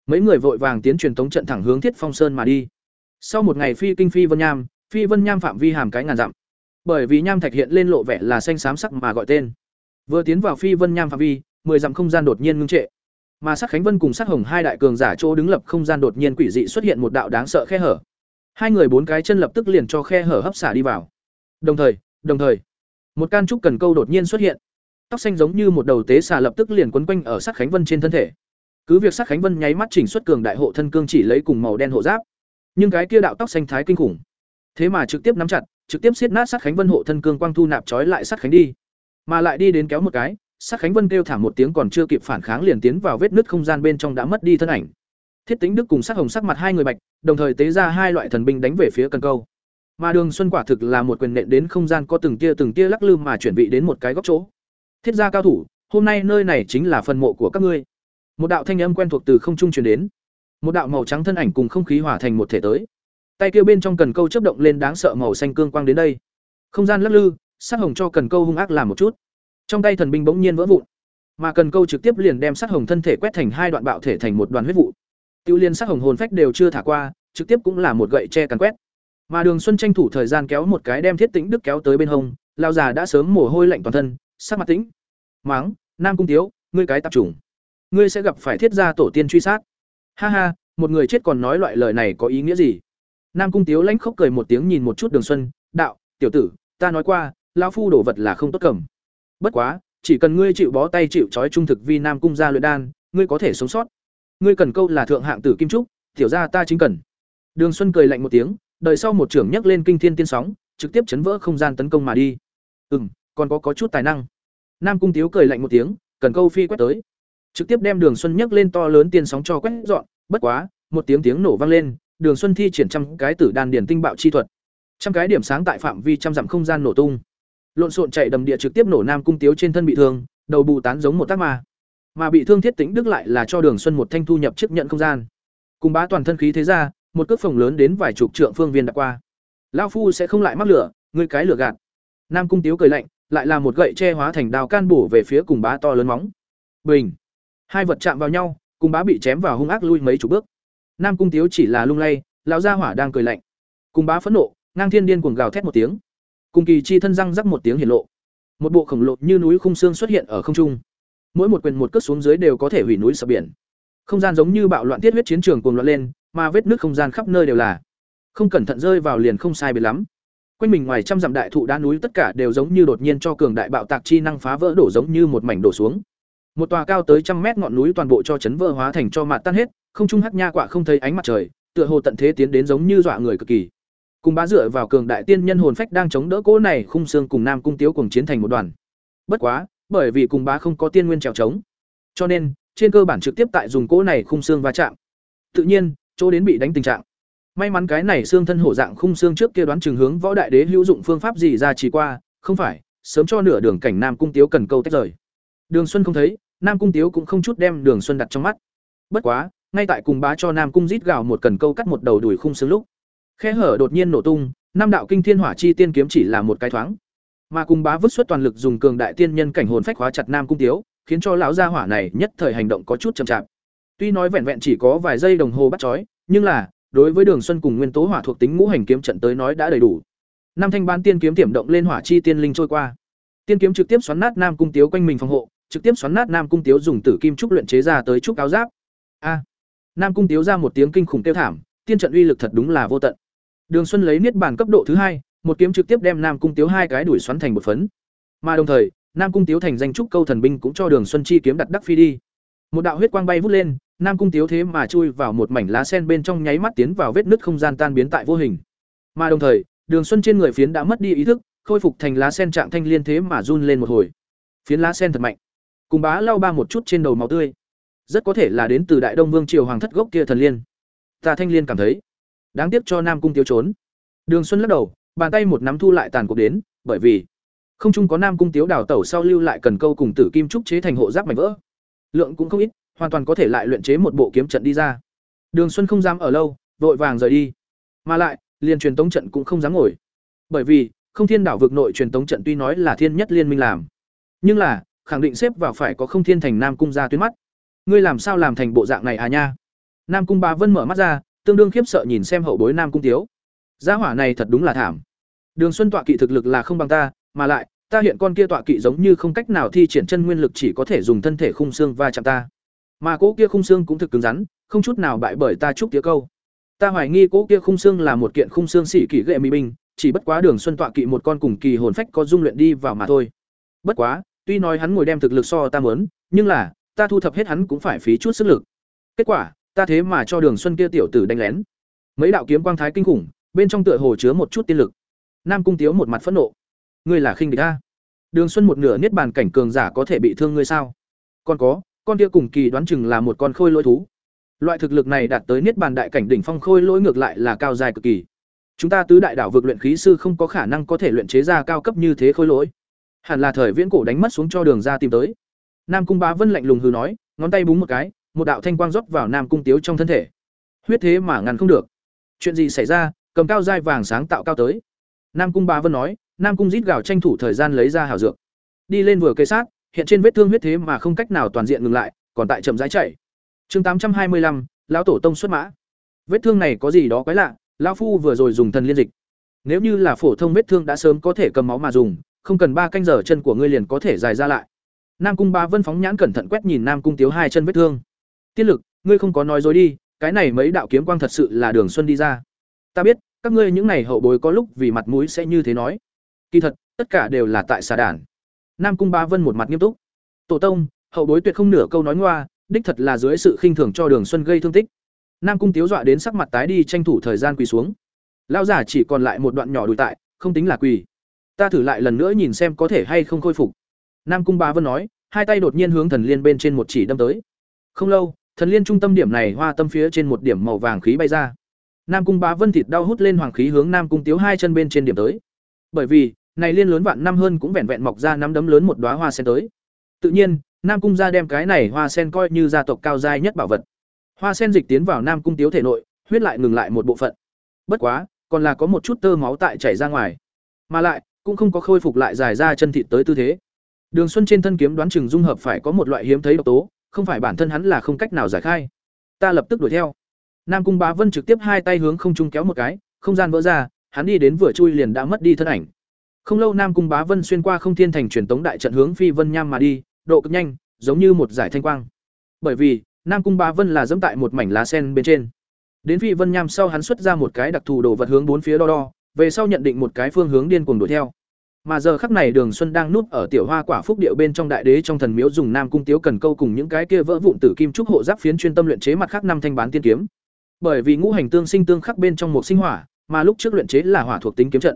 Mấy người vội vàng tiến truyền tống trận thẳng hướng thiết phong sơn mà đi. Sau một ngày phi kinh phi vân nham, phi vân nham phạm vi hàm cái ngàn dặm. Bởi vì nham thạch hiện lên lộ vẻ là xanh xám sắc mà gọi tên. Vừa tiến vào phi vân nham phạm vi, mười dặm không gian đột nhiên ngưng trệ mà sắc khánh vân cùng sắc hồng hai đại cường giả chỗ đứng lập không gian đột nhiên quỷ dị xuất hiện một đạo đáng sợ khe hở. Hai người bốn cái chân lập tức liền cho khe hở hấp xả đi vào. Đồng thời đồng thời, một can trúc cần câu đột nhiên xuất hiện. Tóc xanh giống như một đầu tế xà lập tức liền quấn quanh ở sắc khánh vân trên thân thể. Cứ việc sắc khánh vân nháy mắt chỉnh xuất cường đại hộ thân cương chỉ lấy cùng màu đen hộ giáp, nhưng cái kia đạo tóc xanh thái kinh khủng. Thế mà trực tiếp nắm chặt, trực tiếp siết nát sắc khánh vân hộ thân cương quang thu nạp trói lại sắc khánh đi, mà lại đi đến kéo một cái sắc khánh vân kêu thảm một tiếng còn chưa kịp phản kháng liền tiến vào vết nứt không gian bên trong đã mất đi thân ảnh. Thiết tính đức cùng sắc hồng sắc mặt hai người bạch, đồng thời tế ra hai loại thần binh đánh về phía cần câu. Mà đường xuân quả thực là một quyền nện đến không gian có từng tia từng tia lắc lư mà chuyển vị đến một cái góc chỗ. Thiết gia cao thủ, hôm nay nơi này chính là phần mộ của các ngươi. Một đạo thanh âm quen thuộc từ không trung truyền đến. Một đạo màu trắng thân ảnh cùng không khí hòa thành một thể tới. Tay kia bên trong cần câu chớp động lên đáng sợ màu xanh cương quang đến đây. Không gian lắc lư sắc hồng cho cần câu hung ác làm một chút trong tay thần binh bỗng nhiên vỡ vụn, mà cần câu trực tiếp liền đem sắc hồng thân thể quét thành hai đoạn bạo thể thành một đoàn huyết vụ. Tiêu liên sắc hồng hồn phách đều chưa thả qua, trực tiếp cũng là một gậy che càn quét. Mà đường xuân tranh thủ thời gian kéo một cái đem thiết tĩnh đức kéo tới bên hông lao già đã sớm mồ hôi lạnh toàn thân, sắc mặt tĩnh. Máng, nam cung tiếu ngươi cái tạp chủng, ngươi sẽ gặp phải thiết gia tổ tiên truy sát. Ha ha, một người chết còn nói loại lời này có ý nghĩa gì? Nam cung tiếu lãnh khóc cười một tiếng nhìn một chút đường xuân, đạo, tiểu tử, ta nói qua, lão phu đổ vật là không tốt cầm bất quá chỉ cần ngươi chịu bó tay chịu trói trung thực vi nam cung gia luyện đan ngươi có thể sống sót. Ngươi cần câu là thượng hạng tử kim trúc tiểu gia ta chính cần. Đường xuân cười lạnh một tiếng đợi sau một trưởng nhấc lên kinh thiên tiên sóng trực tiếp chấn vỡ không gian tấn công mà đi. Ừ m còn có, có chút tài năng. Nam cung tiếu cười lạnh một tiếng cần câu phi quét tới. Trực tiếp đem đường xuân nhấc lên to lớn tiên sóng cho quét dọn bất quá một tiếng tiếng nổ vang lên đường xuân thi triển trăm cái tử đan điển tinh bạo chi thuật. Trăm cái điểm sáng tại phạm vi trăm dặm không gian nổ tung lộn xộn chạy đầm địa trực tiếp nổ nam cung tiếu trên thân bị thương, đầu bù tán giống một tác ma. Mà bị thương thiết tính đức lại là cho đường xuân một thanh thu nhập chiếc nhận không gian. Cùng bá toàn thân khí thế ra, một cước phòng lớn đến vài chục trượng phương viên đã qua. Lao phu sẽ không lại mắc lửa, ngươi cái lửa gạt. Nam cung tiếu cười lạnh, lại là một gậy che hóa thành đào can bổ về phía cùng bá to lớn móng. Bình. Hai vật chạm vào nhau, cùng bá bị chém vào hung ác lui mấy chục bước. Nam cung tiếu chỉ là lung lay, lão gia hỏa đang cười lạnh. Cùng bá phẫn nộ, ngang thiên điên cuồng gào thét một tiếng cùng kỳ chi thân răng rắc một tiếng hiển lộ. Một bộ khổng lồ như núi khung xương xuất hiện ở không trung. Mỗi một quyền một cước xuống dưới đều có thể hủy núi sập biển. Không gian giống như bạo loạn tiết huyết chiến trường cuồng loạn lên, mà vết nước không gian khắp nơi đều là. Không cẩn thận rơi vào liền không sai biệt lắm. Quanh mình ngoài trăm dặm đại thụ đá núi tất cả đều giống như đột nhiên cho cường đại bạo tạc chi năng phá vỡ đổ giống như một mảnh đổ xuống. Một tòa cao tới trăm mét ngọn núi toàn bộ cho chấn vỡ hóa thành cho mạt tan hết, không trung hắc nha quạ không thấy ánh mặt trời, tựa hồ tận thế tiến đến giống như dọa người cực kỳ cùng bá dựa vào cường đại tiên nhân hồn phách đang chống đỡ cỗ này khung xương cùng nam cung tiếu cùng chiến thành một đoàn. Bất quá, bởi vì cùng bá không có tiên nguyên trèo trống, cho nên, trên cơ bản trực tiếp tại dùng cỗ này khung xương va chạm. Tự nhiên, chỗ đến bị đánh tình trạng. May mắn cái này xương thân hổ dạng khung xương trước kia đoán trường hướng võ đại đế hữu dụng phương pháp gì ra chỉ qua, không phải, sớm cho nửa đường cảnh nam cung tiếu cần câu tách rời. Đường xuân không thấy, nam cung tiếu cũng không chút đem đường xuân đặt trong mắt. Bất quá, ngay tại cùng bá cho nam cung rít gào một cần câu cắt một đầu đùi khung xương lúc khe hở đột nhiên nổ tung, năm đạo kinh thiên hỏa chi tiên kiếm chỉ là một cái thoáng. Mà cùng bá vứt xuất toàn lực dùng cường đại tiên nhân cảnh hồn phách hóa chặt nam cung tiếu, khiến cho lão gia hỏa này nhất thời hành động có chút chậm chạp. Tuy nói vẹn vẹn chỉ có vài giây đồng hồ bắt chói, nhưng là, đối với đường xuân cùng nguyên tố hỏa thuộc tính ngũ hành kiếm trận tới nói đã đầy đủ. Năm thanh bán tiên kiếm tiềm động lên hỏa chi tiên linh trôi qua. Tiên kiếm trực tiếp xoắn nát nam cung tiếu quanh mình phòng hộ, trực tiếp xoắn nát nam cung tiếu dùng tử kim trúc luyện chế ra tới trúc áo giáp. A! Nam cung tiếu ra một tiếng kinh khủng tiêu thảm, tiên trận uy lực thật đúng là vô tận đường xuân lấy niết bàn cấp độ thứ hai, một kiếm trực tiếp đem nam cung tiếu hai cái đuổi xoắn thành một phấn. Mà đồng thời, nam cung tiếu thành danh trúc câu thần binh cũng cho đường xuân chi kiếm đặt đắc phi đi. Một đạo huyết quang bay vút lên, nam cung tiếu thế mà chui vào một mảnh lá sen bên trong nháy mắt tiến vào vết nứt không gian tan biến tại vô hình. Mà đồng thời, đường xuân trên người phiến đã mất đi ý thức, khôi phục thành lá sen trạng thanh liên thế mà run lên một hồi. Phiến lá sen thật mạnh. Cùng bá lau ba một chút trên đầu máu tươi. Rất có thể là đến từ đại đông vương triều hoàng thất gốc kia thần liên. Ta thanh liên cảm thấy đáng tiếc cho nam cung tiêu trốn. Đường xuân lắc đầu, bàn tay một nắm thu lại tàn cuộc đến, bởi vì không chung có nam cung tiếu đào tẩu sau lưu lại cần câu cùng tử kim trúc chế thành hộ giáp mảnh vỡ. Lượng cũng không ít, hoàn toàn có thể lại luyện chế một bộ kiếm trận đi ra. Đường xuân không dám ở lâu, vội vàng rời đi. Mà lại, liền truyền tống trận cũng không dám ngồi. Bởi vì, không thiên đảo vực nội truyền tống trận tuy nói là thiên nhất liên minh làm, nhưng là, khẳng định xếp vào phải có không thiên thành nam cung ra tuyến mắt. Ngươi làm sao làm thành bộ dạng này à nha? Nam cung ba vân mở mắt ra tương đương khiếp sợ nhìn xem hậu bối nam cung tiếu. Gia hỏa này thật đúng là thảm. Đường xuân tọa kỵ thực lực là không bằng ta, mà lại, ta hiện con kia tọa kỵ giống như không cách nào thi triển chân nguyên lực chỉ có thể dùng thân thể khung xương va chạm ta. Mà cỗ kia khung xương cũng thực cứng rắn, không chút nào bại bởi ta chúc tía câu. Ta hoài nghi cỗ kia khung xương là một kiện khung xương xỉ kỳ gệ mỹ binh, chỉ bất quá đường xuân tọa kỵ một con cùng kỳ hồn phách có dung luyện đi vào mà thôi. Bất quá, tuy nói hắn ngồi đem thực lực so ta muốn, nhưng là, ta thu thập hết hắn cũng phải phí chút sức lực. Kết quả ta thế mà cho đường xuân kia tiểu tử đánh lén. Mấy đạo kiếm quang thái kinh khủng, bên trong tựa hồ chứa một chút tiên lực. Nam cung tiếu một mặt phẫn nộ. Ngươi là khinh địch a? Đường xuân một nửa niết bàn cảnh cường giả có thể bị thương ngươi sao? Còn có, con kia cùng kỳ đoán chừng là một con khôi lỗi thú. Loại thực lực này đạt tới niết bàn đại cảnh đỉnh phong khôi lỗi ngược lại là cao dài cực kỳ. Chúng ta tứ đại đảo vực luyện khí sư không có khả năng có thể luyện chế ra cao cấp như thế khôi lỗi. Hẳn là thời viễn cổ đánh mất xuống cho đường ra tìm tới. Nam cung bá vân lạnh lùng hừ nói, ngón tay búng một cái một đạo thanh quang rót vào nam cung tiếu trong thân thể. Huyết thế mà ngăn không được. Chuyện gì xảy ra? Cầm cao dai vàng sáng tạo cao tới. Nam cung ba vân nói, nam cung rít gào tranh thủ thời gian lấy ra hảo dược. Đi lên vừa cây sát, hiện trên vết thương huyết thế mà không cách nào toàn diện ngừng lại, còn tại chậm rãi chảy chương tám trăm hai mươi lăm, lão tổ tông xuất mã. Vết thương này có gì đó quái lạ, lão phu vừa rồi dùng thần liên dịch. Nếu như là phổ thông vết thương đã sớm có thể cầm máu mà dùng, không cần ba canh giờ chân của ngươi liền có thể dài ra lại. Nam cung ba vân phóng nhãn cẩn thận quét nhìn nam cung tiếu hai chân vết thương tiết lực, ngươi không có nói dối đi, cái này mấy đạo kiếm quang thật sự là đường xuân đi ra. Ta biết, các ngươi những này hậu bối có lúc vì mặt mũi sẽ như thế nói. Kỳ thật, tất cả đều là tại xà đản. Nam cung ba vân một mặt nghiêm túc. Tổ tông, hậu bối tuyệt không nửa câu nói ngoa, đích thật là dưới sự khinh thường cho đường xuân gây thương tích. Nam cung tiếu dọa đến sắc mặt tái đi tranh thủ thời gian quỳ xuống. Lao giả chỉ còn lại một đoạn nhỏ đùi tại, không tính là quỳ. Ta thử lại lần nữa nhìn xem có thể hay không khôi phục. Nam cung ba vân nói, hai tay đột nhiên hướng thần liên bên trên một chỉ đâm tới. Không lâu thần liên trung tâm điểm này hoa tâm phía trên một điểm màu vàng khí bay ra. Nam cung bá vân thịt đau hút lên hoàng khí hướng nam cung tiếu hai chân bên trên điểm tới. Bởi vì này liên lớn vạn năm hơn cũng vẹn vẹn mọc ra năm đấm lớn một đóa hoa sen tới. Tự nhiên nam cung gia đem cái này hoa sen coi như gia tộc cao giai nhất bảo vật. Hoa sen dịch tiến vào nam cung tiếu thể nội huyết lại ngừng lại một bộ phận. Bất quá, còn là có một chút tơ máu tại chảy ra ngoài, mà lại cũng không có khôi phục lại dài ra chân thịt tới tư thế. Đường Xuân trên thân kiếm đoán chừng dung hợp phải có một loại hiếm thấy độc tố, không phải bản thân hắn là không cách nào giải khai. Ta lập tức đuổi theo. Nam Cung Bá Vân trực tiếp hai tay hướng không trung kéo một cái, không gian vỡ ra, hắn đi đến vừa chui liền đã mất đi thân ảnh. Không lâu Nam Cung Bá Vân xuyên qua không thiên thành truyền tống đại trận hướng Phi Vân Nham mà đi, độ cực nhanh, giống như một giải thanh quang. Bởi vì, Nam Cung Bá Vân là dẫm tại một mảnh lá sen bên trên. Đến Phi Vân Nham sau hắn xuất ra một cái đặc thù đồ vật hướng bốn phía đo đo, về sau nhận định một cái phương hướng điên cuồng đuổi theo. Mà giờ khắc này Đường Xuân đang núp ở tiểu hoa quả phúc điệu bên trong đại đế trong thần miếu dùng Nam cung tiếu cần câu cùng những cái kia vỡ vụn tử kim trúc hộ giáp phiến chuyên tâm luyện chế mặt khác năm thanh bán tiên kiếm. Bởi vì ngũ hành tương sinh tương khắc bên trong một sinh hỏa, mà lúc trước luyện chế là hỏa thuộc tính kiếm trận.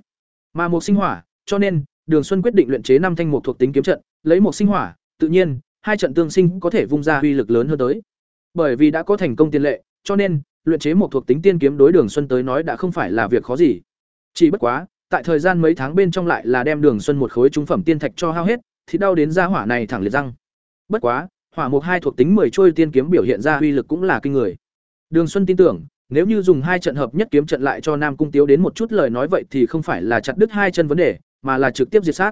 Mà một sinh hỏa, cho nên Đường Xuân quyết định luyện chế năm thanh một thuộc tính kiếm trận, lấy một sinh hỏa, tự nhiên, hai trận tương sinh có thể vung ra uy lực lớn hơn tới. Bởi vì đã có thành công tiền lệ, cho nên luyện chế một thuộc tính tiên kiếm đối Đường Xuân tới nói đã không phải là việc khó gì. Chỉ bất quá, tại thời gian mấy tháng bên trong lại là đem Đường Xuân một khối trung phẩm tiên thạch cho hao hết, thì đau đến ra hỏa này thẳng liệt răng. Bất quá, hỏa mục hai thuộc tính 10 trôi tiên kiếm biểu hiện ra uy lực cũng là kinh người. Đường Xuân tin tưởng, nếu như dùng hai trận hợp nhất kiếm trận lại cho Nam Cung Tiếu đến một chút lời nói vậy thì không phải là chặt đứt hai chân vấn đề, mà là trực tiếp diệt sát.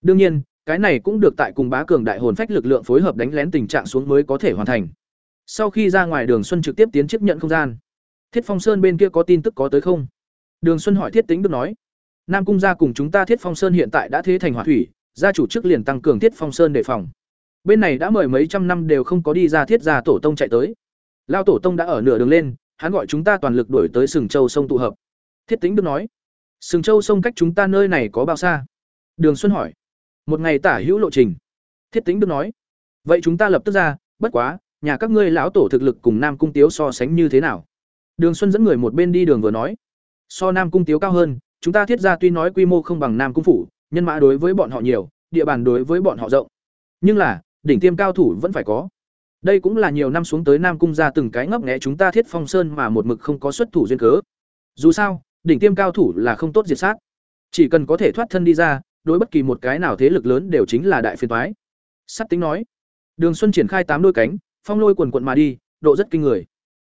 Đương nhiên, cái này cũng được tại cùng bá cường đại hồn phách lực lượng phối hợp đánh lén tình trạng xuống mới có thể hoàn thành. Sau khi ra ngoài Đường Xuân trực tiếp tiến chấp nhận không gian. Thiết Phong Sơn bên kia có tin tức có tới không? Đường Xuân hỏi Thiết Tính được nói. Nam cung gia cùng chúng ta Thiết Phong Sơn hiện tại đã thế thành hỏa thủy, gia chủ trước liền tăng cường Thiết Phong Sơn đề phòng. Bên này đã mời mấy trăm năm đều không có đi ra Thiết gia tổ tông chạy tới. Lao tổ tông đã ở nửa đường lên, hắn gọi chúng ta toàn lực đuổi tới Sừng Châu sông tụ hợp. Thiết tĩnh được nói. Sừng Châu sông cách chúng ta nơi này có bao xa? Đường Xuân hỏi. Một ngày tả hữu lộ trình. Thiết tĩnh được nói. Vậy chúng ta lập tức ra, bất quá, nhà các ngươi lão tổ thực lực cùng Nam cung Tiếu so sánh như thế nào? Đường Xuân dẫn người một bên đi đường vừa nói. So Nam cung Tiếu cao hơn, chúng ta thiết ra tuy nói quy mô không bằng Nam cung phủ, nhân mã đối với bọn họ nhiều, địa bàn đối với bọn họ rộng. Nhưng là, đỉnh tiêm cao thủ vẫn phải có. Đây cũng là nhiều năm xuống tới Nam cung ra từng cái ngấp nghé chúng ta Thiết Phong Sơn mà một mực không có xuất thủ duyên cớ. Dù sao, đỉnh tiêm cao thủ là không tốt diệt sát. Chỉ cần có thể thoát thân đi ra, đối bất kỳ một cái nào thế lực lớn đều chính là đại phiền toái. Sắt tính nói. Đường Xuân triển khai tám đôi cánh, phong lôi quần quận mà đi, độ rất kinh người.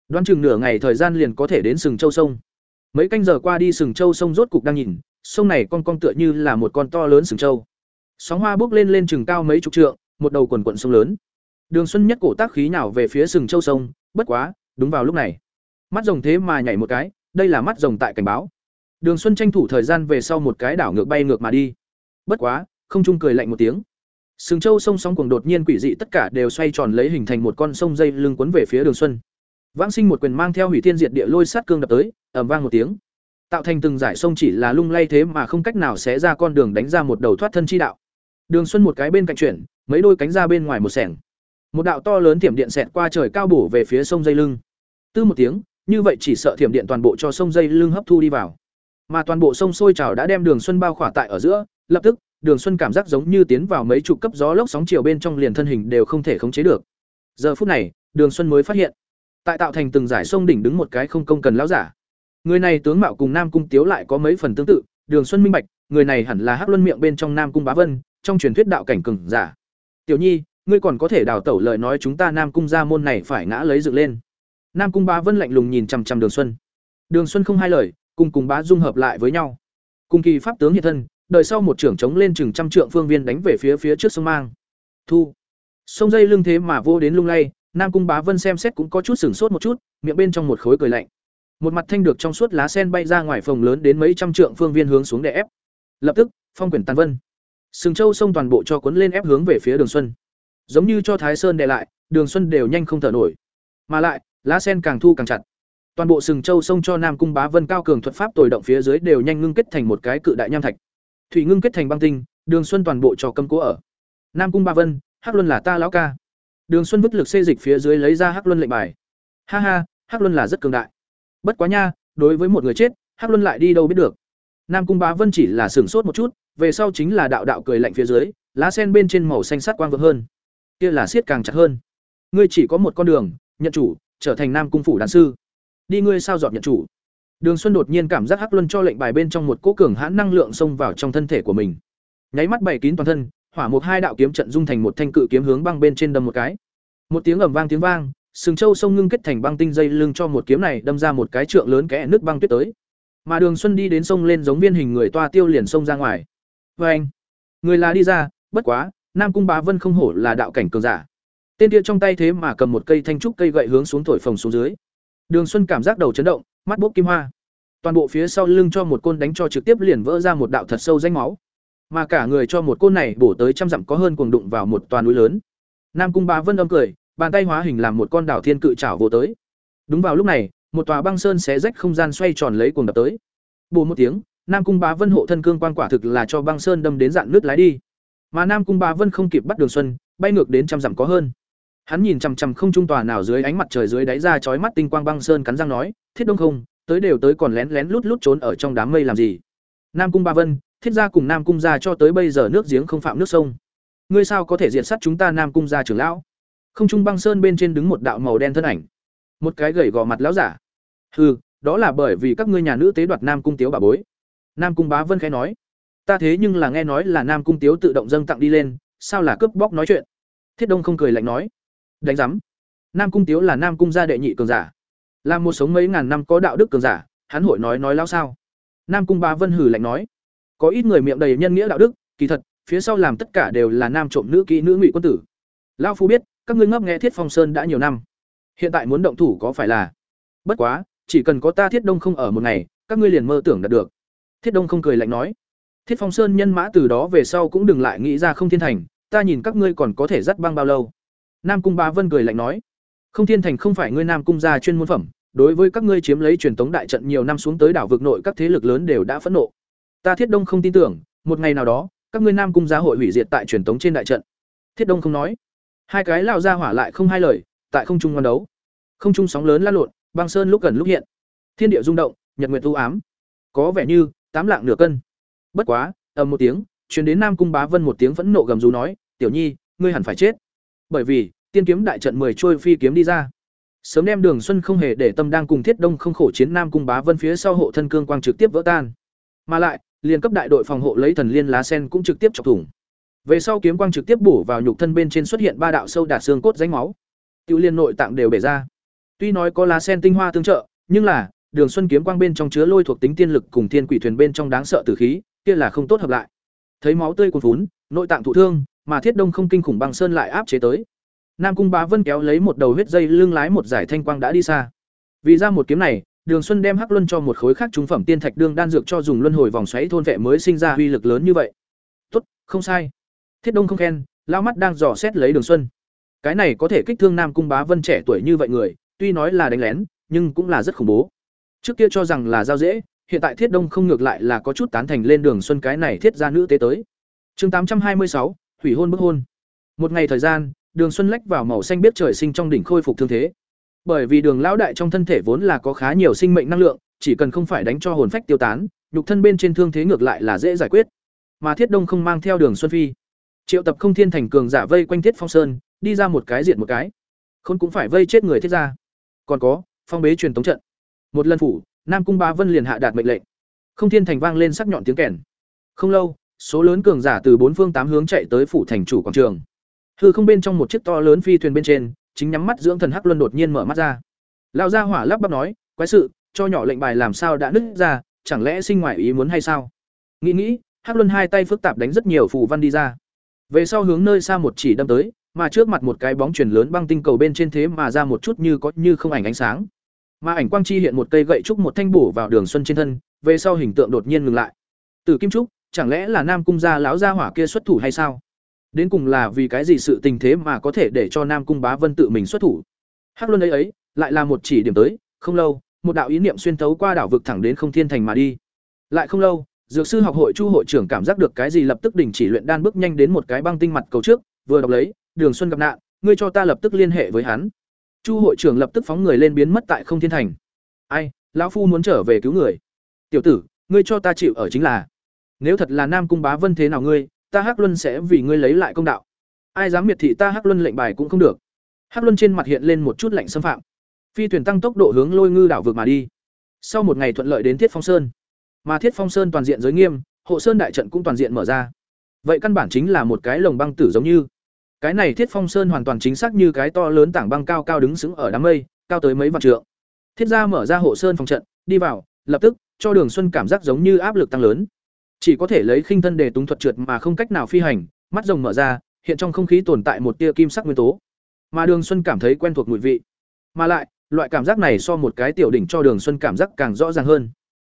Đoán chừng nửa ngày thời gian liền có thể đến sừng châu sông. Mấy canh giờ qua đi sừng châu sông rốt cục đang nhìn, sông này con con tựa như là một con to lớn sừng châu. Sóng hoa bước lên lên chừng cao mấy chục trượng, một đầu quần quận sông lớn. Đường Xuân nhất cổ tác khí nào về phía sừng châu sông, bất quá, đúng vào lúc này, mắt rồng thế mà nhảy một cái, đây là mắt rồng tại cảnh báo. Đường Xuân tranh thủ thời gian về sau một cái đảo ngược bay ngược mà đi. Bất quá, không trung cười lạnh một tiếng. Sừng châu sông sóng cuồng đột nhiên quỷ dị tất cả đều xoay tròn lấy hình thành một con sông dây lưng cuốn về phía Đường Xuân. Vãng Sinh một quyền mang theo hủy thiên diệt địa lôi sát cương đập tới, ầm vang một tiếng. Tạo thành từng giải sông chỉ là lung lay thế mà không cách nào xé ra con đường đánh ra một đầu thoát thân chi đạo. Đường Xuân một cái bên cạnh chuyển, mấy đôi cánh ra bên ngoài một sẻng. Một đạo to lớn thiểm điện xẹt qua trời cao bổ về phía sông dây lưng. Tư một tiếng, như vậy chỉ sợ thiểm điện toàn bộ cho sông dây lưng hấp thu đi vào. Mà toàn bộ sông sôi trào đã đem Đường Xuân bao khỏa tại ở giữa, lập tức, Đường Xuân cảm giác giống như tiến vào mấy chục cấp gió lốc sóng chiều bên trong liền thân hình đều không thể khống chế được. Giờ phút này, Đường Xuân mới phát hiện, tại tạo thành từng giải sông đỉnh đứng một cái không công cần lão giả. Người này tướng mạo cùng nam cung tiếu lại có mấy phần tương tự, đường xuân minh bạch, người này hẳn là hắc luân miệng bên trong nam cung bá vân, trong truyền thuyết đạo cảnh cừng giả. Tiểu nhi, ngươi còn có thể đào tẩu lời nói chúng ta nam cung gia môn này phải ngã lấy dựng lên. Nam cung bá vân lạnh lùng nhìn chằm chằm đường xuân. Đường xuân không hai lời, cùng cùng bá dung hợp lại với nhau. Cùng kỳ pháp tướng hiện thân đợi sau một trưởng chống lên chừng trăm trượng phương viên đánh về phía phía trước sông mang. Thu. Sông dây lưng thế mà vô đến lung lay Nam Cung Bá Vân xem xét cũng có chút sửng sốt một chút, miệng bên trong một khối cười lạnh. Một mặt thanh được trong suốt lá sen bay ra ngoài phòng lớn đến mấy trăm trượng phương viên hướng xuống để ép. Lập tức, phong quyển tàn vân. Sừng Châu sông toàn bộ cho cuốn lên ép hướng về phía Đường Xuân. Giống như cho Thái Sơn đè lại, Đường Xuân đều nhanh không thở nổi. Mà lại, lá sen càng thu càng chặt. Toàn bộ Sừng Châu sông cho Nam Cung Bá Vân cao cường thuật pháp tồi động phía dưới đều nhanh ngưng kết thành một cái cự đại nham thạch. Thủy ngưng kết thành băng tinh, Đường Xuân toàn bộ cho cấm cố ở. Nam Cung Bá Vân, Hắc Luân là ta lão ca. Đường Xuân vứt lực xê dịch phía dưới lấy ra Hắc Luân lệnh bài. Ha ha, Hắc Luân là rất cường đại. Bất quá nha, đối với một người chết, Hắc Luân lại đi đâu biết được. Nam Cung Bá Vân chỉ là sửng sốt một chút, về sau chính là đạo đạo cười lạnh phía dưới, lá sen bên trên màu xanh sắt quang vượng hơn. Kia là siết càng chặt hơn. Ngươi chỉ có một con đường, nhận chủ, trở thành Nam Cung phủ đàn sư. Đi ngươi sao dọn nhận chủ. Đường Xuân đột nhiên cảm giác Hắc Luân cho lệnh bài bên trong một cỗ cường hãn năng lượng xông vào trong thân thể của mình. Nháy mắt bảy kín toàn thân, hỏa một hai đạo kiếm trận dung thành một thanh cự kiếm hướng băng bên trên đâm một cái. Một tiếng ầm vang tiếng vang, sừng châu sông ngưng kết thành băng tinh dây lưng cho một kiếm này đâm ra một cái trượng lớn kẽ nước băng tuyết tới. Mà đường xuân đi đến sông lên giống viên hình người toa tiêu liền sông ra ngoài. Và anh, người là đi ra, bất quá, nam cung bá vân không hổ là đạo cảnh cường giả. Tên kia trong tay thế mà cầm một cây thanh trúc cây gậy hướng xuống thổi phồng xuống dưới. Đường xuân cảm giác đầu chấn động, mắt bốc kim hoa. Toàn bộ phía sau lưng cho một côn đánh cho trực tiếp liền vỡ ra một đạo thật sâu rãnh máu mà cả người cho một côn này bổ tới trăm dặm có hơn cuồng đụng vào một toàn núi lớn. Nam cung bá vân âm cười, bàn tay hóa hình làm một con đảo thiên cự trảo vô tới. Đúng vào lúc này, một tòa băng sơn xé rách không gian xoay tròn lấy cuồng đập tới. Bù một tiếng, nam cung bá vân hộ thân cương quan quả thực là cho băng sơn đâm đến dạn nước lái đi. Mà nam cung bá vân không kịp bắt đường xuân, bay ngược đến trăm dặm có hơn. Hắn nhìn chằm chằm không trung tòa nào dưới ánh mặt trời dưới đáy ra chói mắt tinh quang băng sơn cắn răng nói, thiết đông không, tới đều tới còn lén lén lút lút trốn ở trong đám mây làm gì? Nam cung ba vân thiết gia cùng nam cung gia cho tới bây giờ nước giếng không phạm nước sông. Ngươi sao có thể diện sát chúng ta nam cung gia trưởng lão? Không trung băng sơn bên trên đứng một đạo màu đen thân ảnh. Một cái gầy gò mặt lão giả. Hừ, đó là bởi vì các ngươi nhà nữ tế đoạt nam cung tiếu bà bối. Nam cung bá vân khẽ nói. Ta thế nhưng là nghe nói là nam cung tiếu tự động dâng tặng đi lên, sao là cướp bóc nói chuyện? Thiết đông không cười lạnh nói. Đánh giám. Nam cung tiếu là nam cung gia đệ nhị cường giả. Là một sống mấy ngàn năm có đạo đức cường giả, hắn hội nói nói lão sao? Nam cung bá vân hử lạnh nói có ít người miệng đầy nhân nghĩa đạo đức, kỳ thật, phía sau làm tất cả đều là nam trộm nữ kỹ nữ ngụy quân tử. Lao phu biết, các ngươi ngấp nghe thiết phong sơn đã nhiều năm. Hiện tại muốn động thủ có phải là? Bất quá, chỉ cần có ta thiết đông không ở một ngày, các ngươi liền mơ tưởng đạt được. Thiết đông không cười lạnh nói. Thiết phong sơn nhân mã từ đó về sau cũng đừng lại nghĩ ra không thiên thành, ta nhìn các ngươi còn có thể dắt băng bao lâu. Nam cung ba vân cười lạnh nói. Không thiên thành không phải ngươi nam cung gia chuyên môn phẩm, đối với các ngươi chiếm lấy truyền thống đại trận nhiều năm xuống tới đảo vực nội các thế lực lớn đều đã phẫn nộ ta thiết đông không tin tưởng, một ngày nào đó, các ngươi nam cung gia hội hủy diệt tại truyền tống trên đại trận. Thiết đông không nói. Hai cái lao ra hỏa lại không hai lời, tại không trung ngoan đấu. Không trung sóng lớn lan lộn, băng sơn lúc gần lúc hiện. Thiên địa rung động, nhật nguyệt u ám. Có vẻ như, tám lạng nửa cân. Bất quá, ầm một tiếng, truyền đến nam cung bá vân một tiếng phẫn nộ gầm rú nói, tiểu nhi, ngươi hẳn phải chết. Bởi vì, tiên kiếm đại trận mười trôi phi kiếm đi ra. Sớm đem đường xuân không hề để tâm đang cùng thiết đông không khổ chiến nam cung bá vân phía sau hộ thân cương quang trực tiếp vỡ tan. Mà lại liền cấp đại đội phòng hộ lấy thần liên lá sen cũng trực tiếp chọc thủng. Về sau kiếm quang trực tiếp bổ vào nhục thân bên trên xuất hiện ba đạo sâu đạt xương cốt ránh máu. Tiêu liên nội tạng đều bể ra. Tuy nói có lá sen tinh hoa tương trợ nhưng là đường xuân kiếm quang bên trong chứa lôi thuộc tính tiên lực cùng thiên quỷ thuyền bên trong đáng sợ tử khí kia là không tốt hợp lại. Thấy máu tươi cuồn vốn nội tạng thụ thương mà thiết đông không kinh khủng bằng sơn lại áp chế tới. Nam Cung Bá Vân kéo lấy một đầu huyết dây lưng lái một giải thanh quang đã đi xa. Vì ra một kiếm này, Đường Xuân đem Hắc Luân cho một khối khác trung phẩm tiên thạch đương đan dược cho dùng luân hồi vòng xoáy thôn vệ mới sinh ra uy lực lớn như vậy. Tốt, không sai. Thiết Đông không khen, lão mắt đang dò xét lấy Đường Xuân. Cái này có thể kích thương Nam Cung Bá Vân trẻ tuổi như vậy người, tuy nói là đánh lén, nhưng cũng là rất khủng bố. Trước kia cho rằng là giao dễ, hiện tại Thiết Đông không ngược lại là có chút tán thành lên Đường Xuân cái này thiết gia nữ tế tới. Chương tám trăm hai mươi sáu, hủy hôn bức hôn. Một ngày thời gian, Đường Xuân lách vào màu xanh biết trời sinh trong đỉnh khôi phục thương thế. Bởi vì Đường lão đại trong thân thể vốn là có khá nhiều sinh mệnh năng lượng, chỉ cần không phải đánh cho hồn phách tiêu tán, nhục thân bên trên thương thế ngược lại là dễ giải quyết. Mà Thiết Đông không mang theo Đường Xuân Phi. Triệu Tập không thiên thành cường giả vây quanh Thiết Phong Sơn, đi ra một cái diện một cái. Khôn cũng phải vây chết người thiết ra. Còn có, phong bế truyền tống trận. Một lần phủ, Nam cung Bá Vân liền hạ đạt mệnh lệnh. Không thiên thành vang lên sắc nhọn tiếng kèn. Không lâu, số lớn cường giả từ bốn phương tám hướng chạy tới phủ thành chủ quảng trường hư không bên trong một chiếc to lớn phi thuyền bên trên chính nhắm mắt dưỡng thần hắc luân đột nhiên mở mắt ra. Lão gia hỏa lắp bắp nói, quái sự, cho nhỏ lệnh bài làm sao đã nứt ra, chẳng lẽ sinh ngoại ý muốn hay sao? Nghĩ nghĩ, hắc luân hai tay phức tạp đánh rất nhiều phù văn đi ra. Về sau hướng nơi xa một chỉ đâm tới, mà trước mặt một cái bóng chuyển lớn băng tinh cầu bên trên thế mà ra một chút như có như không ảnh ánh sáng. Mà ảnh quang chi hiện một cây gậy trúc một thanh bổ vào đường xuân trên thân, về sau hình tượng đột nhiên ngừng lại. Từ kim trúc, chẳng lẽ là nam cung gia lão gia hỏa kia xuất thủ hay sao? Đến cùng là vì cái gì sự tình thế mà có thể để cho Nam Cung Bá Vân tự mình xuất thủ. Hắc Luân ấy ấy, lại là một chỉ điểm tới, không lâu, một đạo ý niệm xuyên thấu qua đảo vực thẳng đến Không Thiên Thành mà đi. Lại không lâu, Dược sư học hội Chu hội trưởng cảm giác được cái gì lập tức đình chỉ luyện đan bước nhanh đến một cái băng tinh mặt cầu trước, vừa đọc lấy, Đường Xuân gặp nạn, ngươi cho ta lập tức liên hệ với hắn. Chu hội trưởng lập tức phóng người lên biến mất tại Không Thiên Thành. Ai, lão phu muốn trở về cứu người. Tiểu tử, ngươi cho ta chịu ở chính là. Nếu thật là Nam Cung Bá Vân thế nào ngươi, ta hắc luân sẽ vì ngươi lấy lại công đạo. Ai dám miệt thị ta hắc luân lệnh bài cũng không được. Hắc luân trên mặt hiện lên một chút lạnh xâm phạm. Phi thuyền tăng tốc độ hướng lôi ngư đảo vượt mà đi. Sau một ngày thuận lợi đến thiết phong sơn. Mà thiết phong sơn toàn diện giới nghiêm hộ sơn đại trận cũng toàn diện mở ra. Vậy căn bản chính là một cái lồng băng tử giống như. Cái này Thiết Phong Sơn hoàn toàn chính xác như cái to lớn tảng băng cao cao đứng sững ở đám mây, cao tới mấy vạn trượng. Thiết gia mở ra hộ sơn phòng trận, đi vào, lập tức cho Đường Xuân cảm giác giống như áp lực tăng lớn. Chỉ có thể lấy khinh thân để túng thuật trượt mà không cách nào phi hành, mắt rồng mở ra, hiện trong không khí tồn tại một tia kim sắc nguyên tố. Mà Đường Xuân cảm thấy quen thuộc mùi vị. Mà lại, loại cảm giác này so một cái tiểu đỉnh cho Đường Xuân cảm giác càng rõ ràng hơn.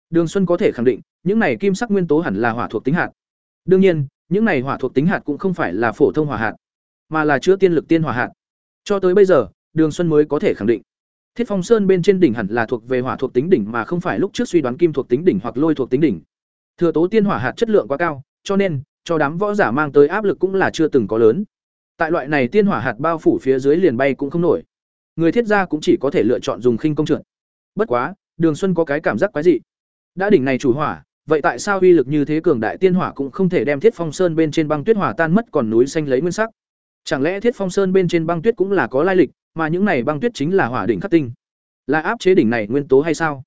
Đường Xuân có thể khẳng định, những này kim sắc nguyên tố hẳn là hỏa thuộc tính hạt. Đương nhiên, những này hỏa thuộc tính hạt cũng không phải là phổ thông hỏa hạt, mà là chứa tiên lực tiên hỏa hạt. Cho tới bây giờ, Đường Xuân mới có thể khẳng định. Thiết Phong Sơn bên trên đỉnh hẳn là thuộc về hỏa thuộc tính đỉnh mà không phải lúc trước suy đoán kim thuộc tính đỉnh hoặc lôi thuộc tính đỉnh. Thừa tố tiên hỏa hạt chất lượng quá cao, cho nên cho đám võ giả mang tới áp lực cũng là chưa từng có lớn. Tại loại này tiên hỏa hạt bao phủ phía dưới liền bay cũng không nổi. Người thiết gia cũng chỉ có thể lựa chọn dùng khinh công trượt. Bất quá, Đường Xuân có cái cảm giác quái dị. Đã đỉnh này chủ hỏa, vậy tại sao uy lực như thế cường đại tiên hỏa cũng không thể đem Thiết Phong Sơn bên trên băng tuyết hỏa tan mất còn núi xanh lấy nguyên sắc? Chẳng lẽ Thiết Phong Sơn bên trên băng tuyết cũng là có lai lịch, mà những này băng tuyết chính là hỏa đỉnh khắc tinh? Là áp chế đỉnh này nguyên tố hay sao?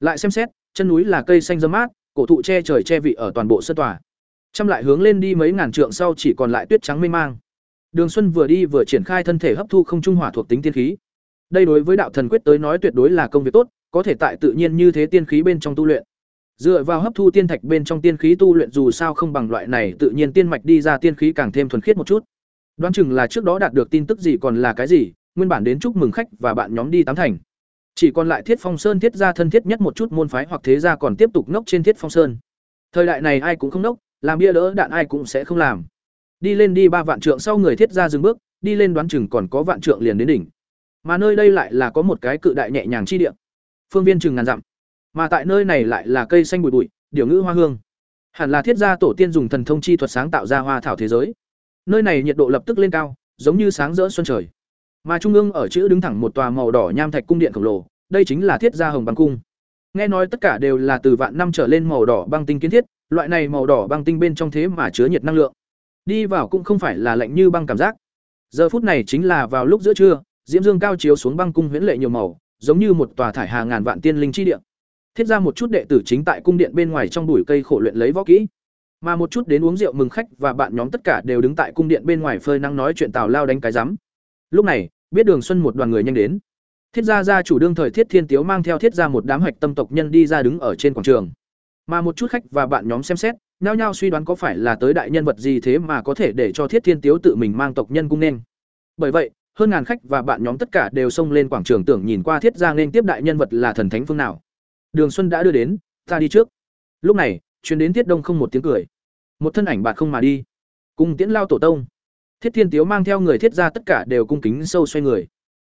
Lại xem xét, chân núi là cây xanh râm mát, cổ thụ che trời che vị ở toàn bộ sân tòa. Trăm lại hướng lên đi mấy ngàn trượng sau chỉ còn lại tuyết trắng mênh mang. Đường Xuân vừa đi vừa triển khai thân thể hấp thu không trung hỏa thuộc tính tiên khí. Đây đối với đạo thần quyết tới nói tuyệt đối là công việc tốt, có thể tại tự nhiên như thế tiên khí bên trong tu luyện. Dựa vào hấp thu tiên thạch bên trong tiên khí tu luyện dù sao không bằng loại này tự nhiên tiên mạch đi ra tiên khí càng thêm thuần khiết một chút. Đoán chừng là trước đó đạt được tin tức gì còn là cái gì, nguyên bản đến chúc mừng khách và bạn nhóm đi tám thành. Chỉ còn lại Thiết Phong Sơn thiết gia thân thiết nhất một chút môn phái hoặc thế gia còn tiếp tục ngốc trên Thiết Phong Sơn. Thời đại này ai cũng không ngốc, làm bia đỡ đạn ai cũng sẽ không làm. Đi lên đi ba vạn trượng sau người thiết gia dừng bước, đi lên đoán chừng còn có vạn trượng liền đến đỉnh. Mà nơi đây lại là có một cái cự đại nhẹ nhàng chi địa. Phương viên chừng ngàn dặm. Mà tại nơi này lại là cây xanh bụi bụi, điều ngữ hoa hương. Hẳn là thiết gia tổ tiên dùng thần thông chi thuật sáng tạo ra hoa thảo thế giới. Nơi này nhiệt độ lập tức lên cao, giống như sáng rỡ xuân trời. Mà trung ương ở chữ đứng thẳng một tòa màu đỏ nham thạch cung điện khổng lồ, đây chính là thiết gia hồng băng cung. Nghe nói tất cả đều là từ vạn năm trở lên màu đỏ băng tinh kiến thiết, loại này màu đỏ băng tinh bên trong thế mà chứa nhiệt năng lượng. Đi vào cũng không phải là lạnh như băng cảm giác. Giờ phút này chính là vào lúc giữa trưa, diễm dương cao chiếu xuống băng cung huyễn lệ nhiều màu, giống như một tòa thải hà ngàn vạn tiên linh chi địa. Thiết ra một chút đệ tử chính tại cung điện bên ngoài trong bụi cây khổ luyện lấy võ kỹ, mà một chút đến uống rượu mừng khách và bạn nhóm tất cả đều đứng tại cung điện bên ngoài phơi nắng nói chuyện tào lao đánh cái rắm. Lúc này, biết Đường Xuân một đoàn người nhanh đến. Thiết gia gia chủ đương thời Thiết Thiên Tiếu mang theo Thiết gia một đám hạch tâm tộc nhân đi ra đứng ở trên quảng trường. Mà một chút khách và bạn nhóm xem xét, nhao nhao suy đoán có phải là tới đại nhân vật gì thế mà có thể để cho Thiết Thiên Tiếu tự mình mang tộc nhân cung nên. Bởi vậy, hơn ngàn khách và bạn nhóm tất cả đều xông lên quảng trường tưởng nhìn qua Thiết gia nên tiếp đại nhân vật là thần thánh phương nào. Đường Xuân đã đưa đến, ta đi trước. Lúc này, chuyến đến Thiết Đông không một tiếng cười. Một thân ảnh bạt không mà đi. Cung Tiễn lao tổ tông. Thiết Thiên Tiếu mang theo người Thiết gia tất cả đều cung kính sâu xoay người.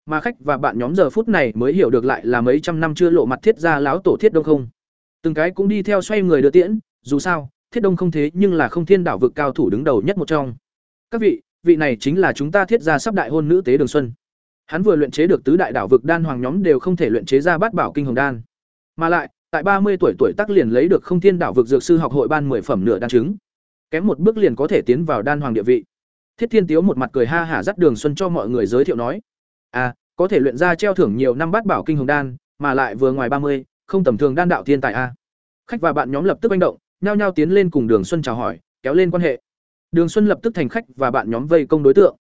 Mà khách và bạn nhóm giờ phút này mới hiểu được lại là mấy trăm năm chưa lộ mặt Thiết gia lão tổ Thiết Đông không. Từng cái cũng đi theo xoay người đưa tiễn, dù sao, Thiết Đông không thế nhưng là không thiên đảo vực cao thủ đứng đầu nhất một trong. Các vị, vị này chính là chúng ta thiết gia sắp đại hôn nữ tế Đường Xuân. Hắn vừa luyện chế được tứ đại đảo vực đan hoàng nhóm đều không thể luyện chế ra bát bảo kinh hồng đan. Mà lại, tại ba mươi tuổi tuổi tác liền lấy được không thiên đảo vực dược sư học hội ban mười phẩm nửa đan chứng. Kém một bước liền có thể tiến vào đan hoàng địa vị. Thiết Thiên Tiếu một mặt cười ha hả dắt Đường Xuân cho mọi người giới thiệu nói: "À, có thể luyện ra treo thưởng nhiều năm bát bảo kinh hồng đan, mà lại vừa ngoài ba mươi, không tầm thường đan đạo thiên tài a." Khách và bạn nhóm lập tức hành động, nhao nhao tiến lên cùng Đường Xuân chào hỏi, kéo lên quan hệ. Đường Xuân lập tức thành khách và bạn nhóm vây công đối tượng.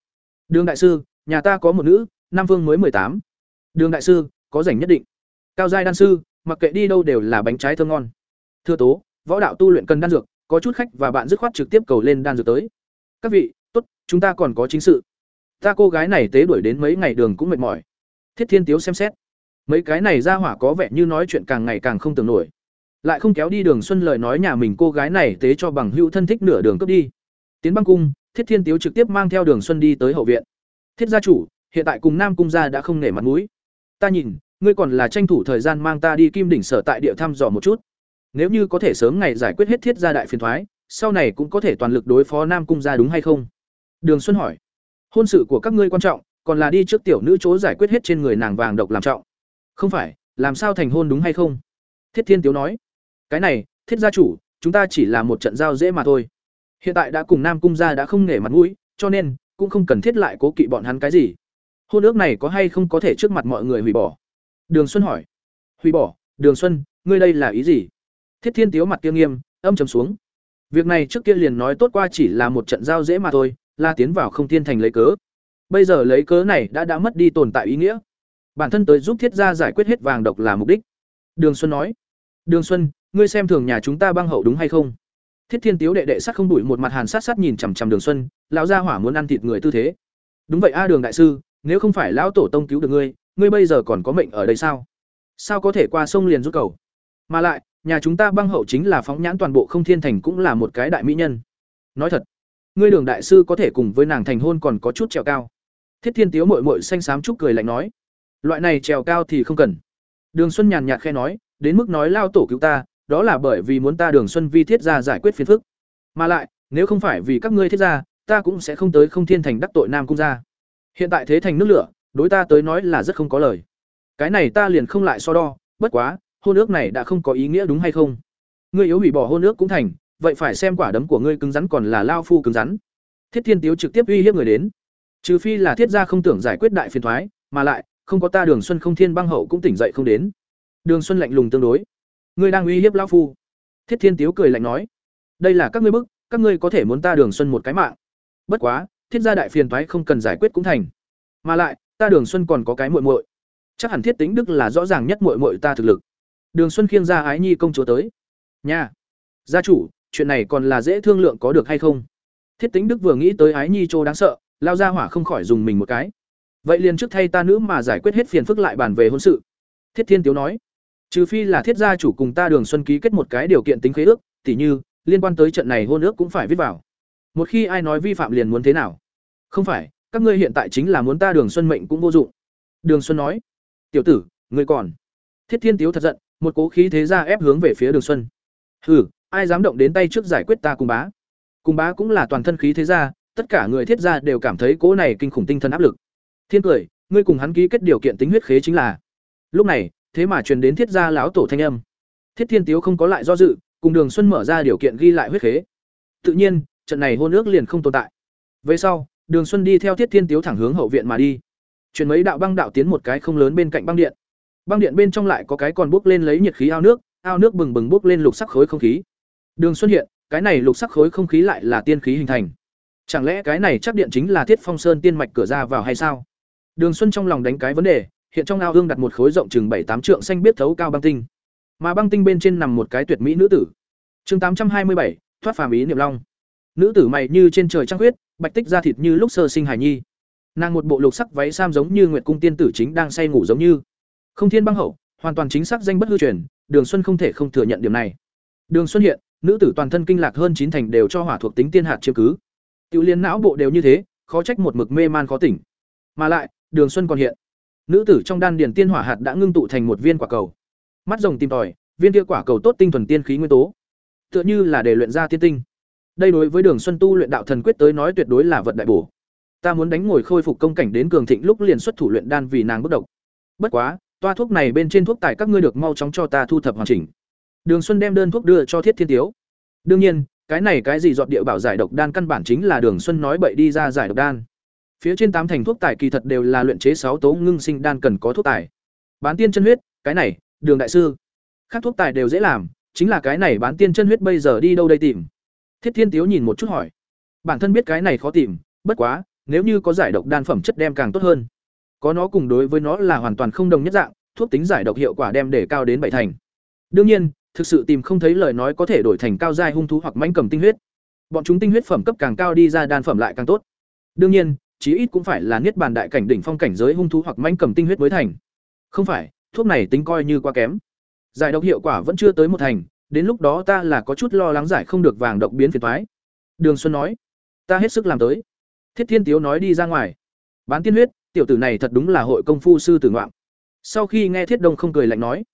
"Đường đại sư, nhà ta có một nữ, Nam Vương mới tám. Đường đại sư, có rảnh nhất định. Cao giai đan sư, mặc kệ đi đâu đều là bánh trái thơm ngon. Thưa tố, võ đạo tu luyện cần đan dược, có chút khách và bạn dứt khoát trực tiếp cầu lên đan dược tới. Các vị, chúng ta còn có chính sự. Ta cô gái này tế đuổi đến mấy ngày đường cũng mệt mỏi. Thiết Thiên Tiếu xem xét. Mấy cái này ra hỏa có vẻ như nói chuyện càng ngày càng không tưởng nổi. Lại không kéo đi Đường Xuân lời nói nhà mình cô gái này tế cho bằng hữu thân thích nửa đường cướp đi. Tiến băng cung, Thiết Thiên Tiếu trực tiếp mang theo Đường Xuân đi tới hậu viện. Thiết gia chủ, hiện tại cùng Nam cung gia đã không nể mặt mũi. Ta nhìn, ngươi còn là tranh thủ thời gian mang ta đi Kim đỉnh sở tại địa thăm dò một chút. Nếu như có thể sớm ngày giải quyết hết Thiết gia đại phiền thoái, sau này cũng có thể toàn lực đối phó Nam cung gia đúng hay không? Đường Xuân hỏi. Hôn sự của các ngươi quan trọng, còn là đi trước tiểu nữ chỗ giải quyết hết trên người nàng vàng độc làm trọng. Không phải, làm sao thành hôn đúng hay không? Thiết Thiên Tiếu nói. Cái này, Thiết gia chủ, chúng ta chỉ là một trận giao dễ mà thôi. Hiện tại đã cùng Nam cung gia đã không nể mặt mũi, cho nên cũng không cần thiết lại cố kỵ bọn hắn cái gì. Hôn ước này có hay không có thể trước mặt mọi người hủy bỏ? Đường Xuân hỏi. Hủy bỏ? Đường Xuân, ngươi đây là ý gì? Thiết Thiên Tiếu mặt kia nghiêm, âm trầm xuống. Việc này trước kia liền nói tốt qua chỉ là một trận giao dễ mà thôi, là tiến vào không thiên thành lấy cớ. Bây giờ lấy cớ này đã đã mất đi tồn tại ý nghĩa. Bản thân tới giúp thiết gia giải quyết hết vàng độc là mục đích. Đường Xuân nói. Đường Xuân, ngươi xem thường nhà chúng ta băng hậu đúng hay không? Thiết Thiên Tiếu đệ đệ sắc không đủi một mặt hàn sát sát nhìn chằm chằm Đường Xuân, lão gia hỏa muốn ăn thịt người tư thế. Đúng vậy a Đường đại sư, nếu không phải lão tổ tông cứu được ngươi, ngươi bây giờ còn có mệnh ở đây sao? Sao có thể qua sông liền rút cầu? Mà lại, nhà chúng ta băng hậu chính là phóng nhãn toàn bộ không thiên thành cũng là một cái đại mỹ nhân. Nói thật, ngươi Đường đại sư có thể cùng với nàng thành hôn còn có chút trèo cao. Thiết Thiên Tiếu Mội Mội xanh xám chút cười lạnh nói, loại này trèo cao thì không cần. Đường Xuân nhàn nhạt khe nói, đến mức nói lao tổ cứu ta, đó là bởi vì muốn ta Đường Xuân Vi thiết ra giải quyết phiền phức. Mà lại, nếu không phải vì các ngươi thiết ra, ta cũng sẽ không tới Không Thiên Thành đắc tội Nam cung gia. Hiện tại thế thành nước lửa, đối ta tới nói là rất không có lời. Cái này ta liền không lại so đo, bất quá, hôn ước này đã không có ý nghĩa đúng hay không? Ngươi yếu hủy bỏ hôn ước cũng thành, vậy phải xem quả đấm của ngươi cứng rắn còn là lao phu cứng rắn. Thiết Thiên Tiếu trực tiếp uy hiếp người đến. Trừ phi là thiết gia không tưởng giải quyết đại phiền thoái, mà lại, không có ta Đường Xuân không thiên băng hậu cũng tỉnh dậy không đến. Đường Xuân lạnh lùng tương đối. Ngươi đang uy hiếp lão phu. Thiết Thiên Tiếu cười lạnh nói, đây là các ngươi bức, các ngươi có thể muốn ta Đường Xuân một cái mạng. Bất quá, thiết gia đại phiền thoái không cần giải quyết cũng thành. Mà lại, ta Đường Xuân còn có cái muội muội. Chắc hẳn Thiết Tính Đức là rõ ràng nhất muội muội ta thực lực. Đường Xuân khiêng ra ái nhi công chúa tới. Nha, gia chủ, chuyện này còn là dễ thương lượng có được hay không? Thiết Tính Đức vừa nghĩ tới ái nhi châu đáng sợ, lao ra hỏa không khỏi dùng mình một cái. Vậy liền trước thay ta nữ mà giải quyết hết phiền phức lại bàn về hôn sự. Thiết Thiên Tiếu nói, trừ phi là thiết gia chủ cùng ta Đường Xuân ký kết một cái điều kiện tính khế ước, tỉ như liên quan tới trận này hôn ước cũng phải viết vào. Một khi ai nói vi phạm liền muốn thế nào? Không phải, các ngươi hiện tại chính là muốn ta Đường Xuân mệnh cũng vô dụng. Đường Xuân nói, tiểu tử, ngươi còn. Thiết Thiên Tiếu thật giận, một cố khí thế ra ép hướng về phía Đường Xuân. Hừ, ai dám động đến tay trước giải quyết ta cùng bá? Cùng bá cũng là toàn thân khí thế ra, tất cả người thiết gia đều cảm thấy cố này kinh khủng tinh thần áp lực. Thiên cười, ngươi cùng hắn ký kết điều kiện tính huyết khế chính là. Lúc này, thế mà truyền đến thiết gia lão tổ thanh âm. Thiết Thiên Tiếu không có lại do dự, cùng Đường Xuân mở ra điều kiện ghi lại huyết khế. Tự nhiên, trận này hôn ước liền không tồn tại. Về sau, Đường Xuân đi theo Thiết Thiên Tiếu thẳng hướng hậu viện mà đi. Chuyển mấy đạo băng đạo tiến một cái không lớn bên cạnh băng điện. Băng điện bên trong lại có cái còn bốc lên lấy nhiệt khí ao nước, ao nước bừng bừng bốc lên lục sắc khối không khí. Đường Xuân hiện, cái này lục sắc khối không khí lại là tiên khí hình thành. Chẳng lẽ cái này chắc điện chính là Thiết Phong Sơn tiên mạch cửa ra vào hay sao? Đường Xuân trong lòng đánh cái vấn đề, hiện trong ao ương đặt một khối rộng chừng bảy tám trượng xanh biết thấu cao băng tinh. Mà băng tinh bên trên nằm một cái tuyệt mỹ nữ tử. Chương tám trăm hai mươi bảy, thoát phàm ý niệm long. Nữ tử mày như trên trời trăng huyết, bạch tích da thịt như lúc sơ sinh hài nhi. Nàng một bộ lục sắc váy sam giống như Nguyệt cung tiên tử chính đang say ngủ giống như. Không thiên băng hậu, hoàn toàn chính xác danh bất hư truyền, Đường Xuân không thể không thừa nhận điểm này. Đường Xuân hiện, nữ tử toàn thân kinh lạc hơn chín thành đều cho hỏa thuộc tính tiên hạt chiếm cứ. Tiểu liên não bộ đều như thế, khó trách một mực mê man khó tỉnh. Mà lại, Đường Xuân còn hiện. Nữ tử trong đan điền tiên hỏa hạt đã ngưng tụ thành một viên quả cầu. Mắt rồng tìm tòi, viên kia quả cầu tốt tinh thuần tiên khí nguyên tố, tựa như là để luyện ra tiên tinh. Đây đối với Đường Xuân tu luyện đạo thần quyết tới nói tuyệt đối là vật đại bổ. Ta muốn đánh ngồi khôi phục công cảnh đến cường thịnh lúc liền xuất thủ luyện đan vì nàng bất độc. Bất quá, toa thuốc này bên trên thuốc tài các ngươi được mau chóng cho ta thu thập hoàn chỉnh. Đường Xuân đem đơn thuốc đưa cho Thiết Thiên Tiếu. Đương nhiên, cái này cái gì giọt địa bảo giải độc đan căn bản chính là Đường Xuân nói bậy đi ra giải độc đan. Phía trên tám thành thuốc tài kỳ thật đều là luyện chế sáu tố ngưng sinh đan cần có thuốc tài. Bán tiên chân huyết, cái này, Đường đại sư. Khác thuốc tài đều dễ làm, chính là cái này bán tiên chân huyết bây giờ đi đâu đây tìm? Thiết Thiên Tiếu nhìn một chút hỏi. Bản thân biết cái này khó tìm, bất quá, nếu như có giải độc đan phẩm chất đem càng tốt hơn. Có nó cùng đối với nó là hoàn toàn không đồng nhất dạng, thuốc tính giải độc hiệu quả đem để cao đến bảy thành. Đương nhiên, thực sự tìm không thấy lời nói có thể đổi thành cao giai hung thú hoặc mãnh cầm tinh huyết. Bọn chúng tinh huyết phẩm cấp càng cao đi ra đan phẩm lại càng tốt. Đương nhiên, chí ít cũng phải là niết bàn đại cảnh đỉnh phong cảnh giới hung thú hoặc mãnh cầm tinh huyết mới thành. Không phải, thuốc này tính coi như quá kém. Giải độc hiệu quả vẫn chưa tới một thành, đến lúc đó ta là có chút lo lắng giải không được vàng độc biến phiền toái. Đường Xuân nói, ta hết sức làm tới. Thiết Thiên Tiếu nói đi ra ngoài. Bán tiên huyết, tiểu tử này thật đúng là hội công phu sư tử ngoạm. Sau khi nghe Thiết Đông không cười lạnh nói,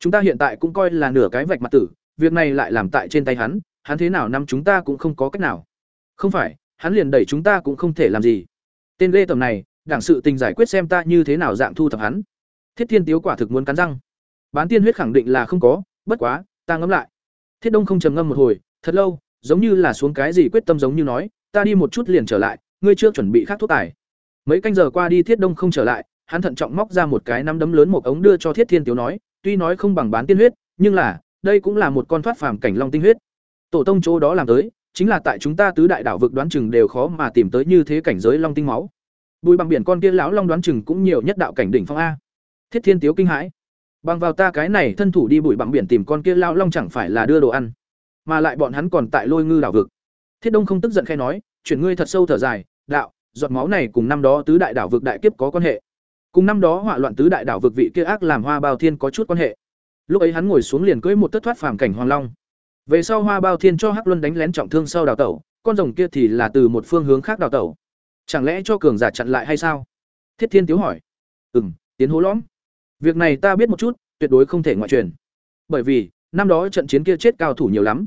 chúng ta hiện tại cũng coi là nửa cái vạch mặt tử, việc này lại làm tại trên tay hắn, hắn thế nào năm chúng ta cũng không có cách nào. Không phải, hắn liền đẩy chúng ta cũng không thể làm gì. Tên lê tầm này, đảng sự tình giải quyết xem ta như thế nào dạng thu thập hắn. Thiết Thiên Tiếu quả thực muốn cắn răng. Bán tiên huyết khẳng định là không có, bất quá, ta ngẫm lại. Thiết Đông không trầm ngâm một hồi, thật lâu, giống như là xuống cái gì quyết tâm giống như nói, ta đi một chút liền trở lại, ngươi chưa chuẩn bị khác thuốc tài. Mấy canh giờ qua đi Thiết Đông không trở lại, hắn thận trọng móc ra một cái nắm đấm lớn một ống đưa cho Thiết Thiên Tiếu nói, tuy nói không bằng bán tiên huyết, nhưng là, đây cũng là một con thoát phàm cảnh long tinh huyết. Tổ tông chỗ đó làm tới, chính là tại chúng ta tứ đại đảo vực đoán chừng đều khó mà tìm tới như thế cảnh giới long tinh máu. Bùi bằng biển con kia lão long đoán chừng cũng nhiều nhất đạo cảnh đỉnh phong a. Thiết thiên tiếu kinh hãi. Bằng vào ta cái này thân thủ đi bụi bằng biển tìm con kia lão long chẳng phải là đưa đồ ăn mà lại bọn hắn còn tại lôi ngư đảo vực. Thiết đông không tức giận khai nói chuyển ngươi thật sâu thở dài đạo giọt máu này cùng năm đó tứ đại đảo vực đại kiếp có quan hệ cùng năm đó hỏa loạn tứ đại đảo vực vị kia ác làm hoa bao thiên có chút quan hệ. Lúc ấy hắn ngồi xuống liền cưỡi một tất thoát phàm cảnh hoàng long. Về sau hoa bao thiên cho hắc luân đánh lén trọng thương sau đào tẩu, con rồng kia thì là từ một phương hướng khác đào tẩu. Chẳng lẽ cho cường giả chặn lại hay sao? Thiết thiên tiếu hỏi. Ừ m tiến hố lõm. Việc này ta biết một chút, tuyệt đối không thể ngoại truyền. Bởi vì, năm đó trận chiến kia chết cao thủ nhiều lắm.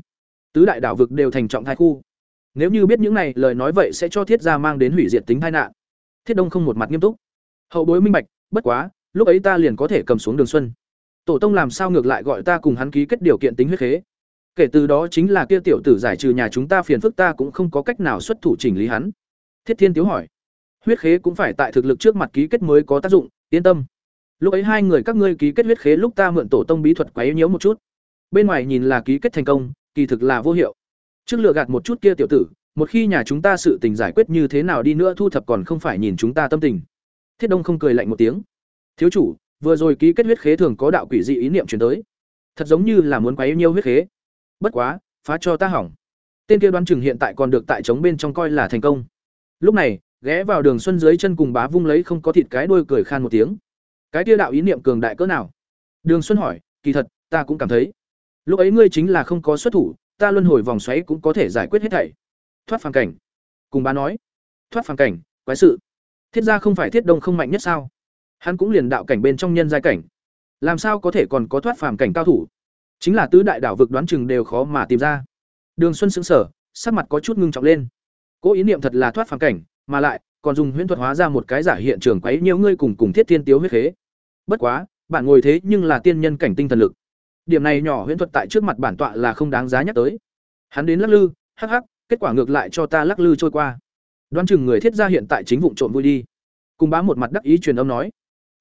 Tứ đại đảo vực đều thành trọng thai khu. Nếu như biết những này, lời nói vậy sẽ cho thiết gia mang đến hủy diệt tính tai nạn. Thiết đông không một mặt nghiêm túc hậu bối minh bạch, bất quá, lúc ấy ta liền có thể cầm xuống đường xuân. Tổ tông làm sao ngược lại gọi ta cùng hắn ký kết điều kiện tính huyết khế? Kể từ đó chính là kia tiểu tử giải trừ nhà chúng ta phiền phức ta cũng không có cách nào xuất thủ chỉnh lý hắn. Thiết thiên tiếu hỏi. Huyết khế cũng phải tại thực lực trước mặt ký kết mới có tác dụng, yên tâm. Lúc ấy hai người các ngươi ký kết huyết khế lúc ta mượn tổ tông bí thuật quấy nhiễu một chút. Bên ngoài nhìn là ký kết thành công, kỳ thực là vô hiệu. Trước lựa gạt một chút kia tiểu tử, một khi nhà chúng ta sự tình giải quyết như thế nào đi nữa thu thập còn không phải nhìn chúng ta tâm tình thiết đông không cười lạnh một tiếng. Thiếu chủ, vừa rồi ký kết huyết khế thường có đạo quỷ dị ý niệm chuyển tới. Thật giống như là muốn quấy nhiêu huyết khế. Bất quá, phá cho ta hỏng. Tên kia đoán chừng hiện tại còn được tại chống bên trong coi là thành công. Lúc này, ghé vào đường xuân dưới chân cùng bá vung lấy không có thịt cái đuôi cười khan một tiếng. Cái kia đạo ý niệm cường đại cỡ nào? Đường xuân hỏi, kỳ thật, ta cũng cảm thấy. Lúc ấy ngươi chính là không có xuất thủ, ta luân hồi vòng xoáy cũng có thể giải quyết hết thảy. Thoát phàm cảnh. Cùng bá nói. Thoát phàm cảnh, quái sự thiết gia không phải thiết đông không mạnh nhất sao? Hắn cũng liền đạo cảnh bên trong nhân giai cảnh. Làm sao có thể còn có thoát phàm cảnh cao thủ? Chính là tứ đại đảo vực đoán chừng đều khó mà tìm ra. Đường xuân xứng sở sắc mặt có chút ngưng trọng lên. Cố ý niệm thật là thoát phàm cảnh, mà lại, còn dùng huyễn thuật hóa ra một cái giả hiện trường quấy nhiều ngươi cùng cùng thiết thiên tiếu huyết khế. Bất quá, bạn ngồi thế nhưng là tiên nhân cảnh tinh thần lực. Điểm này nhỏ huyễn thuật tại trước mặt bản tọa là không đáng giá nhắc tới. Hắn đến lắc lư, hắc hắc, kết quả ngược lại cho ta lắc lư trôi qua đoán chừng người thiết gia hiện tại chính vụ trộm vui đi. Cùng bá một mặt đắc ý truyền âm nói.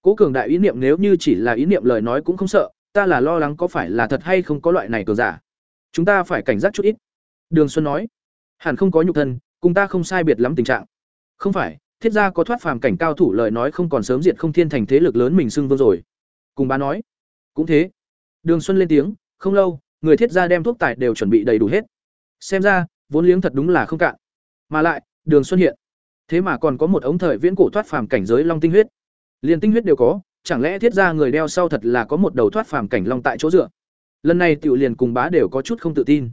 Cố cường đại ý niệm nếu như chỉ là ý niệm lời nói cũng không sợ, ta là lo lắng có phải là thật hay không có loại này cường giả. Chúng ta phải cảnh giác chút ít. Đường xuân nói. Hẳn không có nhục thân, cùng ta không sai biệt lắm tình trạng. Không phải, thiết gia có thoát phàm cảnh cao thủ lời nói không còn sớm diệt không thiên thành thế lực lớn mình xưng vương rồi. Cùng bá nói. Cũng thế. Đường xuân lên tiếng, không lâu, người thiết gia đem thuốc tài đều chuẩn bị đầy đủ hết. Xem ra, vốn liếng thật đúng là không cạn. Mà lại đường xuân hiện. Thế mà còn có một ống thời viễn cổ thoát phàm cảnh giới long tinh huyết. Liền tinh huyết đều có, chẳng lẽ thiết ra người đeo sau thật là có một đầu thoát phàm cảnh long tại chỗ dựa? Lần này tiểu liền cùng bá đều có chút không tự tin.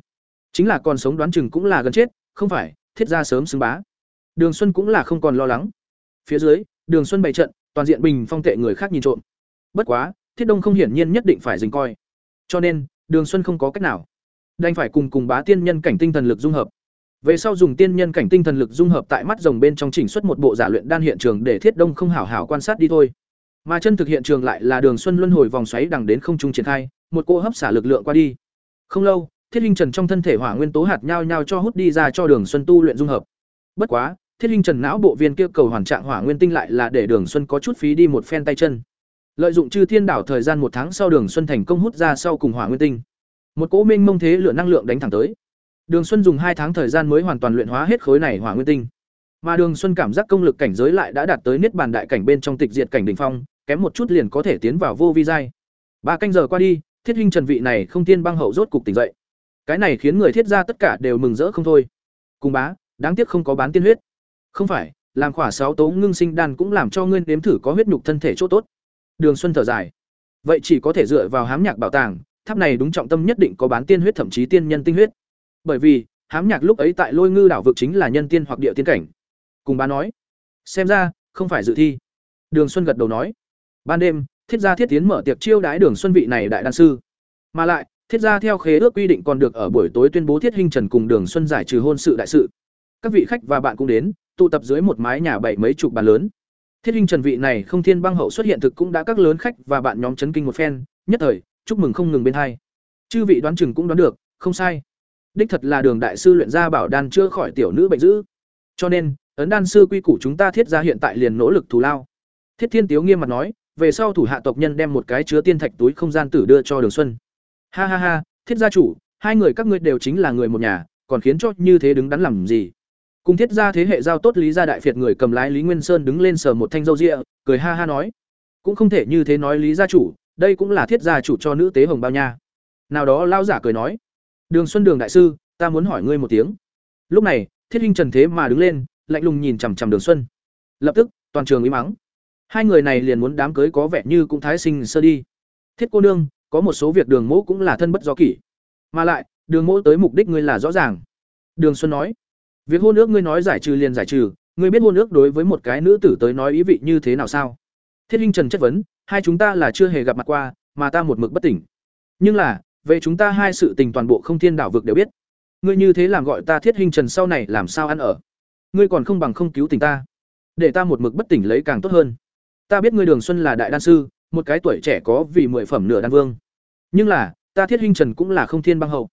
Chính là còn sống đoán chừng cũng là gần chết, không phải, thiết ra sớm xứng bá. Đường xuân cũng là không còn lo lắng. Phía dưới, đường xuân bày trận, toàn diện bình phong tệ người khác nhìn trộm. Bất quá, thiết đông không hiển nhiên nhất định phải dình coi. Cho nên, đường xuân không có cách nào. Đành phải cùng cùng bá tiên nhân cảnh tinh thần lực dung hợp về sau dùng tiên nhân cảnh tinh thần lực dung hợp tại mắt rồng bên trong chỉnh xuất một bộ giả luyện đan hiện trường để thiết đông không hảo hảo quan sát đi thôi. Mà chân thực hiện trường lại là đường xuân luân hồi vòng xoáy đằng đến không trung triển khai, một cô hấp xả lực lượng qua đi. Không lâu, thiết linh trần trong thân thể hỏa nguyên tố hạt nhau nhau cho hút đi ra cho đường xuân tu luyện dung hợp. Bất quá, thiết linh trần não bộ viên kia cầu hoàn trạng hỏa nguyên tinh lại là để đường xuân có chút phí đi một phen tay chân. Lợi dụng chư thiên đảo thời gian một tháng sau đường xuân thành công hút ra sau cùng hỏa nguyên tinh. Một cỗ minh mông thế lửa năng lượng đánh thẳng tới đường xuân dùng hai tháng thời gian mới hoàn toàn luyện hóa hết khối này hỏa nguyên tinh. Mà đường xuân cảm giác công lực cảnh giới lại đã đạt tới niết bàn đại cảnh bên trong tịch diệt cảnh đỉnh phong, kém một chút liền có thể tiến vào vô vi giai. Ba canh giờ qua đi, thiết huynh trần vị này không tiên băng hậu rốt cục tỉnh dậy. Cái này khiến người thiết gia tất cả đều mừng rỡ không thôi. Cùng bá, đáng tiếc không có bán tiên huyết. Không phải, làm khỏa sáu tố ngưng sinh đan cũng làm cho ngươi nếm thử có huyết nhục thân thể chỗ tốt. Đường xuân thở dài. Vậy chỉ có thể dựa vào hám nhạc bảo tàng, tháp này đúng trọng tâm nhất định có bán tiên huyết thậm chí tiên nhân tinh huyết bởi vì, hám nhạc lúc ấy tại lôi ngư đảo vực chính là nhân tiên hoặc địa tiên cảnh. Cùng bá nói, xem ra, không phải dự thi. Đường xuân gật đầu nói, ban đêm, thiết gia thiết tiến mở tiệc chiêu đái đường xuân vị này đại đan sư. Mà lại, thiết gia theo khế ước quy định còn được ở buổi tối tuyên bố thiết hình trần cùng đường xuân giải trừ hôn sự đại sự. Các vị khách và bạn cũng đến, tụ tập dưới một mái nhà bảy mấy chục bàn lớn. Thiết hình trần vị này không thiên băng hậu xuất hiện thực cũng đã các lớn khách và bạn nhóm chấn kinh một phen, nhất thời, chúc mừng không ngừng bên hai. Chư vị đoán chừng cũng đoán được, không sai đích thật là đường đại sư luyện ra bảo đan chưa khỏi tiểu nữ bệnh dữ. Cho nên ấn đan sư quy củ chúng ta thiết ra hiện tại liền nỗ lực thù lao. Thiết thiên tiếu nghiêm mặt nói về sau thủ hạ tộc nhân đem một cái chứa tiên thạch túi không gian tử đưa cho Đường Xuân. Ha ha ha, thiết gia chủ, hai người các ngươi đều chính là người một nhà, còn khiến cho như thế đứng đắn làm gì? Cùng thiết gia thế hệ giao tốt lý gia đại phiệt người cầm lái lý nguyên sơn đứng lên sờ một thanh dâu rịa cười ha ha nói. Cũng không thể như thế nói lý gia chủ đây cũng là thiết gia chủ cho nữ tế hồng bao nha. Nào đó lao giả cười nói đường xuân đường đại sư, ta muốn hỏi ngươi một tiếng. Lúc này, thiết huynh trần thế mà đứng lên, lạnh lùng nhìn chằm chằm đường xuân. Lập tức, toàn trường ý mắng. Hai người này liền muốn đám cưới có vẻ như cũng thái sinh sơ đi. Thiết cô nương, có một số việc đường mỗ cũng là thân bất do kỷ. Mà lại, đường mỗ tới mục đích ngươi là rõ ràng. Đường xuân nói, việc hôn ước ngươi nói giải trừ liền giải trừ, ngươi biết hôn ước đối với một cái nữ tử tới nói ý vị như thế nào sao? Thiết huynh trần chất vấn, hai chúng ta là chưa hề gặp mặt qua, mà ta một mực bất tỉnh. Nhưng là về chúng ta hai sự tình toàn bộ không thiên đảo vực đều biết. Ngươi như thế làm gọi ta thiết huynh trần sau này làm sao ăn ở? Ngươi còn không bằng không cứu tình ta. Để ta một mực bất tỉnh lấy càng tốt hơn. Ta biết ngươi đường xuân là đại đan sư, một cái tuổi trẻ có vì mười phẩm nửa đan vương. Nhưng là, ta thiết huynh trần cũng là không thiên băng hậu.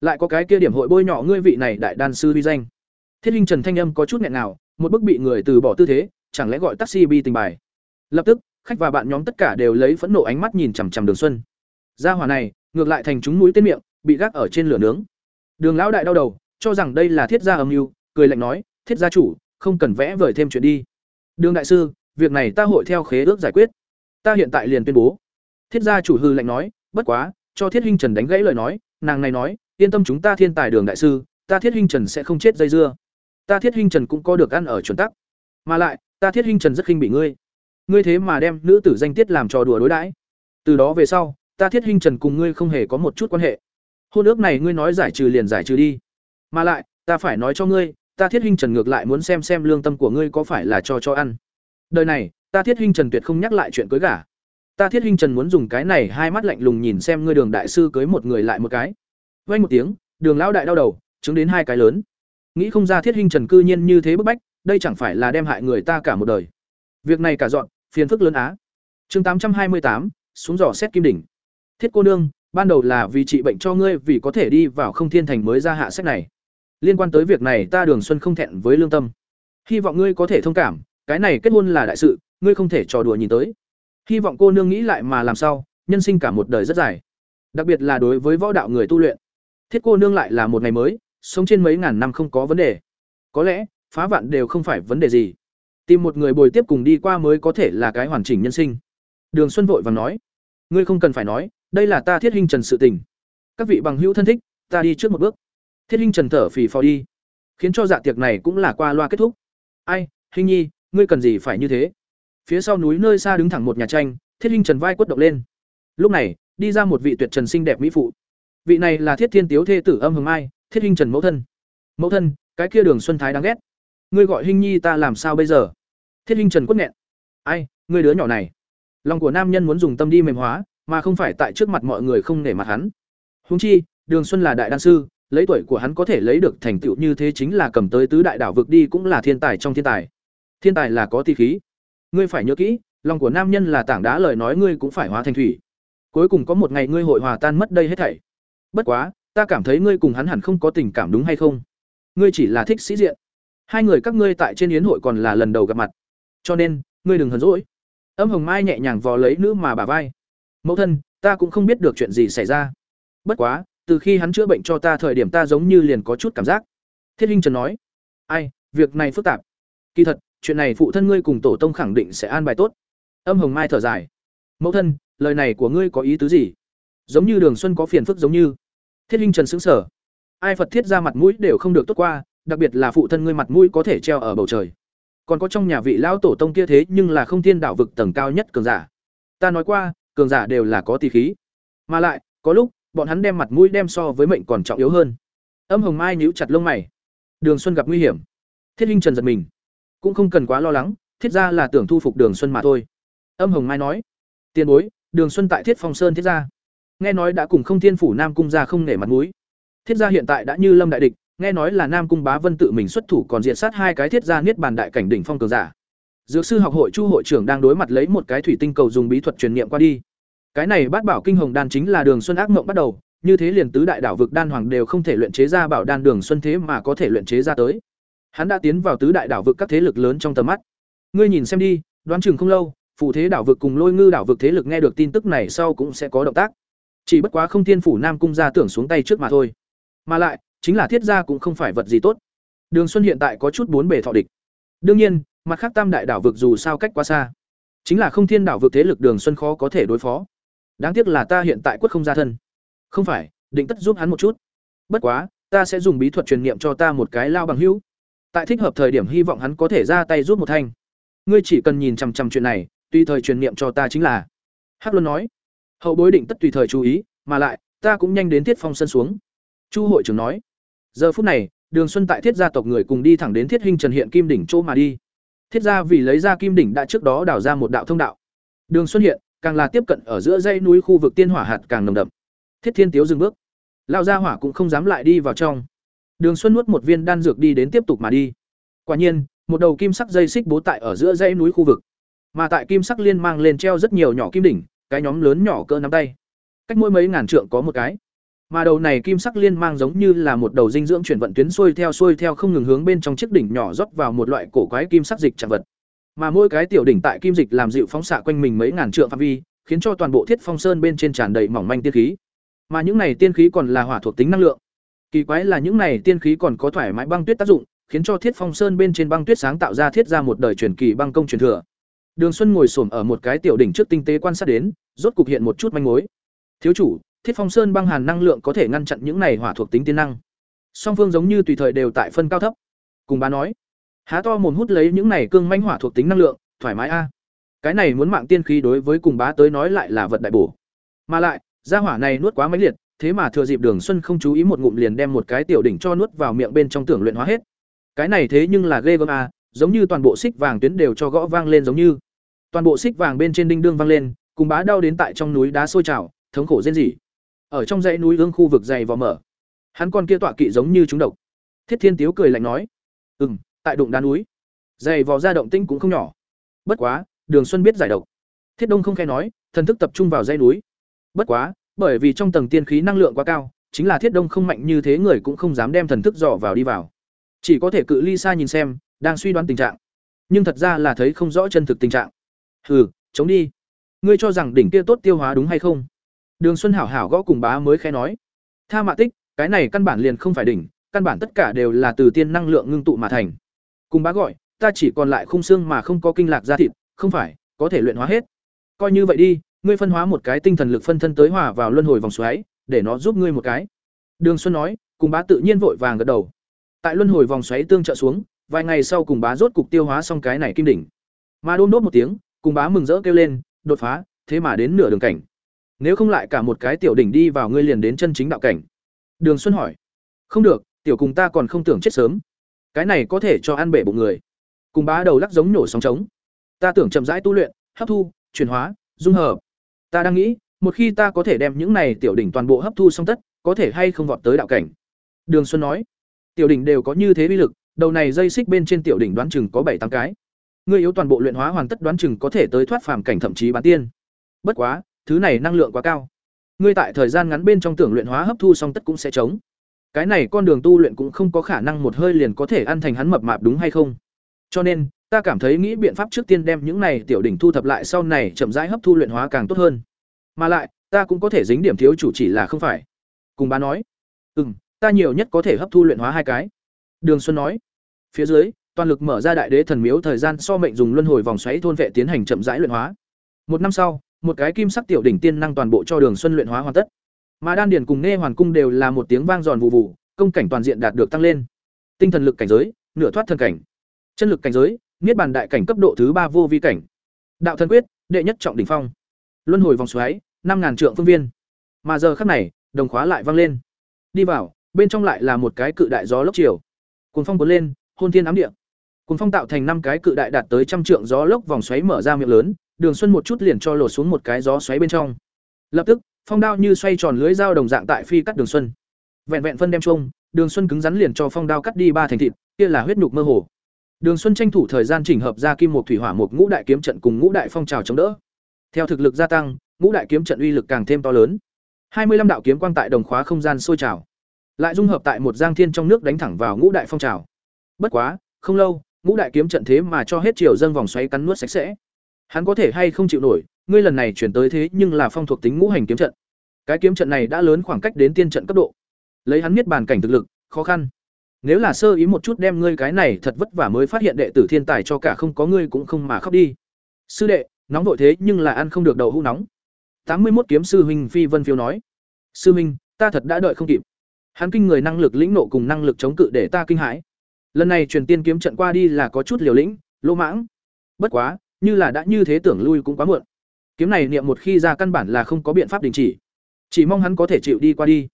Lại có cái kia điểm hội bôi nhọ ngươi vị này đại đan sư vi danh. Thiết huynh trần thanh âm có chút nghẹn nào, một bức bị người từ bỏ tư thế, chẳng lẽ gọi taxi bi tình bài? Lập tức, khách và bạn nhóm tất cả đều lấy phẫn nộ ánh mắt nhìn chằm chằm đường xuân. Gia hỏa này ngược lại thành chúng mũi tên miệng, bị gác ở trên lửa nướng. Đường lão đại đau đầu, cho rằng đây là thiết gia âm mưu, cười lạnh nói, thiết gia chủ, không cần vẽ vời thêm chuyện đi. Đường đại sư, việc này ta hội theo khế ước giải quyết. Ta hiện tại liền tuyên bố. Thiết gia chủ hư lạnh nói, bất quá, cho thiết huynh trần đánh gãy lời nói, nàng này nói, yên tâm chúng ta thiên tài đường đại sư, ta thiết huynh trần sẽ không chết dây dưa. Ta thiết huynh trần cũng có được ăn ở chuẩn tắc. Mà lại, ta thiết huynh trần rất khinh bị ngươi. Ngươi thế mà đem nữ tử danh tiết làm trò đùa đối đãi. Từ đó về sau ta thiết hình trần cùng ngươi không hề có một chút quan hệ. Hôn ước này ngươi nói giải trừ liền giải trừ đi. Mà lại, ta phải nói cho ngươi, ta thiết hình trần ngược lại muốn xem xem lương tâm của ngươi có phải là cho cho ăn. Đời này, ta thiết hình trần tuyệt không nhắc lại chuyện cưới gả. Ta thiết hình trần muốn dùng cái này hai mắt lạnh lùng nhìn xem ngươi đường đại sư cưới một người lại một cái. Vay một tiếng, đường lão đại đau đầu, chứng đến hai cái lớn. Nghĩ không ra thiết hình trần cư nhiên như thế bức bách, đây chẳng phải là đem hại người ta cả một đời. Việc này cả dọn, phiền phức lớn á. Chương tám trăm hai mươi tám, xuống dò xét kim đỉnh thiết cô nương, ban đầu là vì trị bệnh cho ngươi vì có thể đi vào không thiên thành mới ra hạ sách này. Liên quan tới việc này ta đường xuân không thẹn với lương tâm. Hy vọng ngươi có thể thông cảm, cái này kết hôn là đại sự, ngươi không thể trò đùa nhìn tới. Hy vọng cô nương nghĩ lại mà làm sao, nhân sinh cả một đời rất dài. Đặc biệt là đối với võ đạo người tu luyện. Thiết cô nương lại là một ngày mới, sống trên mấy ngàn năm không có vấn đề. Có lẽ, phá vạn đều không phải vấn đề gì. Tìm một người bồi tiếp cùng đi qua mới có thể là cái hoàn chỉnh nhân sinh. Đường xuân vội vàng nói. Ngươi không cần phải nói đây là ta thiết hình trần sự tình. Các vị bằng hữu thân thích, ta đi trước một bước. Thiết hình trần thở phì phò đi, khiến cho dạ tiệc này cũng là qua loa kết thúc. Ai hình nhi, ngươi cần gì phải như thế? Phía sau núi nơi xa đứng thẳng một nhà tranh, thiết hình trần vai quất động lên. Lúc này, đi ra một vị tuyệt trần xinh đẹp mỹ phụ. Vị này là thiết thiên tiếu thê tử âm hồng mai, thiết hình trần mẫu thân. Mẫu thân, cái kia đường xuân thái đáng ghét. Ngươi gọi hình nhi ta làm sao bây giờ? Thiết hình trần quất nghẹn. Ai, ngươi đứa nhỏ này. Lòng của nam nhân muốn dùng tâm đi mềm hóa mà không phải tại trước mặt mọi người không nể mặt hắn. Huống chi, đường xuân là đại đan sư, lấy tuổi của hắn có thể lấy được thành tựu như thế chính là cầm tới tứ đại đảo vực đi cũng là thiên tài trong thiên tài. Thiên tài là có tí khí. Ngươi phải nhớ kỹ, lòng của nam nhân là tảng đá lời nói ngươi cũng phải hóa thành thủy. Cuối cùng có một ngày ngươi hội hòa tan mất đây hết thảy. Bất quá, ta cảm thấy ngươi cùng hắn hẳn không có tình cảm đúng hay không? Ngươi chỉ là thích sĩ diện. Hai người các ngươi tại trên yến hội còn là lần đầu gặp mặt. Cho nên, ngươi đừng hờn dỗi. âm hồng mai nhẹ nhàng vò lấy nữ mà bà vai mẫu thân, ta cũng không biết được chuyện gì xảy ra. Bất quá, từ khi hắn chữa bệnh cho ta thời điểm ta giống như liền có chút cảm giác. Thiết hinh trần nói. Ai, việc này phức tạp. Kỳ thật, chuyện này phụ thân ngươi cùng tổ tông khẳng định sẽ an bài tốt. Âm hồng mai thở dài. Mẫu thân, lời này của ngươi có ý tứ gì? Giống như đường xuân có phiền phức giống như. Thiết hinh trần xứng sở ai phật thiết ra mặt mũi đều không được tốt qua, đặc biệt là phụ thân ngươi mặt mũi có thể treo ở bầu trời. Còn có trong nhà vị lão tổ tông kia thế nhưng là không thiên đạo vực tầng cao nhất cường giả. Ta nói qua cường giả đều là có tỷ khí. Mà lại, có lúc, bọn hắn đem mặt mũi đem so với mệnh còn trọng yếu hơn. Âm hồng mai nhíu chặt lông mày. Đường xuân gặp nguy hiểm. Thiết hinh trần giật mình. Cũng không cần quá lo lắng, thiết ra là tưởng thu phục đường xuân mà thôi. Âm hồng mai nói. Tiền bối, đường xuân tại thiết phong sơn thiết gia. Nghe nói đã cùng không thiên phủ nam cung ra không nể mặt mũi. Thiết gia hiện tại đã như lâm đại địch, nghe nói là nam cung bá vân tự mình xuất thủ còn diện sát hai cái thiết gia niết bàn đại cảnh đỉnh phong cường giả dược sư học hội chu hội trưởng đang đối mặt lấy một cái thủy tinh cầu dùng bí thuật truyền niệm qua đi. Cái này bát bảo kinh hồng đan chính là đường xuân ác mộng bắt đầu như thế liền tứ đại đảo vực đan hoàng đều không thể luyện chế ra bảo đan đường xuân thế mà có thể luyện chế ra tới. Hắn đã tiến vào tứ đại đảo vực các thế lực lớn trong tầm mắt. Ngươi nhìn xem đi đoán chừng không lâu phụ thế đảo vực cùng lôi ngư đảo vực thế lực nghe được tin tức này sau cũng sẽ có động tác. Chỉ bất quá không thiên phủ nam cung ra tưởng xuống tay trước mà thôi. Mà lại chính là thiết gia cũng không phải vật gì tốt. Đường Xuân hiện tại có chút bốn bề thọ địch. Đương nhiên, mặt khác Tam đại đảo vực dù sao cách quá xa, chính là không thiên đảo vực thế lực Đường Xuân khó có thể đối phó. Đáng tiếc là ta hiện tại quất không ra thân. Không phải, định tất giúp hắn một chút. Bất quá, ta sẽ dùng bí thuật truyền niệm cho ta một cái lao bằng hữu. Tại thích hợp thời điểm hy vọng hắn có thể ra tay giúp một thanh. Ngươi chỉ cần nhìn chằm chằm chuyện này, tùy thời truyền niệm cho ta chính là. Hắc Luân nói, hậu bối định tất tùy thời chú ý, mà lại, ta cũng nhanh đến Thiết Phong sân xuống. Chu hội trưởng nói, giờ phút này, Đường Xuân tại Thiết gia tộc người cùng đi thẳng đến Thiết hình Trần hiện kim đỉnh chỗ mà đi. Thiết ra vì lấy ra kim đỉnh đã trước đó đào ra một đạo thông đạo. Đường Xuân hiện, càng là tiếp cận ở giữa dãy núi khu vực tiên hỏa hạt càng nồng đậm. Thiết Thiên Tiếu dừng bước. Lão gia hỏa cũng không dám lại đi vào trong. Đường Xuân nuốt một viên đan dược đi đến tiếp tục mà đi. Quả nhiên, một đầu kim sắc dây xích bố tại ở giữa dãy núi khu vực. Mà tại kim sắc liên mang lên treo rất nhiều nhỏ kim đỉnh, cái nhóm lớn nhỏ cỡ nắm tay. Cách mỗi mấy ngàn trượng có một cái. Mà đầu này kim sắc liên mang giống như là một đầu dinh dưỡng chuyển vận tuyến xuôi theo xuôi theo không ngừng hướng bên trong chiếc đỉnh nhỏ rót vào một loại cổ quái kim sắc dịch trạng vật. Mà mỗi cái tiểu đỉnh tại kim dịch làm dịu phóng xạ quanh mình mấy ngàn trượng phạm vi, khiến cho toàn bộ Thiết Phong Sơn bên trên tràn đầy mỏng manh tiên khí. Mà những này tiên khí còn là hỏa thuộc tính năng lượng. Kỳ quái là những này tiên khí còn có thoải mái băng tuyết tác dụng, khiến cho Thiết Phong Sơn bên trên băng tuyết sáng tạo ra thiết ra một đời truyền kỳ băng công truyền thừa. Đường Xuân ngồi xổm ở một cái tiểu đỉnh trước tinh tế quan sát đến, rốt cục hiện một chút manh mối. Thiếu chủ, Thiết Phong Sơn băng hàn năng lượng có thể ngăn chặn những này hỏa thuộc tính tiên năng. Song phương giống như tùy thời đều tại phân cao thấp. Cùng bà nói, há to mồm hút lấy những này cương manh hỏa thuộc tính năng lượng, thoải mái a. Cái này muốn mạng tiên khí đối với cùng bá tới nói lại là vật đại bổ. Mà lại, gia hỏa này nuốt quá mãnh liệt, thế mà thừa dịp Đường Xuân không chú ý một ngụm liền đem một cái tiểu đỉnh cho nuốt vào miệng bên trong tưởng luyện hóa hết. Cái này thế nhưng là ghê gớm a, giống như toàn bộ xích vàng tuyến đều cho gõ vang lên giống như. Toàn bộ xích vàng bên trên đinh đương vang lên, cùng bá đau đến tại trong núi đá sôi trào, thống khổ rên rỉ. Ở trong dãy núi ương khu vực dày vò mở, hắn con kia tọa kỵ giống như chúng độc. Thiết Thiên Tiếu cười lạnh nói: "Ừm, tại đụng đá núi, dày vò ra động tinh cũng không nhỏ. Bất quá, Đường Xuân biết giải độc." Thiết Đông không khẽ nói, thần thức tập trung vào dãy núi. Bất quá, bởi vì trong tầng tiên khí năng lượng quá cao, chính là Thiết Đông không mạnh như thế người cũng không dám đem thần thức dò vào đi vào. Chỉ có thể cự ly xa nhìn xem, đang suy đoán tình trạng. Nhưng thật ra là thấy không rõ chân thực tình trạng. Hừ, chống đi. Ngươi cho rằng đỉnh kia tốt tiêu hóa đúng hay không? Đường Xuân hảo hảo gõ cùng bá mới khẽ nói. Tha mạ tích, cái này căn bản liền không phải đỉnh, căn bản tất cả đều là từ tiên năng lượng ngưng tụ mà thành. Cùng bá gọi, ta chỉ còn lại khung xương mà không có kinh lạc ra thịt, không phải, có thể luyện hóa hết. Coi như vậy đi, ngươi phân hóa một cái tinh thần lực phân thân tới hòa vào luân hồi vòng xoáy, để nó giúp ngươi một cái. Đường Xuân nói, cùng bá tự nhiên vội vàng gật đầu. Tại luân hồi vòng xoáy tương trợ xuống, vài ngày sau cùng bá rốt cục tiêu hóa xong cái này kim đỉnh. Mà đôn đốt một tiếng, cùng bá mừng rỡ kêu lên, đột phá, thế mà đến nửa đường cảnh. Nếu không lại cả một cái tiểu đỉnh đi vào ngươi liền đến chân chính đạo cảnh. Đường Xuân hỏi. Không được, tiểu cùng ta còn không tưởng chết sớm. Cái này có thể cho ăn bể bụng người. Cùng bá đầu lắc giống nổ sóng trống. Ta tưởng chậm rãi tu luyện, hấp thu, chuyển hóa, dung hợp. Ta đang nghĩ, một khi ta có thể đem những này tiểu đỉnh toàn bộ hấp thu xong tất, có thể hay không vọt tới đạo cảnh. Đường Xuân nói. Tiểu đỉnh đều có như thế vi lực, đầu này dây xích bên trên tiểu đỉnh đoán chừng có bảy tám cái. Ngươi yếu toàn bộ luyện hóa hoàn tất đoán chừng có thể tới thoát phàm cảnh thậm chí bán tiên. Bất quá, thứ này năng lượng quá cao. Ngươi tại thời gian ngắn bên trong tưởng luyện hóa hấp thu xong tất cũng sẽ chống. Cái này con đường tu luyện cũng không có khả năng một hơi liền có thể ăn thành hắn mập mạp đúng hay không? Cho nên, ta cảm thấy nghĩ biện pháp trước tiên đem những này tiểu đỉnh thu thập lại sau này chậm rãi hấp thu luyện hóa càng tốt hơn. Mà lại, ta cũng có thể dính điểm thiếu chủ chỉ là không phải. Cùng bá nói, "Ừm, ta nhiều nhất có thể hấp thu luyện hóa hai cái." Đường Xuân nói. Phía dưới, toàn lực mở ra đại đế thần miếu thời gian so mệnh dùng luân hồi vòng xoáy thôn vệ tiến hành chậm rãi luyện hóa. Một năm sau, một cái kim sắc tiểu đỉnh tiên năng toàn bộ cho Đường Xuân luyện hóa hoàn tất. Mà đan điền cùng nghe hoàn cung đều là một tiếng vang giòn vụ vụ, công cảnh toàn diện đạt được tăng lên. Tinh thần lực cảnh giới, nửa thoát thần cảnh. Chân lực cảnh giới, niết bàn đại cảnh cấp độ thứ ba vô vi cảnh. Đạo thần quyết, đệ nhất trọng đỉnh phong. Luân hồi vòng xoáy, năm ngàn trượng phương viên. Mà giờ khắc này, đồng khóa lại vang lên. Đi vào, bên trong lại là một cái cự đại gió lốc chiều. cuốn phong cuốn lên, hôn thiên ám địa. cuốn phong tạo thành năm cái cự đại đạt tới trăm trượng gió lốc vòng xoáy mở ra miệng lớn, Đường Xuân một chút liền cho lột xuống một cái gió xoáy bên trong. Lập tức, phong đao như xoay tròn lưới dao đồng dạng tại phi cắt Đường Xuân. Vẹn vẹn phân đem chung, Đường Xuân cứng rắn liền cho phong đao cắt đi ba thành thịt, kia là huyết nhục mơ hồ. Đường Xuân tranh thủ thời gian chỉnh hợp ra kim một thủy hỏa một ngũ đại kiếm trận cùng ngũ đại phong trào chống đỡ. Theo thực lực gia tăng, ngũ đại kiếm trận uy lực càng thêm to lớn. Hai mươi 25 đạo kiếm quang tại đồng khóa không gian sôi trào, lại dung hợp tại một giang thiên trong nước đánh thẳng vào ngũ đại phong trào. Bất quá, không lâu, ngũ đại kiếm trận thế mà cho hết chiều dâng vòng xoáy cắn nuốt sạch sẽ. Hắn có thể hay không chịu nổi, ngươi lần này chuyển tới thế nhưng là phong thuộc tính ngũ hành kiếm trận. Cái kiếm trận này đã lớn khoảng cách đến tiên trận cấp độ. Lấy hắn miết bàn cảnh thực lực, khó khăn. Nếu là sơ ý một chút đem ngươi cái này thật vất vả mới phát hiện đệ tử thiên tài cho cả không có ngươi cũng không mà khóc đi. Sư đệ, nóng vội thế nhưng là ăn không được đậu hũ nóng. Tám mươi 81 kiếm sư huynh Phi Vân Phiêu nói: "Sư huynh, ta thật đã đợi không kịp. Hắn kinh người năng lực lĩnh nộ cùng năng lực chống cự để ta kinh hãi. Lần này truyền tiên kiếm trận qua đi là có chút liều lĩnh, lỗ mãng. Bất quá, như là đã như thế tưởng lui cũng quá muộn. Kiếm này niệm một khi ra căn bản là không có biện pháp đình chỉ. Chỉ mong hắn có thể chịu đi qua đi.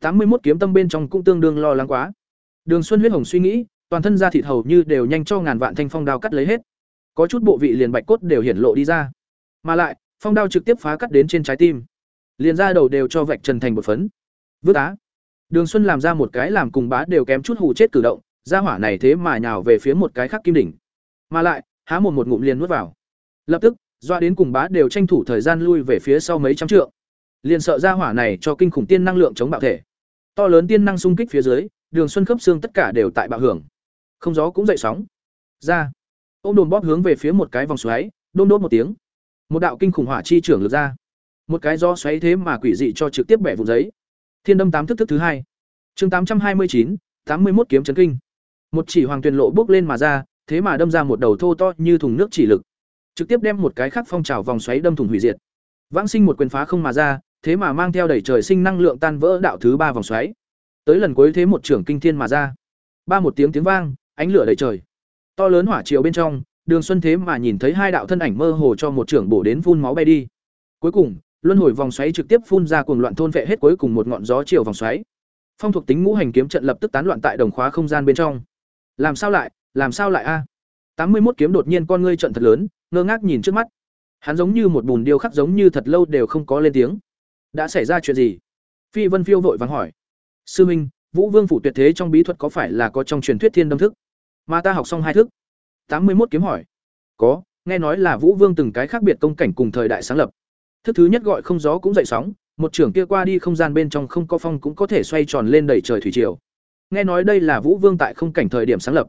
Tám mươi 81 kiếm tâm bên trong cũng tương đương lo lắng quá. Đường Xuân Huyết Hồng suy nghĩ, toàn thân da thịt hầu như đều nhanh cho ngàn vạn thanh phong đao cắt lấy hết. Có chút bộ vị liền bạch cốt đều hiển lộ đi ra. Mà lại, phong đao trực tiếp phá cắt đến trên trái tim. Liền ra đầu đều cho vạch trần thành một phấn. Vứt á. Đường Xuân làm ra một cái làm cùng bá đều kém chút hù chết cử động, ra hỏa này thế mà nhào về phía một cái khác kim đỉnh. Mà lại, há một một ngụm liền nuốt vào. Lập tức, doa đến cùng bá đều tranh thủ thời gian lui về phía sau mấy trăm trượng. Liền sợ ra hỏa này cho kinh khủng tiên năng lượng chống bạo thể. To lớn tiên năng xung kích phía dưới, Đường Xuân khớp xương tất cả đều tại bạo hưởng. Không gió cũng dậy sóng. Ra. Ôm đồn bóp hướng về phía một cái vòng xoáy, đôn đốt một tiếng. Một đạo kinh khủng hỏa chi trưởng lực ra. Một cái gió xoáy thế mà quỷ dị cho trực tiếp bẻ vụn giấy. Thiên đâm tám thức thức thứ hai. Chương tám trăm hai mươi chín, tám mươi một kiếm chấn kinh. Một chỉ hoàng tuyền lộ bước lên mà ra, thế mà đâm ra một đầu thô to như thùng nước chỉ lực, trực tiếp đem một cái khác phong trào vòng xoáy đâm thủng hủy diệt. Vãng sinh một quyền phá không mà ra, thế mà mang theo đẩy trời sinh năng lượng tan vỡ đạo thứ ba vòng xoáy. Tới lần cuối thế một trưởng kinh thiên mà ra. Ba một tiếng tiếng vang, ánh lửa đầy trời. To lớn hỏa triều bên trong, Đường Xuân thế mà nhìn thấy hai đạo thân ảnh mơ hồ cho một trưởng bổ đến phun máu bay đi. Cuối cùng, luân hồi vòng xoáy trực tiếp phun ra cuồng loạn thôn vệ hết cuối cùng một ngọn gió chiều vòng xoáy. Phong thuộc tính ngũ hành kiếm trận lập tức tán loạn tại đồng khóa không gian bên trong. Làm sao lại, làm sao lại a? Tám mươi 81 kiếm đột nhiên con ngươi trận thật lớn, ngơ ngác nhìn trước mắt. Hắn giống như một bùn điêu khắc giống như thật lâu đều không có lên tiếng. Đã xảy ra chuyện gì? Phi Vân Phiêu vội vàng hỏi. Sư Minh, Vũ Vương phủ tuyệt thế trong bí thuật có phải là có trong truyền thuyết thiên đâm thức? Mà ta học xong hai thức. Tám mươi 81 kiếm hỏi. Có, nghe nói là Vũ Vương từng cái khác biệt công cảnh cùng thời đại sáng lập. Thức thứ nhất gọi không gió cũng dậy sóng, một trưởng kia qua đi không gian bên trong không có phong cũng có thể xoay tròn lên đẩy trời thủy triều. Nghe nói đây là Vũ Vương tại không cảnh thời điểm sáng lập.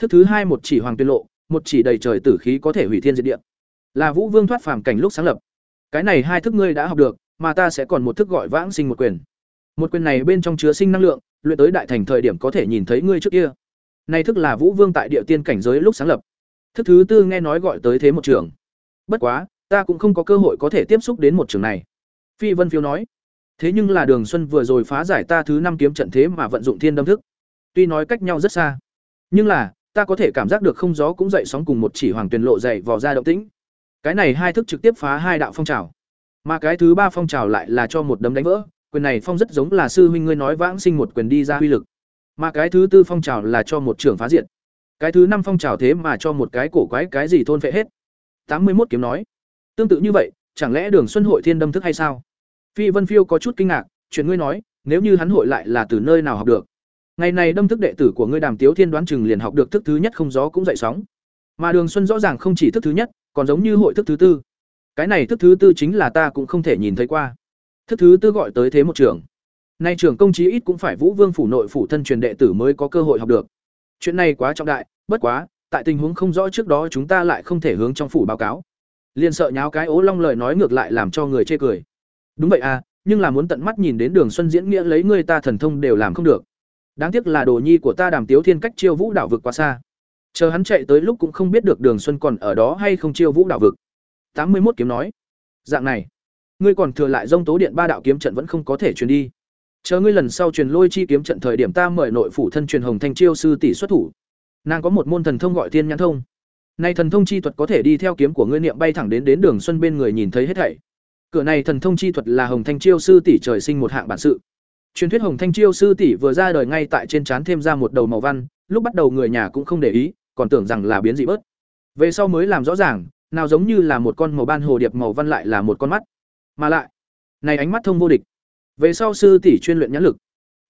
Thức thứ hai một chỉ hoàng tuyên lộ, một chỉ đầy trời tử khí có thể hủy thiên diệt địa. Là Vũ Vương thoát phàm cảnh lúc sáng lập. Cái này hai thức ngươi đã học được, mà ta sẽ còn một thức gọi vãng sinh một quyền. Một quyền này bên trong chứa sinh năng lượng, luyện tới đại thành thời điểm có thể nhìn thấy ngươi trước kia. Này thức là Vũ Vương tại địa tiên cảnh giới lúc sáng lập. Thức thứ tư nghe nói gọi tới thế một trường. Bất quá, ta cũng không có cơ hội có thể tiếp xúc đến một trường này. Phi Vân Phiêu nói. Thế nhưng là Đường Xuân vừa rồi phá giải ta thứ năm kiếm trận thế mà vận dụng thiên đâm thức. Tuy nói cách nhau rất xa, nhưng là ta có thể cảm giác được không gió cũng dậy sóng cùng một chỉ hoàng tuyền lộ dậy vò ra động tĩnh. Cái này hai thức trực tiếp phá hai đạo phong trào. Mà cái thứ ba phong trào lại là cho một đấm đánh vỡ, quyền này phong rất giống là sư huynh ngươi nói vãng sinh một quyền đi ra uy lực. Mà cái thứ tư phong trào là cho một trưởng phá diệt. Cái thứ năm phong trào thế mà cho một cái cổ quái cái gì thôn phệ hết. Tám mươi một kiếm nói. Tương tự như vậy, chẳng lẽ Đường Xuân hội thiên đâm thức hay sao? Phi Vân Phiêu có chút kinh ngạc, chuyện ngươi nói, nếu như hắn hội lại là từ nơi nào học được? Ngày này đâm thức đệ tử của ngươi Đàm Tiếu Thiên đoán chừng liền học được thức thứ nhất không gió cũng dậy sóng. Mà Đường Xuân rõ ràng không chỉ thức thứ nhất, còn giống như hội thức thứ tư. Cái này thức thứ tư chính là ta cũng không thể nhìn thấy qua. Thức thứ tư gọi tới thế một trưởng. Nay trưởng công chí ít cũng phải Vũ Vương phủ nội phủ thân truyền đệ tử mới có cơ hội học được. Chuyện này quá trọng đại, bất quá, tại tình huống không rõ trước đó chúng ta lại không thể hướng trong phủ báo cáo. liền sợ nháo cái ố long lời nói ngược lại làm cho người chê cười. Đúng vậy à, nhưng là muốn tận mắt nhìn đến Đường Xuân diễn nghĩa lấy người ta thần thông đều làm không được. Đáng tiếc là đồ nhi của ta Đàm Tiếu Thiên cách chiêu vũ đảo vực quá xa. Chờ hắn chạy tới lúc cũng không biết được Đường Xuân còn ở đó hay không chiêu vũ đảo vực. Tám mươi một kiếm nói, dạng này, ngươi còn thừa lại dông tố điện ba đạo kiếm trận vẫn không có thể truyền đi. Chờ ngươi lần sau truyền lôi chi kiếm trận thời điểm ta mời nội phủ thân truyền Hồng Thanh chiêu sư tỷ xuất thủ. Nàng có một môn thần thông gọi Thiên Nhãn thông. Nay thần thông chi thuật có thể đi theo kiếm của ngươi niệm bay thẳng đến đến Đường Xuân bên người nhìn thấy hết thảy. Cửa này thần thông chi thuật là Hồng Thanh chiêu sư tỷ trời sinh một hạng bản sự. Truyền thuyết Hồng Thanh chiêu sư tỷ vừa ra đời ngay tại trên trán thêm ra một đầu màu văn, lúc bắt đầu người nhà cũng không để ý, còn tưởng rằng là biến dị bớt. Về sau mới làm rõ ràng, nào giống như là một con màu ban hồ điệp màu văn lại là một con mắt. Mà lại, này ánh mắt thông vô địch. Về sau sư tỷ chuyên luyện nhãn lực.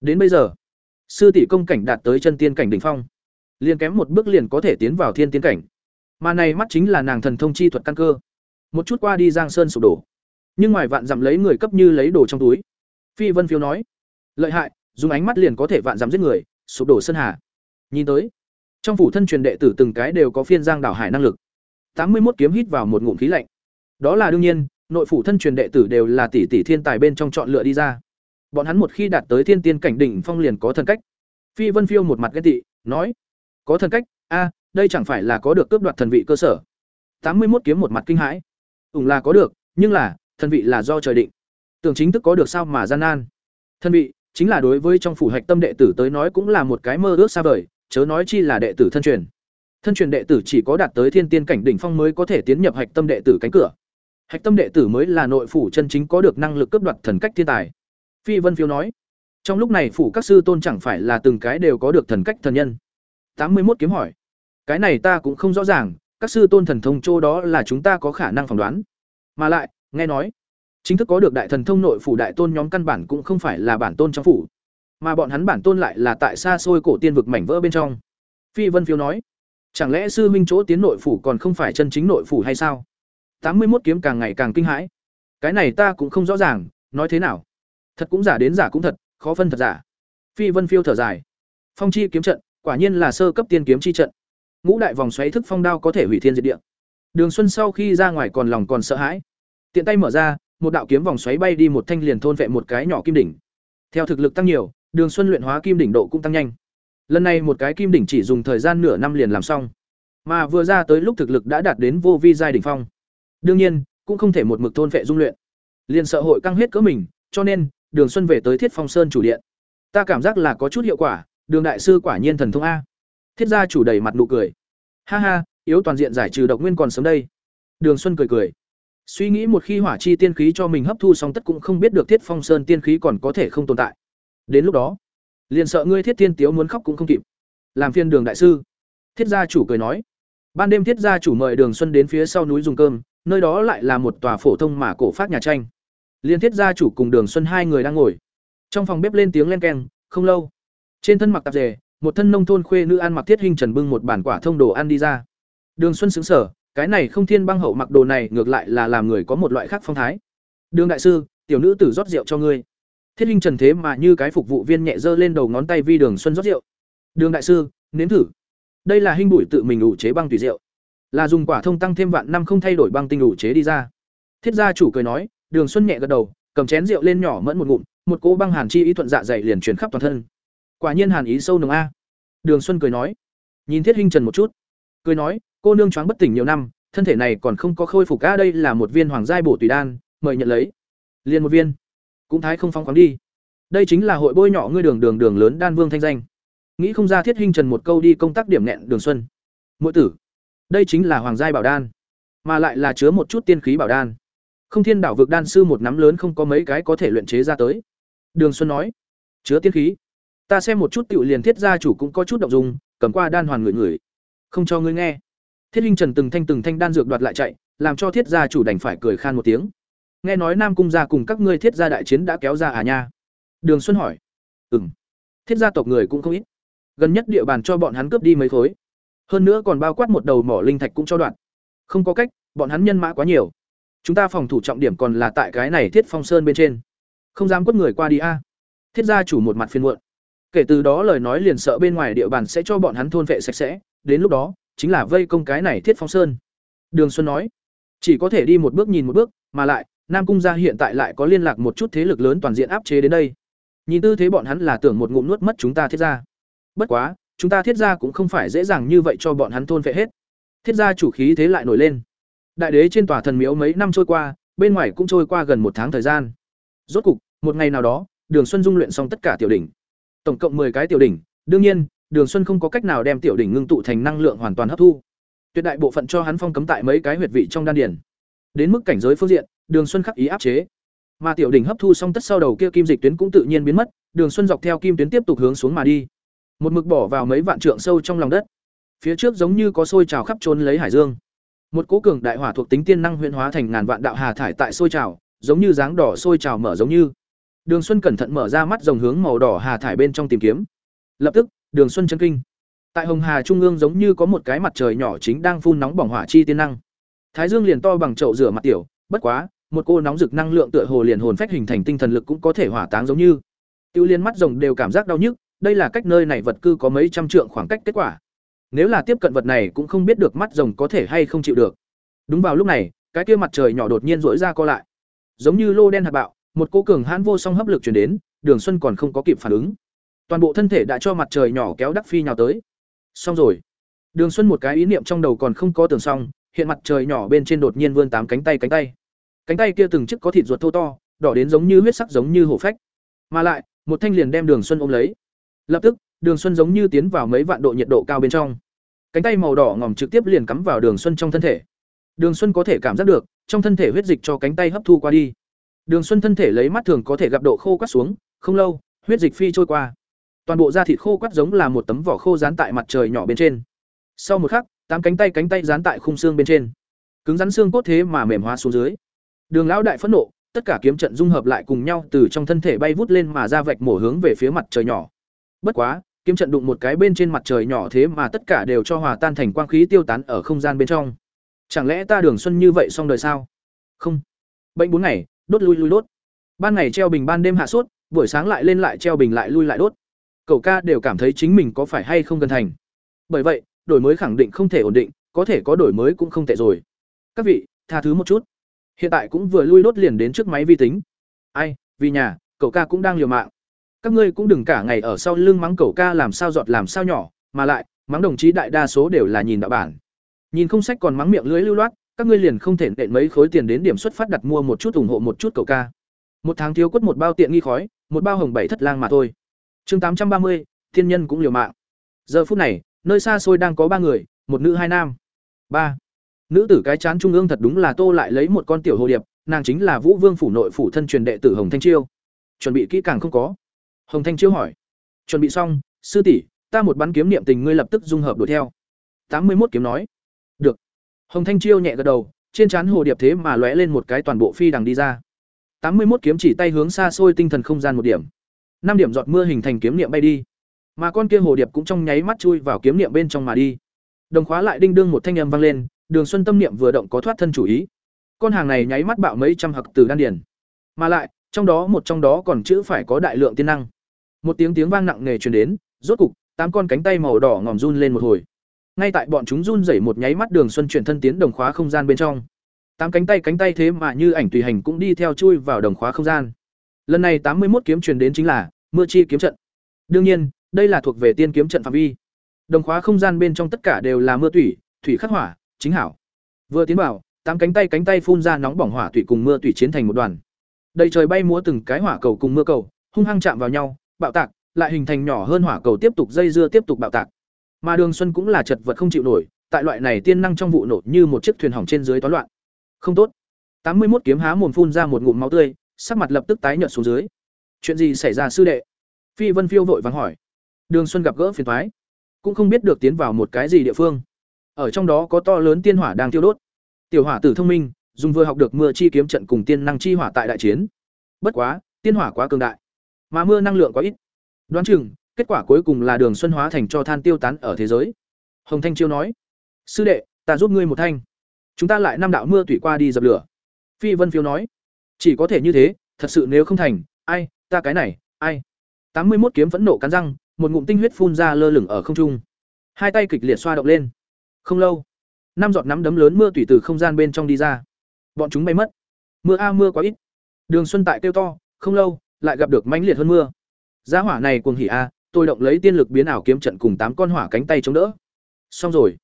Đến bây giờ, sư tỷ công cảnh đạt tới chân tiên cảnh đỉnh phong. Liền kém một bước liền có thể tiến vào thiên tiên cảnh. Mà này mắt chính là nàng thần thông chi thuật căn cơ. Một chút qua đi Giang Sơn sụp đổ. Nhưng ngoài vạn dặm lấy người cấp như lấy đồ trong túi. Phi Vân Phiêu nói, lợi hại, dùng ánh mắt liền có thể vạn dặm giết người, sụp đổ sân hà. Nhìn tới, trong phủ thân truyền đệ tử từng cái đều có phiên giang đảo hải năng lực. Tám mươi một kiếm hít vào một ngụm khí lạnh. Đó là đương nhiên, nội phủ thân truyền đệ tử đều là tỷ tỷ thiên tài bên trong chọn lựa đi ra. Bọn hắn một khi đạt tới thiên tiên cảnh đỉnh phong liền có thần cách. Phi Vân Phiêu một mặt ghen tị, nói: "Có thần cách, a, đây chẳng phải là có được cướp đoạt thần vị cơ sở." Tám mươi một kiếm một mặt kinh hãi. Ủng là có được, nhưng là, thần vị là do trời định. Tưởng chính thức có được sao mà gian nan. Thần vị chính là đối với trong phủ hạch tâm đệ tử tới nói cũng là một cái mơ ước xa vời, chớ nói chi là đệ tử thân truyền. Thân truyền đệ tử chỉ có đạt tới thiên tiên cảnh đỉnh phong mới có thể tiến nhập hạch tâm đệ tử cánh cửa. Hạch tâm đệ tử mới là nội phủ chân chính có được năng lực cướp đoạt thần cách thiên tài. Phi Vân Phiêu nói. Trong lúc này phủ các sư tôn chẳng phải là từng cái đều có được thần cách thần nhân. Tám mươi một kiếm hỏi. Cái này ta cũng không rõ ràng, các sư tôn thần thông chỗ đó là chúng ta có khả năng phỏng đoán. Mà lại, nghe nói, chính thức có được đại thần thông nội phủ đại tôn nhóm căn bản cũng không phải là bản tôn trong phủ, mà bọn hắn bản tôn lại là tại xa xôi cổ tiên vực mảnh vỡ bên trong. Phi Vân Phiêu nói, chẳng lẽ sư huynh chỗ tiến nội phủ còn không phải chân chính nội phủ hay sao? Tám mươi một kiếm càng ngày càng kinh hãi. Cái này ta cũng không rõ ràng, nói thế nào? Thật cũng giả đến giả cũng thật, khó phân thật giả. Phi Vân Phiêu thở dài. Phong chi kiếm trận, quả nhiên là sơ cấp tiên kiếm chi trận. Ngũ đại vòng xoáy thức phong đao có thể hủy thiên diệt địa. Đường Xuân sau khi ra ngoài còn lòng còn sợ hãi. Tiện tay mở ra, một đạo kiếm vòng xoáy bay đi một thanh liền thôn vệ một cái nhỏ kim đỉnh. Theo thực lực tăng nhiều, Đường Xuân luyện hóa kim đỉnh độ cũng tăng nhanh. Lần này một cái kim đỉnh chỉ dùng thời gian nửa năm liền làm xong, mà vừa ra tới lúc thực lực đã đạt đến vô vi giai đỉnh phong. Đương nhiên, cũng không thể một mực thôn vệ dung luyện. Liền sợ hội căng hết cỡ mình, cho nên, Đường Xuân về tới Thiết Phong Sơn chủ điện. Ta cảm giác là có chút hiệu quả, Đường đại sư quả nhiên thần thông a. Thiết gia chủ đầy mặt nụ cười. Ha ha, yếu toàn diện giải trừ độc nguyên còn sớm đây. Đường Xuân cười cười. Suy nghĩ một khi hỏa chi tiên khí cho mình hấp thu xong tất cũng không biết được Thiết Phong Sơn tiên khí còn có thể không tồn tại. Đến lúc đó, liền sợ ngươi Thiết Tiên Tiếu muốn khóc cũng không kịp. Làm phiên Đường đại sư. Thiết gia chủ cười nói. Ban đêm Thiết gia chủ mời Đường Xuân đến phía sau núi dùng cơm, nơi đó lại là một tòa phổ thông mà cổ phát nhà tranh. Liên Thiết gia chủ cùng Đường Xuân hai người đang ngồi. Trong phòng bếp lên tiếng len keng, không lâu. Trên thân mặc tạp dề, một thân nông thôn khuê nữ ăn mặc thiết hình trần bưng một bản quả thông đồ ăn đi ra. Đường Xuân sững sở, cái này không thiên băng hậu mặc đồ này ngược lại là làm người có một loại khác phong thái. Đường đại sư, tiểu nữ tử rót rượu cho ngươi. Thiết linh trần thế mà như cái phục vụ viên nhẹ dơ lên đầu ngón tay vi Đường Xuân rót rượu. Đường đại sư, nếm thử. Đây là hình bụi tự mình ủ chế băng tùy rượu, là dùng quả thông tăng thêm vạn năm không thay đổi băng tinh ủ chế đi ra. Thiết gia chủ cười nói, Đường Xuân nhẹ gật đầu, cầm chén rượu lên nhỏ mẫn một ngụm, một cỗ băng hàn chi ý thuận dạ dày liền truyền khắp toàn thân. Quả nhiên hàn ý sâu nồng a. Đường Xuân cười nói, nhìn Thiết hình Trần một chút, cười nói, cô nương choáng bất tỉnh nhiều năm, thân thể này còn không có khôi phục a đây là một viên hoàng giai bổ tùy đan, mời nhận lấy. liền một viên, cũng thái không phong khoáng đi. Đây chính là hội bôi nhỏ ngươi đường đường đường lớn đan vương thanh danh. Nghĩ không ra Thiết Hinh Trần một câu đi công tác điểm nẹn Đường Xuân. Muội tử, đây chính là hoàng giai bảo đan, mà lại là chứa một chút tiên khí bảo đan. Không Thiên đảo vực đan sư một nắm lớn không có mấy cái có thể luyện chế ra tới. Đường Xuân nói, chứa tiên khí. Ta xem một chút tiểu liền thiết gia chủ cũng có chút động dung, cầm qua đan hoàn người người. Không cho ngươi nghe. Thiết hinh Trần từng thanh từng thanh đan dược đoạt lại chạy, làm cho thiết gia chủ đành phải cười khan một tiếng. Nghe nói Nam cung gia cùng các ngươi thiết gia đại chiến đã kéo ra à nha? Đường Xuân hỏi. Ừm. Thiết gia tộc người cũng không ít. Gần nhất địa bàn cho bọn hắn cướp đi mấy khối. Hơn nữa còn bao quát một đầu mỏ linh thạch cũng cho đoạn. Không có cách, bọn hắn nhân mã quá nhiều. Chúng ta phòng thủ trọng điểm còn là tại cái này Thiết Phong Sơn bên trên. Không dám quất người qua đi a. Thiết gia chủ một mặt phiền muộn. Kể từ đó lời nói liền sợ bên ngoài địa bàn sẽ cho bọn hắn thôn vệ sạch sẽ, đến lúc đó, chính là vây công cái này Thiết Phong Sơn. Đường Xuân nói, chỉ có thể đi một bước nhìn một bước, mà lại, Nam cung gia hiện tại lại có liên lạc một chút thế lực lớn toàn diện áp chế đến đây. Nhìn tư thế bọn hắn là tưởng một ngụm nuốt mất chúng ta thiết gia. Bất quá, chúng ta thiết gia cũng không phải dễ dàng như vậy cho bọn hắn thôn vệ hết. Thiết gia chủ khí thế lại nổi lên. Đại đế trên tòa thần miếu mấy năm trôi qua, bên ngoài cũng trôi qua gần một tháng thời gian. Rốt cục, một ngày nào đó, Đường Xuân dung luyện xong tất cả tiểu đỉnh. Tổng cộng 10 cái tiểu đỉnh, đương nhiên, Đường Xuân không có cách nào đem tiểu đỉnh ngưng tụ thành năng lượng hoàn toàn hấp thu. Tuyệt đại bộ phận cho hắn phong cấm tại mấy cái huyệt vị trong đan điền. Đến mức cảnh giới phương diện, Đường Xuân khắc ý áp chế. Mà tiểu đỉnh hấp thu xong tất sau đầu kia kim dịch tuyến cũng tự nhiên biến mất, Đường Xuân dọc theo kim tuyến tiếp tục hướng xuống mà đi. Một mực bỏ vào mấy vạn trượng sâu trong lòng đất. Phía trước giống như có sôi trào khắp trốn lấy hải dương. Một cố cường đại hỏa thuộc tính tiên năng huyễn hóa thành ngàn vạn đạo hà thải tại sôi trào, giống như dáng đỏ sôi trào mở giống như. Đường Xuân cẩn thận mở ra mắt rồng hướng màu đỏ hà thải bên trong tìm kiếm. Lập tức, Đường Xuân chấn kinh. Tại Hồng Hà trung ương giống như có một cái mặt trời nhỏ chính đang phun nóng bỏng hỏa chi tiên năng. Thái dương liền to bằng chậu rửa mặt tiểu, bất quá, một cô nóng rực năng lượng tựa hồ liền hồn phách hình thành tinh thần lực cũng có thể hỏa táng giống như. Tiêu Liên mắt rồng đều cảm giác đau nhức, đây là cách nơi này vật cư có mấy trăm trượng khoảng cách kết quả. Nếu là tiếp cận vật này cũng không biết được mắt rồng có thể hay không chịu được. Đúng vào lúc này, cái kia mặt trời nhỏ đột nhiên rỗi ra co lại. Giống như lô đen hạt bạo, một cô cường hãn vô song hấp lực truyền đến, Đường Xuân còn không có kịp phản ứng toàn bộ thân thể đã cho mặt trời nhỏ kéo đắc phi nhào tới. Xong rồi. Đường xuân một cái ý niệm trong đầu còn không có tưởng xong, hiện mặt trời nhỏ bên trên đột nhiên vươn tám cánh tay cánh tay. Cánh tay kia từng chiếc có thịt ruột thô to, đỏ đến giống như huyết sắc giống như hổ phách. Mà lại, một thanh liền đem đường xuân ôm lấy. Lập tức, đường xuân giống như tiến vào mấy vạn độ nhiệt độ cao bên trong. Cánh tay màu đỏ ngòm trực tiếp liền cắm vào đường xuân trong thân thể. Đường xuân có thể cảm giác được, trong thân thể huyết dịch cho cánh tay hấp thu qua đi. Đường xuân thân thể lấy mắt thường có thể gặp độ khô quắt xuống, không lâu, huyết dịch phi trôi qua toàn bộ da thịt khô quắt giống là một tấm vỏ khô dán tại mặt trời nhỏ bên trên. Sau một khắc, tám cánh tay cánh tay dán tại khung xương bên trên. Cứng rắn xương cốt thế mà mềm hóa xuống dưới. Đường lão đại phẫn nộ, tất cả kiếm trận dung hợp lại cùng nhau từ trong thân thể bay vút lên mà ra vạch mổ hướng về phía mặt trời nhỏ. Bất quá, kiếm trận đụng một cái bên trên mặt trời nhỏ thế mà tất cả đều cho hòa tan thành quang khí tiêu tán ở không gian bên trong. Chẳng lẽ ta đường xuân như vậy xong đời sao? Không. Bệnh bốn ngày, đốt lui lui đốt. Ban ngày treo bình ban đêm hạ sốt, buổi sáng lại lên lại treo bình lại lui lại đốt cậu ca đều cảm thấy chính mình có phải hay không gần thành. Bởi vậy, đổi mới khẳng định không thể ổn định, có thể có đổi mới cũng không tệ rồi. Các vị, tha thứ một chút. Hiện tại cũng vừa lui đốt liền đến trước máy vi tính. Ai, vì nhà, cậu ca cũng đang liều mạng. Các ngươi cũng đừng cả ngày ở sau lưng mắng cậu ca làm sao giọt làm sao nhỏ, mà lại, mắng đồng chí đại đa số đều là nhìn đạo bản. Nhìn không sách còn mắng miệng lưỡi lưu loát, các ngươi liền không thể nện mấy khối tiền đến điểm xuất phát đặt mua một chút ủng hộ một chút cậu ca. Một tháng thiếu quất một bao tiện nghi khói, một bao hồng bảy thất lang mà thôi chương tám trăm ba mươi, thiên nhân cũng liều mạng. Giờ phút này, nơi xa xôi đang có ba người, một nữ hai nam. Ba. Nữ tử cái chán trung ương thật đúng là tô lại lấy một con tiểu hồ điệp, nàng chính là vũ vương phủ nội phủ thân truyền đệ tử hồng thanh chiêu. Chuẩn bị kỹ càng không có. Hồng thanh chiêu hỏi. Chuẩn bị xong, sư tỷ, ta một bắn kiếm niệm tình ngươi lập tức dung hợp đuổi theo. Tám mươi một kiếm nói. Được. Hồng thanh chiêu nhẹ gật đầu, trên trán hồ điệp thế mà lóe lên một cái toàn bộ phi đằng đi ra. Tám mươi một kiếm chỉ tay hướng xa xôi tinh thần không gian một điểm năm điểm giọt mưa hình thành kiếm niệm bay đi. Mà con kia hồ điệp cũng trong nháy mắt chui vào kiếm niệm bên trong mà đi. Đồng khóa lại đinh đương một thanh âm vang lên, đường xuân tâm niệm vừa động có thoát thân chủ ý. Con hàng này nháy mắt bạo mấy trăm hặc từ đan điển mà lại, trong đó một trong đó còn chữ phải có đại lượng tiên năng. Một tiếng tiếng vang nặng nề truyền đến, rốt cục, tám con cánh tay màu đỏ ngòm run lên một hồi. Ngay tại bọn chúng run rẩy một nháy mắt đường xuân chuyển thân tiến đồng khóa không gian bên trong. Tám cánh tay cánh tay thế mà như ảnh tùy hành cũng đi theo chui vào đồng khóa không gian lần này tám mươi một kiếm truyền đến chính là mưa chi kiếm trận. Đương nhiên, đây là thuộc về tiên kiếm trận phạm vi. Đồng khóa không gian bên trong tất cả đều là mưa thủy thủy khắc hỏa, chính hảo. Vừa tiến vào, tám cánh tay cánh tay phun ra nóng bỏng hỏa thủy cùng mưa thủy chiến thành một đoàn. Đầy trời bay múa từng cái hỏa cầu cùng mưa cầu, hung hăng chạm vào nhau, bạo tạc, lại hình thành nhỏ hơn hỏa cầu tiếp tục dây dưa tiếp tục bạo tạc. Mà đường xuân cũng là chật vật không chịu nổi, tại loại này tiên năng trong vụ nổ như một chiếc thuyền hỏng trên dưới toán loạn. Không tốt. Tám mươi một kiếm há mồm phun ra một ngụm máu tươi sắc mặt lập tức tái nhợt xuống dưới. Chuyện gì xảy ra sư đệ? Phi vân phiêu vội vàng hỏi. Đường xuân gặp gỡ phiền thoái cũng không biết được tiến vào một cái gì địa phương. Ở trong đó có to lớn tiên hỏa đang tiêu đốt. Tiểu hỏa tử thông minh, dùng vừa học được mưa chi kiếm trận cùng tiên năng chi hỏa tại đại chiến. Bất quá, tiên hỏa quá cường đại, mà mưa năng lượng quá ít. Đoán chừng, kết quả cuối cùng là đường xuân hóa thành cho than tiêu tán ở thế giới. Hồng thanh chiêu nói, sư đệ, ta giúp ngươi một thanh. Chúng ta lại năm đạo mưa tủy qua đi dập lửa. Phi vân phiêu nói chỉ có thể như thế, thật sự nếu không thành, ai, ta cái này, ai? Tám mươi một kiếm phẫn nộ cắn răng, một ngụm tinh huyết phun ra lơ lửng ở không trung. Hai tay kịch liệt xoa động lên. Không lâu, năm giọt nắm đấm lớn mưa tủy từ không gian bên trong đi ra. Bọn chúng bay mất. Mưa a, mưa quá ít. Đường xuân tại kêu to, không lâu, lại gặp được mãnh liệt hơn mưa. Giá hỏa này cuồng hỉ a, tôi động lấy tiên lực biến ảo kiếm trận cùng tám con hỏa cánh tay chống đỡ. Xong rồi,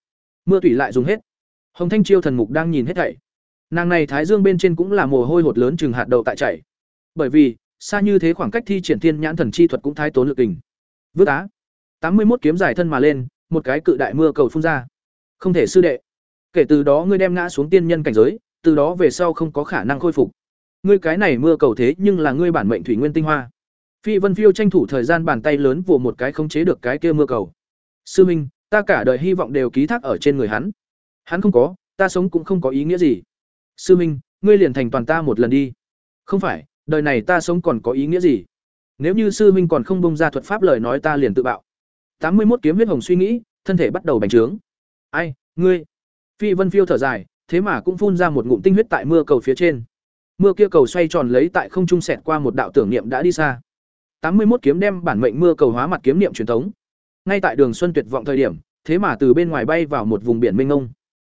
mưa tủy lại dùng hết. Hồng thanh chiêu thần mục đang nhìn hết thảy nàng này thái dương bên trên cũng là mồ hôi hột lớn chừng hạt đậu tại chảy. Bởi vì, xa như thế khoảng cách thi triển thiên nhãn thần chi thuật cũng thái tốn lực tình vứt á. Tám mươi một kiếm dài thân mà lên, một cái cự đại mưa cầu phun ra. Không thể sư đệ. Kể từ đó ngươi đem ngã xuống tiên nhân cảnh giới, từ đó về sau không có khả năng khôi phục. Ngươi cái này mưa cầu thế nhưng là ngươi bản mệnh thủy nguyên tinh hoa. Phi vân phiêu tranh thủ thời gian bàn tay lớn vồ một cái không chế được cái kia mưa cầu. Sư minh, ta cả đời hy vọng đều ký thác ở trên người hắn. Hắn không có, ta sống cũng không có ý nghĩa gì sư minh, ngươi liền thành toàn ta một lần đi. Không phải, đời này ta sống còn có ý nghĩa gì? Nếu như sư minh còn không bông ra thuật pháp lời nói ta liền tự bạo. Tám mươi một kiếm huyết hồng suy nghĩ, thân thể bắt đầu bành trướng. Ai, ngươi? Phi vân phiêu thở dài, thế mà cũng phun ra một ngụm tinh huyết tại mưa cầu phía trên. Mưa kia cầu xoay tròn lấy tại không trung sẹt qua một đạo tưởng niệm đã đi xa. Tám mươi một kiếm đem bản mệnh mưa cầu hóa mặt kiếm niệm truyền thống. Ngay tại đường xuân tuyệt vọng thời điểm, thế mà từ bên ngoài bay vào một vùng biển mênh ngông.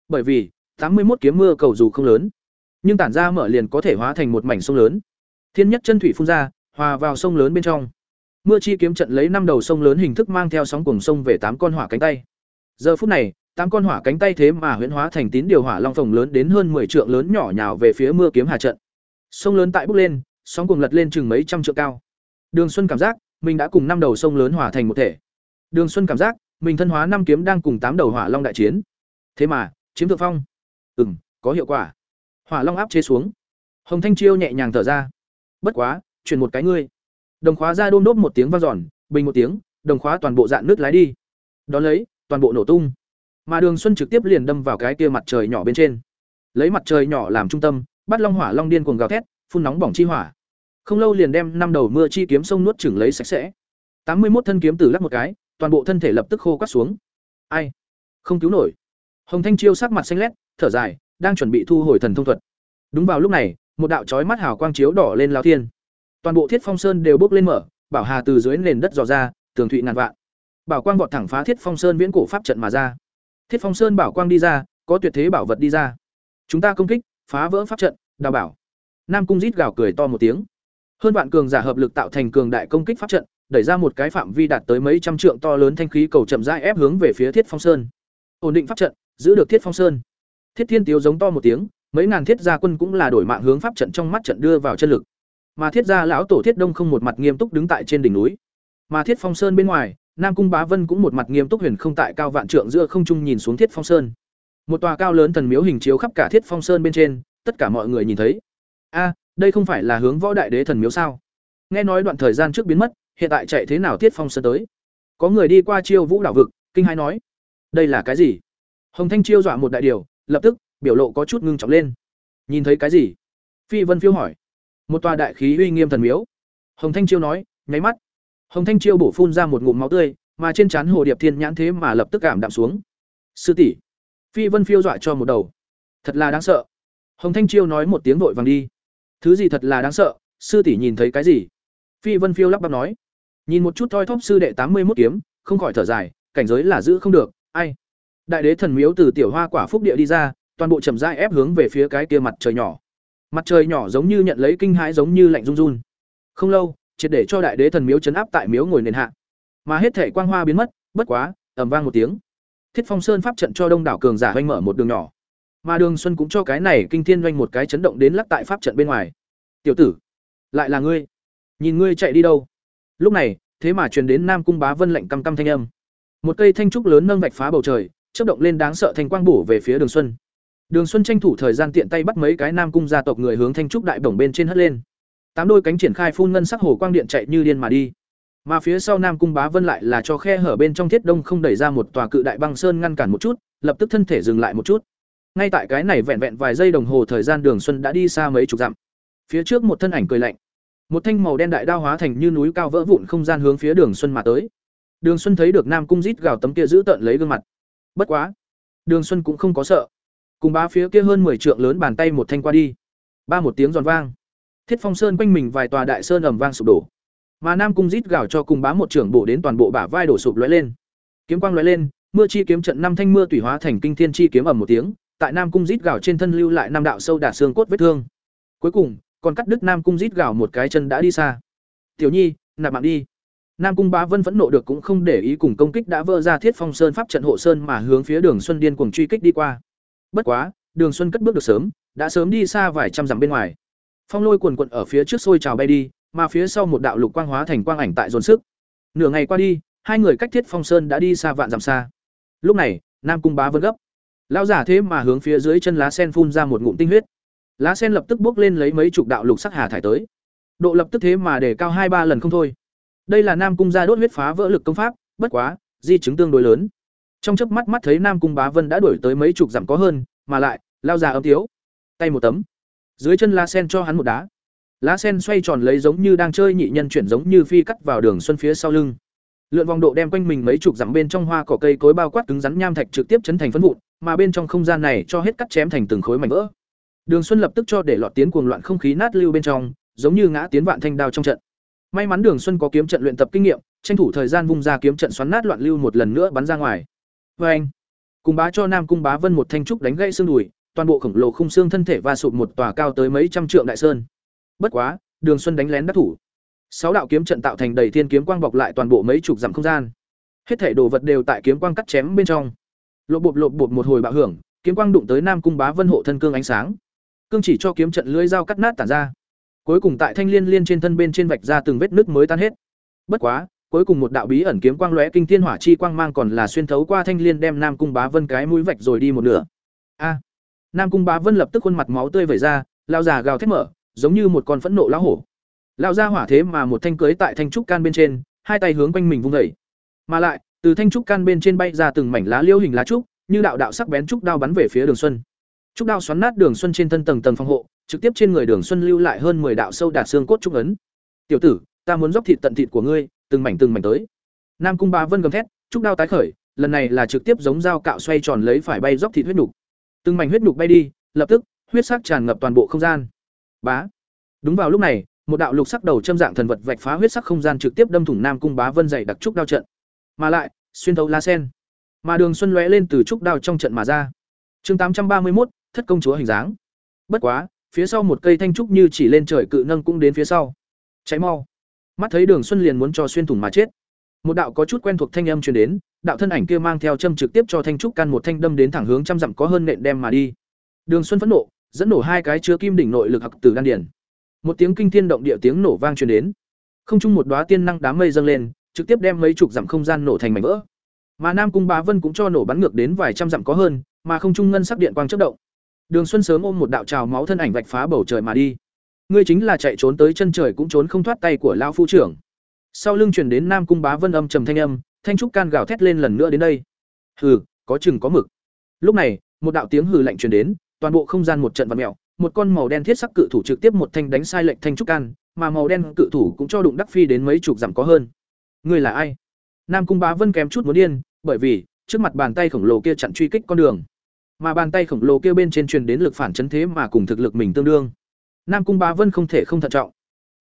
bởi vì tám mươi một kiếm mưa cầu dù không lớn nhưng tản ra mở liền có thể hóa thành một mảnh sông lớn thiên nhất chân thủy phun ra hòa vào sông lớn bên trong mưa chi kiếm trận lấy năm đầu sông lớn hình thức mang theo sóng cuồng sông về tám con hỏa cánh tay. Giờ phút này, tám con hỏa cánh tay thế mà huyễn hóa thành tín điều hỏa long phồng lớn đến hơn 10 trượng lớn nhỏ nhào về phía mưa kiếm hà trận. Sông lớn tại bốc lên, sóng cuồng lật lên chừng mấy trăm trượng cao. Đường Xuân cảm giác, mình đã cùng năm đầu sông lớn hòa thành một thể. Đường Xuân cảm giác, mình thân hóa năm kiếm đang cùng tám đầu hỏa long đại chiến. Thế mà, chiếm thượng phong. Ừm, có hiệu quả. Hỏa long áp chế xuống. Hồng Thanh Chiêu nhẹ nhàng thở ra. Bất quá, chuyển một cái ngươi. Đồng khóa ra đôm đốp một tiếng vang giòn bình một tiếng, đồng khóa toàn bộ dạn nước lái đi. Đón lấy, toàn bộ nổ tung. Mà Đường Xuân trực tiếp liền đâm vào cái kia mặt trời nhỏ bên trên. Lấy mặt trời nhỏ làm trung tâm, bắt long hỏa long điên cuồng gào thét, phun nóng bỏng chi hỏa. Không lâu liền đem năm đầu mưa chi kiếm sông nuốt chửng lấy sạch sẽ. Tám mươi một thân kiếm tử lắc một cái, toàn bộ thân thể lập tức khô quắt xuống. Ai? Không cứu nổi. Hồng Thanh Chiêu sắc mặt xanh lét, thở dài, đang chuẩn bị thu hồi thần thông thuật. Đúng vào lúc này, một đạo chói mắt hào quang chiếu đỏ lên lao thiên. Toàn bộ Thiết Phong Sơn đều bốc lên mở, bảo hà từ dưới nền đất dò ra, tường thụy ngàn vạn. Bảo quang vọt thẳng phá Thiết Phong Sơn viễn cổ pháp trận mà ra. Thiết Phong Sơn bảo quang đi ra, có tuyệt thế bảo vật đi ra. Chúng ta công kích, phá vỡ pháp trận, đào bảo. Nam Cung rít gào cười to một tiếng. Hơn vạn cường giả hợp lực tạo thành cường đại công kích pháp trận, đẩy ra một cái phạm vi đạt tới mấy trăm trượng to lớn thanh khí cầu chậm rãi ép hướng về phía Thiết Phong Sơn. Ổn định pháp trận, giữ được Thiết Phong Sơn. Thiết Thiên Tiếu giống to một tiếng, mấy ngàn thiết gia quân cũng là đổi mạng hướng pháp trận trong mắt trận đưa vào chân lực. Mà Thiết gia lão tổ Thiết Đông không một mặt nghiêm túc đứng tại trên đỉnh núi. Mà Thiết Phong Sơn bên ngoài, Nam Cung Bá Vân cũng một mặt nghiêm túc huyền không tại cao vạn trượng giữa không trung nhìn xuống Thiết Phong Sơn. Một tòa cao lớn thần miếu hình chiếu khắp cả Thiết Phong Sơn bên trên, tất cả mọi người nhìn thấy. A, đây không phải là hướng võ đại đế thần miếu sao? Nghe nói đoạn thời gian trước biến mất, hiện tại chạy thế nào Thiết Phong Sơn tới? Có người đi qua Chiêu Vũ đảo vực, kinh hãi nói: "Đây là cái gì?" Hồng Thanh Chiêu dọa một đại điều, lập tức, biểu lộ có chút ngưng trọng lên. "Nhìn thấy cái gì?" Phi Vân Phiêu hỏi. "Một tòa đại khí uy nghiêm thần miếu." Hồng Thanh Chiêu nói, nháy mắt. Hồng Thanh Chiêu bổ phun ra một ngụm máu tươi, mà trên trán Hồ Điệp Thiên nhãn thế mà lập tức cảm đạm xuống. "Sư tỷ." Phi Vân Phiêu dọa cho một đầu. "Thật là đáng sợ." Hồng Thanh Chiêu nói một tiếng vội vàng đi. "Thứ gì thật là đáng sợ, sư tỷ nhìn thấy cái gì?" Phi Vân Phiêu lắp bắp nói. Nhìn một chút thoi thóp sư đệ tám mươi 81 kiếm, không khỏi thở dài, cảnh giới là giữ không được, ai. Đại đế thần miếu từ tiểu hoa quả phúc địa đi ra, toàn bộ chậm rãi ép hướng về phía cái kia mặt trời nhỏ. Mặt trời nhỏ giống như nhận lấy kinh hãi giống như lạnh run run. Không lâu, triệt để cho đại đế thần miếu chấn áp tại miếu ngồi nền hạ. Mà hết thể quang hoa biến mất, bất quá, ầm vang một tiếng. Thiết Phong Sơn pháp trận cho đông đảo cường giả hoành mở một đường nhỏ. Mà Đường Xuân cũng cho cái này kinh thiên doanh một cái chấn động đến lắc tại pháp trận bên ngoài. "Tiểu tử, lại là ngươi? Nhìn ngươi chạy đi đâu?" Lúc này, thế mà truyền đến Nam Cung Bá Vân lạnh căm căm thanh âm. Một cây thanh trúc lớn nâng vạch phá bầu trời, chớp động lên đáng sợ thanh quang bổ về phía Đường Xuân. Đường Xuân tranh thủ thời gian tiện tay bắt mấy cái Nam Cung gia tộc người hướng thanh trúc đại bổng bên trên hất lên. Tám đôi cánh triển khai phun ngân sắc hồ quang điện chạy như điên mà đi. Mà phía sau Nam Cung Bá Vân lại là cho khe hở bên trong thiết đông không đẩy ra một tòa cự đại băng sơn ngăn cản một chút, lập tức thân thể dừng lại một chút. Ngay tại cái này vẹn vẹn vài giây đồng hồ thời gian Đường Xuân đã đi xa mấy chục dặm. Phía trước một thân ảnh cười lạnh một thanh màu đen đại đao hóa thành như núi cao vỡ vụn không gian hướng phía đường xuân mà tới đường xuân thấy được nam cung rít gào tấm kia giữ tận lấy gương mặt bất quá. Đường xuân cũng không có sợ. Cùng bá phía kia hơn mười trượng lớn bàn tay một thanh qua đi. Ba một tiếng giòn vang. Thiết phong sơn quanh mình vài tòa đại sơn ẩm vang sụp đổ. Mà nam cung rít gào cho cùng bá một trưởng bổ đến toàn bộ bả vai đổ sụp lóe lên. Kiếm quang lóe lên mưa chi kiếm trận năm thanh mưa tùy hóa thành kinh thiên chi kiếm ầm một tiếng tại nam cung rít gào trên thân lưu lại năm đạo sâu đả xương cốt vết thương. Cuối cùng còn cắt đứt Nam Cung rít gào một cái chân đã đi xa. "Tiểu Nhi, nạp mạng đi." Nam Cung Bá Vân vẫn nộ được cũng không để ý cùng công kích đã vỡ ra Thiết Phong Sơn pháp trận hộ sơn mà hướng phía Đường Xuân điên cuồng truy kích đi qua. Bất quá, Đường Xuân cất bước được sớm, đã sớm đi xa vài trăm dặm bên ngoài. Phong lôi cuồn cuộn ở phía trước sôi trào bay đi, mà phía sau một đạo lục quang hóa thành quang ảnh tại dồn sức. Nửa ngày qua đi, hai người cách Thiết Phong Sơn đã đi xa vạn dặm xa. Lúc này, Nam Cung Bá Vân gấp. Lão giả thế mà hướng phía dưới chân lá sen phun ra một ngụm tinh huyết. Lá sen lập tức bước lên lấy mấy chục đạo lục sắc hà thải tới. Độ lập tức thế mà để cao hai ba lần không thôi. Đây là Nam cung gia đốt huyết phá vỡ lực công pháp, bất quá, di chứng tương đối lớn. Trong chớp mắt mắt thấy Nam cung Bá Vân đã đuổi tới mấy chục dặm có hơn, mà lại, lao già ấm thiếu. Tay một tấm. Dưới chân lá sen cho hắn một đá. Lá sen xoay tròn lấy giống như đang chơi nhị nhân chuyển giống như phi cắt vào đường xuân phía sau lưng. Lượn vòng độ đem quanh mình mấy chục dặm bên trong hoa cỏ cây cối bao quát cứng rắn nham thạch trực tiếp chấn thành phân vụn, mà bên trong không gian này cho hết cắt chém thành từng khối mảnh vỡ. Đường Xuân lập tức cho để lọt tiến cuồng loạn không khí nát lưu bên trong, giống như ngã tiến vạn thanh đao trong trận. May mắn Đường Xuân có kiếm trận luyện tập kinh nghiệm, tranh thủ thời gian vung ra kiếm trận xoắn nát loạn lưu một lần nữa bắn ra ngoài. Vâng Oeng! Cùng bá cho Nam cung bá Vân một thanh trúc đánh gãy xương đùi, toàn bộ khổng lồ khung xương thân thể va sụp một tòa cao tới mấy trăm trượng đại sơn. Bất quá, Đường Xuân đánh lén đắc thủ. sáu đạo kiếm trận tạo thành đầy thiên kiếm quang bọc lại toàn bộ mấy chục dặm không gian hết thể đồ vật đều tại kiếm quang cắt chém bên trong lộ bộp lộ bộp một hồi bạo hưởng kiếm quang đụng tới nam cung bá vân hộ thân cương ánh sáng cương chỉ cho kiếm trận lưỡi dao cắt nát tản ra cuối cùng tại thanh liên liên trên thân bên trên vạch ra từng vết nứt mới tan hết. Bất quá, cuối cùng một đạo bí ẩn kiếm quang lóe kinh thiên hỏa chi quang mang còn là xuyên thấu qua thanh liên đem nam cung bá vân cái mũi vạch rồi đi một nửa. A! Nam cung bá vân lập tức khuôn mặt máu tươi vẩy ra, lao già gào thét mở, giống như một con phẫn nộ lão hổ. Lao ra hỏa thế mà một thanh cưới tại thanh trúc can bên trên, hai tay hướng quanh mình vung dậy. mà lại, từ thanh trúc can bên trên bay ra từng mảnh lá liêu hình lá trúc, như đạo đạo sắc bén trúc đao bắn về phía đường xuân. Trúc đao xoắn nát đường xuân trên thân tầng tầng phòng hộ trực tiếp trên người đường xuân lưu lại hơn 10 đạo sâu đạt xương cốt trúc ấn. Tiểu tử, ta muốn dốc thịt tận thịt của ngươi, từng mảnh từng mảnh tới. Nam cung ba vân gầm thét, trúc đao tái khởi, lần này là trực tiếp giống dao cạo xoay tròn lấy phải bay dốc thịt huyết nục. Từng mảnh huyết nục bay đi, lập tức, huyết sắc tràn ngập toàn bộ không gian. Bá! Đúng vào lúc này, một đạo lục sắc đầu châm dạng thần vật vạch phá huyết sắc không gian trực tiếp đâm thủng nam cung bá vân dày đặc trúc đao trận. Mà lại, xuyên thấu la sen. Mà đường xuân lóe lên từ trúc đao trong trận mà ra. Chương tám trăm ba mươi một thất công chúa hình dáng. Bất quá phía sau một cây thanh trúc như chỉ lên trời cự nâng cũng đến phía sau. Cháy mau. Mắt thấy đường xuân liền muốn cho xuyên thủng mà chết. Một đạo có chút quen thuộc thanh âm truyền đến, đạo thân ảnh kia mang theo châm trực tiếp cho thanh trúc can một thanh đâm đến thẳng hướng trăm dặm có hơn nện đem mà đi. Đường xuân phẫn nộ, dẫn nổ hai cái chứa kim đỉnh nội lực hặc từ đan điển một tiếng kinh thiên động địa tiếng nổ vang truyền đến. Không chung một đóa tiên năng đám mây dâng lên, trực tiếp đem mấy chục dặm không gian nổ thành mảnh vỡ. Mà nam cung bá vân cũng cho nổ bắn ngược đến vài trăm dặm có hơn, mà không trung ngân sắc điện quang chớp động đường xuân sớm ôm một đạo trào máu thân ảnh vạch phá bầu trời mà đi. Ngươi chính là chạy trốn tới chân trời cũng trốn không thoát tay của lão phu trưởng. Sau lưng truyền đến nam cung bá vân âm trầm thanh âm, thanh trúc can gào thét lên lần nữa đến đây. Hừ, có chừng có mực. Lúc này, một đạo tiếng hừ lạnh truyền đến, toàn bộ không gian một trận vật mèo, một con màu đen thiết sắc cự thủ trực tiếp một thanh đánh sai lệnh thanh trúc can, mà màu đen cự thủ cũng cho đụng đắc phi đến mấy chục dặm có hơn. Ngươi là ai? Nam cung bá vân kém chút muốn điên, bởi vì, trước mặt bàn tay khổng lồ kia chặn truy kích con đường mà bàn tay khổng lồ kia bên trên truyền đến lực phản chấn thế mà cùng thực lực mình tương đương. Nam cung bá vân không thể không thận trọng.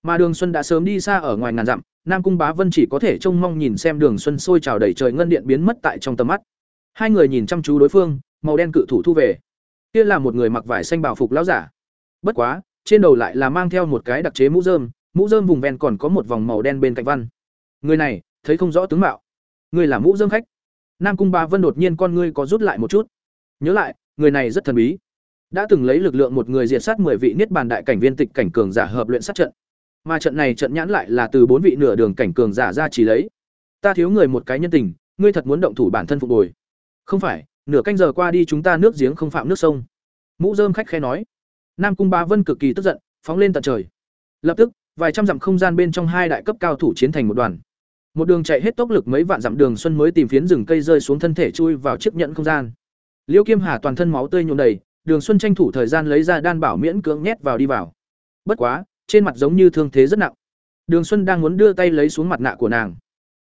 Mà đường xuân đã sớm đi xa ở ngoài ngàn dặm, nam cung bá vân chỉ có thể trông mong nhìn xem đường xuân sôi trào đầy trời ngân điện biến mất tại trong tầm mắt. Hai người nhìn chăm chú đối phương, màu đen cự thủ thu về. Kia là một người mặc vải xanh bảo phục lão giả. Bất quá, trên đầu lại là mang theo một cái đặc chế mũ rơm mũ rơm vùng ven còn có một vòng màu đen bên cạnh văn. Người này, thấy không rõ tướng mạo. Người là mũ rơm khách. Nam cung bá vân đột nhiên con ngươi có rút lại một chút nhớ lại, người này rất thần bí. Đã từng lấy lực lượng một người diệt sát 10 vị niết bàn đại cảnh viên tịch cảnh cường giả hợp luyện sát trận. Mà trận này trận nhãn lại là từ bốn vị nửa đường cảnh cường giả ra chỉ lấy. Ta thiếu người một cái nhân tình, ngươi thật muốn động thủ bản thân phục hồi. Không phải, nửa canh giờ qua đi chúng ta nước giếng không phạm nước sông. Mũ dơm khách khe nói. Nam cung ba vân cực kỳ tức giận, phóng lên tận trời. Lập tức, vài trăm dặm không gian bên trong hai đại cấp cao thủ chiến thành một đoàn. Một đường chạy hết tốc lực mấy vạn dặm đường xuân mới tìm phiến rừng cây rơi xuống thân thể chui vào chiếc nhẫn không gian liêu kiêm hà toàn thân máu tươi nhuộm đầy, đường xuân tranh thủ thời gian lấy ra đan bảo miễn cưỡng nhét vào đi vào. Bất quá, trên mặt giống như thương thế rất nặng. Đường xuân đang muốn đưa tay lấy xuống mặt nạ của nàng.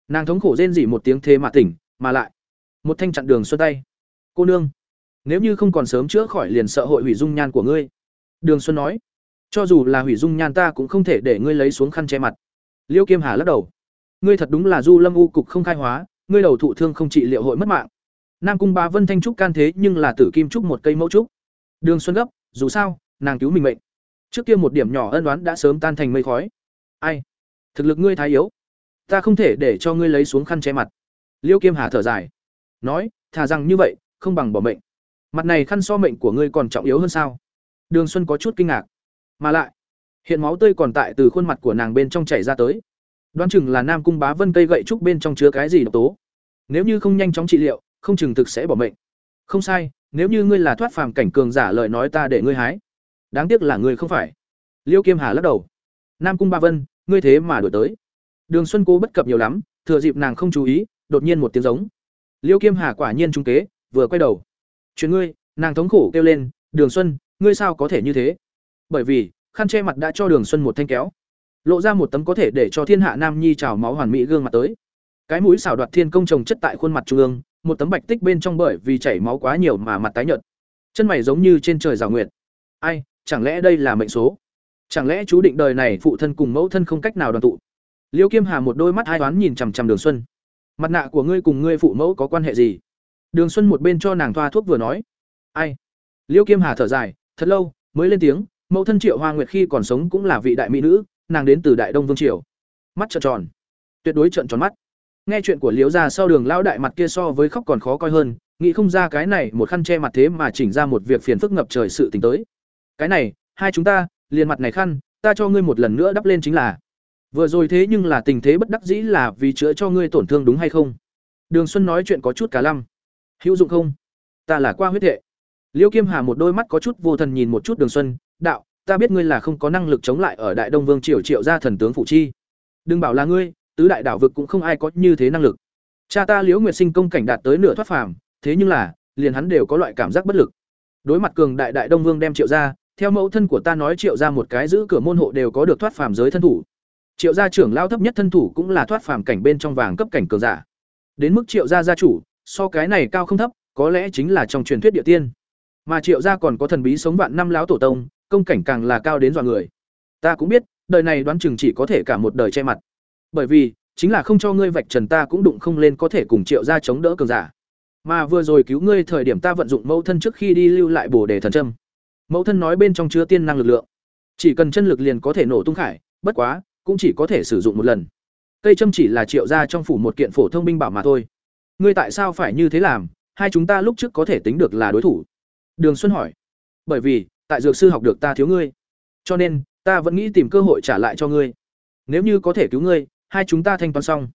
Nàng thống khổ rên rỉ một tiếng thế mà tỉnh, mà lại, một thanh chặn đường xuân tay. Cô nương, nếu như không còn sớm chữa khỏi liền sợ hội hủy dung nhan của ngươi. Đường xuân nói. Cho dù là hủy dung nhan ta cũng không thể để ngươi lấy xuống khăn che mặt. Liêu kiêm hà lắc đầu. Ngươi thật đúng là du lâm u cục không khai hóa, ngươi đầu thụ thương không trị liệu hội mất mạng nam cung bá vân thanh trúc can thế nhưng là tử kim trúc một cây mẫu trúc. Đường xuân gấp, dù sao, nàng cứu mình mệnh. Trước kia một điểm nhỏ ân đoán đã sớm tan thành mây khói. Ai? Thực lực ngươi thái yếu. Ta không thể để cho ngươi lấy xuống khăn che mặt. Liêu kiêm hà thở dài. Nói, thà rằng như vậy, không bằng bỏ mệnh. Mặt này khăn so mệnh của ngươi còn trọng yếu hơn sao? Đường xuân có chút kinh ngạc. Mà lại, hiện máu tươi còn tại từ khuôn mặt của nàng bên trong chảy ra tới. Đoán chừng là nam cung bá vân cây gậy trúc bên trong chứa cái gì độc tố. Nếu như không nhanh chóng trị liệu không chừng thực sẽ bỏ mệnh. Không sai, nếu như ngươi là thoát phàm cảnh cường giả lời nói ta để ngươi hái. Đáng tiếc là ngươi không phải. Liêu kiêm hà lắc đầu. Nam cung ba vân, ngươi thế mà đổi tới. Đường xuân cố bất cập nhiều lắm, thừa dịp nàng không chú ý, đột nhiên một tiếng giống. Liêu kiêm hà quả nhiên trung kế, vừa quay đầu. Chuyện ngươi, nàng thống khổ kêu lên, đường xuân, ngươi sao có thể như thế? Bởi vì, khăn che mặt đã cho đường xuân một thanh kéo. Lộ ra một tấm có thể để cho thiên hạ nam nhi trào máu hoàn mỹ gương mặt tới. Cái mũi xảo đoạt thiên công trồng chất tại khuôn mặt trung ương một tấm bạch tích bên trong bởi vì chảy máu quá nhiều mà mặt tái nhợt. Chân mày giống như trên trời rào nguyệt. Ai, chẳng lẽ đây là mệnh số? Chẳng lẽ chú định đời này phụ thân cùng mẫu thân không cách nào đoàn tụ? Liêu kiêm hà một đôi mắt hai toán nhìn chằm chằm đường xuân. Mặt nạ của ngươi cùng ngươi phụ mẫu có quan hệ gì? Đường xuân một bên cho nàng thoa thuốc vừa nói. Ai? Liêu kiêm hà thở dài, thật lâu, mới lên tiếng, mẫu thân triệu hoa nguyệt khi còn sống cũng là vị đại mỹ nữ, nàng đến từ đại đông vương triều. Mắt trợn tròn. Tuyệt đối trợn tròn mắt nghe chuyện của liễu gia sau đường lão đại mặt kia so với khóc còn khó coi hơn, nghĩ không ra cái này một khăn che mặt thế mà chỉnh ra một việc phiền phức ngập trời sự tình tới. Cái này, hai chúng ta, liền mặt này khăn, ta cho ngươi một lần nữa đắp lên chính là. Vừa rồi thế nhưng là tình thế bất đắc dĩ là vì chữa cho ngươi tổn thương đúng hay không? Đường xuân nói chuyện có chút cả lăm. Hữu dụng không? Ta là qua huyết hệ liêu kiêm hà một đôi mắt có chút vô thần nhìn một chút đường xuân, đạo, ta biết ngươi là không có năng lực chống lại ở đại đông vương triều triệu gia thần tướng phụ chi. Đừng bảo là ngươi tứ đại đảo vực cũng không ai có như thế năng lực. Cha ta liễu nguyệt sinh công cảnh đạt tới nửa thoát phàm, thế nhưng là, liền hắn đều có loại cảm giác bất lực. Đối mặt cường đại đại đông vương đem triệu ra theo mẫu thân của ta nói triệu ra một cái giữ cửa môn hộ đều có được thoát phàm giới thân thủ. Triệu gia trưởng lao thấp nhất thân thủ cũng là thoát phàm cảnh bên trong vàng cấp cảnh cường giả. Đến mức triệu gia gia chủ, so cái này cao không thấp, có lẽ chính là trong truyền thuyết địa tiên. Mà triệu gia còn có thần bí sống vạn năm lão tổ tông, công cảnh càng là cao đến dọa người. Ta cũng biết, đời này đoán chừng chỉ có thể cả một đời che mặt bởi vì, chính là không cho ngươi vạch trần ta cũng đụng không lên có thể cùng triệu gia chống đỡ cường giả. Mà vừa rồi cứu ngươi thời điểm ta vận dụng mẫu thân trước khi đi lưu lại bổ đề thần trâm mẫu thân nói bên trong chứa tiên năng lực lượng. Chỉ cần chân lực liền có thể nổ tung khải, bất quá, cũng chỉ có thể sử dụng một lần. Cây châm chỉ là triệu ra trong phủ một kiện phổ thông binh bảo mà thôi. Ngươi tại sao phải như thế làm? Hai chúng ta lúc trước có thể tính được là đối thủ. Đường xuân hỏi. Bởi vì, tại dược sư học được ta thiếu ngươi. Cho nên, ta vẫn nghĩ tìm cơ hội trả lại cho ngươi. Nếu như có thể cứu ngươi hai chúng ta thanh toán xong.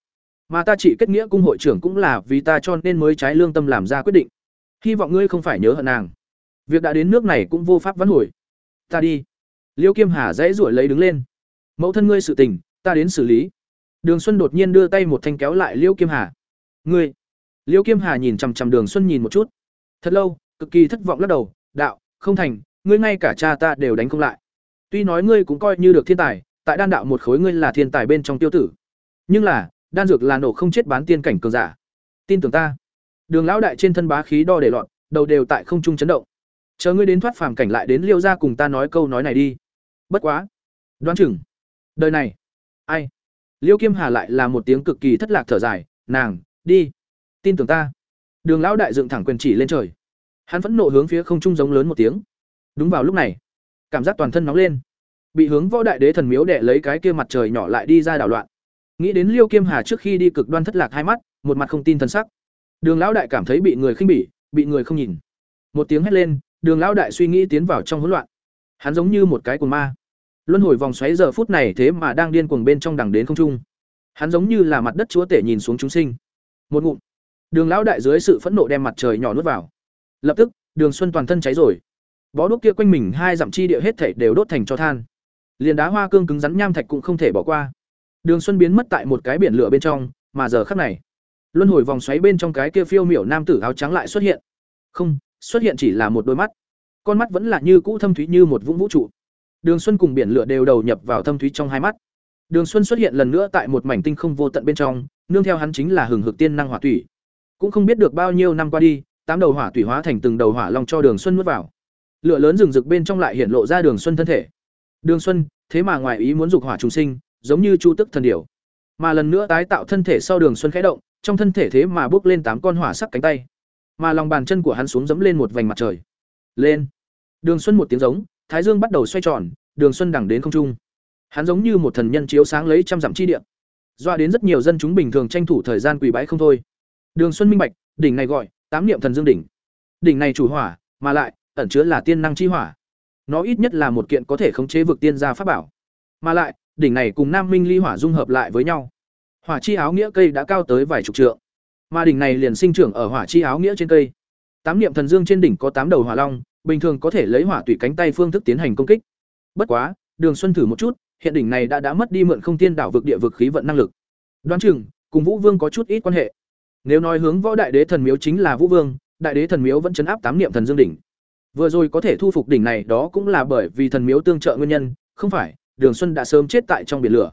Mà ta chỉ kết nghĩa cung hội trưởng cũng là vì ta cho nên mới trái lương tâm làm ra quyết định. Hy vọng ngươi không phải nhớ hận nàng. Việc đã đến nước này cũng vô pháp vãn hồi. Ta đi. Liêu kiêm hà dãy ruổi lấy đứng lên. Mẫu thân ngươi sự tình, ta đến xử lý. Đường xuân đột nhiên đưa tay một thanh kéo lại liêu kiêm hà. Ngươi. Liêu kiêm hà nhìn chằm chằm đường xuân nhìn một chút. Thật lâu, cực kỳ thất vọng lắc đầu. Đạo, không thành, ngươi ngay cả cha ta đều đánh không lại. Tuy nói ngươi cũng coi như được thiên tài, tại đan đạo một khối ngươi là thiên tài bên trong tiêu tử nhưng là, đan dược là nổ không chết bán tiên cảnh cường giả. Tin tưởng ta. Đường lão đại trên thân bá khí đo để loạn đầu đều tại không trung chấn động. Chờ ngươi đến thoát phàm cảnh lại đến liêu ra cùng ta nói câu nói này đi. Bất quá. Đoán chừng. Đời này. Ai? Liêu kim hà lại là một tiếng cực kỳ thất lạc thở dài, nàng, đi. Tin tưởng ta. Đường lão đại dựng thẳng quyền chỉ lên trời. Hắn phẫn nộ hướng phía không trung giống lớn một tiếng. Đúng vào lúc này, cảm giác toàn thân nóng lên. Bị hướng võ đại đế thần miếu đệ lấy cái kia mặt trời nhỏ lại đi ra đảo loạn nghĩ đến liêu kiêm hà trước khi đi cực đoan thất lạc hai mắt, một mặt không tin thân sắc. Đường lão đại cảm thấy bị người khinh bỉ, bị người không nhìn. Một tiếng hét lên, đường lão đại suy nghĩ tiến vào trong hỗn loạn. Hắn giống như một cái cồn ma. Luân hồi vòng xoáy giờ phút này thế mà đang điên cuồng bên trong đằng đến không trung. Hắn giống như là mặt đất chúa tể nhìn xuống chúng sinh. Một ngụm. Đường lão đại dưới sự phẫn nộ đem mặt trời nhỏ nuốt vào. Lập tức, đường xuân toàn thân cháy rồi. Bó đuốc kia quanh mình hai dặm chi địa hết thảy đều đốt thành cho than. Liền đá hoa cương cứng rắn nham thạch cũng không thể bỏ qua đường xuân biến mất tại một cái biển lửa bên trong, mà giờ khắc này, luân hồi vòng xoáy bên trong cái kia phiêu miểu nam tử áo trắng lại xuất hiện. Không, xuất hiện chỉ là một đôi mắt. Con mắt vẫn là như cũ thâm thúy như một vũng vũ trụ. Đường xuân cùng biển lửa đều đầu nhập vào thâm thúy trong hai mắt. Đường xuân xuất hiện lần nữa tại một mảnh tinh không vô tận bên trong, nương theo hắn chính là hừng hực tiên năng hỏa thủy cũng không biết được bao nhiêu năm qua đi, tám đầu hỏa thủy hóa thành từng đầu hỏa long cho đường xuân nuốt vào. Lửa lớn rừng rực bên trong lại hiện lộ ra đường xuân thân thể. Đường xuân, thế mà ngoài ý muốn dục hỏa trùng sinh giống như chu tức thần điểu. Mà lần nữa tái tạo thân thể sau đường xuân khẽ động, trong thân thể thế mà bước lên tám con hỏa sắc cánh tay. Mà lòng bàn chân của hắn xuống dẫm lên một vành mặt trời. Lên. Đường xuân một tiếng giống, thái dương bắt đầu xoay tròn, đường xuân đẳng đến không trung. Hắn giống như một thần nhân chiếu sáng lấy trăm dặm chi địa. Doa đến rất nhiều dân chúng bình thường tranh thủ thời gian quỳ bái không thôi. Đường xuân minh bạch, đỉnh này gọi, tám niệm thần dương đỉnh. Đỉnh này chủ hỏa, mà lại, ẩn chứa là tiên năng chi hỏa. Nó ít nhất là một kiện có thể khống chế vực tiên gia pháp bảo mà lại, đỉnh này cùng nam minh ly hỏa dung hợp lại với nhau. Hỏa chi áo nghĩa cây đã cao tới vài chục trượng. Mà đỉnh này liền sinh trưởng ở hỏa chi áo nghĩa trên cây. Tám niệm thần dương trên đỉnh có tám đầu hỏa long, bình thường có thể lấy hỏa tùy cánh tay phương thức tiến hành công kích. Bất quá, đường xuân thử một chút, hiện đỉnh này đã đã mất đi mượn không tiên đảo vực địa vực khí vận năng lực. Đoán chừng, cùng vũ vương có chút ít quan hệ. Nếu nói hướng võ đại đế thần miếu chính là vũ vương, đại đế thần miếu vẫn chấn áp tám niệm thần dương đỉnh. Vừa rồi có thể thu phục đỉnh này đó cũng là bởi vì thần miếu tương trợ nguyên nhân, không phải đường xuân đã sớm chết tại trong biển lửa.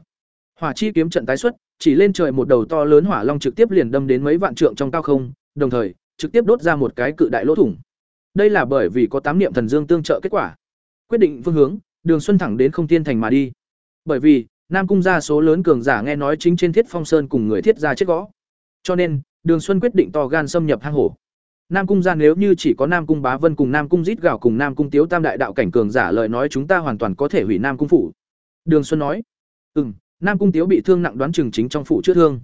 Hỏa chi kiếm trận tái xuất, chỉ lên trời một đầu to lớn hỏa long trực tiếp liền đâm đến mấy vạn trượng trong cao không, đồng thời, trực tiếp đốt ra một cái cự đại lỗ thủng. Đây là bởi vì có tám niệm thần dương tương trợ kết quả. Quyết định phương hướng, đường xuân thẳng đến không tiên thành mà đi. Bởi vì, nam cung gia số lớn cường giả nghe nói chính trên thiết phong sơn cùng người thiết gia chết gõ. Cho nên, đường xuân quyết định to gan xâm nhập hang hổ. Nam cung gia nếu như chỉ có nam cung bá vân cùng nam cung Dít gạo cùng nam cung tiếu tam đại đạo cảnh cường giả lời nói chúng ta hoàn toàn có thể hủy nam cung phủ đường xuân nói ừ Nam Cung Tiếu bị thương nặng đoán chừng chính trong phủ chữa thương.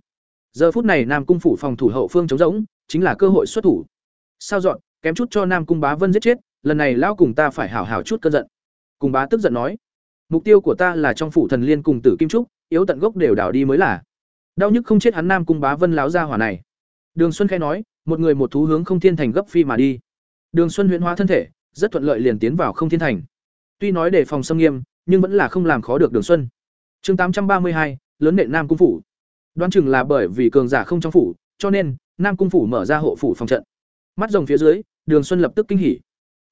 Giờ phút này Nam Cung phủ phòng thủ hậu phương chống rỗng, chính là cơ hội xuất thủ. Sao dọn, kém chút cho Nam Cung Bá Vân giết chết, lần này lão cùng ta phải hảo hảo chút cơn giận. Cùng bá tức giận nói, mục tiêu của ta là trong phủ thần liên cùng tử kim trúc, yếu tận gốc đều đảo đi mới là. Đau nhức không chết hắn Nam Cung Bá Vân láo ra hỏa này. Đường Xuân khẽ nói, một người một thú hướng không thiên thành gấp phi mà đi. Đường Xuân huyễn hóa thân thể, rất thuận lợi liền tiến vào không thiên thành. Tuy nói để phòng xâm nghiêm, nhưng vẫn là không làm khó được Đường Xuân. Chương tám trăm ba mươi hai, lớn nện Nam cung phủ. Đoán chừng là bởi vì cường giả không trong phủ, cho nên Nam cung phủ mở ra hộ phủ phòng trận. Mắt rồng phía dưới, Đường Xuân lập tức kinh hỉ.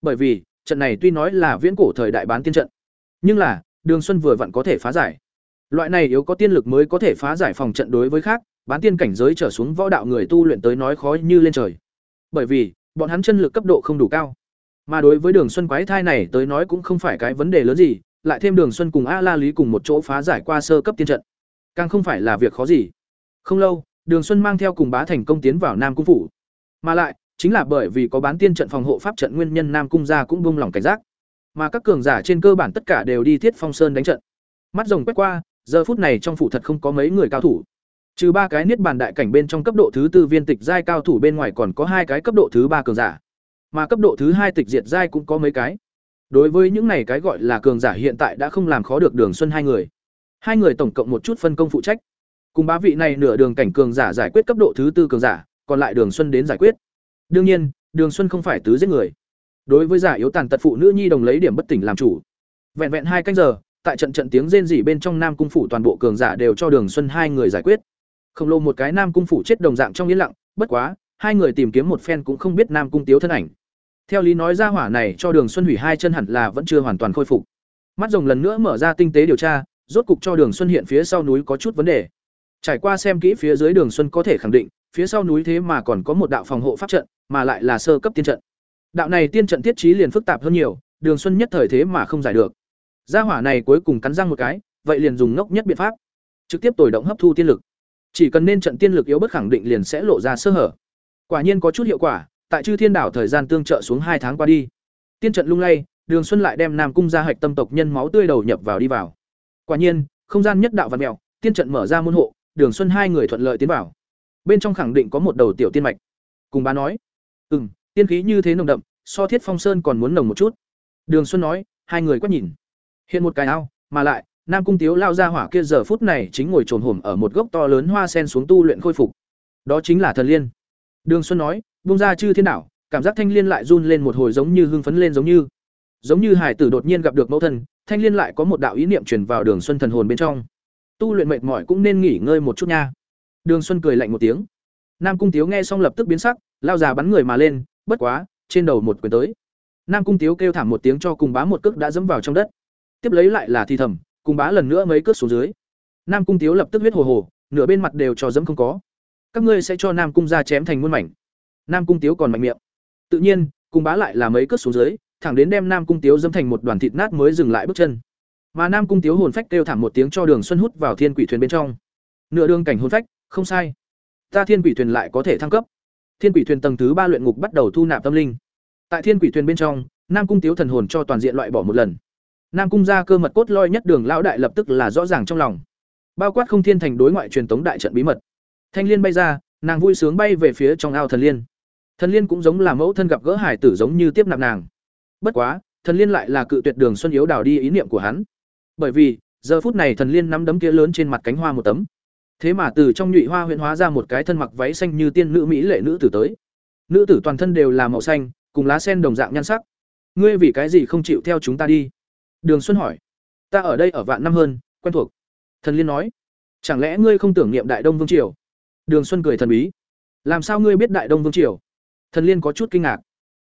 Bởi vì, trận này tuy nói là viễn cổ thời đại bán tiên trận, nhưng là, Đường Xuân vừa vặn có thể phá giải. Loại này yếu có tiên lực mới có thể phá giải phòng trận đối với khác, bán tiên cảnh giới trở xuống võ đạo người tu luyện tới nói khó như lên trời. Bởi vì, bọn hắn chân lực cấp độ không đủ cao. Mà đối với Đường Xuân quái thai này tới nói cũng không phải cái vấn đề lớn gì, lại thêm Đường Xuân cùng A La Lý cùng một chỗ phá giải qua sơ cấp tiên trận, càng không phải là việc khó gì. Không lâu, Đường Xuân mang theo cùng bá thành công tiến vào Nam cung phủ. Mà lại, chính là bởi vì có bán tiên trận phòng hộ pháp trận nguyên nhân Nam cung gia cũng buông lỏng cảnh giác. Mà các cường giả trên cơ bản tất cả đều đi Thiết Phong Sơn đánh trận. Mắt rồng quét qua, giờ phút này trong phủ thật không có mấy người cao thủ. Trừ ba cái niết bàn đại cảnh bên trong cấp độ thứ tư viên tịch giai cao thủ bên ngoài còn có hai cái cấp độ thứ ba cường giả. Mà cấp độ thứ hai tịch diệt giai cũng có mấy cái. Đối với những này cái gọi là cường giả hiện tại đã không làm khó được Đường Xuân hai người. Hai người tổng cộng một chút phân công phụ trách. Cùng bá vị này nửa đường cảnh cường giả giải quyết cấp độ thứ tư cường giả, còn lại Đường Xuân đến giải quyết. Đương nhiên, Đường Xuân không phải tứ giết người. Đối với giả yếu tàn tật phụ nữ nhi đồng lấy điểm bất tỉnh làm chủ. Vẹn vẹn hai canh giờ, tại trận trận tiếng rên rỉ bên trong Nam cung phủ toàn bộ cường giả đều cho Đường Xuân hai người giải quyết. Khổng lồ một cái Nam cung phủ chết đồng dạng trong yên lặng, bất quá, hai người tìm kiếm một phen cũng không biết Nam cung Tiếu thân ảnh. Theo lý nói ra hỏa này cho Đường Xuân hủy hai chân hẳn là vẫn chưa hoàn toàn khôi phục. Mắt rồng lần nữa mở ra tinh tế điều tra, rốt cục cho Đường Xuân hiện phía sau núi có chút vấn đề. Trải qua xem kỹ phía dưới Đường Xuân có thể khẳng định, phía sau núi thế mà còn có một đạo phòng hộ pháp trận, mà lại là sơ cấp tiên trận. Đạo này tiên trận thiết trí liền phức tạp hơn nhiều, Đường Xuân nhất thời thế mà không giải được. Gia hỏa này cuối cùng cắn răng một cái, vậy liền dùng ngốc nhất biện pháp, trực tiếp tồi động hấp thu tiên lực. Chỉ cần nên trận tiên lực yếu bất khẳng định liền sẽ lộ ra sơ hở. Quả nhiên có chút hiệu quả, tại Chư Thiên đảo thời gian tương trợ xuống hai tháng qua đi. Tiên trận lung lay, Đường Xuân lại đem Nam cung gia hạch tâm tộc nhân máu tươi đầu nhập vào đi vào. Quả nhiên, không gian nhất đạo và mẹo tiên trận mở ra môn hộ, Đường Xuân hai người thuận lợi tiến vào. Bên trong khẳng định có một đầu tiểu tiên mạch. Cùng bà nói, "Ừm, tiên khí như thế nồng đậm, so Thiết Phong Sơn còn muốn nồng một chút." Đường Xuân nói, hai người quét nhìn. Hiện một cái ao, mà lại, Nam cung Tiếu lao ra hỏa kia giờ phút này chính ngồi trồn hổm ở một gốc to lớn hoa sen xuống tu luyện khôi phục. Đó chính là thần liên. Đường Xuân nói, Bung ra chư thiên đảo, cảm giác thanh liên lại run lên một hồi giống như hưng phấn lên giống như giống như hải tử đột nhiên gặp được mẫu thân, thanh liên lại có một đạo ý niệm truyền vào Đường Xuân thần hồn bên trong. Tu luyện mệt mỏi cũng nên nghỉ ngơi một chút nha. Đường Xuân cười lạnh một tiếng. Nam Cung Tiếu nghe xong lập tức biến sắc, lao già bắn người mà lên, bất quá, trên đầu một quyền tới. Nam Cung Tiếu kêu thảm một tiếng cho cùng bá một cước đã dẫm vào trong đất. Tiếp lấy lại là thi thầm, cùng bá lần nữa mấy cước xuống dưới. Nam Cung Tiếu lập tức huyết hồ hồ, nửa bên mặt đều cho dẫm không có. Các ngươi sẽ cho Nam Cung ra chém thành muôn mảnh. Nam Cung Tiếu còn mạnh miệng. Tự nhiên, cùng bá lại là mấy cước xuống dưới, thẳng đến đem Nam Cung Tiếu dẫm thành một đoàn thịt nát mới dừng lại bước chân. Mà Nam Cung Tiếu hồn phách kêu thảm một tiếng cho Đường Xuân hút vào thiên quỷ thuyền bên trong. Nửa đường cảnh hồn phách, không sai. Ta thiên quỷ thuyền lại có thể thăng cấp. Thiên quỷ thuyền tầng thứ ba luyện ngục bắt đầu thu nạp tâm linh. Tại thiên quỷ thuyền bên trong, Nam Cung Tiếu thần hồn cho toàn diện loại bỏ một lần. Nam Cung gia cơ mật cốt loi nhất đường lão đại lập tức là rõ ràng trong lòng. Bao quát không thiên thành đối ngoại truyền tống đại trận bí mật. Thanh liên bay ra, nàng vui sướng bay về phía trong ao thần liên. Thần liên cũng giống là mẫu thân gặp gỡ hải tử giống như tiếp nạp nàng. Bất quá, thần liên lại là cự tuyệt đường xuân yếu đào đi ý niệm của hắn. Bởi vì, giờ phút này thần liên nắm đấm kia lớn trên mặt cánh hoa một tấm. Thế mà từ trong nhụy hoa huyễn hóa ra một cái thân mặc váy xanh như tiên nữ mỹ lệ nữ tử tới. Nữ tử toàn thân đều là màu xanh, cùng lá sen đồng dạng nhan sắc. Ngươi vì cái gì không chịu theo chúng ta đi? Đường Xuân hỏi. Ta ở đây ở vạn năm hơn, quen thuộc. Thần Liên nói. Chẳng lẽ ngươi không tưởng niệm Đại Đông Vương triều? Đường Xuân cười thần bí. Làm sao ngươi biết Đại Đông Vương triều? Thần Liên có chút kinh ngạc.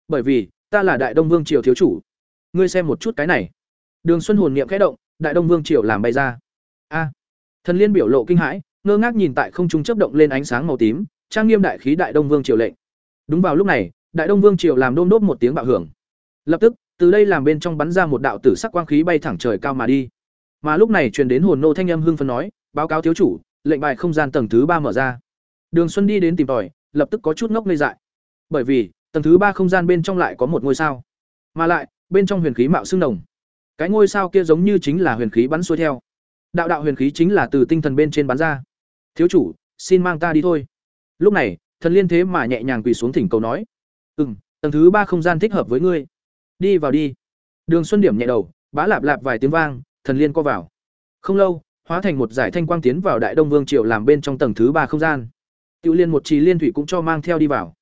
Bởi vì, ta là Đại Đông Vương triều thiếu chủ. Ngươi xem một chút cái này. Đường Xuân hồn niệm khẽ động, Đại Đông Vương triều làm bay ra. A. Thần Liên biểu lộ kinh hãi, ngơ ngác nhìn tại không trung chớp động lên ánh sáng màu tím, trang nghiêm đại khí Đại Đông Vương triều lệnh. Đúng vào lúc này, Đại Đông Vương triều làm đôm đốt một tiếng bạo hưởng. Lập tức, từ đây làm bên trong bắn ra một đạo tử sắc quang khí bay thẳng trời cao mà đi. Mà lúc này truyền đến hồn nô thanh âm hưng phấn nói, báo cáo thiếu chủ, lệnh bài không gian tầng thứ ba mở ra. Đường Xuân đi đến tìm tòi, lập tức có chút ngốc ngây dại. Bởi vì, tầng thứ ba không gian bên trong lại có một ngôi sao, mà lại, bên trong huyền khí mạo xương đồng. Cái ngôi sao kia giống như chính là huyền khí bắn xuôi theo. đạo đạo huyền khí chính là từ tinh thần bên trên bắn ra. Thiếu chủ xin mang ta đi thôi. Lúc này thần liên thế mà nhẹ nhàng quỳ xuống thỉnh cầu nói. Ừ m tầng thứ ba không gian thích hợp với ngươi. Đi vào đi. Đường xuân điểm nhẹ đầu bá lạp lạp vài tiếng vang thần liên co vào. Không lâu hóa thành một giải thanh quang tiến vào đại đông vương triều làm bên trong tầng thứ ba không gian. Tiểu liên một trì liên thủy cũng cho mang theo đi vào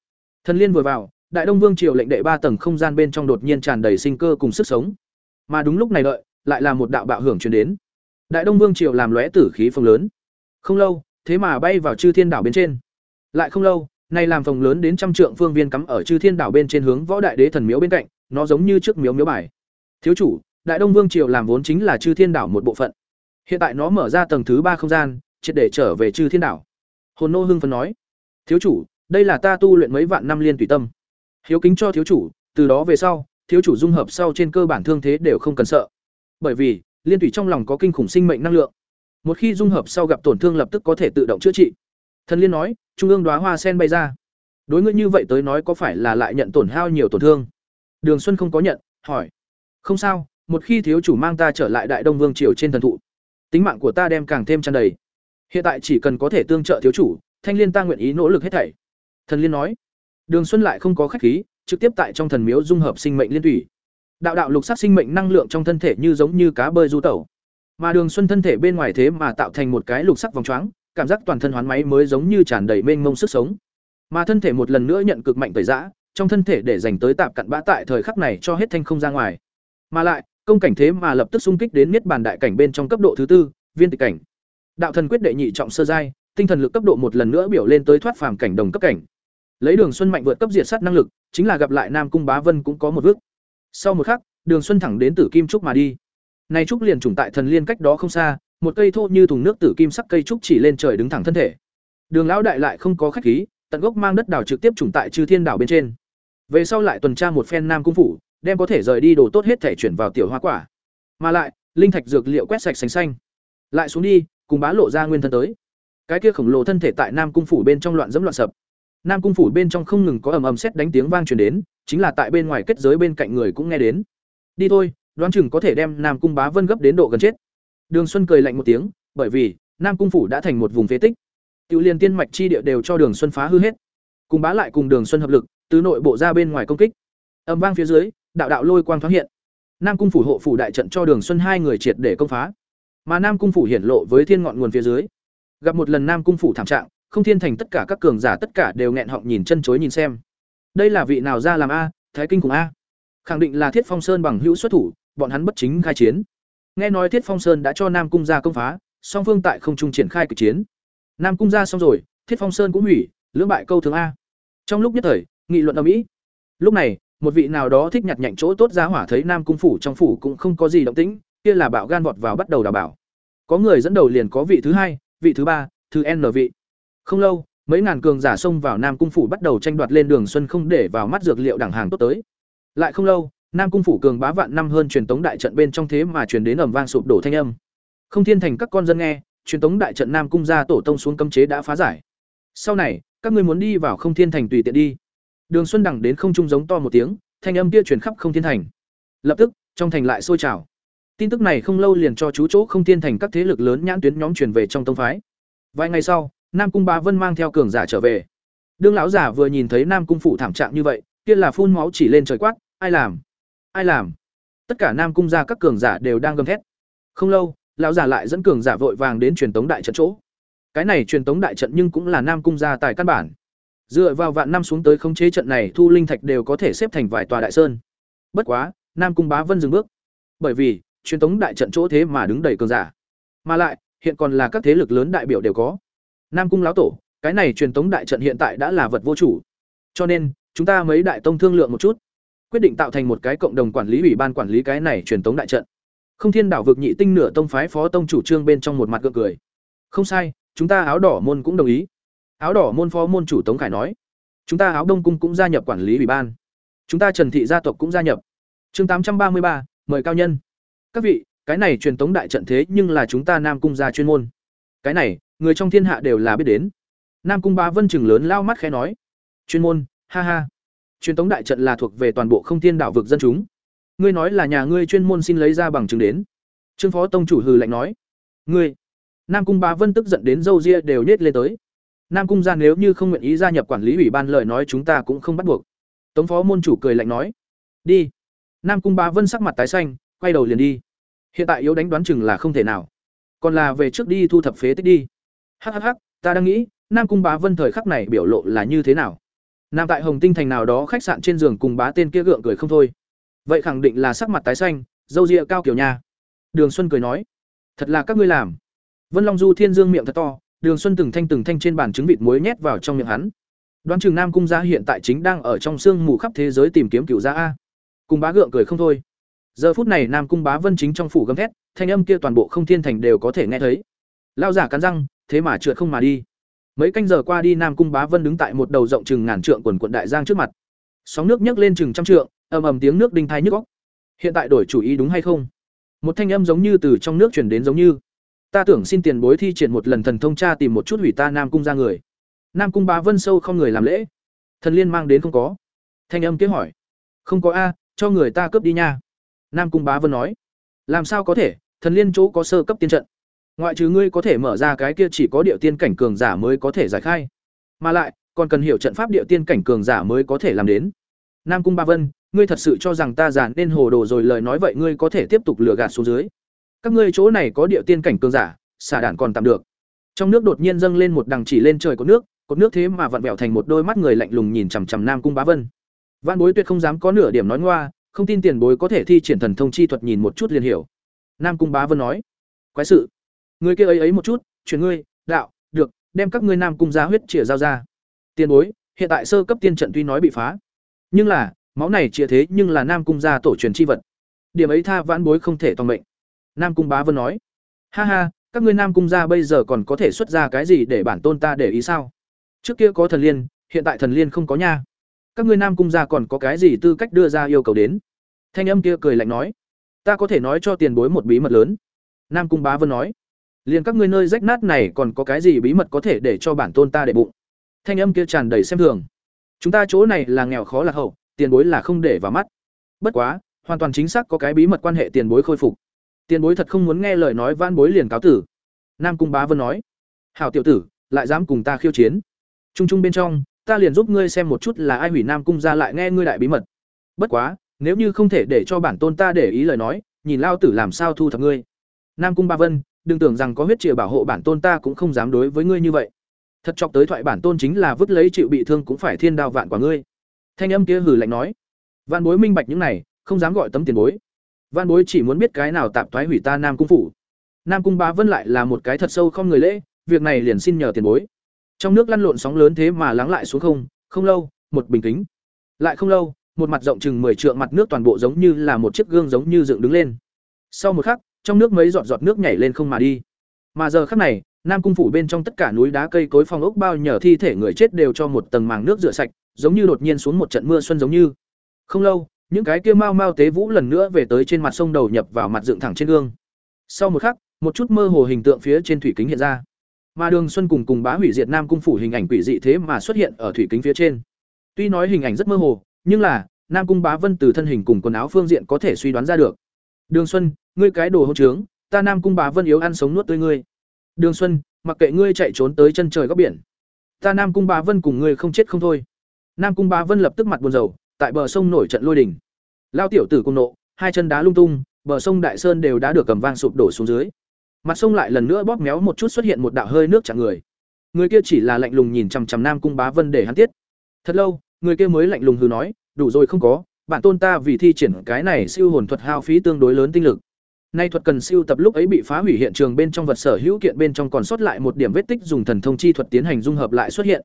thần liên vừa vào, đại đông vương triều lệnh đệ ba tầng không gian bên trong đột nhiên tràn đầy sinh cơ cùng sức sống. Mà đúng lúc này đợi, lại là một đạo bạo hưởng truyền đến. Đại đông vương triều làm lóe tử khí phồng lớn. Không lâu, thế mà bay vào chư thiên đảo bên trên. Lại không lâu, nay làm phồng lớn đến trăm trượng phương viên cắm ở chư thiên đảo bên trên hướng võ đại đế thần miếu bên cạnh, nó giống như trước miếu miếu bài. Thiếu chủ, đại đông vương triều làm vốn chính là chư thiên đảo một bộ phận. Hiện tại nó mở ra tầng thứ ba không gian, triệt để trở về chư thiên đảo. Hồn nô hưng phấn nói, thiếu chủ đây là ta tu luyện mấy vạn năm liên tùy tâm. Hiếu kính cho thiếu chủ, từ đó về sau, thiếu chủ dung hợp sau trên cơ bản thương thế đều không cần sợ. Bởi vì, liên tùy trong lòng có kinh khủng sinh mệnh năng lượng. Một khi dung hợp sau gặp tổn thương lập tức có thể tự động chữa trị. Thần liên nói, trung ương đoá hoa sen bay ra. Đối ngươi như vậy tới nói có phải là lại nhận tổn hao nhiều tổn thương? Đường xuân không có nhận, hỏi. Không sao, một khi thiếu chủ mang ta trở lại đại đông vương triều trên thần thụ, tính mạng của ta đem càng thêm tràn đầy. Hiện tại chỉ cần có thể tương trợ thiếu chủ, thanh liên ta nguyện ý nỗ lực hết thảy thần liên nói, đường xuân lại không có khách khí, trực tiếp tại trong thần miếu dung hợp sinh mệnh liên thủy. Đạo đạo lục sắc sinh mệnh năng lượng trong thân thể như giống như cá bơi du tẩu. Mà đường xuân thân thể bên ngoài thế mà tạo thành một cái lục sắc vòng choáng, cảm giác toàn thân hoán máy mới giống như tràn đầy mênh mông sức sống. Mà thân thể một lần nữa nhận cực mạnh tẩy dã trong thân thể để dành tới tạp cặn bã tại thời khắc này cho hết thanh không ra ngoài. Mà lại, công cảnh thế mà lập tức xung kích đến niết bàn đại cảnh bên trong cấp độ thứ tư, viên tịch cảnh. Đạo thần quyết đệ nhị trọng sơ giai, tinh thần lực cấp độ một lần nữa biểu lên tới thoát phàm cảnh đồng cấp cảnh lấy đường xuân mạnh vượt cấp diệt sát năng lực, chính là gặp lại nam cung bá vân cũng có một vước sau một khắc, đường xuân thẳng đến tử kim trúc mà đi. Này trúc liền trùng tại thần liên cách đó không xa, một cây thô như thùng nước tử kim sắc cây trúc chỉ lên trời đứng thẳng thân thể. Đường lão đại lại không có khách khí, tận gốc mang đất đào trực tiếp trùng tại chư thiên đảo bên trên. Về sau lại tuần tra một phen nam cung phủ, đem có thể rời đi đồ tốt hết thể chuyển vào tiểu hoa quả. Mà lại, linh thạch dược liệu quét sạch sành xanh. Lại xuống đi, cùng bá lộ ra nguyên thân tới. Cái kia khổng lồ thân thể tại nam cung phủ bên trong loạn dẫm loạn sập nam cung phủ bên trong không ngừng có ầm ầm xét đánh tiếng vang truyền đến, chính là tại bên ngoài kết giới bên cạnh người cũng nghe đến. Đi thôi, đoán chừng có thể đem nam cung bá vân gấp đến độ gần chết. Đường xuân cười lạnh một tiếng, bởi vì, nam cung phủ đã thành một vùng phế tích. Tiểu liên tiên mạch chi địa đều cho đường xuân phá hư hết. Cùng bá lại cùng đường xuân hợp lực, từ nội bộ ra bên ngoài công kích. Âm vang phía dưới, đạo đạo lôi quang thoáng hiện. Nam cung phủ hộ phủ đại trận cho đường xuân hai người triệt để công phá. Mà nam cung phủ hiển lộ với thiên ngọn nguồn phía dưới. Gặp một lần nam cung phủ thảm trạng không thiên thành tất cả các cường giả tất cả đều nghẹn họng nhìn chân chối nhìn xem. Đây là vị nào ra làm a, thái kinh cùng a? Khẳng định là thiết phong sơn bằng hữu xuất thủ, bọn hắn bất chính khai chiến. Nghe nói thiết phong sơn đã cho nam cung ra công phá, song phương tại không trung triển khai cực chiến. Nam cung ra xong rồi, thiết phong sơn cũng hủy, lưỡng bại câu thường a. Trong lúc nhất thời, nghị luận ở mỹ lúc này, một vị nào đó thích nhặt nhạnh chỗ tốt ra hỏa thấy nam cung phủ trong phủ cũng không có gì động tĩnh, kia là bạo gan vọt vào bắt đầu đào bảo. Có người dẫn đầu liền có vị thứ hai, vị thứ ba, thứ n vị không lâu, mấy ngàn cường giả xông vào nam cung phủ bắt đầu tranh đoạt lên đường xuân không để vào mắt dược liệu đẳng hàng tốt tới. Lại không lâu, nam cung phủ cường bá vạn năm hơn truyền tống đại trận bên trong thế mà truyền đến ầm vang sụp đổ thanh âm. Không thiên thành các con dân nghe, truyền tống đại trận nam cung gia tổ tông xuống cấm chế đã phá giải. Sau này, các ngươi muốn đi vào không thiên thành tùy tiện đi. Đường xuân đẳng đến không trung giống to một tiếng, thanh âm kia truyền khắp không thiên thành. Lập tức, trong thành lại sôi trào. Tin tức này không lâu liền cho chú chỗ không thiên thành các thế lực lớn nhãn tuyến nhóm truyền về trong tông phái. Vài ngày sau nam cung bá vân mang theo cường giả trở về. Đương lão giả vừa nhìn thấy nam cung phủ thảm trạng như vậy, kia là phun máu chỉ lên trời quát, ai làm? Ai làm? Tất cả nam cung gia các cường giả đều đang gầm thét. Không lâu, lão giả lại dẫn cường giả vội vàng đến truyền tống đại trận chỗ. Cái này truyền tống đại trận nhưng cũng là nam cung gia tài căn bản. Dựa vào vạn năm xuống tới khống chế trận này, thu linh thạch đều có thể xếp thành vài tòa đại sơn. Bất quá, nam cung bá vân dừng bước. Bởi vì, truyền tống đại trận chỗ thế mà đứng đầy cường giả. Mà lại, hiện còn là các thế lực lớn đại biểu đều có nam cung lão tổ, cái này truyền tống đại trận hiện tại đã là vật vô chủ. Cho nên, chúng ta mấy đại tông thương lượng một chút, quyết định tạo thành một cái cộng đồng quản lý ủy ban quản lý cái này truyền tống đại trận. Không thiên đảo vực nhị tinh nửa tông phái phó tông chủ trương bên trong một mặt gượng cười. Không sai, chúng ta áo đỏ môn cũng đồng ý. Áo đỏ môn phó môn chủ tống khải nói, chúng ta áo đông cung cũng gia nhập quản lý ủy ban. Chúng ta trần thị gia tộc cũng gia nhập. Chương tám trăm ba mươi ba, mời cao nhân. Các vị, cái này truyền tống đại trận thế nhưng là chúng ta nam cung gia chuyên môn. Cái này người trong thiên hạ đều là biết đến. Nam cung ba vân chừng lớn lao mắt khẽ nói, chuyên môn, ha ha. Truyền tống đại trận là thuộc về toàn bộ không thiên đảo vực dân chúng. Ngươi nói là nhà ngươi chuyên môn xin lấy ra bằng chứng đến. Trương phó tông chủ hừ lạnh nói, ngươi. Nam cung bá vân tức giận đến râu ria đều nhét lên tới. Nam cung gia nếu như không nguyện ý gia nhập quản lý ủy ban lời nói chúng ta cũng không bắt buộc. Tống phó môn chủ cười lạnh nói, đi. Nam cung bá vân sắc mặt tái xanh, quay đầu liền đi. Hiện tại yếu đánh đoán chừng là không thể nào. Còn là về trước đi thu thập phế tích đi hhh ta đang nghĩ, nam cung bá vân thời khắc này biểu lộ là như thế nào? Nam tại hồng tinh thành nào đó khách sạn trên giường cùng bá tên kia gượng cười không thôi. Vậy khẳng định là sắc mặt tái xanh, dâu rịa cao kiểu nha. Đường xuân cười nói, thật là các ngươi làm. Vân long du thiên dương miệng thật to, đường xuân từng thanh từng thanh trên bàn trứng vịt muối nhét vào trong miệng hắn. Đoán chừng nam cung gia hiện tại chính đang ở trong sương mù khắp thế giới tìm kiếm cựu gia a. Cùng bá gượng cười không thôi. Giờ phút này nam cung bá vân chính trong phủ gầm thét, thanh âm kia toàn bộ không thiên thành đều có thể nghe thấy. Lao giả cắn răng thế mà trượt không mà đi. Mấy canh giờ qua đi, nam cung bá vân đứng tại một đầu rộng chừng ngàn trượng quần quận đại giang trước mặt. Sóng nước nhấc lên chừng trăm trượng, ầm ầm tiếng nước đinh thai nhức óc. Hiện tại đổi chủ ý đúng hay không? Một thanh âm giống như từ trong nước truyền đến giống như. Ta tưởng xin tiền bối thi triển một lần thần thông tra tìm một chút hủy ta nam cung ra người. Nam cung bá vân sâu không người làm lễ. Thần liên mang đến không có. Thanh âm kế hỏi. Không có a, cho người ta cướp đi nha. Nam cung bá vân nói. Làm sao có thể? Thần liên chỗ có sơ cấp tiên trận ngoại trừ ngươi có thể mở ra cái kia chỉ có địa tiên cảnh cường giả mới có thể giải khai. Mà lại, còn cần hiểu trận pháp địa tiên cảnh cường giả mới có thể làm đến. Nam cung ba vân, ngươi thật sự cho rằng ta giả nên hồ đồ rồi lời nói vậy ngươi có thể tiếp tục lừa gạt xuống dưới. Các ngươi chỗ này có địa tiên cảnh cường giả, xả đạn còn tạm được. Trong nước đột nhiên dâng lên một đằng chỉ lên trời có nước, cột nước thế mà vặn vẹo thành một đôi mắt người lạnh lùng nhìn chằm chằm nam cung bá vân. Văn bối tuyệt không dám có nửa điểm nói ngoa, không tin tiền bối có thể thi triển thần thông chi thuật nhìn một chút liền hiểu. Nam cung bá vân nói, quái sự người kia ấy ấy một chút, chuyển ngươi, đạo, được, đem các ngươi nam cung gia huyết chĩa giao ra. Tiền bối, hiện tại sơ cấp tiên trận tuy nói bị phá, nhưng là, máu này chĩa thế nhưng là nam cung gia tổ truyền chi vật. Điểm ấy tha vãn bối không thể toàn mệnh. Nam cung bá vân nói, ha ha, các ngươi nam cung gia bây giờ còn có thể xuất ra cái gì để bản tôn ta để ý sao? Trước kia có thần liên, hiện tại thần liên không có nha. Các ngươi nam cung gia còn có cái gì tư cách đưa ra yêu cầu đến? Thanh âm kia cười lạnh nói, ta có thể nói cho tiền bối một bí mật lớn. Nam cung bá vân nói liền các ngươi nơi rách nát này còn có cái gì bí mật có thể để cho bản tôn ta để bụng? Thanh âm kia tràn đầy xem thường. Chúng ta chỗ này là nghèo khó lạc hậu tiền bối là không để vào mắt. Bất quá hoàn toàn chính xác có cái bí mật quan hệ tiền bối khôi phục. Tiền bối thật không muốn nghe lời nói van bối liền cáo tử. Nam cung bá vân nói hảo tiểu tử lại dám cùng ta khiêu chiến. Trung trung bên trong, ta liền giúp ngươi xem một chút là ai hủy Nam cung ra lại nghe ngươi đại bí mật. Bất quá, nếu như không thể để cho bản tôn ta để ý lời nói, nhìn lao tử làm sao thu thập ngươi. Nam cung Ba Vân, đừng tưởng rằng có huyết triều bảo hộ bản tôn ta cũng không dám đối với ngươi như vậy. Thật chọc tới thoại bản tôn chính là vứt lấy chịu bị thương cũng phải thiên đao vạn quả ngươi. Thanh âm kia hử lạnh nói, Vạn Bối minh bạch những này, không dám gọi tấm tiền bối. Vạn Bối chỉ muốn biết cái nào tạm thoái hủy ta Nam cung phủ. Nam cung Ba Vân lại là một cái thật sâu không người lễ, việc này liền xin nhờ tiền bối trong nước lăn lộn sóng lớn thế mà lắng lại xuống không không lâu một bình tĩnh. lại không lâu một mặt rộng chừng mười trượng mặt nước toàn bộ giống như là một chiếc gương giống như dựng đứng lên sau một khắc trong nước mấy giọt giọt nước nhảy lên không mà đi mà giờ khắc này nam cung phủ bên trong tất cả núi đá cây cối phong ốc bao nhờ thi thể người chết đều cho một tầng màng nước rửa sạch giống như đột nhiên xuống một trận mưa xuân giống như không lâu những cái kia mau mau tế vũ lần nữa về tới trên mặt sông đầu nhập vào mặt dựng thẳng trên gương sau một khắc một chút mơ hồ hình tượng phía trên thủy kính hiện ra mà Đường Xuân cùng cùng bá hủy diệt Nam cung phủ hình ảnh quỷ dị thế mà xuất hiện ở thủy kính phía trên. Tuy nói hình ảnh rất mơ hồ, nhưng là Nam cung bá vân từ thân hình cùng quần áo phương diện có thể suy đoán ra được. Đường Xuân, ngươi cái đồ hỗn trướng, ta Nam cung bá vân yếu ăn sống nuốt tươi ngươi. Đường Xuân, mặc kệ ngươi chạy trốn tới chân trời góc biển, ta Nam cung bá vân cùng ngươi không chết không thôi. Nam cung bá vân lập tức mặt buồn rầu, tại bờ sông nổi trận lôi đình. Lao tiểu tử cung nộ, hai chân đá lung tung, bờ sông đại sơn đều đã được cầm vang sụp đổ xuống dưới mặt sông lại lần nữa bóp méo một chút xuất hiện một đạo hơi nước chặn người người kia chỉ là lạnh lùng nhìn chằm chằm nam cung bá vân để hắn tiết thật lâu người kia mới lạnh lùng hừ nói đủ rồi không có bản tôn ta vì thi triển cái này siêu hồn thuật hao phí tương đối lớn tinh lực nay thuật cần siêu tập lúc ấy bị phá hủy hiện trường bên trong vật sở hữu kiện bên trong còn sót lại một điểm vết tích dùng thần thông chi thuật tiến hành dung hợp lại xuất hiện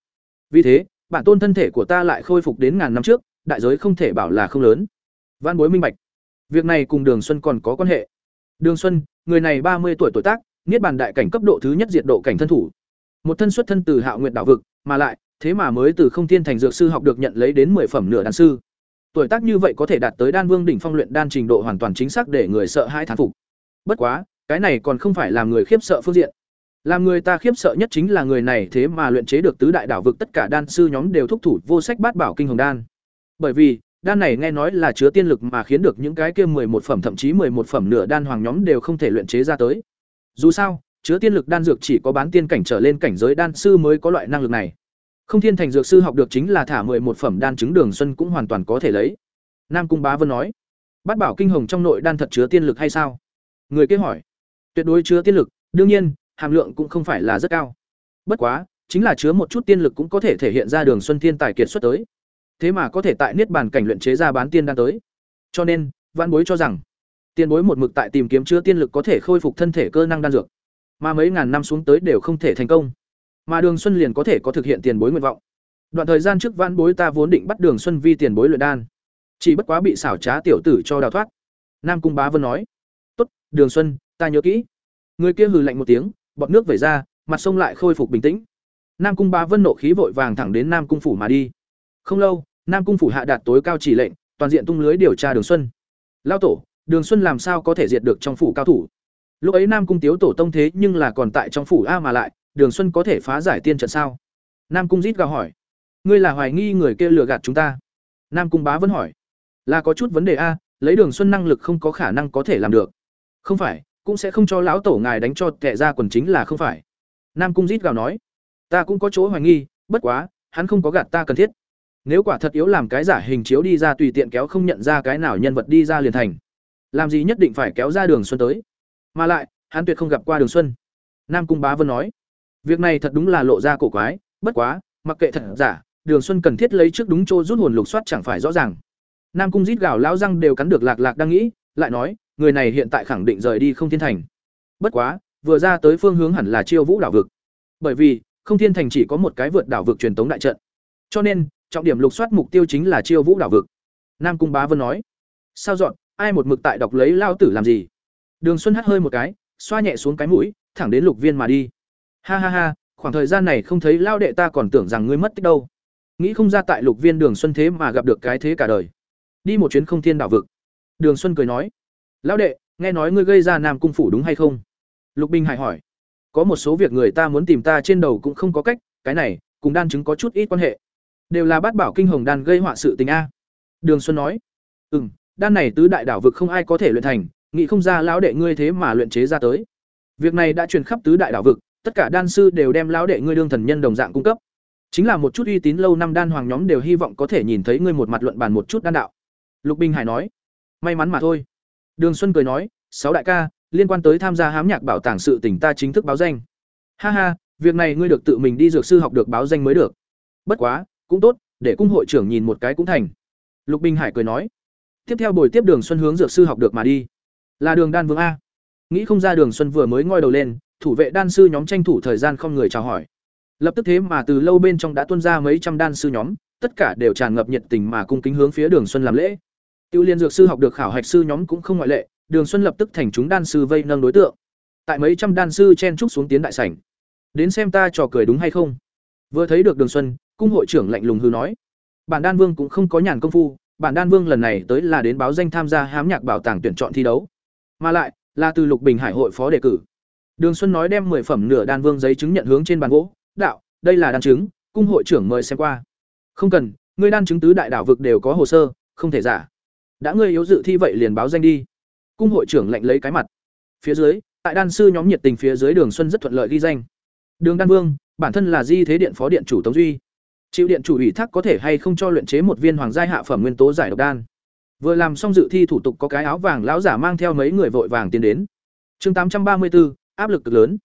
vì thế bản tôn thân thể của ta lại khôi phục đến ngàn năm trước đại giới không thể bảo là không lớn văn bối minh bạch việc này cùng đường xuân còn có quan hệ đường xuân người này ba mươi tuổi tuổi tác, niết bàn đại cảnh cấp độ thứ nhất diệt độ cảnh thân thủ. Một thân xuất thân từ Hạo Nguyệt đảo vực, mà lại, thế mà mới từ Không Thiên thành dược sư học được nhận lấy đến mười phẩm nửa đan sư. Tuổi tác như vậy có thể đạt tới đan vương đỉnh phong luyện đan trình độ hoàn toàn chính xác để người sợ hãi thán phục. Bất quá, cái này còn không phải làm người khiếp sợ phương diện. Làm người ta khiếp sợ nhất chính là người này thế mà luyện chế được tứ đại đảo vực tất cả đan sư nhóm đều thúc thủ vô sách bát bảo kinh hồng đan. Bởi vì, đan này nghe nói là chứa tiên lực mà khiến được những cái kia mười một phẩm thậm chí mười một phẩm nửa đan hoàng nhóm đều không thể luyện chế ra tới. Dù sao, chứa tiên lực đan dược chỉ có bán tiên cảnh trở lên cảnh giới đan sư mới có loại năng lực này. Không Thiên Thành dược sư học được chính là thả mười một phẩm đan chứng Đường Xuân cũng hoàn toàn có thể lấy. Nam Cung Bá Vân nói, "Bát bảo kinh hồng trong nội đan thật chứa tiên lực hay sao?" Người kia hỏi. "Tuyệt đối chứa tiên lực, đương nhiên, hàm lượng cũng không phải là rất cao. Bất quá, chính là chứa một chút tiên lực cũng có thể thể hiện ra Đường Xuân Thiên tài kiệt xuất tới. Thế mà có thể tại niết bàn cảnh luyện chế ra bán tiên đan tới. Cho nên, văn Bối cho rằng, tiền bối một mực tại tìm kiếm chứa tiên lực có thể khôi phục thân thể cơ năng đan dược, mà mấy ngàn năm xuống tới đều không thể thành công. Mà Đường Xuân liền có thể có thực hiện tiền bối nguyện vọng. Đoạn thời gian trước văn Bối ta vốn định bắt Đường Xuân vi tiền bối luyện đan, chỉ bất quá bị xảo trá tiểu tử cho đào thoát. Nam Cung Bá Vân nói: Đường Xuân, ta nhớ kỹ." Người kia hừ lạnh một tiếng, bọt nước vẩy ra, mặt sông lại khôi phục bình tĩnh. Nam Cung Bá Vân nộ khí vội vàng thẳng đến Nam Cung phủ mà đi. Không lâu, Nam Cung phủ hạ đạt tối cao chỉ lệnh, toàn diện tung lưới điều tra Đường Xuân. Lao tổ, Đường Xuân làm sao có thể diệt được trong phủ cao thủ? Lúc ấy Nam Cung Tiếu tổ tông thế nhưng là còn tại trong phủ a mà lại, Đường Xuân có thể phá giải tiên trận sao? Nam Cung rít gào hỏi. Ngươi là hoài nghi người kia lừa gạt chúng ta? Nam Cung Bá vẫn hỏi. Là có chút vấn đề a, lấy Đường Xuân năng lực không có khả năng có thể làm được. Không phải, cũng sẽ không cho lão tổ ngài đánh cho kẻ ra quần chính là không phải. Nam Cung rít gào nói. Ta cũng có chỗ hoài nghi, bất quá, hắn không có gạt ta cần thiết. Nếu quả thật yếu làm cái giả hình chiếu đi ra tùy tiện kéo không nhận ra cái nào nhân vật đi ra liền thành. Làm gì nhất định phải kéo ra Đường Xuân tới? Mà lại, hắn tuyệt không gặp qua Đường Xuân. Nam Cung Bá Vân nói. Việc này thật đúng là lộ ra cổ quái, bất quá, mặc kệ thật giả, Đường Xuân cần thiết lấy trước đúng chỗ rút hồn lục soát chẳng phải rõ ràng. Nam Cung rít gào lão răng đều cắn được lạc lạc đang nghĩ, lại nói, người này hiện tại khẳng định rời đi không thiên thành. Bất quá, vừa ra tới phương hướng hẳn là Chiêu Vũ đảo vực. Bởi vì, không thiên thành chỉ có một cái vượt đảo vực truyền tống đại trận. Cho nên, trọng điểm lục soát mục tiêu chính là Chiêu Vũ đảo vực. Nam Cung Bá Vân nói. Sao dọn, ai một mực tại đọc lấy lao tử làm gì? Đường Xuân hắt hơi một cái, xoa nhẹ xuống cái mũi, thẳng đến Lục Viên mà đi. Ha ha ha, khoảng thời gian này không thấy lao đệ ta còn tưởng rằng ngươi mất tích đâu. Nghĩ không ra tại Lục Viên Đường Xuân thế mà gặp được cái thế cả đời. Đi một chuyến không thiên đảo vực. Đường Xuân cười nói: "Lão đệ, nghe nói ngươi gây ra Nam cung phủ đúng hay không?" Lục Bình Hải hỏi: "Có một số việc người ta muốn tìm ta trên đầu cũng không có cách, cái này cùng đan chứng có chút ít quan hệ. Đều là bát bảo kinh hồng đan gây họa sự tình a." Đường Xuân nói: "Ừm, đan này tứ đại đảo vực không ai có thể luyện thành, nghị không ra lão đệ ngươi thế mà luyện chế ra tới. Việc này đã truyền khắp tứ đại đảo vực, tất cả đan sư đều đem lão đệ ngươi đương thần nhân đồng dạng cung cấp. Chính là một chút uy tín lâu năm đan hoàng nhóm đều hy vọng có thể nhìn thấy ngươi một mặt luận bàn một chút đan đạo. Lục Bình Hải nói, may mắn mà thôi. Đường Xuân cười nói, sáu đại ca, liên quan tới tham gia hám nhạc bảo tàng sự tình ta chính thức báo danh. Ha ha, việc này ngươi được tự mình đi dược sư học được báo danh mới được. Bất quá, cũng tốt, để cung hội trưởng nhìn một cái cũng thành. Lục Bình Hải cười nói. Tiếp theo buổi tiếp Đường Xuân hướng dược sư học được mà đi. Là Đường Đan Vương a. Nghĩ không ra Đường Xuân vừa mới ngoi đầu lên, thủ vệ đan sư nhóm tranh thủ thời gian không người chào hỏi. Lập tức thế mà từ lâu bên trong đã tuôn ra mấy trăm đan sư nhóm, tất cả đều tràn ngập nhiệt tình mà cung kính hướng phía Đường Xuân làm lễ. Tiêu Liên dược sư học được khảo hạch sư nhóm cũng không ngoại lệ, Đường Xuân lập tức thành chúng đan sư vây nâng đối tượng. Tại mấy trăm đan sư chen trúc xuống tiến đại sảnh. Đến xem ta trò cười đúng hay không? Vừa thấy được Đường Xuân, cung hội trưởng lạnh lùng hừ nói: "Bản đan vương cũng không có nhàn công phu, bản đan vương lần này tới là đến báo danh tham gia hám nhạc bảo tàng tuyển chọn thi đấu. Mà lại, là từ Lục Bình Hải hội phó đề cử. Đường Xuân nói đem 10 phẩm nửa đan vương giấy chứng nhận hướng trên bàn gỗ, "Đạo, đây là đan chứng, cung hội trưởng mời xem qua." "Không cần, ngươi đan chứng tứ đại đảo vực đều có hồ sơ, không thể giả." "Đã ngươi yếu dự thi vậy liền báo danh đi." Cung hội trưởng lệnh lấy cái mặt. Phía dưới, tại đan sư nhóm nhiệt tình phía dưới Đường Xuân rất thuận lợi ghi danh. Đường Đan Vương, bản thân là Di Thế Điện phó điện chủ Tống Duy. Chịu điện chủ ủy thác có thể hay không cho luyện chế một viên hoàng giai hạ phẩm nguyên tố giải độc đan. Vừa làm xong dự thi thủ tục có cái áo vàng lão giả mang theo mấy người vội vàng tiến đến. Chương tám trăm ba mươi bốn áp lực cực lớn.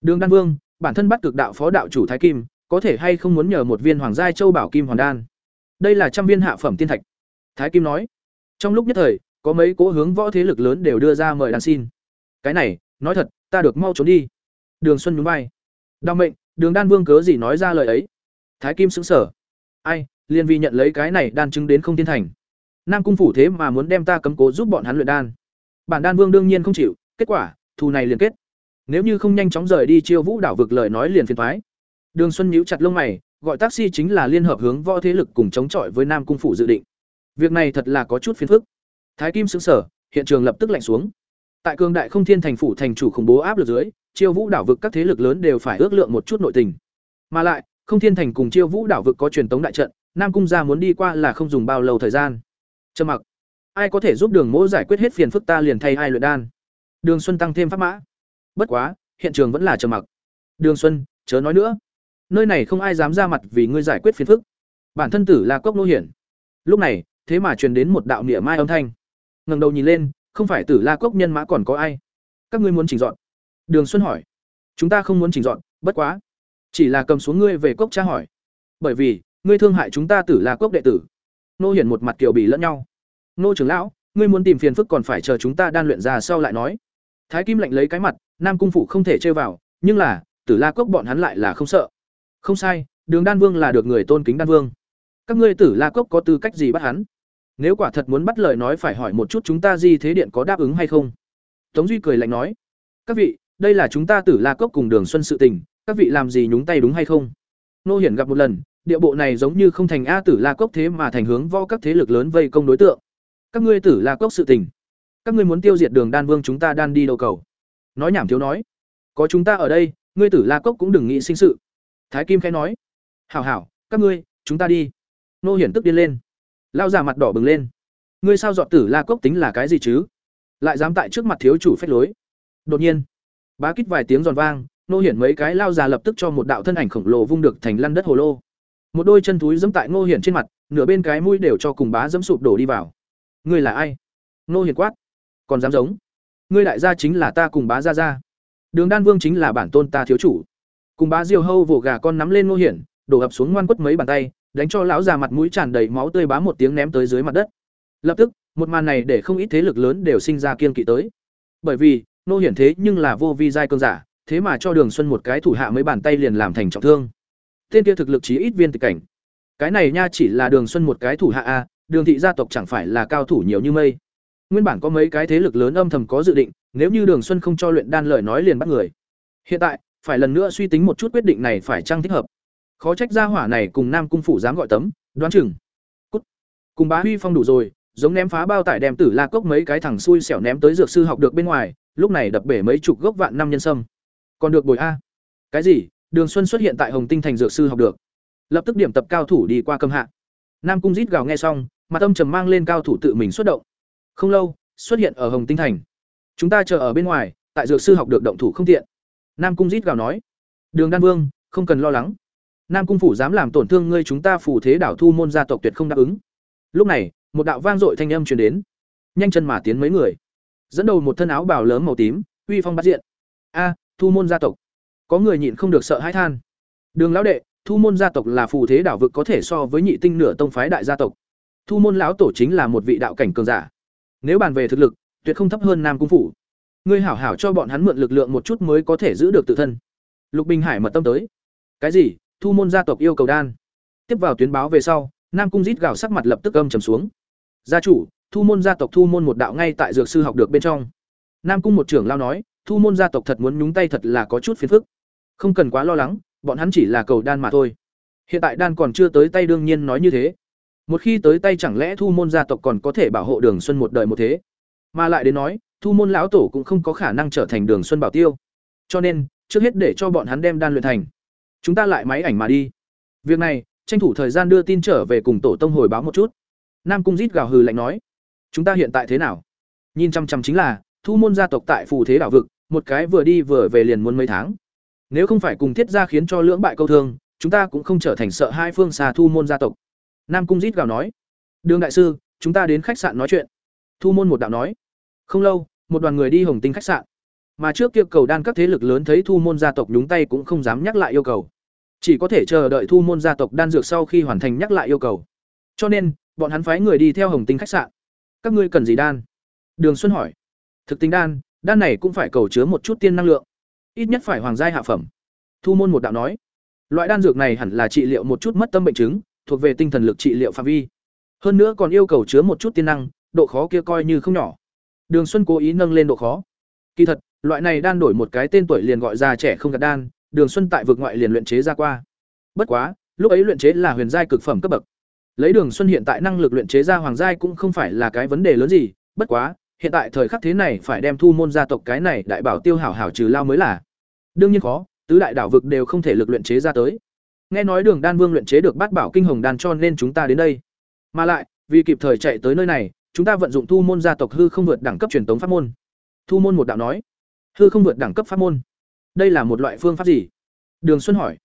Đường Đan Vương, bản thân bắt cực đạo phó đạo chủ Thái Kim, có thể hay không muốn nhờ một viên hoàng giai châu bảo kim hoàn đan. Đây là trăm viên hạ phẩm tiên thạch. Thái Kim nói. Trong lúc nhất thời, có mấy cố hướng võ thế lực lớn đều đưa ra mời đan xin. Cái này, nói thật, ta được mau trốn đi. Đường Xuân nhún vai. Đao mệnh, Đường Đan Vương cớ gì nói ra lời ấy? Thái Kim sững sờ. Ai, liên vi nhận lấy cái này đan chứng đến không tiên thành. Nam cung phủ thế mà muốn đem ta cấm cố giúp bọn hắn luyện đan. Bản đan vương đương nhiên không chịu, kết quả, thù này liền kết. Nếu như không nhanh chóng rời đi Chiêu Vũ đảo vực lời nói liền phiền thoái Đường Xuân nhíu chặt lông mày, gọi taxi chính là liên hợp hướng võ thế lực cùng chống chọi với Nam cung phủ dự định. Việc này thật là có chút phiền phức. Thái Kim sững sở, hiện trường lập tức lạnh xuống. Tại cường đại không thiên thành phủ thành chủ khủng bố áp lực dưới, Chiêu Vũ đảo vực các thế lực lớn đều phải ước lượng một chút nội tình. Mà lại, không thiên thành cùng Chiêu Vũ đảo vực có truyền tống đại trận, Nam cung gia muốn đi qua là không dùng bao lâu thời gian. Trầm mặc. Ai có thể giúp Đường Mỗ giải quyết hết phiền phức ta liền thay ai luyện đan. Đường Xuân tăng thêm pháp mã. Bất quá, hiện trường vẫn là trầm mặc. Đường Xuân, chớ nói nữa. Nơi này không ai dám ra mặt vì ngươi giải quyết phiền phức. Bản thân tử là cốc nô hiển. Lúc này, thế mà truyền đến một đạo niệm mai âm thanh. Ngẩng đầu nhìn lên, không phải Tử La Cốc nhân mã còn có ai? Các ngươi muốn chỉnh dọn? Đường Xuân hỏi. Chúng ta không muốn chỉnh dọn, bất quá, chỉ là cầm xuống ngươi về cốc tra hỏi. Bởi vì, ngươi thương hại chúng ta Tử La Cốc đệ tử. Nô hiển một mặt kiều bỉ lẫn nhau. Nô trưởng lão, ngươi muốn tìm phiền phức còn phải chờ chúng ta đan luyện ra sau lại nói. Thái Kim lạnh lấy cái mặt, Nam cung phụ không thể chơi vào, nhưng là, Tử La Cốc bọn hắn lại là không sợ. Không sai, Đường Đan Vương là được người tôn kính Đan Vương. Các ngươi Tử La Cốc có tư cách gì bắt hắn? Nếu quả thật muốn bắt lời nói phải hỏi một chút chúng ta Di Thế Điện có đáp ứng hay không. Tống Duy cười lạnh nói: "Các vị, đây là chúng ta Tử La Cốc cùng Đường Xuân sự tình, các vị làm gì nhúng tay đúng hay không?" Nô Hiển gặp một lần, địa bộ này giống như không thành a Tử La Cốc thế mà thành hướng vo các thế lực lớn vây công đối tượng. Các ngươi Tử La Cốc sự tình, các ngươi muốn tiêu diệt Đường Đan Vương chúng ta đan đi đầu cầu. Nói nhảm thiếu nói, có chúng ta ở đây, ngươi Tử La Cốc cũng đừng nghĩ sinh sự. Thái Kim khẽ nói: "Hảo hảo, các ngươi, chúng ta đi." Nô Hiển tức điên lên lao già mặt đỏ bừng lên. Ngươi sao dọn tử la cốc tính là cái gì chứ? Lại dám tại trước mặt thiếu chủ phách lối. Đột nhiên, bá kít vài tiếng giòn vang, nô hiển mấy cái lao già lập tức cho một đạo thân ảnh khổng lồ vung được thành lăn đất hồ lô. Một đôi chân túi dẫm tại ngô hiển trên mặt, nửa bên cái mũi đều cho cùng bá dẫm sụp đổ đi vào. Ngươi là ai? Nô hiển quát. Còn dám giống? Ngươi đại gia chính là ta cùng bá gia gia. Đường đan vương chính là bản tôn ta thiếu chủ. Cùng bá diều hâu vỗ gà con nắm lên ngô hiển, đổ ập xuống ngoan quất mấy bàn tay đánh cho lão già mặt mũi tràn đầy máu tươi bá một tiếng ném tới dưới mặt đất. Lập tức, một màn này để không ít thế lực lớn đều sinh ra kiên kỵ tới. Bởi vì, nô hiển thế nhưng là vô vi giai cương giả, thế mà cho Đường Xuân một cái thủ hạ mấy bàn tay liền làm thành trọng thương. Tên kia thực lực chí ít viên tịch cảnh. Cái này nha chỉ là Đường Xuân một cái thủ hạ a, Đường thị gia tộc chẳng phải là cao thủ nhiều như mây. Nguyên bản có mấy cái thế lực lớn âm thầm có dự định, nếu như Đường Xuân không cho luyện đan lời nói liền bắt người. Hiện tại, phải lần nữa suy tính một chút quyết định này phải chăng thích hợp khó trách gia hỏa này cùng nam cung phủ dám gọi tấm, đoán chừng. Cút. Cùng bá huy phong đủ rồi, giống ném phá bao tải đem tử la cốc mấy cái thằng xui xẻo ném tới dược sư học được bên ngoài, lúc này đập bể mấy chục gốc vạn năm nhân sâm. Còn được bồi a. Cái gì? Đường xuân xuất hiện tại hồng tinh thành dược sư học được. Lập tức điểm tập cao thủ đi qua cầm hạ. Nam cung rít gào nghe xong, mặt âm trầm mang lên cao thủ tự mình xuất động. Không lâu, xuất hiện ở hồng tinh thành. Chúng ta chờ ở bên ngoài, tại dược sư học được động thủ không tiện. Nam cung rít gào nói. Đường đan vương, không cần lo lắng. Nam cung phủ dám làm tổn thương ngươi chúng ta phủ thế đảo thu môn gia tộc tuyệt không đáp ứng. Lúc này, một đạo vang dội thanh âm truyền đến. Nhanh chân mà tiến mấy người. Dẫn đầu một thân áo bào lớn màu tím, uy phong bắt diện. A, thu môn gia tộc. Có người nhịn không được sợ hãi than. Đường lão đệ, thu môn gia tộc là phù thế đảo vực có thể so với nhị tinh nửa tông phái đại gia tộc. Thu môn lão tổ chính là một vị đạo cảnh cường giả. Nếu bàn về thực lực, tuyệt không thấp hơn Nam cung phủ. Ngươi hảo hảo cho bọn hắn mượn lực lượng một chút mới có thể giữ được tự thân. Lục Bình Hải mật tâm tới. Cái gì? Thu môn gia tộc yêu cầu đan. Tiếp vào tuyến báo về sau, nam cung rít gào sắc mặt lập tức âm trầm xuống. Gia chủ, thu môn gia tộc thu môn một đạo ngay tại dược sư học được bên trong. Nam cung một trưởng lao nói, thu môn gia tộc thật muốn nhúng tay thật là có chút phiền phức. Không cần quá lo lắng, bọn hắn chỉ là cầu đan mà thôi. Hiện tại đan còn chưa tới tay đương nhiên nói như thế. Một khi tới tay chẳng lẽ thu môn gia tộc còn có thể bảo hộ đường xuân một đời một thế? Mà lại đến nói, thu môn lão tổ cũng không có khả năng trở thành đường xuân bảo tiêu. Cho nên, trước hết để cho bọn hắn đem đan luyện thành chúng ta lại máy ảnh mà đi. Việc này, tranh thủ thời gian đưa tin trở về cùng tổ tông hồi báo một chút. Nam cung rít gào hừ lạnh nói, chúng ta hiện tại thế nào? Nhìn chăm chăm chính là, thu môn gia tộc tại phù thế đảo vực, một cái vừa đi vừa về liền muốn mấy tháng. Nếu không phải cùng thiết gia khiến cho lưỡng bại câu thương, chúng ta cũng không trở thành sợ hai phương xa thu môn gia tộc. Nam cung rít gào nói, đường đại sư, chúng ta đến khách sạn nói chuyện. Thu môn một đạo nói, không lâu, một đoàn người đi hồng tinh khách sạn mà trước kia cầu đan các thế lực lớn thấy thu môn gia tộc nhúng tay cũng không dám nhắc lại yêu cầu. Chỉ có thể chờ đợi thu môn gia tộc đan dược sau khi hoàn thành nhắc lại yêu cầu. Cho nên, bọn hắn phái người đi theo hồng tinh khách sạn. Các ngươi cần gì đan? Đường xuân hỏi. Thực tính đan đan này cũng phải cầu chứa một chút tiên năng lượng. Ít nhất phải hoàng giai hạ phẩm. Thu môn một đạo nói. Loại đan dược này hẳn là trị liệu một chút mất tâm bệnh chứng, thuộc về tinh thần lực trị liệu phạm vi. Hơn nữa còn yêu cầu chứa một chút tiên năng, độ khó kia coi như không nhỏ. Đường xuân cố ý nâng lên độ khó. Kỳ thật loại này đan đổi một cái tên tuổi liền gọi ra trẻ không gạt đan, Đường Xuân tại vực ngoại liền luyện chế ra qua. Bất quá, lúc ấy luyện chế là huyền giai cực phẩm cấp bậc. Lấy Đường Xuân hiện tại năng lực luyện chế ra hoàng giai cũng không phải là cái vấn đề lớn gì, bất quá, hiện tại thời khắc thế này phải đem thu môn gia tộc cái này đại bảo tiêu hảo hảo trừ lao mới là. Đương nhiên khó, tứ đại đảo vực đều không thể lực luyện chế ra tới. Nghe nói Đường Đan Vương luyện chế được bát bảo kinh hồng đan cho nên chúng ta đến đây. Mà lại, vì kịp thời chạy tới nơi này, chúng ta vận dụng thu môn gia tộc hư không vượt đẳng cấp truyền tống pháp môn. Thu môn một đạo nói, hư không vượt đẳng cấp pháp môn. Đây là một loại phương pháp gì? Đường xuân hỏi.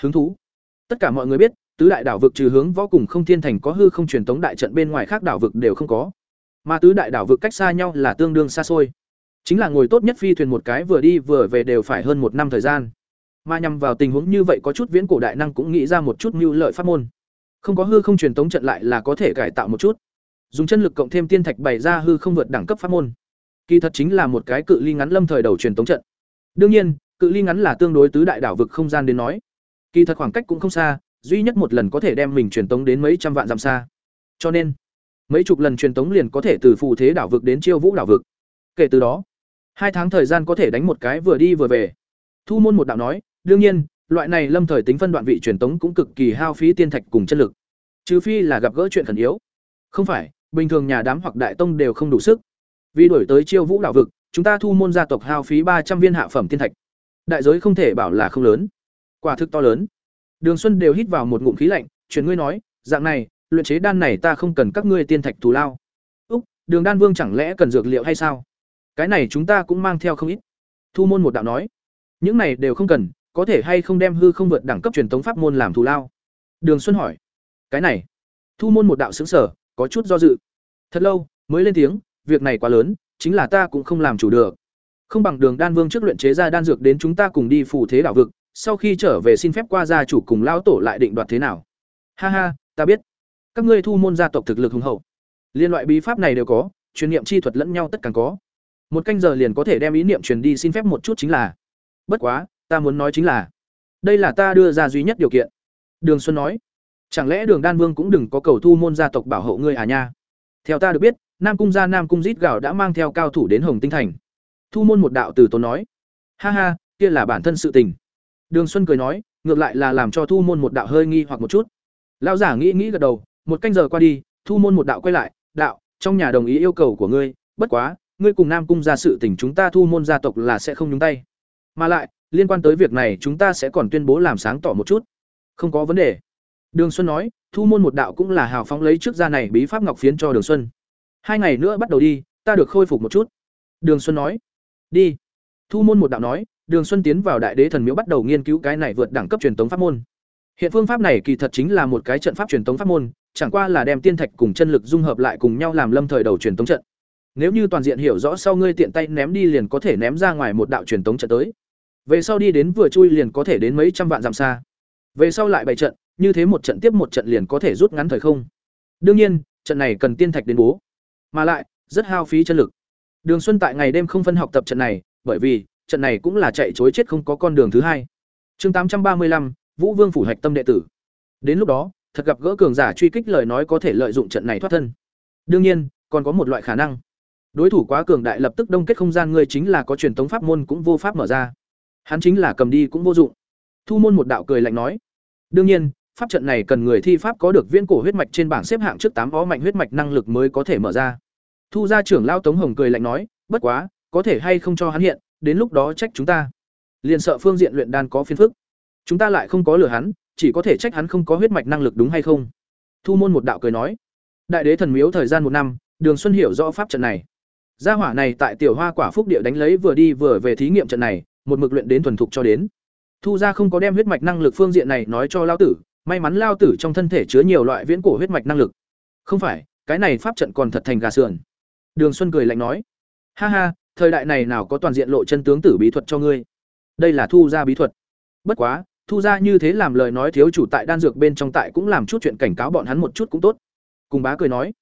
Hứng thú. Tất cả mọi người biết, tứ đại đảo vực trừ hướng võ cùng không thiên thành có hư không truyền tống đại trận bên ngoài khác đảo vực đều không có. Mà tứ đại đảo vực cách xa nhau là tương đương xa xôi. Chính là ngồi tốt nhất phi thuyền một cái vừa đi vừa về đều phải hơn một năm thời gian. Mà nhằm vào tình huống như vậy có chút viễn cổ đại năng cũng nghĩ ra một chút mưu lợi pháp môn. Không có hư không truyền tống trận lại là có thể cải tạo một chút. Dùng chân lực cộng thêm tiên thạch bày ra hư không vượt đẳng cấp pháp môn kỳ thật chính là một cái cự ly ngắn lâm thời đầu truyền tống trận. Đương nhiên, cự ly ngắn là tương đối tứ đại đảo vực không gian đến nói. Kỳ thật khoảng cách cũng không xa, duy nhất một lần có thể đem mình truyền tống đến mấy trăm vạn dặm xa. Cho nên, mấy chục lần truyền tống liền có thể từ phù thế đảo vực đến chiêu vũ đảo vực. Kể từ đó, hai tháng thời gian có thể đánh một cái vừa đi vừa về. Thu môn một đạo nói, đương nhiên, loại này lâm thời tính phân đoạn vị truyền tống cũng cực kỳ hao phí tiên thạch cùng chất lực. Trừ phi là gặp gỡ chuyện khẩn yếu. Không phải, bình thường nhà đám hoặc đại tông đều không đủ sức vì đổi tới chiêu vũ đảo vực, chúng ta thu môn gia tộc hao phí ba trăm viên hạ phẩm tiên thạch. Đại giới không thể bảo là không lớn. Quả thực to lớn. Đường xuân đều hít vào một ngụm khí lạnh chuyển ngươi nói, dạng này, luyện chế đan này ta không cần các ngươi tiên thạch thù lao. Úc, đường đan vương chẳng lẽ cần dược liệu hay sao? Cái này chúng ta cũng mang theo không ít. Thu môn một đạo nói. Những này đều không cần, có thể hay không đem hư không vượt đẳng cấp truyền thống pháp môn làm thù lao? Đường xuân hỏi. Cái này. Thu môn một đạo xứng sở có chút do dự. Thật lâu, mới lên tiếng việc này quá lớn, chính là ta cũng không làm chủ được. Không bằng đường đan vương trước luyện chế ra đan dược đến chúng ta cùng đi phù thế đảo vực, sau khi trở về xin phép qua gia chủ cùng lão tổ lại định đoạt thế nào. Ha ha, ta biết. Các ngươi thu môn gia tộc thực lực hùng hậu. Liên loại bí pháp này đều có, truyền niệm chi thuật lẫn nhau tất cả có. Một canh giờ liền có thể đem ý niệm truyền đi xin phép một chút chính là. Bất quá, ta muốn nói chính là, đây là ta đưa ra duy nhất điều kiện. Đường xuân nói, chẳng lẽ đường đan vương cũng đừng có cầu thu môn gia tộc bảo hộ ngươi à nha? Theo ta được biết nam cung gia nam cung rít gạo đã mang theo cao thủ đến hồng tinh thành. Thu môn một đạo từ tốn nói, ha ha, kia là bản thân sự tình. Đường xuân cười nói, ngược lại là làm cho thu môn một đạo hơi nghi hoặc một chút. Lão giả nghĩ nghĩ gật đầu, một canh giờ qua đi, thu môn một đạo quay lại, đạo, trong nhà đồng ý yêu cầu của ngươi, bất quá, ngươi cùng nam cung ra sự tình chúng ta thu môn gia tộc là sẽ không nhúng tay. Mà lại, liên quan tới việc này chúng ta sẽ còn tuyên bố làm sáng tỏ một chút. Không có vấn đề. Đường xuân nói, thu môn một đạo cũng là hào phóng lấy trước ra này bí pháp ngọc phiến cho đường xuân hai ngày nữa bắt đầu đi, ta được khôi phục một chút. Đường xuân nói. Đi. Thu môn một đạo nói, đường xuân tiến vào đại đế thần miếu bắt đầu nghiên cứu cái này vượt đẳng cấp truyền tống pháp môn. Hiện phương pháp này kỳ thật chính là một cái trận pháp truyền tống pháp môn, chẳng qua là đem tiên thạch cùng chân lực dung hợp lại cùng nhau làm lâm thời đầu truyền tống trận. Nếu như toàn diện hiểu rõ sau ngươi tiện tay ném đi liền có thể ném ra ngoài một đạo truyền tống trận tới. Về sau đi đến vừa chui liền có thể đến mấy trăm vạn dặm xa. Về sau lại bảy trận, như thế một trận tiếp một trận liền có thể rút ngắn thời không. Đương nhiên, trận này cần tiên thạch đến bố mà lại, rất hao phí chân lực. Đường xuân tại ngày đêm không phân học tập trận này, bởi vì, trận này cũng là chạy chối chết không có con đường thứ hai. Chương tám trăm ba mươi lăm, vũ vương phủ hạch tâm đệ tử. Đến lúc đó, thật gặp gỡ cường giả truy kích lời nói có thể lợi dụng trận này thoát thân. Đương nhiên, còn có một loại khả năng. Đối thủ quá cường đại lập tức đông kết không gian ngươi chính là có truyền thống pháp môn cũng vô pháp mở ra. Hắn chính là cầm đi cũng vô dụng. Thu môn một đạo cười lạnh nói. Đương nhiên, pháp trận này cần người thi pháp có được viên cổ huyết mạch trên bảng xếp hạng trước tám ó mạnh huyết mạch năng lực mới có thể mở ra thu gia trưởng lao tống hồng cười lạnh nói, bất quá, có thể hay không cho hắn hiện, đến lúc đó trách chúng ta. Liền sợ phương diện luyện đan có phiền phức. Chúng ta lại không có lừa hắn, chỉ có thể trách hắn không có huyết mạch năng lực đúng hay không? Thu môn một đạo cười nói, đại đế thần miếu thời gian một năm, đường xuân hiểu rõ pháp trận này. Gia hỏa này tại tiểu hoa quả phúc địa đánh lấy vừa đi vừa về thí nghiệm trận này, một mực luyện đến thuần thục cho đến. Thu gia không có đem huyết mạch năng lực phương diện này nói cho lao tử, may mắn lao tử trong thân thể chứa nhiều loại viễn cổ huyết mạch năng lực. Không phải, cái này pháp trận còn thật thành gà sườn đường xuân cười lạnh nói, ha ha, thời đại này nào có toàn diện lộ chân tướng tử bí thuật cho ngươi? Đây là thu ra bí thuật. Bất quá, thu ra như thế làm lời nói thiếu chủ tại đan dược bên trong tại cũng làm chút chuyện cảnh cáo bọn hắn một chút cũng tốt. Cùng bá cười nói,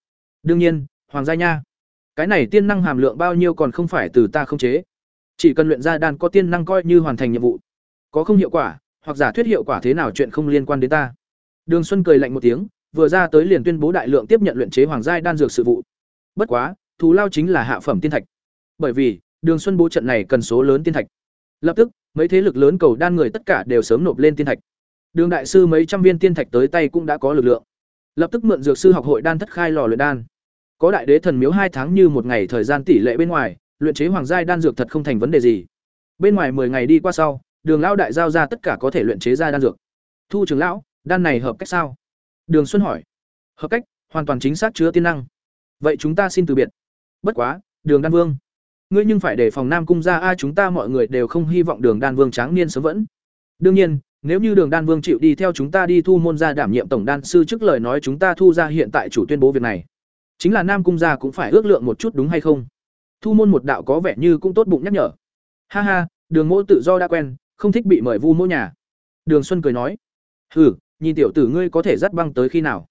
đương nhiên, hoàng gia nha, cái này tiên năng hàm lượng bao nhiêu còn không phải từ ta không chế. Chỉ cần luyện ra đan có tiên năng coi như hoàn thành nhiệm vụ, có không hiệu quả, hoặc giả thuyết hiệu quả thế nào chuyện không liên quan đến ta. Đường xuân cười lạnh một tiếng, vừa ra tới liền tuyên bố đại lượng tiếp nhận luyện chế hoàng giai đan dược sự vụ. Bất quá thù lao chính là hạ phẩm tiên thạch. Bởi vì, đường xuân bố trận này cần số lớn tiên thạch. Lập tức, mấy thế lực lớn cầu đan người tất cả đều sớm nộp lên tiên thạch. Đường đại sư mấy trăm viên tiên thạch tới tay cũng đã có lực lượng. Lập tức mượn dược sư học hội đan thất khai lò luyện đan. Có đại đế thần miếu hai tháng như một ngày thời gian tỷ lệ bên ngoài, luyện chế hoàng giai đan dược thật không thành vấn đề gì. Bên ngoài 10 ngày đi qua sau, đường lão đại giao ra tất cả có thể luyện chế ra đan dược. Thu trưởng lão, đan này hợp cách sao? Đường xuân hỏi. Hợp cách, hoàn toàn chính xác chứa tiên năng. Vậy chúng ta xin từ biệt bất quá đường đan vương ngươi nhưng phải đề phòng Nam cung gia a chúng ta mọi người đều không hy vọng Đường Đan Vương tráng niên sớm vẫn. Đương nhiên, nếu như Đường Đan Vương chịu đi theo chúng ta đi thu môn gia đảm nhiệm tổng đan sư trước lời nói chúng ta thu ra hiện tại chủ tuyên bố việc này. Chính là Nam cung gia cũng phải ước lượng một chút đúng hay không? Thu môn một đạo có vẻ như cũng tốt bụng nhắc nhở. Ha ha, Đường Mỗ tự do đã quen, không thích bị mời vu mỗ nhà. Đường Xuân cười nói: "Hừ, nhìn tiểu tử ngươi có thể dắt băng tới khi nào?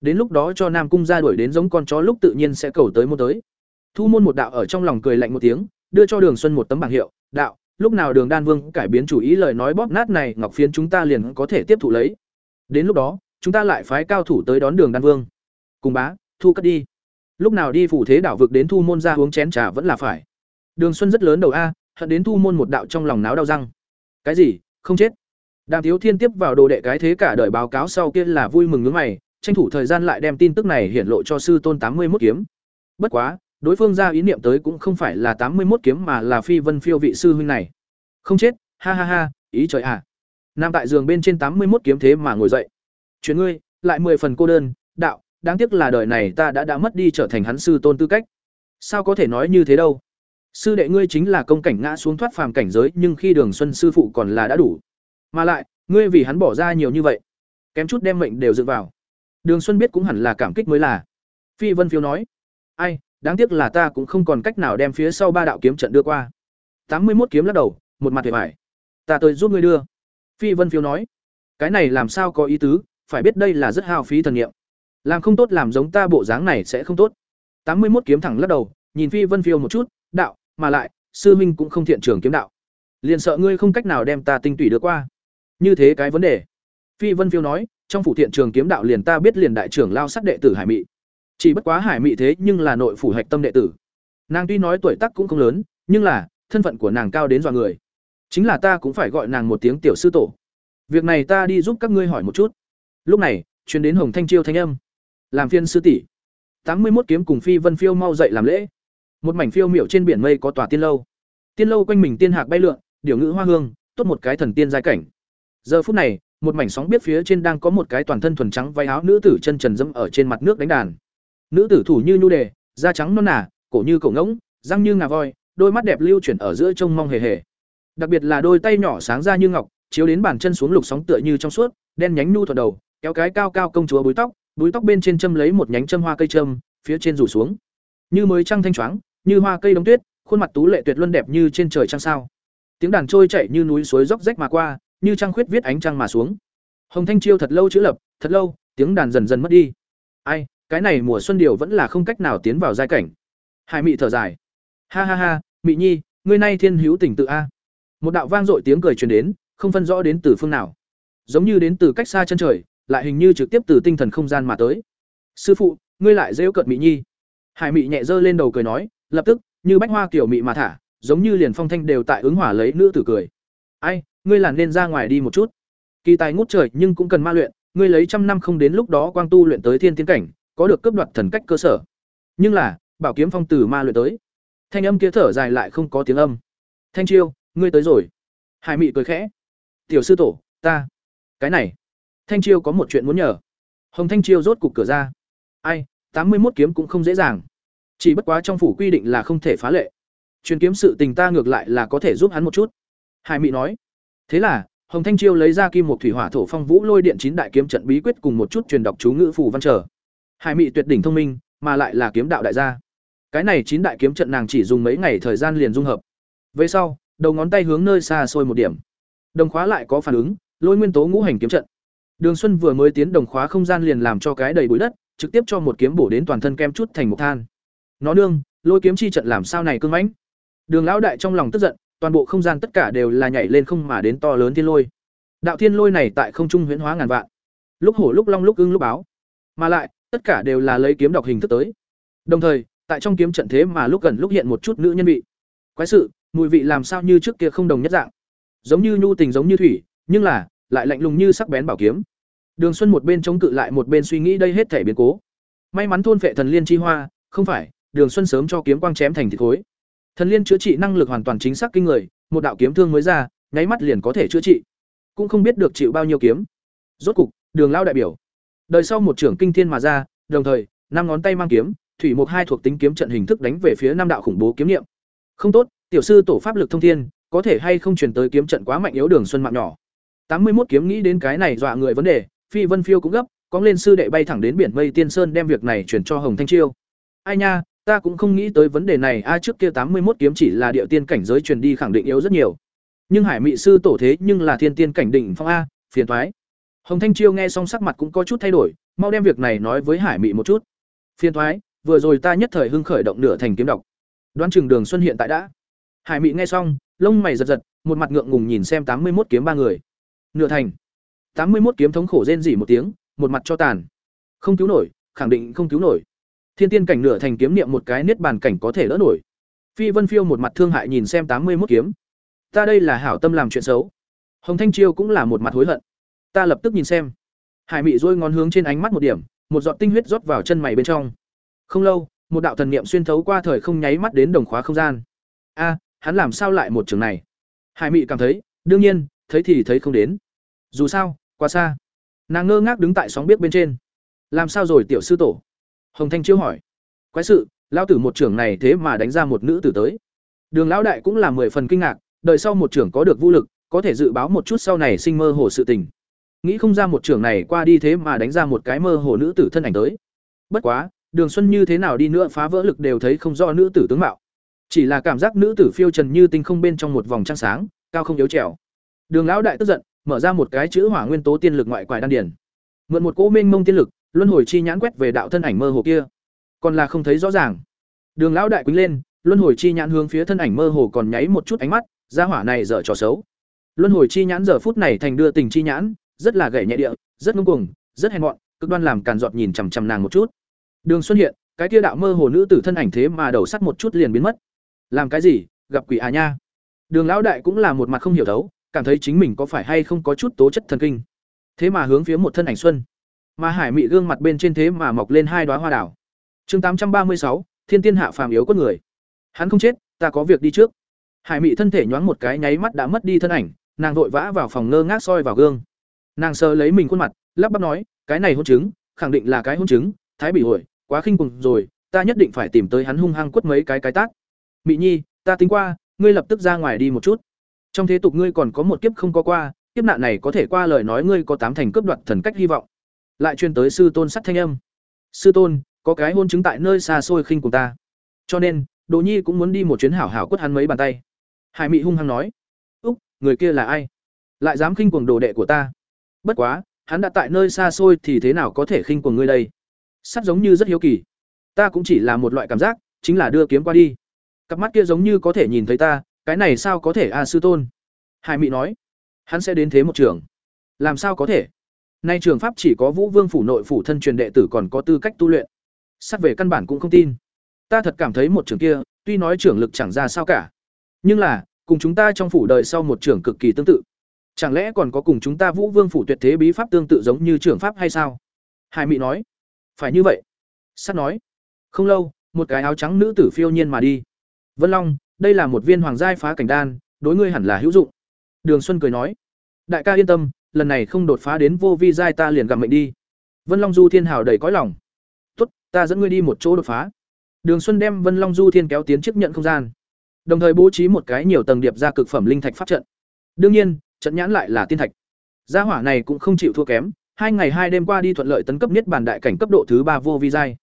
Đến lúc đó cho Nam cung gia đuổi đến giống con chó lúc tự nhiên sẽ cầu tới môn tới." Thu môn một đạo ở trong lòng cười lạnh một tiếng, đưa cho Đường Xuân một tấm bảng hiệu, "Đạo, lúc nào Đường Đan Vương cải biến chủ ý lời nói bóp nát này ngọc phiến chúng ta liền có thể tiếp thụ lấy. Đến lúc đó, chúng ta lại phái cao thủ tới đón Đường Đan Vương." Cùng bá, thu cất đi. Lúc nào đi phủ thế đảo vực đến thu môn ra uống chén trà vẫn là phải. Đường Xuân rất lớn đầu a, hận đến thu môn một đạo trong lòng náo đau răng. Cái gì? Không chết. Đàm Thiếu Thiên tiếp vào đồ đệ cái thế cả đời báo cáo sau kia là vui mừng nhướng mày, tranh thủ thời gian lại đem tin tức này hiển lộ cho sư tôn tám mươi 81 kiếm. Bất quá, đối phương ra ý niệm tới cũng không phải là tám mươi 81 kiếm mà là Phi Vân Phiêu vị sư huynh này. Không chết, ha ha ha, ý trời à. Nam tại giường bên trên tám mươi 81 kiếm thế mà ngồi dậy. Chuyện ngươi, lại mười phần cô đơn, đạo, đáng tiếc là đời này ta đã đã mất đi trở thành hắn sư tôn tư cách. Sao có thể nói như thế đâu? Sư đệ ngươi chính là công cảnh ngã xuống thoát phàm cảnh giới, nhưng khi Đường Xuân sư phụ còn là đã đủ. Mà lại, ngươi vì hắn bỏ ra nhiều như vậy, kém chút đem mệnh đều dựng vào. Đường Xuân biết cũng hẳn là cảm kích mới là. Phi Vân Phiêu nói, ai, đáng tiếc là ta cũng không còn cách nào đem phía sau ba đạo kiếm trận đưa qua. Tám mươi 81 kiếm lắc đầu, một mặt vẻ vải. Ta tới giúp ngươi đưa. Phi Vân Phiêu nói, cái này làm sao có ý tứ, phải biết đây là rất hao phí thần niệm. Làm không tốt làm giống ta bộ dáng này sẽ không tốt. Tám mươi 81 kiếm thẳng lắc đầu, nhìn Phi Vân Phiêu một chút, đạo, mà lại, sư minh cũng không thiện trường kiếm đạo. Liền sợ ngươi không cách nào đem ta tinh tủy đưa qua. Như thế cái vấn đề. Phi Vân Phiêu nói, trong phủ thiện trường kiếm đạo liền ta biết liền đại trưởng lao sắc đệ tử Hải Mị. Chỉ bất quá Hải Mị thế nhưng là nội phủ hạch tâm đệ tử. Nàng tuy nói tuổi tác cũng không lớn, nhưng là thân phận của nàng cao đến dọa người. Chính là ta cũng phải gọi nàng một tiếng tiểu sư tổ. Việc này ta đi giúp các ngươi hỏi một chút. Lúc này, truyền đến Hồng Thanh Chiêu thanh âm. Làm phiên sư tỷ. Tám mươi một kiếm cùng Phi Vân Phiêu mau dậy làm lễ. Một mảnh phiêu miểu trên biển mây có tòa tiên lâu. Tiên lâu quanh mình tiên hạc bay lượn, điều ngữ hoa hương, tốt một cái thần tiên giai cảnh. Giờ phút này, một mảnh sóng biết phía trên đang có một cái toàn thân thuần trắng váy áo nữ tử chân trần dẫm ở trên mặt nước đánh đàn. Nữ tử thủ như nhu đề, da trắng non nà, cổ như cổ ngỗng, răng như ngà voi, đôi mắt đẹp lưu chuyển ở giữa trông mong hề hề. Đặc biệt là đôi tay nhỏ sáng ra như ngọc, chiếu đến bàn chân xuống lục sóng tựa như trong suốt, đen nhánh nhu thuật đầu, kéo cái cao cao công chúa búi tóc, búi tóc bên trên châm lấy một nhánh châm hoa cây châm, phía trên rủ xuống. Như mới trăng thanh choáng, như hoa cây đống tuyết, khuôn mặt tú lệ tuyệt luân đẹp như trên trời trăng sao. Tiếng đàn trôi chảy như núi suối róc rách mà qua, như trăng khuyết viết ánh trăng mà xuống. Hồng Thanh Chiêu thật lâu chữ lập, thật lâu, tiếng đàn dần dần mất đi. Ai, cái này mùa xuân điều vẫn là không cách nào tiến vào giai cảnh. Hải Mị thở dài. Ha ha ha, Mị Nhi, ngươi nay thiên hữu tình tự a. Một đạo vang dội tiếng cười truyền đến, không phân rõ đến từ phương nào. Giống như đến từ cách xa chân trời, lại hình như trực tiếp từ tinh thần không gian mà tới. Sư phụ, ngươi lại rêu cợt Mị Nhi. Hải Mị nhẹ dơ lên đầu cười nói, lập tức, như bách hoa kiểu mị mà thả, giống như liền phong thanh đều tại ứng hỏa lấy nữ tử cười. Ai, ngươi là nên ra ngoài đi một chút. Kỳ tài ngút trời nhưng cũng cần ma luyện, ngươi lấy trăm năm không đến lúc đó quang tu luyện tới thiên tiến cảnh, có được cấp đoạt thần cách cơ sở. Nhưng là, bảo kiếm phong từ ma luyện tới. Thanh âm kia thở dài lại không có tiếng âm. Thanh Chiêu, ngươi tới rồi. Hải Mị cười khẽ. Tiểu sư tổ, ta. Cái này. Thanh Chiêu có một chuyện muốn nhờ. Hồng Thanh Chiêu rốt cục cửa ra. Ai, tám mươi một kiếm cũng không dễ dàng. Chỉ bất quá trong phủ quy định là không thể phá lệ. Truyền kiếm sự tình ta ngược lại là có thể giúp hắn một chút. Hải Mị nói. Thế là, Hồng Thanh Chiêu lấy ra kim một thủy hỏa thổ phong vũ lôi điện chín đại kiếm trận bí quyết cùng một chút truyền đọc chú ngữ phù văn trở. Hải Mị tuyệt đỉnh thông minh, mà lại là kiếm đạo đại gia. Cái này chín đại kiếm trận nàng chỉ dùng mấy ngày thời gian liền dung hợp. Về sau, đầu ngón tay hướng nơi xa xôi một điểm. Đồng khóa lại có phản ứng, lôi nguyên tố ngũ hành kiếm trận. Đường Xuân vừa mới tiến đồng khóa không gian liền làm cho cái đầy bụi đất, trực tiếp cho một kiếm bổ đến toàn thân kem chút thành một than. Nó nương, lôi kiếm chi trận làm sao này cương mãnh. Đường lão đại trong lòng tức giận, toàn bộ không gian tất cả đều là nhảy lên không mà đến to lớn thiên lôi. Đạo thiên lôi này tại không trung huyễn hóa ngàn vạn. Lúc hổ lúc long lúc ưng lúc báo. Mà lại, tất cả đều là lấy kiếm đọc hình thức tới. Đồng thời, tại trong kiếm trận thế mà lúc gần lúc hiện một chút nữ nhân vị. Quái sự, mùi vị làm sao như trước kia không đồng nhất dạng. Giống như nhu tình giống như thủy, nhưng là lại lạnh lùng như sắc bén bảo kiếm. Đường Xuân một bên chống cự lại một bên suy nghĩ đây hết thể biến cố. May mắn thôn phệ thần liên chi hoa, không phải, Đường Xuân sớm cho kiếm quang chém thành thịt khối. Thần liên chữa trị năng lực hoàn toàn chính xác kinh người, một đạo kiếm thương mới ra, nháy mắt liền có thể chữa trị. Cũng không biết được chịu bao nhiêu kiếm. Rốt cục, Đường lao đại biểu. Đời sau một trưởng kinh thiên mà ra, đồng thời, năm ngón tay mang kiếm, thủy một hai thuộc tính kiếm trận hình thức đánh về phía năm đạo khủng bố kiếm niệm. Không tốt, tiểu sư tổ pháp lực thông thiên, có thể hay không truyền tới kiếm trận quá mạnh yếu Đường Xuân mạng nhỏ. Tám mươi 81 kiếm nghĩ đến cái này dọa người vấn đề, Phi Vân Phiêu cũng gấp, cóng lên sư đệ bay thẳng đến biển Mây Tiên Sơn đem việc này chuyển cho Hồng Thanh Chiêu. Ai nha, ta cũng không nghĩ tới vấn đề này, a trước kia tám mươi 81 kiếm chỉ là địa tiên cảnh giới truyền đi khẳng định yếu rất nhiều. Nhưng Hải Mị sư tổ thế nhưng là thiên tiên cảnh đỉnh phong a, phiền toái. Hồng Thanh Chiêu nghe xong sắc mặt cũng có chút thay đổi, mau đem việc này nói với Hải Mị một chút. Phiền Thoái, vừa rồi ta nhất thời hưng khởi động nửa thành kiếm độc. Đoán chừng Đường Xuân hiện tại đã. Hải Mị nghe xong, lông mày giật giật, một mặt ngượng ngùng nhìn xem tám mươi 81 kiếm ba người. Nửa thành. tám mươi 81 kiếm thống khổ rên rỉ một tiếng, một mặt cho tàn. Không cứu nổi, khẳng định không cứu nổi. Thiên tiên cảnh nửa thành kiếm niệm một cái niết bàn cảnh có thể đỡ nổi. Phi Vân Phiêu một mặt thương hại nhìn xem tám mươi 81 kiếm. Ta đây là hảo tâm làm chuyện xấu. Hồng Thanh Chiêu cũng là một mặt hối hận. Ta lập tức nhìn xem. Hải Mị dôi ngón hướng trên ánh mắt một điểm, một giọt tinh huyết rót vào chân mày bên trong. Không lâu, một đạo thần niệm xuyên thấu qua thời không nháy mắt đến đồng khóa không gian. A, hắn làm sao lại một trường này? Hải Mị cảm thấy, đương nhiên, thấy thì thấy không đến. Dù sao, quá xa. Nàng ngơ ngác đứng tại sóng biết bên trên. Làm sao rồi tiểu sư tổ? Hồng Thanh Chiêu hỏi. Quái sự, lão tử một trưởng này thế mà đánh ra một nữ tử tới. Đường lão đại cũng là mười phần kinh ngạc, đợi sau một trưởng có được vũ lực, có thể dự báo một chút sau này sinh mơ hồ sự tình. Nghĩ không ra một trưởng này qua đi thế mà đánh ra một cái mơ hồ nữ tử thân ảnh tới. Bất quá, Đường Xuân như thế nào đi nữa phá vỡ lực đều thấy không rõ nữ tử tướng mạo. Chỉ là cảm giác nữ tử phiêu trần như tinh không bên trong một vòng trăng sáng, cao không yếu trèo. Đường lão đại tức giận, mở ra một cái chữ hỏa nguyên tố tiên lực ngoại quải đan điền. Mượn một cỗ mênh mông tiên lực, luân hồi chi nhãn quét về đạo thân ảnh mơ hồ kia. Còn là không thấy rõ ràng. Đường lão đại quýnh lên, luân hồi chi nhãn hướng phía thân ảnh mơ hồ còn nháy một chút ánh mắt, gia hỏa này dở trò xấu. Luân hồi chi nhãn giờ phút này thành đưa tình chi nhãn, rất là gậy nhẹ địa, rất ngông cuồng, rất hèn mọn, cực đoan làm càn giọt nhìn chằm chằm nàng một chút. Đường Xuân hiện, cái kia đạo mơ hồ nữ tử thân ảnh thế mà đầu sắt một chút liền biến mất. Làm cái gì? Gặp quỷ à nha. Đường lão đại cũng là một mặt không hiểu thấu, cảm thấy chính mình có phải hay không có chút tố chất thần kinh. Thế mà hướng phía một thân ảnh xuân, mà Hải Mị gương mặt bên trên thế mà mọc lên hai đóa hoa đảo. Chương tám trăm ba mươi sáu, Thiên Tiên hạ phàm yếu con người. Hắn không chết, ta có việc đi trước. Hải Mị thân thể nhoáng một cái nháy mắt đã mất đi thân ảnh, nàng vội vã vào phòng ngơ ngác soi vào gương. Nàng sờ lấy mình khuôn mặt, lắp bắp nói, cái này hôn chứng, khẳng định là cái hôn chứng, thái bị hồi, quá khinh cùng rồi, ta nhất định phải tìm tới hắn hung hăng quất mấy cái cái tác. Mị Nhi, ta tính qua, ngươi lập tức ra ngoài đi một chút. Trong thế tục ngươi còn có một kiếp không có qua, kiếp nạn này có thể qua lời nói ngươi có tám thành cướp đoạt thần cách hy vọng. Lại truyền tới sư tôn sắt thanh âm. Sư tôn, có cái hôn chứng tại nơi xa xôi khinh cùng ta. Cho nên, đồ Nhi cũng muốn đi một chuyến hảo hảo quất hắn mấy bàn tay. Hải Mị hung hăng nói: "Úc, người kia là ai? Lại dám khinh cuồng đồ đệ của ta?" Bất quá, hắn đã tại nơi xa xôi thì thế nào có thể khinh của ngươi đây? Sắt giống như rất hiếu kỳ. Ta cũng chỉ là một loại cảm giác, chính là đưa kiếm qua đi. Cặp mắt kia giống như có thể nhìn thấy ta, cái này sao có thể a sư tôn? Hải Mị nói: "Hắn sẽ đến thế một trường." Làm sao có thể? Nay trường pháp chỉ có Vũ Vương phủ nội phủ thân truyền đệ tử còn có tư cách tu luyện. sắt về căn bản cũng không tin. Ta thật cảm thấy một trường kia, tuy nói trưởng lực chẳng ra sao cả, nhưng là, cùng chúng ta trong phủ đời sau một trưởng cực kỳ tương tự. Chẳng lẽ còn có cùng chúng ta Vũ Vương phủ tuyệt thế bí pháp tương tự giống như trưởng pháp hay sao? Hải Mị nói. Phải như vậy. sắt nói. Không lâu, một cái áo trắng nữ tử phiêu nhiên mà đi. Vân Long, đây là một viên hoàng giai phá cảnh đan, đối ngươi hẳn là hữu dụng. Đường Xuân cười nói. Đại ca yên tâm, lần này không đột phá đến vô vi giai ta liền gặp mệnh đi. Vân Long Du Thiên hào đầy cõi lòng. Tốt, ta dẫn ngươi đi một chỗ đột phá. Đường Xuân đem Vân Long Du Thiên kéo tiến trước nhận không gian, đồng thời bố trí một cái nhiều tầng điệp ra cực phẩm linh thạch pháp trận. Đương nhiên, trận nhãn lại là tiên thạch. Gia hỏa này cũng không chịu thua kém, hai ngày hai đêm qua đi thuận lợi tấn cấp niết bàn đại cảnh cấp độ thứ ba vô vi giai.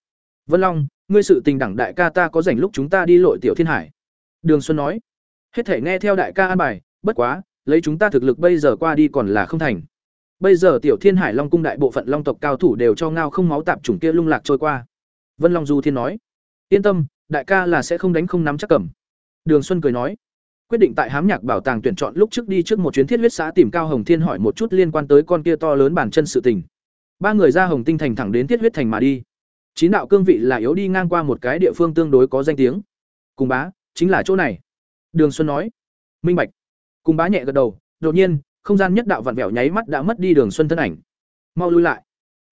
Vân Long, ngươi sự tình đẳng đại ca ta có rảnh lúc chúng ta đi lội tiểu thiên hải. Đường Xuân nói, hết thể nghe theo đại ca an bài, bất quá, lấy chúng ta thực lực bây giờ qua đi còn là không thành. Bây giờ tiểu thiên hải long cung đại bộ phận long tộc cao thủ đều cho ngao không máu tạp chủng kia lung lạc trôi qua. Vân Long Du Thiên nói, yên tâm, đại ca là sẽ không đánh không nắm chắc cầm. Đường Xuân cười nói, quyết định tại hám nhạc bảo tàng tuyển chọn lúc trước đi trước một chuyến thiết huyết xã tìm cao hồng thiên hỏi một chút liên quan tới con kia to lớn bản chân sự tình. Ba người ra hồng tinh thành thẳng đến thiết huyết thành mà đi. Chín đạo cương vị là yếu đi ngang qua một cái địa phương tương đối có danh tiếng. Cùng bá, chính là chỗ này. Đường xuân nói. Minh bạch. Cùng bá nhẹ gật đầu, đột nhiên, không gian nhất đạo vặn vẹo nháy mắt đã mất đi đường xuân thân ảnh. Mau lui lại.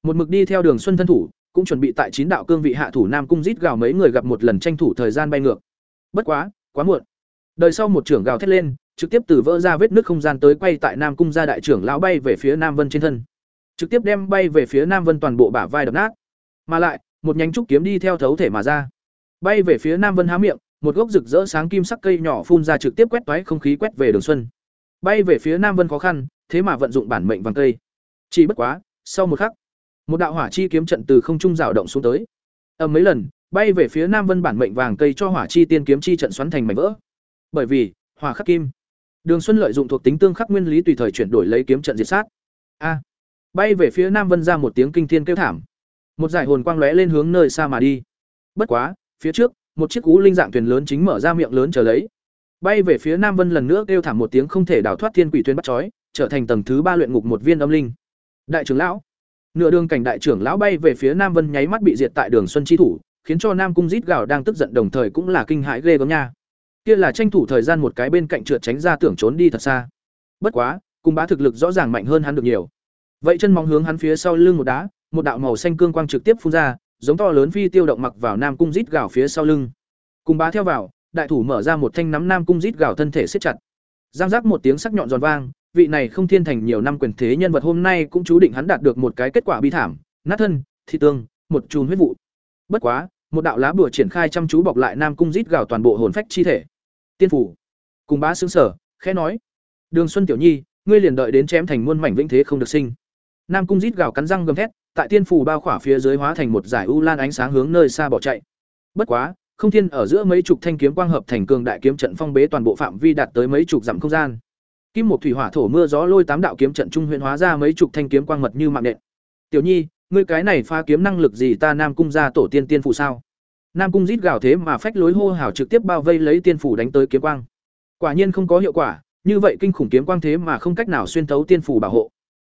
Một mực đi theo đường xuân thân thủ, cũng chuẩn bị tại chín đạo cương vị hạ thủ nam cung rít gào mấy người gặp một lần tranh thủ thời gian bay ngược. Bất quá quá muộn đời sau một trưởng gào thét lên trực tiếp từ vỡ ra vết nước không gian tới quay tại nam cung gia đại trưởng lão bay về phía nam vân trên thân trực tiếp đem bay về phía nam vân toàn bộ bả vai đập nát mà lại một nhánh trúc kiếm đi theo thấu thể mà ra bay về phía nam vân há miệng một gốc rực rỡ sáng kim sắc cây nhỏ phun ra trực tiếp quét toái không khí quét về Đường Xuân. Bay về phía Nam Vân khó khăn, thế mà vận dụng bản mệnh vàng cây. Chỉ bất quá, sau một khắc, một đạo hỏa chi kiếm trận từ không trung rào động xuống tới. Ầm mấy lần, bay về phía Nam Vân bản mệnh vàng cây cho hỏa chi tiên kiếm chi trận xoắn thành mảnh vỡ. Bởi vì, hỏa khắc kim. Đường Xuân lợi dụng thuộc tính tương khắc nguyên lý tùy thời chuyển đổi lấy kiếm trận diệt sát. A. bay về phía Nam Vân ra một tiếng kinh thiên kêu thảm. Một giải hồn quang lóe lên hướng nơi xa mà đi. Bất quá, phía trước, một chiếc cú linh dạng thuyền lớn chính mở ra miệng lớn chờ lấy. Bay về phía Nam Vân lần nữa kêu thảm một tiếng không thể đào thoát thiên quỷ thuyền bắt chói, trở thành tầng thứ ba luyện ngục một viên âm linh. Đại trưởng lão, nửa đường cảnh đại trưởng lão bay về phía Nam Vân nháy mắt bị diệt tại Đường Xuân chi thủ, khiến cho Nam Cung rít gào đang tức giận đồng thời cũng là kinh hãi ghê gớm nha. Kia là tranh thủ thời gian một cái bên cạnh trượt tránh ra tưởng trốn đi thật xa. Bất quá, cung bá thực lực rõ ràng mạnh hơn hắn được nhiều. Vậy chân móng hướng hắn phía sau lưng một đá, một đạo màu xanh cương quang trực tiếp phun ra, giống to lớn phi tiêu động mặc vào Nam Cung rít gào phía sau lưng. Cung bá theo vào, đại thủ mở ra một thanh nắm Nam Cung rít gào thân thể siết chặt. Giang giác một tiếng sắc nhọn giòn vang, vị này không thiên thành nhiều năm quyền thế nhân vật hôm nay cũng chú định hắn đạt được một cái kết quả bi thảm, nát thân, thị tương, một chùm huyết vụ. Bất quá, một đạo lá bùa triển khai chăm chú bọc lại Nam Cung rít gào toàn bộ hồn phách chi thể. Tiên phủ. Cùng bá xứng sở, khẽ nói: "Đường Xuân tiểu nhi, ngươi liền đợi đến chém thành muôn mảnh vĩnh thế không được sinh." Nam Cung rít gào cắn răng gầm thét, tại tiên phủ bao khỏa phía dưới hóa thành một giải u lan ánh sáng hướng nơi xa bỏ chạy. Bất quá, không thiên ở giữa mấy chục thanh kiếm quang hợp thành cường đại kiếm trận phong bế toàn bộ phạm vi đạt tới mấy chục dặm không gian. Kim một thủy hỏa thổ mưa gió lôi tám đạo kiếm trận trung huyện hóa ra mấy chục thanh kiếm quang mật như mạng nện. Tiểu Nhi, ngươi cái này pha kiếm năng lực gì ta Nam cung ra tổ tiên tiên phủ sao? Nam cung rít gào thế mà phách lối hô hào trực tiếp bao vây lấy tiên phủ đánh tới kiếm quang. Quả nhiên không có hiệu quả, như vậy kinh khủng kiếm quang thế mà không cách nào xuyên thấu tiên phủ bảo hộ.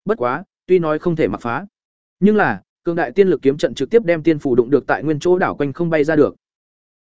Bất quá, tuy nói không thể mặc phá, nhưng là cường đại tiên lực kiếm trận trực tiếp đem tiên phủ đụng được tại nguyên chỗ đảo quanh không bay ra được.